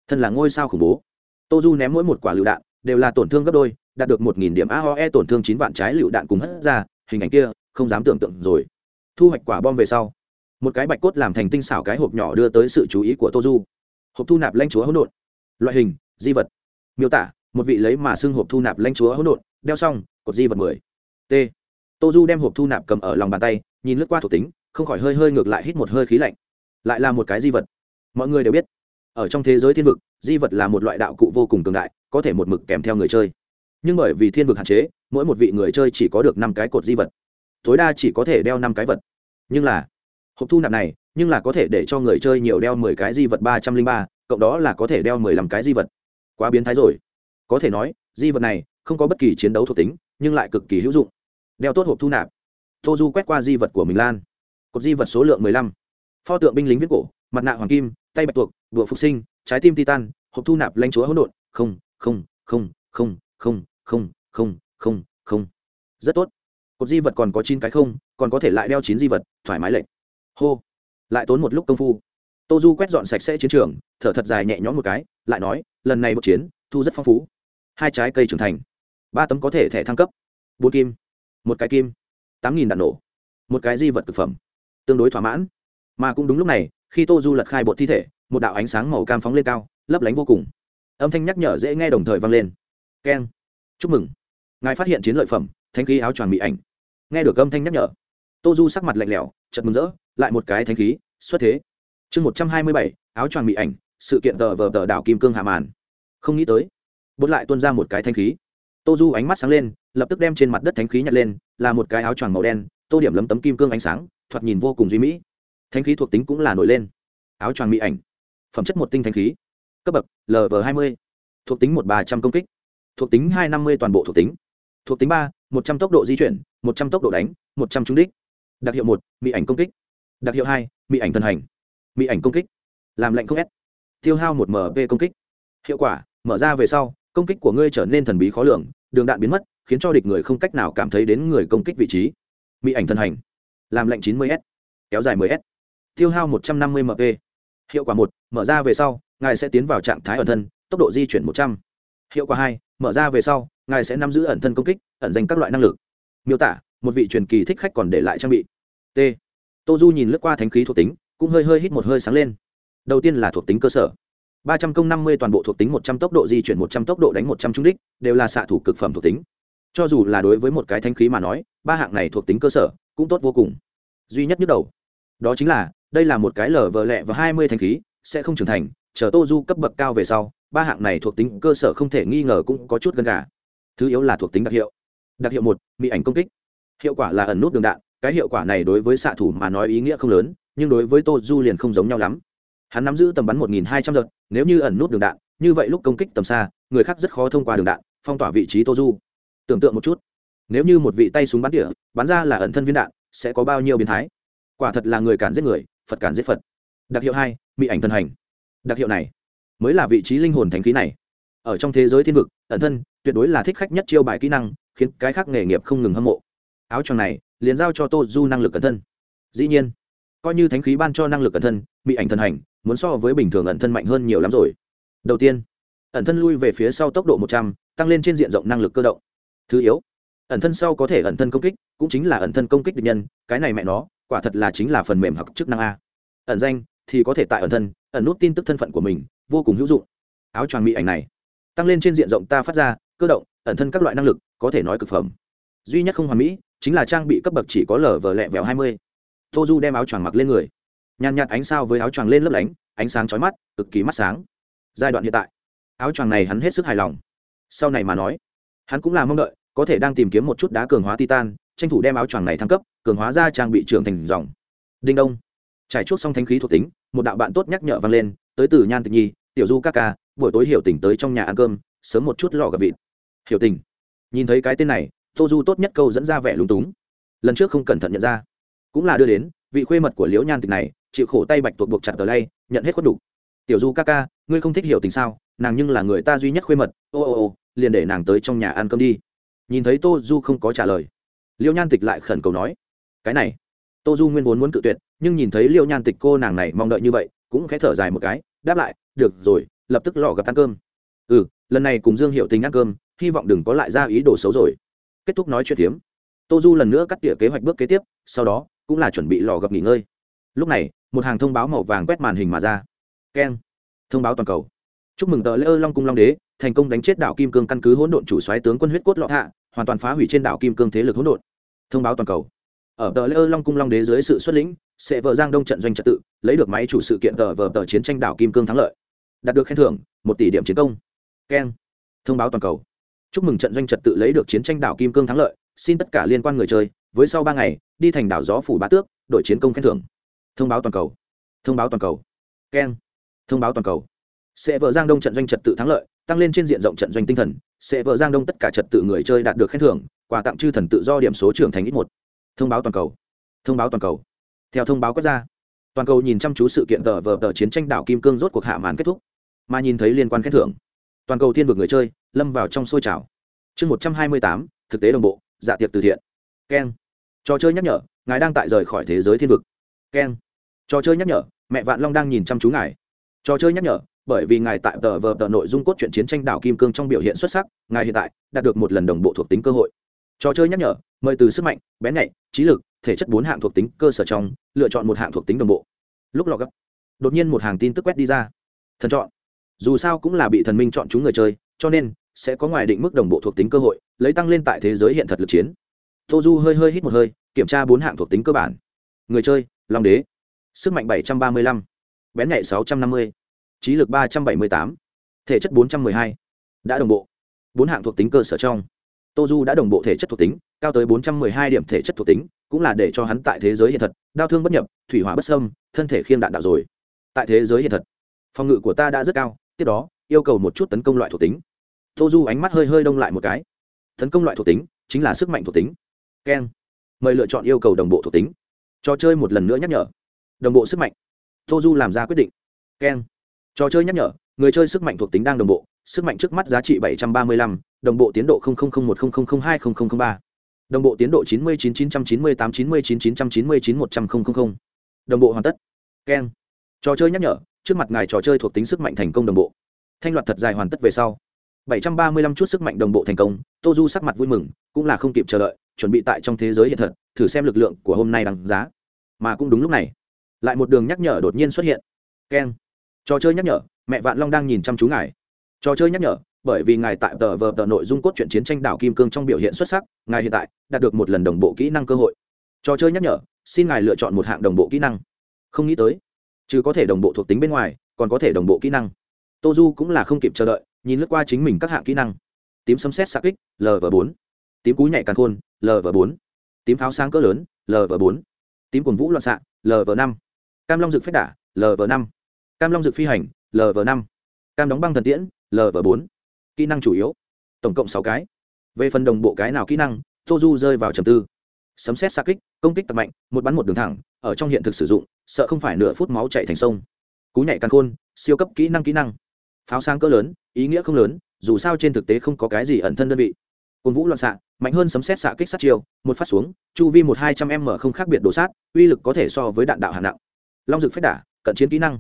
[SPEAKER 1] Thân là ngôi sao khủng bố tô du ném mỗi một quả lựu đạn đều là tổn thương gấp đôi đạt được một nghìn điểm aoe tổn thương chín vạn trái lựu đạn cùng hất ra hình ảnh kia không dám tưởng tượng rồi thu hoạch quả bom về sau, một cái bạch cốt làm thành tinh xảo cái hộp nhỏ đưa tới sự chú ý của tô du hộp thu nạp lanh chúa hỗn độn, loại hình, di vật. Miêu tả, một vị lấy mà xưng hộp thu nạp lanh chúa hỗn độn, đeo xong, cột di vật mười. T. Tô du đem hộp thu nạp cầm ở lòng bàn tay, nhìn lướt qua thuộc tính, không khỏi hơi hơi ngược lại hít một hơi khí lạnh. Lại là một cái di vật. Mọi người đều biết, ở trong thế giới thiên vực, di vật là một loại đạo cụ vô cùng cường đại, có thể một mực kèm theo người chơi. Nhưng bởi vì thiên vực hạn chế, mỗi một vị người chơi chỉ có được năm cái cột di vật tối đa chỉ có thể đeo năm cái vật. Nhưng là, hộp thu nạp này, nhưng là có thể để cho người chơi nhiều đeo mười cái di vật ba trăm linh ba, cộng đó là có thể đeo mười lăm cái di vật. Quá biến thái rồi. Có thể nói, di vật này không có bất kỳ chiến đấu thuộc tính, nhưng lại cực kỳ hữu dụng. Đeo tốt hộp thu nạp. Tô du quét qua di vật của mình lan. Cột di vật số lượng mười lăm. Pho tượng binh lính viết cổ, mặt nạ hoàng kim, tay bạch tuộc, đùa phục sinh, trái tim titan, hộp thu nạp lanh chúa hỗn độn. Không không không không không không không không không. Rất tốt cột di vật còn có chín cái không, còn có thể lại đeo chín di vật, thoải mái lệnh hô. Lại tốn một lúc công phu. Tô du quét dọn sạch sẽ chiến trường, thở thật dài nhẹ nhõm một cái, lại nói, lần này một chiến, thu rất phong phú. Hai trái cây trưởng thành. Ba tấm có thể thẻ thăng cấp. Bốn kim. Một cái kim. Tám nghìn đạn nổ. Một cái di vật thực phẩm. Tương đối thỏa mãn. Mà cũng đúng lúc này, khi tô du lật khai bột thi thể, một đạo ánh sáng màu cam phóng lên cao, lấp lánh vô cùng. Âm thanh nhắc nhở dễ nghe đồng thời vang lên. Keng. Chúc mừng. Ngài phát hiện chiến lợi phẩm thanh khí áo choàng bị ảnh nghe được âm thanh nhắc nhở. Tô du sắc mặt lạnh lẽo chật mừng rỡ, lại một cái thanh khí, xuất thế. Chương một trăm hai mươi bảy, áo choàng mỹ ảnh, sự kiện tờ vờ tờ đảo kim cương hạ màn. Không nghĩ tới bốt lại tuôn ra một cái thanh khí. Tô du ánh mắt sáng lên, lập tức đem trên mặt đất thanh khí nhặt lên, là một cái áo choàng màu đen, tô điểm lấm tấm kim cương ánh sáng, thoạt nhìn vô cùng duy mỹ. Thanh khí thuộc tính cũng là nổi lên. Áo choàng mỹ ảnh, phẩm chất một tinh thanh khí. Cấp bậc lv hai mươi. Thuộc tính một ba trăm công kích. Thuộc tính hai năm mươi toàn bộ thuộc tính. Thuộc tính ba, một trăm tốc độ di chuyển một trăm tốc độ đánh, một trăm trúng đích. Đặc hiệu một, mỹ ảnh công kích. Đặc hiệu hai, mỹ ảnh thân hành. Mỹ ảnh công kích. Làm lệnh không s tiêu hao một mv công kích. Hiệu quả, mở ra về sau, công kích của ngươi trở nên thần bí khó lường, đường đạn biến mất, khiến cho địch người không cách nào cảm thấy đến người công kích vị trí. Mỹ ảnh thân hành. Làm lệnh chín mươi s. Kéo dài 10 s. Tiêu hao một trăm năm mươi mp hiệu quả một, mở ra về sau, ngài sẽ tiến vào trạng thái ẩn thân, tốc độ di chuyển một trăm. Hiệu quả hai, mở ra về sau, ngài sẽ nắm giữ ẩn thân công kích, ẩn danh các loại năng lực miêu tả, một vị truyền kỳ thích khách còn để lại trang bị. T. Tô du nhìn lướt qua thánh khí thuộc tính, cũng hơi hơi hít một hơi sáng lên. Đầu tiên là thuộc tính cơ sở. Ba trăm công năm mươi toàn bộ thuộc tính một trăm tốc độ di chuyển, một trăm tốc độ đánh một trăm trung đích, đều là xạ thủ cực phẩm thuộc tính. Cho dù là đối với một cái thanh khí mà nói, ba hạng này thuộc tính cơ sở, cũng tốt vô cùng. Duy nhất nhức đầu, đó chính là, đây là một cái lở vờ lẹ và hai mươi thanh khí, sẽ không trưởng thành, chờ tô du cấp bậc cao về sau, ba hạng này thuộc tính cơ sở không thể nghi ngờ cũng có chút gần cả. Thứ yếu là thuộc tính đặc hiệu đặc hiệu một bị ảnh công kích. Hiệu quả là ẩn nút đường đạn, cái hiệu quả này đối với xạ thủ mà nói ý nghĩa không lớn, nhưng đối với tô du liền không giống nhau lắm. Hắn nắm giữ tầm bắn một nghìn hai trăm giật, nếu như ẩn nút đường đạn, như vậy lúc công kích tầm xa, người khác rất khó thông qua đường đạn, phong tỏa vị trí tô du. Tưởng tượng một chút, nếu như một vị tay súng bắn tỉa, bắn ra là ẩn thân viên đạn, sẽ có bao nhiêu biến thái? Quả thật là người cản giết người, phật cản giết phật. Đặc hiệu hai, mỹ ảnh thân hành. Đặc hiệu này, mới là vị trí linh hồn thánh khí này. Ở trong thế giới thiên vực, ẩn thân tuyệt đối là thích khách nhất chiêu bài kỹ năng khiến cái khác nghề nghiệp không ngừng hâm mộ. Áo choàng này liền giao cho tô du năng lực ẩn thân. Dĩ nhiên, coi như thánh khí ban cho năng lực ẩn thân bị ảnh thân hành muốn so với bình thường ẩn thân mạnh hơn nhiều lắm rồi. Đầu tiên, ẩn thân lui về phía sau tốc độ một trăm, tăng lên trên diện rộng năng lực cơ động. Thứ yếu, ẩn thân sau có thể ẩn thân công kích, cũng chính là ẩn thân công kích địch nhân, cái này mẹ nó, quả thật là chính là phần mềm hoặc chức năng a. Ẩn danh thì có thể tại ẩn thân, ẩn nút tin tức thân phận của mình vô cùng hữu dụng. Áo choàng mỹ ảnh này, tăng lên trên diện rộng ta phát ra, cơ động ẩn thân các loại năng lực, có thể nói cực phẩm. Duy nhất không hoàn mỹ, chính là trang bị cấp bậc chỉ có lở vờ lẹ vẹo hai mươi. Tô du đem áo choàng mặc lên người. Nhàn nhạt ánh sao với áo choàng lên lấp lánh, ánh sáng chói mắt, cực kỳ mắt sáng. Giai đoạn hiện tại, áo choàng này hắn hết sức hài lòng. Sau này mà nói, hắn cũng là mong đợi, có thể đang tìm kiếm một chút đá cường hóa titan, tranh thủ đem áo choàng này thăng cấp, cường hóa ra trang bị trưởng thành dòng. Đinh đông. Trải chuốt xong thanh khí thuộc tính, một đạo bạn tốt nhắc nhở vang lên, tới từ nhan tịch nhi, tiểu du các ca, buổi tối hiểu tỉnh tới trong nhà ăn cơm, sớm một chút lò gặp vịt hiểu tình. Nhìn thấy cái tên này tô du tốt nhất câu dẫn ra vẻ lúng túng. Lần trước không cẩn thận nhận ra. Cũng là đưa đến, vị khuê mật của liễu nhan tịch này, chịu khổ tay bạch tuộc buộc chặt tờ lay, nhận hết khuất đủ. Tiểu du ca ca, ngươi không thích hiểu tình sao? Nàng nhưng là người ta duy nhất khuê mật. Ô ô ô, liền để nàng tới trong nhà ăn cơm đi. Nhìn thấy tô du không có trả lời, liễu nhan tịch lại khẩn cầu nói, cái này. Tô du nguyên vốn muốn cự tuyệt, nhưng nhìn thấy liễu nhan tịch cô nàng này mong đợi như vậy, cũng khẽ thở dài một cái, đáp lại, được rồi, lập tức lò gặp ăn cơm. Ừ lần này cùng dương hiệu tình ăn cơm hy vọng đừng có lại ra ý đồ xấu rồi. Kết thúc nói chuyện phiếm. Tô du lần nữa cắt tỉa kế hoạch bước kế tiếp, sau đó, cũng là chuẩn bị lò gặp nghỉ ngơi. Lúc này, một hàng thông báo màu vàng quét màn hình mà ra. Keng. Thông báo toàn cầu. Chúc mừng tờ lễ ơ long cung long đế, thành công đánh chết đảo kim cương căn cứ hỗn độn chủ xoáy tướng quân huyết cốt lọ thạ, hoàn toàn phá hủy trên đảo kim cương thế lực hỗn độn. Thông báo toàn cầu. Ở tờ lễ ơ long cung long đế dưới sự xuất lĩnh, sẽ vợ giang đông trận doanh trật tự, lấy được máy chủ sự kiện tờ vờ tờ chiến tranh đảo kim cương thắng lợi. Đạt được khen thưởng, một tỷ điểm chiến công. Keng. Thông báo toàn cầu chúc mừng trận doanh trật tự lấy được chiến tranh đảo kim cương thắng lợi, xin tất cả liên quan người chơi, với sau ba ngày, đi thành đảo gió phủ bá tước, đội chiến công khen thưởng. Thông báo toàn cầu. Thông báo toàn cầu. Keng. Thông báo toàn cầu. Sẽ vợ giang đông trận doanh trật tự thắng lợi, tăng lên trên diện rộng trận doanh tinh thần, sẽ vợ giang đông tất cả trật tự người chơi đạt được khen thưởng, quà tặng chư thần tự do điểm số trưởng thành ít một. Thông báo toàn cầu. Thông báo toàn cầu. Theo thông báo quốc gia toàn cầu nhìn chăm chú sự kiện tờ vờ tờ chiến tranh đảo kim cương rốt cuộc hạ màn kết thúc, mà nhìn thấy liên quan khen thưởng toàn cầu thiên vực người chơi, lâm vào trong sôi trào. Chương một trăm hai mươi tám, thực tế đồng bộ dạ tiệc từ thiện. Keng trò chơi nhắc nhở, ngài đang tại rời khỏi thế giới thiên vực. Keng trò chơi nhắc nhở, mẹ vạn long đang nhìn chăm chú ngài. Trò chơi nhắc nhở, bởi vì ngài tại tờ vờ tờ nội dung cốt truyện chiến tranh đảo kim cương trong biểu hiện xuất sắc, ngài hiện tại đạt được một lần đồng bộ thuộc tính cơ hội. Trò chơi nhắc nhở, mời từ sức mạnh, bén nhạy, trí lực, thể chất bốn hạng thuộc tính cơ sở trong, lựa chọn một hạng thuộc tính đồng bộ. Lúc lọ gấp đột nhiên một hàng tin tức quét đi ra. Thần chọn dù sao cũng là bị thần minh chọn chúng người chơi, cho nên sẽ có ngoài định mức đồng bộ thuộc tính cơ hội, lấy tăng lên tại thế giới hiện thật lực chiến. Tô du hơi hơi hít một hơi, kiểm tra bốn hạng thuộc tính cơ bản. Người chơi, long đế. Sức mạnh bảy trăm ba mươi lăm. Bén nhạy sáu trăm năm mươi. Trí lực ba trăm bảy mươi tám. Thể chất bốn trăm m ư ơ i hai. Đã đồng bộ. Bốn hạng thuộc tính cơ sở trong. Tô du đã đồng bộ thể chất thuộc tính, cao tới bốn trăm m ư ơ i hai điểm thể chất thuộc tính, cũng là để cho hắn tại thế giới hiện thật, đau thương bất nhập, thủy hỏa bất sâm thân thể khiêng đạn đạo rồi. Tại thế giới hiện thật, phòng ngự của ta đã rất cao tiếp đó, yêu cầu một chút tấn công loại thuộc tính. Tô du ánh mắt hơi hơi đông lại một cái. Tấn công loại thuộc tính chính là sức mạnh thuộc tính. Keng. Mời lựa chọn yêu cầu đồng bộ thuộc tính. Trò chơi một lần nữa nhắc nhở. Đồng bộ sức mạnh. Tô du làm ra quyết định. Keng. Trò chơi nhắc nhở, người chơi sức mạnh thuộc tính đang đồng bộ, sức mạnh trước mắt giá trị bảy trăm ba mươi lăm, đồng bộ tiến độ một hai ba. Đồng bộ tiến độ chín mươi chín chín trăm chín mươi tám, chín mươi chín chín trăm chín mươi chín một trăm linh đồng bộ hoàn tất. Keng. Trò chơi nhắc nhở trước mặt ngài trò chơi thuộc tính sức mạnh thành công đồng bộ. Thanh loạt thật dài hoàn tất về sau. bảy trăm ba mươi lăm chút sức mạnh đồng bộ thành công, tô du sắc mặt vui mừng, cũng là không kịp chờ đợi, chuẩn bị tại trong thế giới hiện thật, thử xem lực lượng của hôm nay đáng giá. Mà cũng đúng lúc này, lại một đường nhắc nhở đột nhiên xuất hiện. Keng trò chơi nhắc nhở, mẹ vạn long đang nhìn chăm chú ngài. Trò chơi nhắc nhở, bởi vì ngài tại tờ vờ tờ nội dung cốt truyện chiến tranh đảo kim cương trong biểu hiện xuất sắc, ngài hiện tại đạt được một lần đồng bộ kỹ năng cơ hội. Trò chơi nhắc nhở, xin ngài lựa chọn một hạng đồng bộ kỹ năng. Không nghĩ tới chứ có thể đồng bộ thuộc tính bên ngoài, còn có thể đồng bộ kỹ năng. Tô du cũng là không kịp chờ đợi, nhìn lướt qua chính mình các hạng kỹ năng. Tím sấm xét xạ kích lv bốn. Tím cú nhạy càng khôn lv bốn. Tím pháo sáng cỡ lớn lv bốn. Tím cồn vũ loạn xạ lv năm. Cam long dực phép đả lv năm. Cam long dực phi hành lv năm. Cam đóng băng thần tiễn lv bốn. Kỹ năng chủ yếu, tổng cộng sáu cái. Về phần đồng bộ cái nào kỹ năng tô du rơi vào trầm tư. Sấm xét xa kích, công kích tập mạnh, một bắn một đường thẳng ở trong hiện thực sử dụng, sợ không phải nửa phút máu chạy thành sông. Cú nhảy càng khôn, siêu cấp kỹ năng kỹ năng. Pháo sáng cỡ lớn, ý nghĩa không lớn, dù sao trên thực tế không có cái gì ẩn thân đơn vị. Cồn vũ loạn xạ, mạnh hơn sấm xét xạ kích sát chiêu, một phát xuống, chu vi một hai trăm m không khác biệt đổ sát, uy lực có thể so với đạn đạo hạng nặng. Long dực phách đả, cận chiến kỹ năng.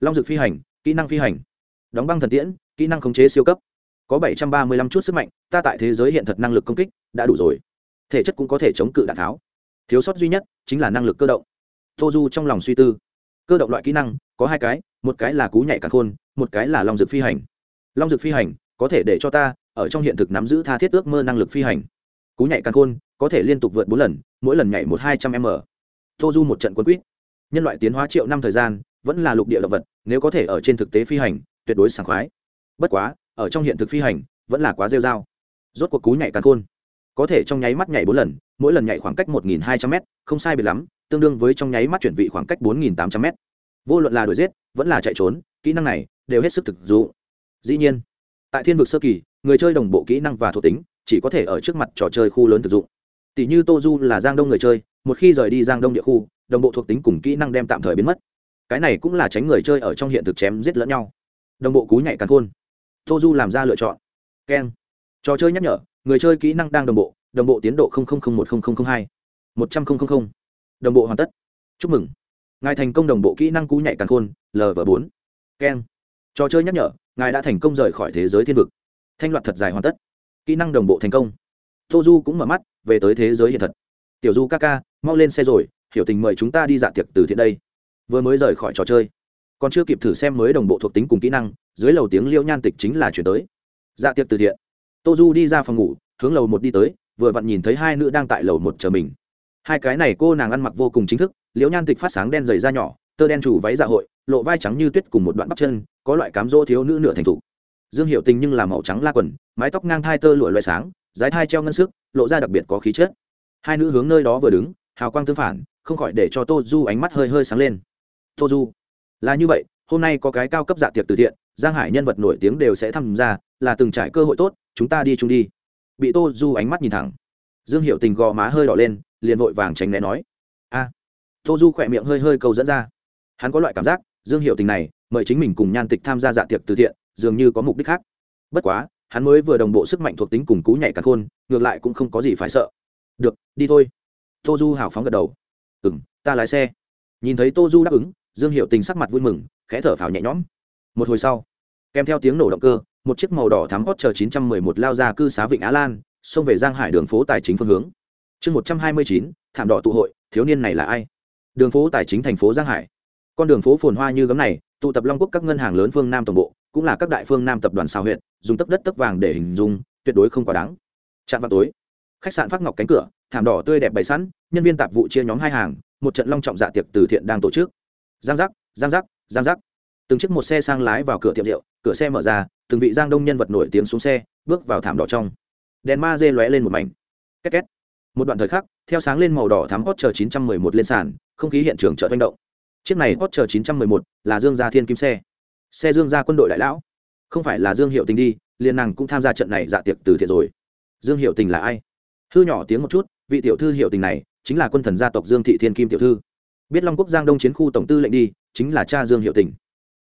[SPEAKER 1] Long dực phi hành, kỹ năng phi hành. Đóng băng thần tiễn, kỹ năng khống chế siêu cấp. Có bảy trăm ba mươi lăm chút sức mạnh, ta tại thế giới hiện thật năng lực công kích, đã đủ rồi. Thể chất cũng có thể chống cự đạn tháo. Thiếu sót duy nhất chính là năng lực cơ động tô du trong lòng suy tư. Cơ động loại kỹ năng, có hai cái, một cái là cú nhảy càn khôn, một cái là long dực phi hành. Long dực phi hành, có thể để cho ta, ở trong hiện thực nắm giữ tha thiết ước mơ năng lực phi hành. Cú nhảy càn khôn, có thể liên tục vượt bốn lần, mỗi lần nhảy một hai trăm m. Tô du một trận quân quýt. Nhân loại tiến hóa triệu năm thời gian, vẫn là lục địa động vật, nếu có thể ở trên thực tế phi hành, tuyệt đối sảng khoái. Bất quá, ở trong hiện thực phi hành, vẫn là quá rêu dao rốt cuộc cú nhảy càng khôn, có thể trong nháy mắt nhảy bốn lần, mỗi lần nhảy khoảng cách một nghìn hai trăm m không sai biệt lắm tương đương với trong nháy mắt chuyển vị khoảng cách bốn nghìn tám trăm m vô luận là đuổi giết, vẫn là chạy trốn, kỹ năng này đều hết sức thực dụng. Dĩ nhiên, tại thiên vực sơ kỳ, người chơi đồng bộ kỹ năng và thuộc tính chỉ có thể ở trước mặt trò chơi khu lớn thực dụng. Tỷ như tô du là giang đông người chơi, một khi rời đi giang đông địa khu, đồng bộ thuộc tính cùng kỹ năng đem tạm thời biến mất. Cái này cũng là tránh người chơi ở trong hiện thực chém giết lẫn nhau. Đồng bộ cú nhảy càn khôn. Tô du làm ra lựa chọn. Keng. Trò chơi nhắc nhở, người chơi kỹ năng đang đồng bộ đồng bộ tiến độ một hai. Một trăm linh đồng bộ hoàn tất. Chúc mừng. Ngài thành công đồng bộ kỹ năng cú nhảy càng khôn lv bốn. Keng. Trò chơi nhắc nhở, ngài đã thành công rời khỏi thế giới thiên vực. Thanh loạt thật dài hoàn tất. Kỹ năng đồng bộ thành công. Tô du cũng mở mắt, về tới thế giới hiện thật. Tiểu du ca ca, mau lên xe rồi, hiểu tình mời chúng ta đi dạ tiệc từ thiện đây. Vừa mới rời khỏi trò chơi. Còn chưa kịp thử xem mới đồng bộ thuộc tính cùng kỹ năng, dưới lầu tiếng liêu nhan tịch chính là chuyển tới. Dạ tiệc từ thiện. Tô du đi ra phòng ngủ, hướng lầu một đi tới, vừa vặn nhìn thấy hai nữ đang tại lầu một chờ mình hai cái này cô nàng ăn mặc vô cùng chính thức, liễu nhan tịch phát sáng đen dày da nhỏ, tơ đen chủ váy dạ hội, lộ vai trắng như tuyết cùng một đoạn bắp chân, có loại cám dỗ thiếu nữ nửa thành thục. Dương hiệu tình nhưng là màu trắng la quần, mái tóc ngang thai tơ lụa loại sáng, dái thai treo ngân sức, lộ ra đặc biệt có khí chất. Hai nữ hướng nơi đó vừa đứng, hào quang tương phản, không khỏi để cho tô du ánh mắt hơi hơi sáng lên. Tô du, là như vậy, hôm nay có cái cao cấp dạ tiệc từ thiện, giang hải nhân vật nổi tiếng đều sẽ tham gia, là từng trải cơ hội tốt, chúng ta đi chung đi. Bị tô du ánh mắt nhìn thẳng dương hiệu tình gò má hơi đỏ lên liền vội vàng tránh né nói. A. Tô du khỏe miệng hơi hơi câu dẫn ra. Hắn có loại cảm giác dương hiệu tình này mời chính mình cùng nhan tịch tham gia dạ tiệc từ thiện dường như có mục đích khác. Bất quá hắn mới vừa đồng bộ sức mạnh thuộc tính cùng cú nhảy cả khôn ngược lại cũng không có gì phải sợ. Được đi thôi. Tô du hào phóng gật đầu. Ừ m ta lái xe. Nhìn thấy tô du đáp ứng dương hiệu tình sắc mặt vui mừng khẽ thở phào nhẹ nhõm. Một hồi sau kèm theo tiếng nổ động cơ một chiếc màu đỏ thắm hot chờ 911 lao ra cư xá Vịnh Á Lan, xông về Giang Hải đường phố tài chính phương hướng. Chương 129, thảm đỏ tụ hội, thiếu niên này là ai? Đường phố tài chính thành phố Giang Hải. Con đường phố phồn hoa như gấm này, tụ tập Long Quốc các ngân hàng lớn phương Nam tổng bộ, cũng là các đại phương Nam tập đoàn sao huyện, dùng tấc đất tấc vàng để hình dung, tuyệt đối không quá đáng. chạm vào tối, khách sạn Phát Ngọc cánh cửa, thảm đỏ tươi đẹp bày sẵn, nhân viên tạp vụ chia nhóm hai hàng, một trận long trọng dạ tiệc từ thiện đang tổ chức. Giang giác, giang giác, giang giác. Từng chiếc một xe sang lái vào cửa tiệm rượu, cửa xe mở ra, từng vị giang đông nhân vật nổi tiếng xuống xe bước vào thảm đỏ trong đèn ma dê lóe lên một mảnh. Két két. Một đoạn thời khắc, theo sáng lên màu đỏ thắm hot chờ 911 lên sàn, không khí hiện trường chợt manh động. Chiếc này hot chờ 911 là dương gia thiên kim xe. Xe dương gia quân đội đại lão. Không phải là dương hiệu tình đi liên nàng cũng tham gia trận này dạ tiệc từ thiện rồi. Dương hiệu tình là ai? Hư nhỏ tiếng một chút, vị tiểu thư hiệu tình này chính là quân thần gia tộc dương thị thiên kim tiểu thư. Biết long quốc giang đông chiến khu tổng tư lệnh đi, chính là cha dương hiệu tình.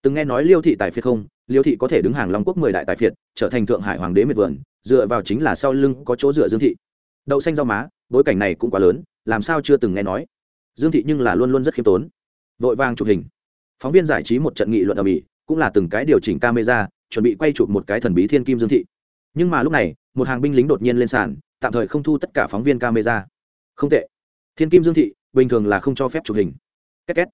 [SPEAKER 1] Từng nghe nói liêu thị tài phiệt không, liêu thị có thể đứng hàng long quốc mười đại tài phiệt, trở thành thượng hải hoàng đế miệt vườn dựa vào chính là sau lưng có chỗ dựa dương thị. Đậu xanh rau má, bối cảnh này cũng quá lớn, làm sao chưa từng nghe nói. Dương thị nhưng là luôn luôn rất khiêm tốn. Vội vàng chụp hình. Phóng viên giải trí một trận nghị luận ở mỹ, cũng là từng cái điều chỉnh camera, chuẩn bị quay chụp một cái thần bí thiên kim dương thị. Nhưng mà lúc này, một hàng binh lính đột nhiên lên sàn, tạm thời không thu tất cả phóng viên camera. Không tệ. Thiên kim dương thị, bình thường là không cho phép chụp hình. Két két.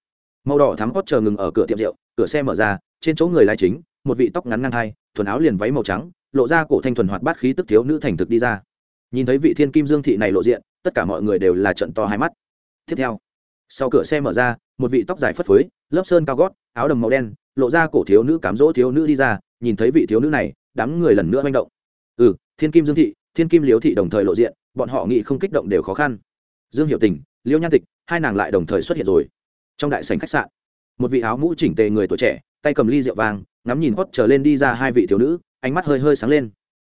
[SPEAKER 1] Màu đỏ thắm hót chờ ngừng ở cửa tiệm rượu, cửa xe mở ra, trên chỗ người lái chính, một vị tóc ngắn ngang hai, thuần áo liền váy màu trắng lộ ra cổ thanh thuần hoạt bát khí tức thiếu nữ thành thực đi ra. Nhìn thấy vị thiên kim dương thị này lộ diện, tất cả mọi người đều là trận to hai mắt. Tiếp theo, sau cửa xe mở ra, một vị tóc dài phất phới, lớp sơn cao gót, áo đầm màu đen, lộ ra cổ thiếu nữ cám dỗ thiếu nữ đi ra, nhìn thấy vị thiếu nữ này, đám người lần nữa manh động. Ừ thiên kim dương thị, thiên kim liếu thị đồng thời lộ diện, bọn họ nghĩ không kích động đều khó khăn. Dương hiệu tình, liêu nhan tịch, hai nàng lại đồng thời xuất hiện rồi. Trong đại sảnh khách sạn, một vị áo mũ chỉnh tề người tuổi trẻ, tay cầm ly rượu vàng, ngắm nhìn hót trở lên đi ra hai vị thiếu nữ ánh mắt hơi hơi sáng lên.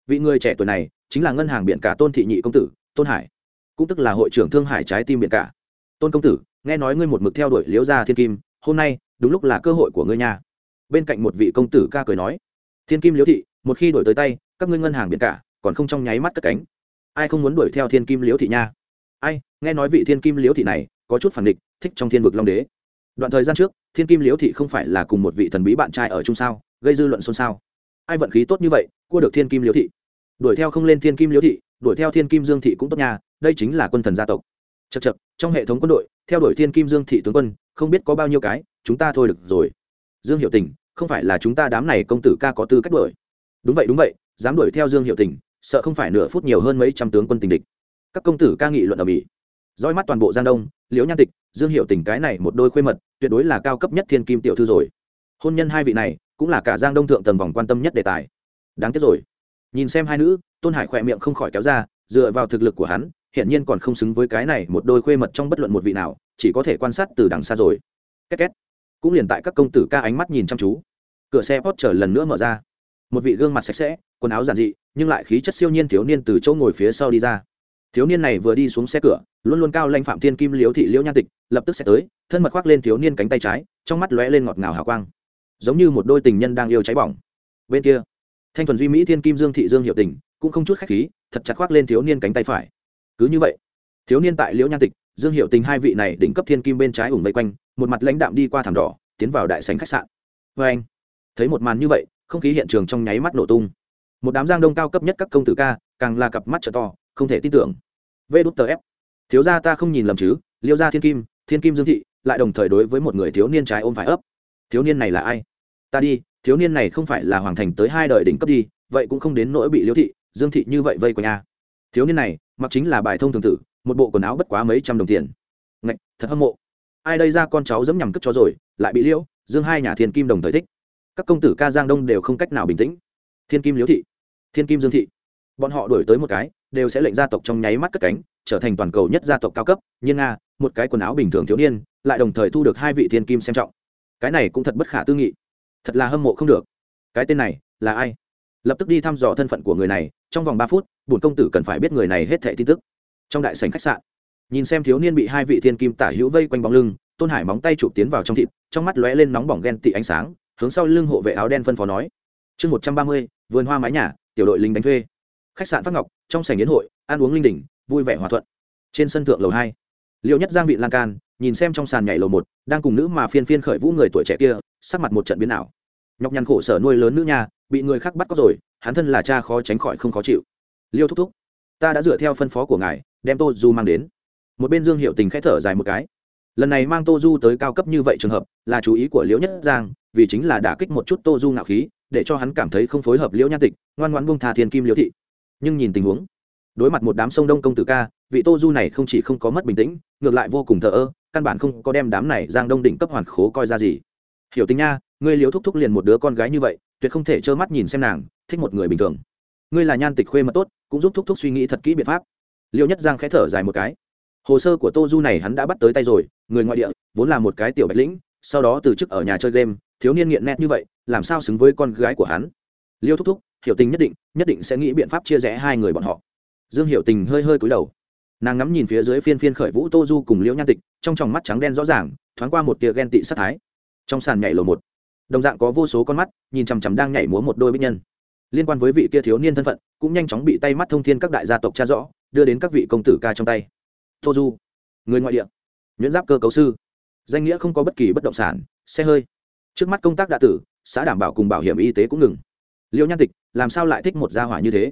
[SPEAKER 1] Vị người trẻ tuổi này chính là ngân hàng biển cả tôn thị nhị công tử, tôn hải, cũng tức là hội trưởng thương hải trái tim biển cả. Tôn công tử, nghe nói ngươi một mực theo đuổi liễu gia thiên kim, hôm nay đúng lúc là cơ hội của ngươi nha. Bên cạnh một vị công tử ca cười nói, thiên kim liễu thị, một khi đổi tới tay, các ngươi ngân hàng biển cả còn không trong nháy mắt cất cánh. Ai không muốn đuổi theo thiên kim liễu thị nha? Ai, nghe nói vị thiên kim liễu thị này có chút phản địch thích trong thiên vực long đế. Đoạn thời gian trước, thiên kim liễu thị không phải là cùng một vị thần bí bạn trai ở chung sao? Gây dư luận xôn xao ai vận khí tốt như vậy, cua được thiên kim liễu thị. Đuổi theo không lên thiên kim liễu thị, đuổi theo thiên kim dương thị cũng tốt nha, đây chính là quân thần gia tộc. Chật chật trong hệ thống quân đội, theo đuổi thiên kim dương thị tướng quân, không biết có bao nhiêu cái, chúng ta thôi được rồi. Dương hiệu tình, không phải là chúng ta đám này công tử ca có tư cách đuổi. Đúng vậy đúng vậy, dám đuổi theo dương hiệu tình, sợ không phải nửa phút nhiều hơn mấy trăm tướng quân tình địch. Các công tử ca nghị luận ở mỹ roi mắt toàn bộ giang đông, liễu nhan tịch, dương hiệu tình cái này một đôi khuê mật, tuyệt đối là cao cấp nhất thiên kim tiểu thư rồi. Hôn nhân hai vị này cũng là cả giang đông thượng tầng vòng quan tâm nhất đề tài. Đáng tiếc rồi. Nhìn xem hai nữ, tôn hải khỏe miệng không khỏi kéo ra, dựa vào thực lực của hắn hiện nhiên còn không xứng với cái này một đôi khuê mật trong bất luận một vị nào, chỉ có thể quan sát từ đằng xa rồi. Két két. Cũng liền tại các công tử ca ánh mắt nhìn chăm chú. Cửa xe post chở lần nữa mở ra. Một vị gương mặt sạch sẽ, quần áo giản dị, nhưng lại khí chất siêu nhiên thiếu niên từ chỗ ngồi phía sau đi ra. Thiếu niên này vừa đi xuống xe cửa, luôn luôn cao lanh phạm thiên kim, liễu thị, liễu nhan tịch, lập tức sẽ tới, thân mật khoác lên thiếu niên cánh tay trái, trong mắt lóe lên ngọt ngào hào quang giống như một đôi tình nhân đang yêu cháy bỏng. Bên kia, thanh thuần duy mỹ, thiên kim dương thị dương hiệu tình, cũng không chút khách khí, thật chặt khoác lên thiếu niên cánh tay phải. Cứ như vậy, thiếu niên tại liễu nhan tịch, dương hiệu tình hai vị này đỉnh cấp thiên kim bên trái ủng vây quanh, một mặt lãnh đạm đi qua thảm đỏ, tiến vào đại sành khách sạn. Vê anh, thấy một màn như vậy, không khí hiện trường trong nháy mắt nổ tung. Một đám giang đông cao cấp nhất các công tử ca, càng là cặp mắt trợ to, không thể tin tưởng. Vê đút tờ ép. Thiếu gia ta không nhìn lầm chứ liêu gia thiên kim thiên kim dương thị, lại đồng thời đối với một người thiếu niên trái ôm phải ấp thiếu niên này là ai? Ta đi, thiếu niên này không phải là hoàng thành tới hai đời đỉnh cấp đi, vậy cũng không đến nỗi bị liêu thị, dương thị như vậy vây của nhà thiếu niên này, mặc chính là bài thông thường tử, một bộ quần áo bất quá mấy trăm đồng tiền. Ngạch, thật hâm mộ. Ai đây ra con cháu dẫm nhằm cất cho rồi, lại bị liễu, dương hai nhà thiên kim đồng thời thích. Các công tử ca giang đông đều không cách nào bình tĩnh. Thiên kim liễu thị, thiên kim dương thị. Bọn họ đổi tới một cái, đều sẽ lệnh gia tộc trong nháy mắt cất cánh, trở thành toàn cầu nhất gia tộc cao cấp. Nhưng nga một cái quần áo bình thường thiếu niên, lại đồng thời thu được hai vị thiên kim xem trọng cái này cũng thật bất khả tư nghị. Thật là hâm mộ không được. Cái tên này là ai? Lập tức đi thăm dò thân phận của người này trong vòng ba phút bổn công tử cần phải biết người này hết thệ tin tức. Trong đại sành khách sạn nhìn xem thiếu niên bị hai vị thiên kim tả hữu vây quanh bóng lưng tôn hải móng tay chụp tiến vào trong thịt trong mắt lóe lên nóng bỏng ghen tị ánh sáng hướng sau lưng hộ vệ áo đen phân phó nói. Chương một trăm ba mươi vườn hoa mái nhà tiểu đội lính đánh thuê. Khách sạn phát ngọc trong sảnh yến hội ăn uống linh đình, vui vẻ hòa thuận. Trên sân thượng lầu hai liệu nhất giang vị lan can nhìn xem trong sàn nhảy lầu một, đang cùng nữ mà phiên phiên khởi vũ người tuổi trẻ kia, sắc mặt một trận biến ảo. Nhọc nhằn khổ sở nuôi lớn nữ nhà bị người khác bắt có rồi, hắn thân là cha khó tránh khỏi không khó chịu. Liêu thúc thúc, ta đã dựa theo phân phó của ngài, đem tô du mang đến. Một bên dương hiệu tình khẽ thở dài một cái. Lần này mang tô du tới cao cấp như vậy trường hợp, là chú ý của liễu nhất giang, vì chính là đả kích một chút tô du ngạo khí, để cho hắn cảm thấy không phối hợp liễu nhan tịch, ngoan ngoãn buông thà thiên kim liễu thị. Nhưng nhìn tình huống, đối mặt một đám sông đông công tử ca, vị tô du này không chỉ không có mất bình tĩnh, ngược lại vô cùng thờ ơ căn bản không có đem đám này giang đông đỉnh cấp hoàn khố coi ra gì. Hiểu tính nha, ngươi liếu thúc thúc liền một đứa con gái như vậy, tuyệt không thể trơ mắt nhìn xem nàng, thích một người bình thường. Ngươi là nhan tịch khuê mà tốt, cũng giúp thúc thúc suy nghĩ thật kỹ biện pháp. Liêu nhất giang khẽ thở dài một cái. Hồ sơ của tô du này hắn đã bắt tới tay rồi, người ngoại địa, vốn là một cái tiểu bạch lĩnh, sau đó từ chức ở nhà chơi game, thiếu niên nghiện nét như vậy, làm sao xứng với con gái của hắn? Liêu thúc thúc, hiểu tình nhất định nhất định sẽ nghĩ biện pháp chia rẽ hai người bọn họ. Dương hiểu tình hơi hơi cúi đầu nàng ngắm nhìn phía dưới phiên phiên khởi vũ tô du cùng liễu nhan tịch, trong tròng mắt trắng đen rõ ràng, thoáng qua một tia ghen tị sát thái. Trong sàn nhảy lầu một, đồng dạng có vô số con mắt, nhìn chằm chằm đang nhảy múa một đôi bích nhân. Liên quan với vị kia thiếu niên thân phận, cũng nhanh chóng bị tay mắt thông thiên các đại gia tộc cha rõ, đưa đến các vị công tử ca trong tay. Tô du, người ngoại địa, nhuyễn giáp cơ cấu sư. Danh nghĩa không có bất kỳ bất động sản, xe hơi. Trước mắt công tác đã tử, xã đảm bảo cùng bảo hiểm y tế cũng ngừng. Liêu nhan tịch, làm sao lại thích một gia hỏa như thế?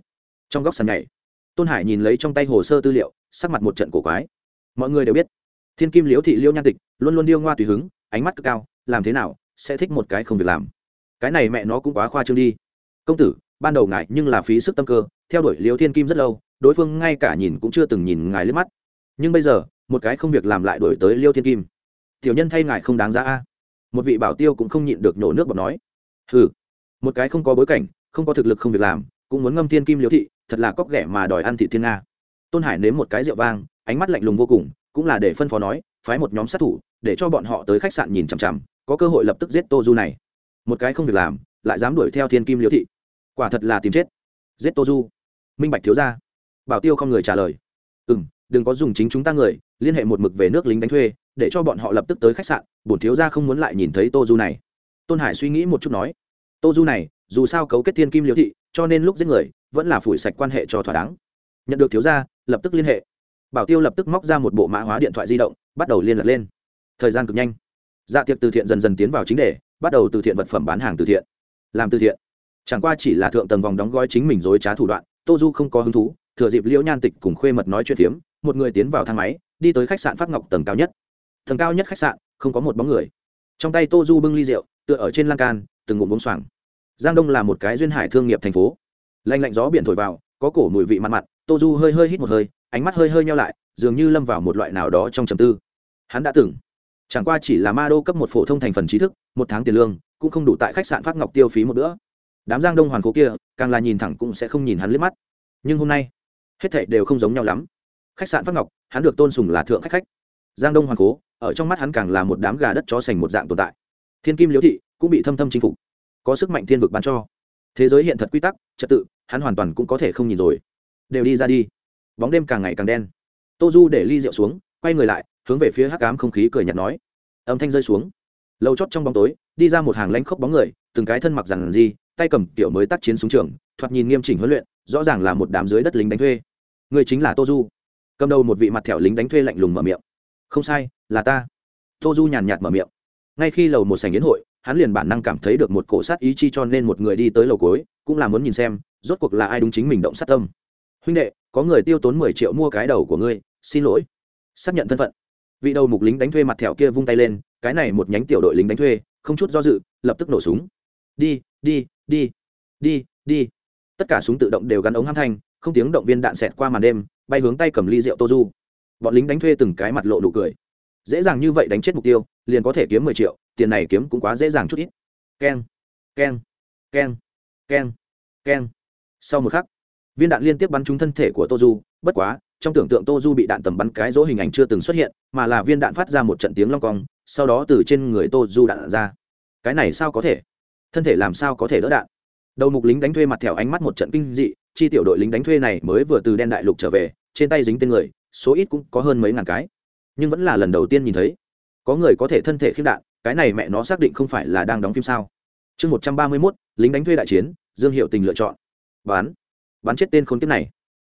[SPEAKER 1] Trong góc sàn nhảy, tôn hải nhìn lấy trong tay hồ sơ tư liệu sắc mặt một trận cổ quái. Mọi người đều biết, thiên kim liễu thị liễu nhan tịch luôn luôn điêu ngoa tùy hứng, ánh mắt cực cao, làm thế nào sẽ thích một cái không việc làm. Cái này mẹ nó cũng quá khoa trương đi. Công tử, ban đầu ngài nhưng là phí sức tâm cơ, theo đuổi liễu thiên kim rất lâu, đối phương ngay cả nhìn cũng chưa từng nhìn ngài liếc mắt. Nhưng bây giờ, một cái không việc làm lại đổi tới liêu thiên kim. Tiểu nhân thay ngài không đáng giá a. Một vị bảo tiêu cũng không nhịn được nổ nước bọt nói. Hừ, một cái không có bối cảnh, không có thực lực không việc làm, cũng muốn ngâm thiên kim liễu thị, thật là cóc ghẻ mà đòi ăn thị thiên nga tôn hải nếm một cái rượu vang, ánh mắt lạnh lùng vô cùng, cũng là để phân phó nói, phái một nhóm sát thủ, để cho bọn họ tới khách sạn nhìn chằm chằm, có cơ hội lập tức giết tô du này. Một cái không việc làm, lại dám đuổi theo thiên kim liễu thị. Quả thật là tìm chết. Giết tô du. Minh bạch thiếu ra bảo tiêu không người trả lời. Ừ m đừng có dùng chính chúng ta người, liên hệ một mực về nước lính đánh thuê, để cho bọn họ lập tức tới khách sạn, bổn thiếu ra không muốn lại nhìn thấy tô du này. Tôn hải suy nghĩ một chút nói, tô du này, dù sao cấu kết thiên kim liễu thị, cho nên lúc giết người, vẫn là phủi sạch quan hệ cho thỏa đáng nhận được thiếu gia, lập tức liên hệ. Bảo tiêu lập tức móc ra một bộ mã hóa điện thoại di động, bắt đầu liên lạc lên. Thời gian cực nhanh. Dạ tiệc từ thiện dần dần tiến vào chính đề, bắt đầu từ thiện vật phẩm bán hàng từ thiện. Làm từ thiện. Chẳng qua chỉ là thượng tầng vòng đóng gói chính mình dối trá thủ đoạn tô du không có hứng thú, thừa dịp liễu nhan tịch cùng khuê mật nói chuyện phiếm, một người tiến vào thang máy, đi tới khách sạn phát ngọc tầng cao nhất. Tầng cao nhất khách sạn, không có một bóng người. Trong tay tô du bưng ly rượu, tựa ở trên lan can, từng ngụm bóng xoàng. Giang đông là một cái duyên hải thương nghiệp thành phố. Lạnh lạnh gió biển thổi vào, có cổ mùi vị mặn mặn tô du hơi hơi hít một hơi, ánh mắt hơi hơi nhau lại, dường như lâm vào một loại nào đó trong trầm tư. Hắn đã từng. Chẳng qua chỉ là ma đô cấp một phổ thông thành phần trí thức, một tháng tiền lương, cũng không đủ tại khách sạn phát ngọc tiêu phí một bữa. Đám giang đông hoàn cố kia, càng là nhìn thẳng cũng sẽ không nhìn hắn liếc mắt. Nhưng hôm nay, hết thảy đều không giống nhau lắm. Khách sạn phát ngọc, hắn được tôn sùng là thượng khách khách. Giang đông hoàn cố ở trong mắt hắn càng là một đám gà đất chó sành một dạng tồn tại. Thiên kim liễu thị, cũng bị thâm thâm chinh phục. Có sức mạnh thiên vực bán cho. Thế giới hiện thật quy tắc, trật tự, hắn hoàn toàn cũng có thể không nhìn rồi đều đi ra đi. Bóng đêm càng ngày càng đen. Tô du để ly rượu xuống, quay người lại, hướng về phía hắc cám không khí cười nhạt nói. Âm thanh rơi xuống. Lâu chót trong bóng tối, đi ra một hàng lánh khốc bóng người, từng cái thân mặc rằng gì tay cầm kiểu mới tác chiến súng trường, thoạt nhìn nghiêm chỉnh huấn luyện, rõ ràng là một đám dưới đất lính đánh thuê. Người chính là tô du cầm đầu một vị mặt thẻo lính đánh thuê lạnh lùng mở miệng. Không sai, là ta. Tô du nhàn nhạt mở miệng. Ngay khi lầu một sảnh yến hội, hắn liền bản năng cảm thấy được một cổ sát ý chi cho nên một người đi tới lầu cuối, cũng là muốn nhìn xem, rốt cuộc là ai đúng chính mình động sát tâm huynh đệ, có người tiêu tốn mười triệu mua cái đầu của ngươi, xin lỗi. Xác nhận thân phận. Vị đầu mục lính đánh thuê mặt thẹo kia vung tay lên, cái này một nhánh tiểu đội lính đánh thuê, không chút do dự, lập tức nổ súng. Đi đi đi đi đi. Tất cả súng tự động đều gắn ống hãm thanh, không tiếng động viên đạn xẹt qua màn đêm, bay hướng tay cầm ly rượu tô du bọn lính đánh thuê từng cái mặt lộ nụ cười. Dễ dàng như vậy đánh chết mục tiêu, liền có thể kiếm mười triệu, tiền này kiếm cũng quá dễ dàng chút ít. Keng keng keng keng keng. Sau một khắc viên đạn liên tiếp bắn trúng thân thể của tô du, bất quá, trong tưởng tượng tô du bị đạn tầm bắn cái rỗ hình ảnh chưa từng xuất hiện, mà là viên đạn phát ra một trận tiếng long cong, sau đó từ trên người tô du đạn ra. Cái này sao có thể? Thân thể làm sao có thể đỡ đạn? Đầu mục lính đánh thuê mặt thẻo ánh mắt một trận kinh dị, chi tiểu đội lính đánh thuê này mới vừa từ đen đại lục trở về, trên tay dính tên người, số ít cũng có hơn mấy ngàn cái. Nhưng vẫn là lần đầu tiên nhìn thấy. Có người có thể thân thể khiếp đạn, cái này mẹ nó xác định không phải là đang đóng phim sao? Chương một trăm ba mươi mốt, lính đánh thuê đại chiến, dương hiệu tình lựa chọn. Bán bắn chết tên khốn kiếp này.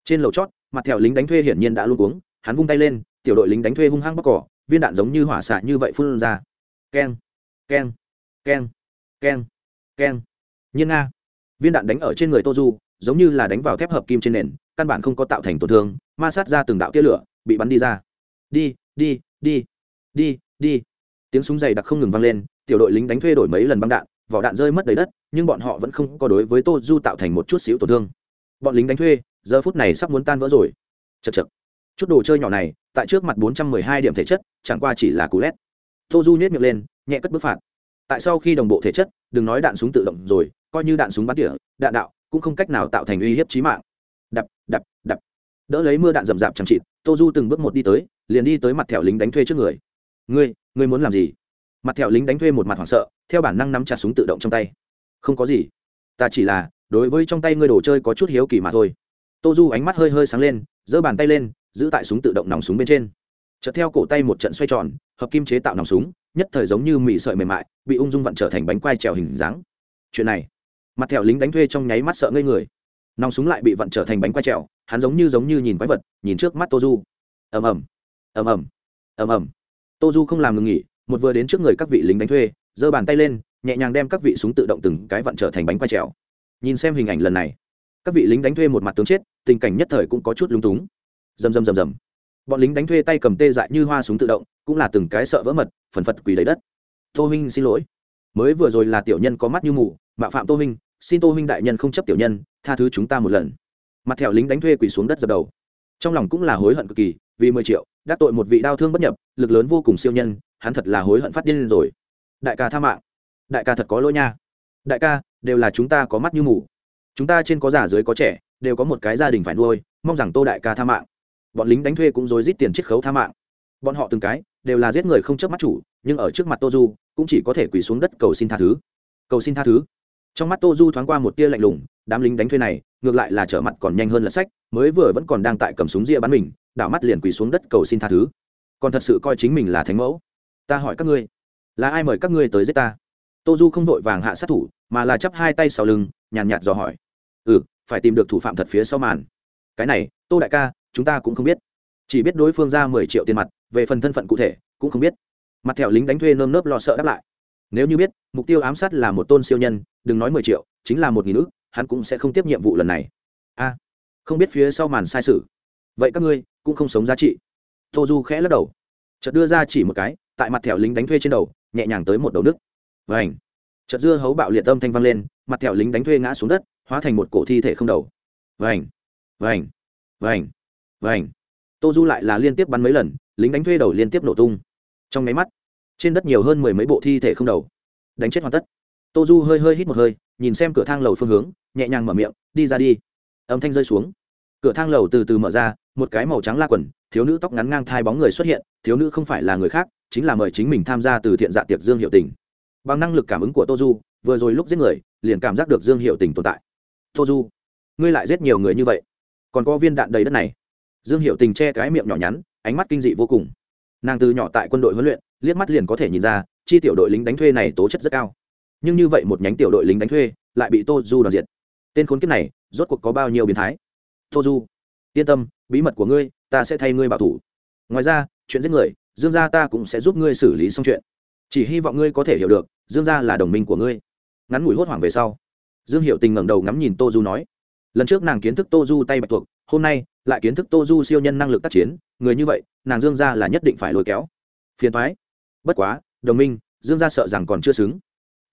[SPEAKER 1] Trên lầu chót, mặt thẹo lính đánh thuê hiển nhiên đã luôn uống hắn vung tay lên, tiểu đội lính đánh thuê hung hăng bóc cỏ, viên đạn giống như hỏa xạ như vậy phun ra. Keng keng keng keng keng. Nhiên nga. Viên đạn đánh ở trên người tô du giống như là đánh vào thép hợp kim trên nền, căn bản không có tạo thành tổn thương, ma sát ra từng đạo tia lửa, bị bắn đi ra. Đi đi đi đi đi. Tiếng súng dày đặc không ngừng vang lên, tiểu đội lính đánh thuê đổi mấy lần băng đạn, vỏ đạn rơi mất đầy đất, nhưng bọn họ vẫn không có đối với tô du tạo thành một chút xíu tổn thương bọn lính đánh thuê, giờ phút này sắp muốn tan vỡ rồi. Chật chật chút đồ chơi nhỏ này, tại trước mặt bốn trăm mười hai điểm thể chất, chẳng qua chỉ là cú lét. Tô du nhét miệng lên, nhẹ cất bước phạt. Tại sau khi đồng bộ thể chất, đừng nói đạn súng tự động rồi, coi như đạn súng bắn tỉa, đạn đạo, cũng không cách nào tạo thành uy hiếp trí mạng. Đập đập đập. Đỡ lấy mưa đạn rầm rạp chẳng chịt, tô du từng bước một đi tới, liền đi tới mặt thẻo lính đánh thuê trước người. Ngươi ngươi muốn làm gì? Mặt thẹo lính đánh thuê một mặt hoảng sợ, theo bản năng nắm chặt súng tự động trong tay. Không có gì. Ta chỉ là đối với trong tay ngươi đồ chơi có chút hiếu kỳ mà thôi. Tô du ánh mắt hơi hơi sáng lên, giơ bàn tay lên, giữ tại súng tự động nòng súng bên trên. Chợt theo cổ tay một trận xoay tròn, hợp kim chế tạo nòng súng, nhất thời giống như mị sợi mềm mại, bị ung dung vặn trở thành bánh quai trèo hình dáng. Chuyện này, mặt thẹo lính đánh thuê trong nháy mắt sợ ngây người. Nòng súng lại bị vặn trở thành bánh quai trèo, hắn giống như giống như nhìn quái vật, nhìn trước mắt tô du. Ầm ầm ầm ầm ầm ầm. Tô du không làm ngừng nghỉ, một vừa đến trước người các vị lính đánh thuê, giơ bàn tay lên, nhẹ nhàng đem các vị súng tự động từng cái vặn trở thành bánh quai trèo nhìn xem hình ảnh lần này, các vị lính đánh thuê một mặt tướng chết, tình cảnh nhất thời cũng có chút lúng túng. Rầm rầm rầm rầm. Bọn lính đánh thuê tay cầm tê dại như hoa súng tự động, cũng là từng cái sợ vỡ mật, phần phật quỳ lấy đất. Tô huynh xin lỗi. Mới vừa rồi là tiểu nhân có mắt như mù mạ phạm tô huynh xin tô huynh đại nhân không chấp tiểu nhân, tha thứ chúng ta một lần. Mặt thẹo lính đánh thuê quỳ xuống đất dập đầu. Trong lòng cũng là hối hận cực kỳ, vì mười triệu, đắc tội một vị đau thương bất nhập, lực lớn vô cùng siêu nhân, hắn thật là hối hận phát điên rồi. Đại ca tha mạng. Đại ca thật có lỗi nha đại ca, đều là chúng ta có mắt như mù. Chúng ta trên có già dưới có trẻ, đều có một cái gia đình phải nuôi, mong rằng tô đại ca tha mạng. Bọn lính đánh thuê cũng rối rít tiền chiết khấu tha mạng. Bọn họ từng cái, đều là giết người không chớp mắt chủ, nhưng ở trước mặt tô du, cũng chỉ có thể quỳ xuống đất cầu xin tha thứ. Cầu xin tha thứ. Trong mắt tô du thoáng qua một tia lạnh lùng, đám lính đánh thuê này, ngược lại là trở mặt còn nhanh hơn lật sách, mới vừa vẫn còn đang tại cầm súng ria bắn mình, đảo mắt liền quỳ xuống đất cầu xin tha thứ. Còn thật sự coi chính mình là thánh mẫu. Ta hỏi các ngươi, là ai mời các ngươi tới giết ta? Tô du không vội vàng hạ sát thủ, mà là chắp hai tay sau lưng, nhàn nhạt dò hỏi. Ừ phải tìm được thủ phạm thật phía sau màn. Cái này, tô đại ca, chúng ta cũng không biết. Chỉ biết đối phương ra mười triệu tiền mặt, về phần thân phận cụ thể, cũng không biết. Mặt thẹo lính đánh thuê nơm nớp lo sợ đáp lại. Nếu như biết, mục tiêu ám sát là một tôn siêu nhân, đừng nói mười triệu, chính là một nghìn ước hắn cũng sẽ không tiếp nhiệm vụ lần này. A, không biết phía sau màn sai sự. Vậy các ngươi, cũng không sống giá trị. Tô du khẽ lắc đầu. Chợt đưa ra chỉ một cái, tại mặt thẹo lính đánh thuê trên đầu, nhẹ nhàng tới một đầu nước và ảnh. Chợt dưa hấu bạo liệt âm thanh vang lên, mặt thẹo lính đánh thuê ngã xuống đất, hóa thành một cổ thi thể không đầu. Và ảnh và ảnh và ảnh và ảnh. Tô du lại là liên tiếp bắn mấy lần, lính đánh thuê đầu liên tiếp nổ tung. Trong mấy mắt, trên đất nhiều hơn mười mấy bộ thi thể không đầu. Đánh chết hoàn tất. Tô du hơi hơi hít một hơi, nhìn xem cửa thang lầu phương hướng, nhẹ nhàng mở miệng, đi ra đi. Âm thanh rơi xuống. Cửa thang lầu từ từ mở ra, một cái màu trắng la quần, thiếu nữ tóc ngắn ngang thai bóng người xuất hiện, thiếu nữ không phải là người khác, chính là mời chính mình tham gia từ thiện dạ tiệc dương hiệu tình bằng năng lực cảm ứng của tô du vừa rồi lúc giết người, liền cảm giác được dương hiệu tình tồn tại. Tô du ngươi lại giết nhiều người như vậy? Còn có viên đạn đầy đất này. Dương hiệu tình che cái miệng nhỏ nhắn, ánh mắt kinh dị vô cùng. Nàng từ nhỏ tại quân đội huấn luyện, liếc mắt liền có thể nhìn ra, chi tiểu đội lính đánh thuê này tố chất rất cao. Nhưng như vậy một nhánh tiểu đội lính đánh thuê, lại bị tô du đoàn diệt. Tên khốn kiếp này, rốt cuộc có bao nhiêu biến thái? Tô du yên tâm, bí mật của ngươi, ta sẽ thay ngươi bảo thủ. Ngoài ra, chuyện giết người, dương gia ta cũng sẽ giúp ngươi xử lý xong chuyện chỉ hy vọng ngươi có thể hiểu được, dương gia là đồng minh của ngươi. Ngắn ngủi hốt hoảng về sau, dương hiệu tình ngẩng đầu ngắm nhìn tô du nói, lần trước nàng kiến thức tô du tay bạch tuộc, hôm nay lại kiến thức tô du siêu nhân năng lực tác chiến, người như vậy, nàng dương gia là nhất định phải lôi kéo. Phiền thoái bất quá, đồng minh, dương gia sợ rằng còn chưa xứng.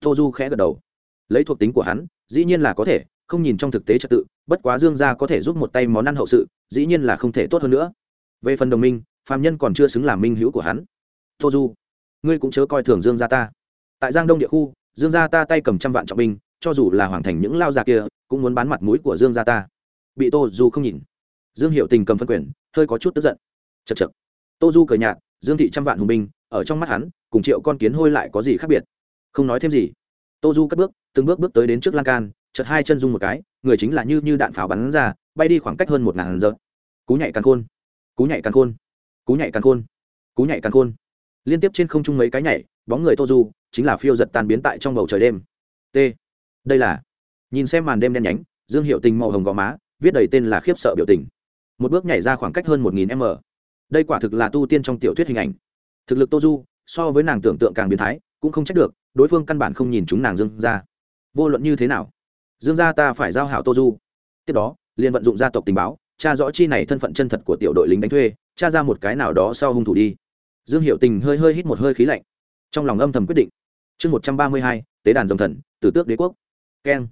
[SPEAKER 1] Tô du khẽ gật đầu. Lấy thuộc tính của hắn, dĩ nhiên là có thể, không nhìn trong thực tế trật tự, bất quá dương gia có thể giúp một tay món ăn hậu sự, dĩ nhiên là không thể tốt hơn nữa. Về phần đồng minh phạm nhân còn chưa xứng làm minh hữu của hắn. Tô du ngươi cũng chớ coi thường dương gia ta. Tại giang đông địa khu, dương gia ta tay cầm trăm vạn trọng binh, cho dù là hoàn thành những lao già kia, cũng muốn bán mặt mũi của dương gia ta. Bị tô du không nhìn. Dương hiệu tình cầm phân quyền, hơi có chút tức giận. Chật chật tô du cười nhạt, dương thị trăm vạn hùng binh, ở trong mắt hắn, cùng triệu con kiến hôi lại có gì khác biệt? Không nói thêm gì. Tô du cất bước, từng bước bước tới đến trước lan can chật hai chân dung một cái, người chính là như như đạn pháo bắn ra, bay đi khoảng cách hơn một ngàn giờ. Cú nhảy càng khôn. Cú nhảy càng khôn. Cú nhảy càng khôn. Cú nhảy càng khôn liên tiếp trên không trung mấy cái nhảy, bóng người tô du chính là phiêu giật tan biến tại trong bầu trời đêm. T. Đây là, nhìn xem màn đêm đen nhánh, dương hiệu tình màu hồng gò má, viết đầy tên là khiếp sợ biểu tình. Một bước nhảy ra khoảng cách hơn một nghìn m. Đây quả thực là tu tiên trong tiểu thuyết hình ảnh. Thực lực tô du so với nàng tưởng tượng càng biến thái, cũng không trách được, đối phương căn bản không nhìn chúng nàng dương ra vô luận như thế nào, dương gia ta phải giao hảo tô du tiếp đó, liền vận dụng gia tộc tình báo, tra rõ chi này thân phận chân thật của tiểu đội lính đánh thuê, tra ra một cái nào đó sau hung thủ đi dương hiệu tình hơi hơi hít một hơi khí lạnh. Trong lòng âm thầm quyết định. Chương một trăm ba mươi hai, tế đàn dòng thần, tử tước đế quốc. Keng.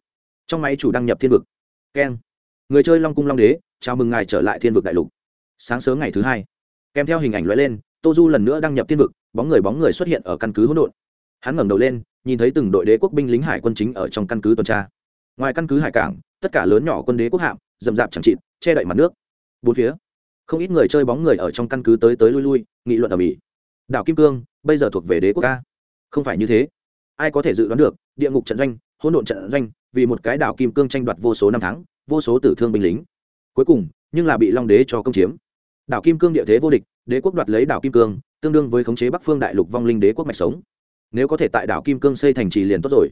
[SPEAKER 1] Trong máy chủ đăng nhập thiên vực. Keng. Người chơi long cung long đế, chào mừng ngài trở lại thiên vực đại lục. Sáng sớm ngày thứ hai, kèm theo hình ảnh loại lên, tô du lần nữa đăng nhập thiên vực, bóng người bóng người xuất hiện ở căn cứ hỗn độn. Hắn ngẩng đầu lên, nhìn thấy từng đội đế quốc binh lính hải quân chính ở trong căn cứ tuần tra. Ngoài căn cứ hải cảng, tất cả lớn nhỏ quân đế quốc hạm, rậm rạp chẳng chịt, che đậy mặt nước. Bốn phía, không ít người chơi bóng người ở trong căn cứ tới tới lui lui, nghị luận ở mỹ đảo kim cương, bây giờ thuộc về đế quốc ca không phải như thế. Ai có thể dự đoán được, địa ngục trận doanh, hỗn độn trận doanh, vì một cái đảo kim cương tranh đoạt vô số năm tháng, vô số tử thương binh lính. Cuối cùng, nhưng là bị long đế cho công chiếm. Đảo kim cương địa thế vô địch, đế quốc đoạt lấy đảo kim cương, tương đương với khống chế bắc phương đại lục vong linh đế quốc mạch sống. Nếu có thể tại đảo kim cương xây thành trì liền tốt rồi.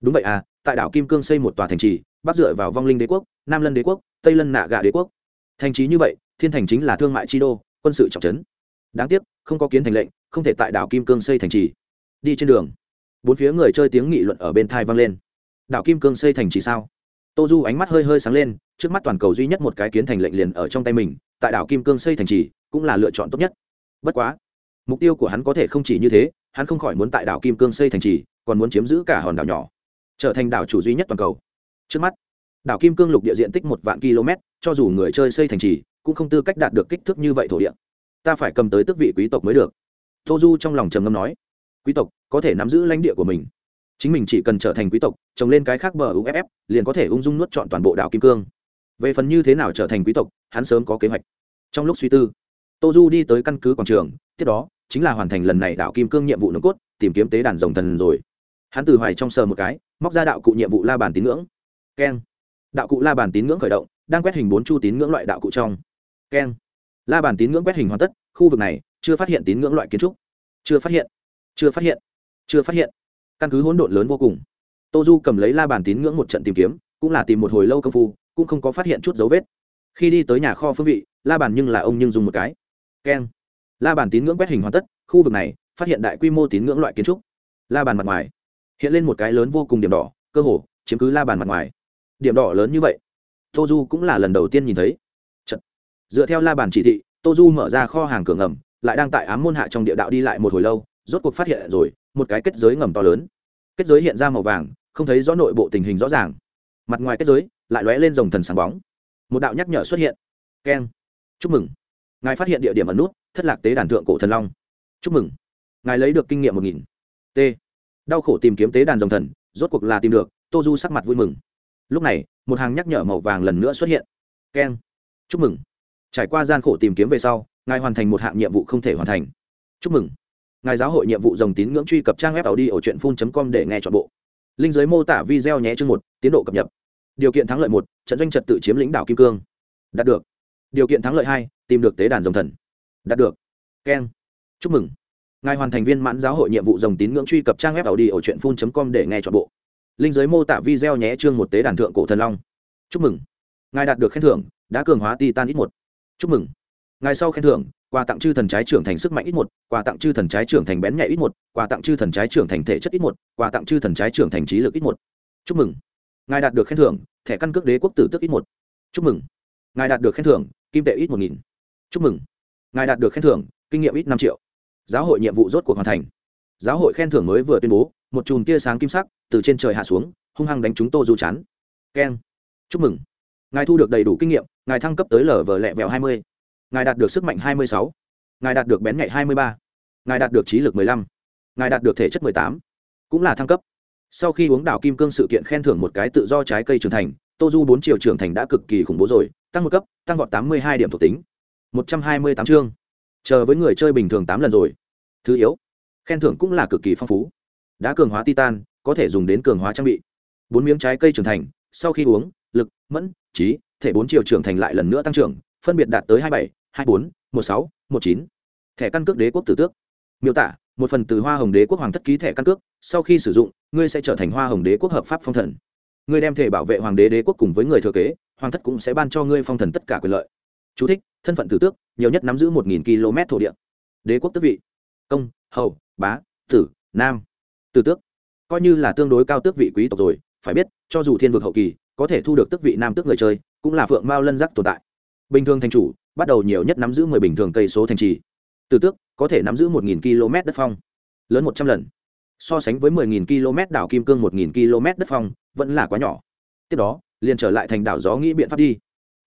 [SPEAKER 1] Đúng vậy à tại đảo kim cương xây một tòa thành trì, bắc dựa vào vong linh đế quốc, nam lân đế quốc, tây lân nạ gà đế quốc. Thành trì như vậy, thiên thành chính là thương mại chi đô, quân sự trọng trấn đáng tiếc, không có kiến thành lệnh, không thể tại đảo kim cương xây thành trì. Đi trên đường. Bốn phía người chơi tiếng nghị luận ở bên thai vang lên. Đảo kim cương xây thành trì sao? Tô du ánh mắt hơi hơi sáng lên, trước mắt toàn cầu duy nhất một cái kiến thành lệnh liền ở trong tay mình, tại đảo kim cương xây thành trì, cũng là lựa chọn tốt nhất. Bất quá, mục tiêu của hắn có thể không chỉ như thế, hắn không khỏi muốn tại đảo kim cương xây thành trì, còn muốn chiếm giữ cả hòn đảo nhỏ, trở thành đảo chủ duy nhất toàn cầu. Trước mắt, đảo kim cương lục địa diện tích một vạn km, cho dù người chơi xây thành trì, cũng không tư cách đạt được kích thước như vậy thổ địa ta phải cầm tới tước vị quý tộc mới được. Tô du trong lòng trầm ngâm nói, quý tộc, có thể nắm giữ lãnh địa của mình. Chính mình chỉ cần trở thành quý tộc, trồng lên cái khác bờ uff liền có thể ung dung nuốt chọn toàn bộ đảo kim cương. Về phần như thế nào trở thành quý tộc, hắn sớm có kế hoạch. Trong lúc suy tư, tô du đi tới căn cứ quảng trường, tiếp đó, chính là hoàn thành lần này đảo kim cương nhiệm vụ nồng cốt, tìm kiếm tế đàn rồng thần rồi. Hắn từ hoài trong sờ một cái, móc ra đạo cụ nhiệm vụ la bàn tín ngưỡng. Keng. Đạo cụ la bàn tín ngưỡng khởi động, đang quét hình bốn chu tín ngưỡng loại đạo cụ trong. Keng la bàn tín ngưỡng quét hình hoàn tất, khu vực này chưa phát hiện tín ngưỡng loại kiến trúc. Chưa phát hiện. Chưa phát hiện. Chưa phát hiện. Căn cứ hỗn độn lớn vô cùng. Tô du cầm lấy la bàn tín ngưỡng một trận tìm kiếm, cũng là tìm một hồi lâu công phu, cũng không có phát hiện chút dấu vết. Khi đi tới nhà kho phương vị, la bàn nhưng là ông nhưng dùng một cái. Keng. La bàn tín ngưỡng quét hình hoàn tất, khu vực này phát hiện đại quy mô tín ngưỡng loại kiến trúc. La bàn mặt ngoài hiện lên một cái lớn vô cùng điểm đỏ, cơ hồ chiếm cứ la bàn mặt ngoài. Điểm đỏ lớn như vậy. Tô du cũng là lần đầu tiên nhìn thấy dựa theo la bàn chỉ thị tô du mở ra kho hàng cửa ngầm, lại đang tại ám môn hạ trong địa đạo đi lại một hồi lâu, rốt cuộc phát hiện rồi, một cái kết giới ngầm to lớn. Kết giới hiện ra màu vàng, không thấy rõ nội bộ tình hình rõ ràng. Mặt ngoài kết giới, lại lóe lên dòng thần sáng bóng. Một đạo nhắc nhở xuất hiện. Keng. Chúc mừng. Ngài phát hiện địa điểm ẩn nút, thất lạc tế đàn thượng cổ thần long. Chúc mừng. Ngài lấy được kinh nghiệm một nghìn. T. Đau khổ tìm kiếm tế đàn dòng thần, rốt cuộc là tìm được tô du sắc mặt vui mừng. Lúc này, một hàng nhắc nhở màu vàng lần nữa xuất hiện. Keng. Chúc mừng trải qua gian khổ tìm kiếm về sau, ngài hoàn thành một hạng nhiệm vụ không thể hoàn thành. Chúc mừng. Ngài giáo hội nhiệm vụ dòng tín ngưỡng truy cập trang web đi ở truyện phun com để nghe t h ọ n bộ. Linh giới mô tả video nhé chương một, tiến độ cập nhật. Điều kiện thắng lợi một, trận doanh trật tự chiếm lĩnh đảo kim cương. Đạt được. Điều kiện thắng lợi hai, tìm được tế đàn dòng thần. Đạt được. Keng chúc mừng. Ngài hoàn thành viên mãn giáo hội nhiệm vụ dòng tín ngưỡng truy cập trang web đi ở truyện phun com để nghe t h ọ n bộ. Linh giới mô tả video nhé chương một tế đàn thượng cổ thần long. Chúc mừng. Ngài đạt được khen thưởng, đã cường hóa titan ít một chúc mừng. Ngài sau khen thưởng, quà tặng chư thần trái trưởng thành sức mạnh ít một, quà tặng chư thần trái trưởng thành bén nhạy ít một, quà tặng chư thần trái trưởng thành thể chất ít một, quà tặng chư thần trái trưởng thành trí lực ít một. Chúc mừng. Ngài đạt được khen thưởng, thẻ căn cước đế quốc tử tức ít một. Chúc mừng. Ngài đạt được khen thưởng, kim tệ ít một nghìn. Chúc mừng. Ngài đạt được khen thưởng, kinh nghiệm ít năm triệu. Giáo hội nhiệm vụ rốt cuộc hoàn thành. Giáo hội khen thưởng mới vừa tuyên bố, một chùm tia sáng kim sắc từ trên trời hạ xuống, hung hăng đánh chúng tô du chán. Keng. Chúc mừng. Ngài thu được đầy đủ kinh nghiệm ngài thăng cấp tới lở vở lẹ vẹo hai mươi. Ngài đạt được sức mạnh hai mươi sáu. Ngài đạt được bén nhạy hai mươi ba. Ngài đạt được trí lực mười lăm. Ngài đạt được thể chất mười tám. Cũng là thăng cấp. Sau khi uống đảo kim cương sự kiện khen thưởng một cái tự do trái cây trưởng thành tô du bốn triệu trưởng thành đã cực kỳ khủng bố rồi, tăng một cấp, tăng vọt tám mươi hai điểm thuộc tính. một trăm hai mươi tám chương. Chờ với người chơi bình thường tám lần rồi. Thứ yếu, khen thưởng cũng là cực kỳ phong phú. Đã cường hóa titan, có thể dùng đến cường hóa trang bị. Bốn miếng trái cây trưởng thành, sau khi uống, lực, mẫn, trí thể bốn chiều trưởng thành lại lần nữa tăng trưởng phân biệt đạt tới hai bảy hai bốn một sáu một chín. Thẻ căn cước đế quốc tử tước. Miêu tả một phần từ hoa hồng đế quốc hoàng thất ký thẻ căn cước sau khi sử dụng ngươi sẽ trở thành hoa hồng đế quốc hợp pháp phong thần. Ngươi đem thể bảo vệ hoàng đế đế quốc cùng với người thừa kế hoàng thất cũng sẽ ban cho ngươi phong thần tất cả quyền lợi. Chú thích, thân phận tử tước nhiều nhất nắm giữ một nghìn km thổ địa. Đế quốc tước vị. Công hầu bá tử nam. Tử tước. Coi như là tương đối cao tước vị quý tộc rồi phải biết cho dù thiên vực hậu kỳ có thể thu được tước vị nam tước người chơi cũng là phượng mao lân giác tồn tại bình thường thành chủ bắt đầu nhiều nhất nắm giữ mười bình thường cây số thành trì từ tước có thể nắm giữ một nghìn km đất phong lớn một trăm lần so sánh với mười nghìn km đảo kim cương một nghìn km đất phong vẫn là quá nhỏ tiếp đó liền trở lại thành đảo gió nghĩ biện pháp đi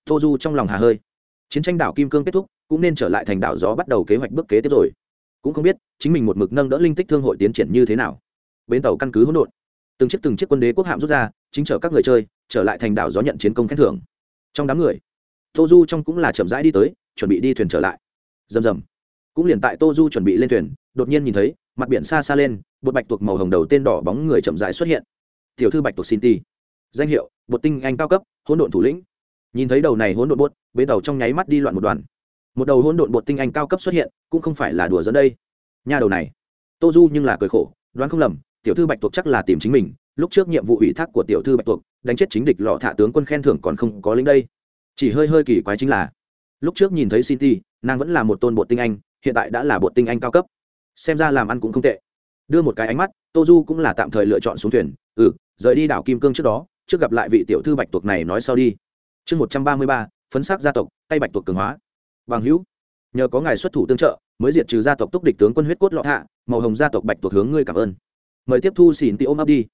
[SPEAKER 1] tô du trong lòng hà hơi chiến tranh đảo kim cương kết thúc cũng nên trở lại thành đảo gió bắt đầu kế hoạch bước kế tiếp rồi cũng không biết chính mình một mực nâng đỡ linh tích thương hội tiến triển như thế nào bến tàu căn cứ hỗn độn từng chiếc từng chiếc quân đế quốc hạm rút ra chính chở các người chơi trở lại thành đảo gió nhận chiến công khen thưởng trong đám người. Tô du trong cũng là chậm rãi đi tới, chuẩn bị đi thuyền trở lại. Rầm rầm. Cũng liền tại tô du chuẩn bị lên thuyền, đột nhiên nhìn thấy, mặt biển xa xa lên, bột bạch tuộc màu hồng đầu tên đỏ bóng người chậm rãi xuất hiện. Tiểu thư bạch tuộc xin ti danh hiệu, bột tinh anh cao cấp, hỗn độn thủ lĩnh. Nhìn thấy đầu này hỗn độn bột bến tàu trong nháy mắt đi loạn một đoàn. Một đầu hỗn độn bột tinh anh cao cấp xuất hiện, cũng không phải là đùa dẫn đây. Nha đầu này. Tô du nhưng là cười khổ, đoán không lầm, tiểu thư bạch tuộc chắc là tìm chính mình, lúc trước nhiệm vụ ủy thác của tiểu thư bạch tuộc đánh chết chính địch lọ thả tướng quân khen thưởng còn không có lính đây. Chỉ hơi hơi kỳ quái chính là, lúc trước nhìn thấy City, nàng vẫn là một tôn bột tinh anh, hiện tại đã là bột tinh anh cao cấp. Xem ra làm ăn cũng không tệ. Đưa một cái ánh mắt tô du cũng là tạm thời lựa chọn xuống thuyền. Ừ rời đi đảo kim cương trước đó, trước gặp lại vị tiểu thư bạch tuộc này nói sau đi. Chương một trăm ba mươi ba, phấn sắc gia tộc, tay bạch tuộc cường hóa. Bằng hữu, nhờ có ngài xuất thủ tương trợ, mới diệt trừ gia tộc túc địch tướng quân huyết cốt lọ hạ màu hồng gia tộc bạch tuộc hướng ngươi cảm ơn. Mời tiếp thu xỉn tị ôm ấp đi.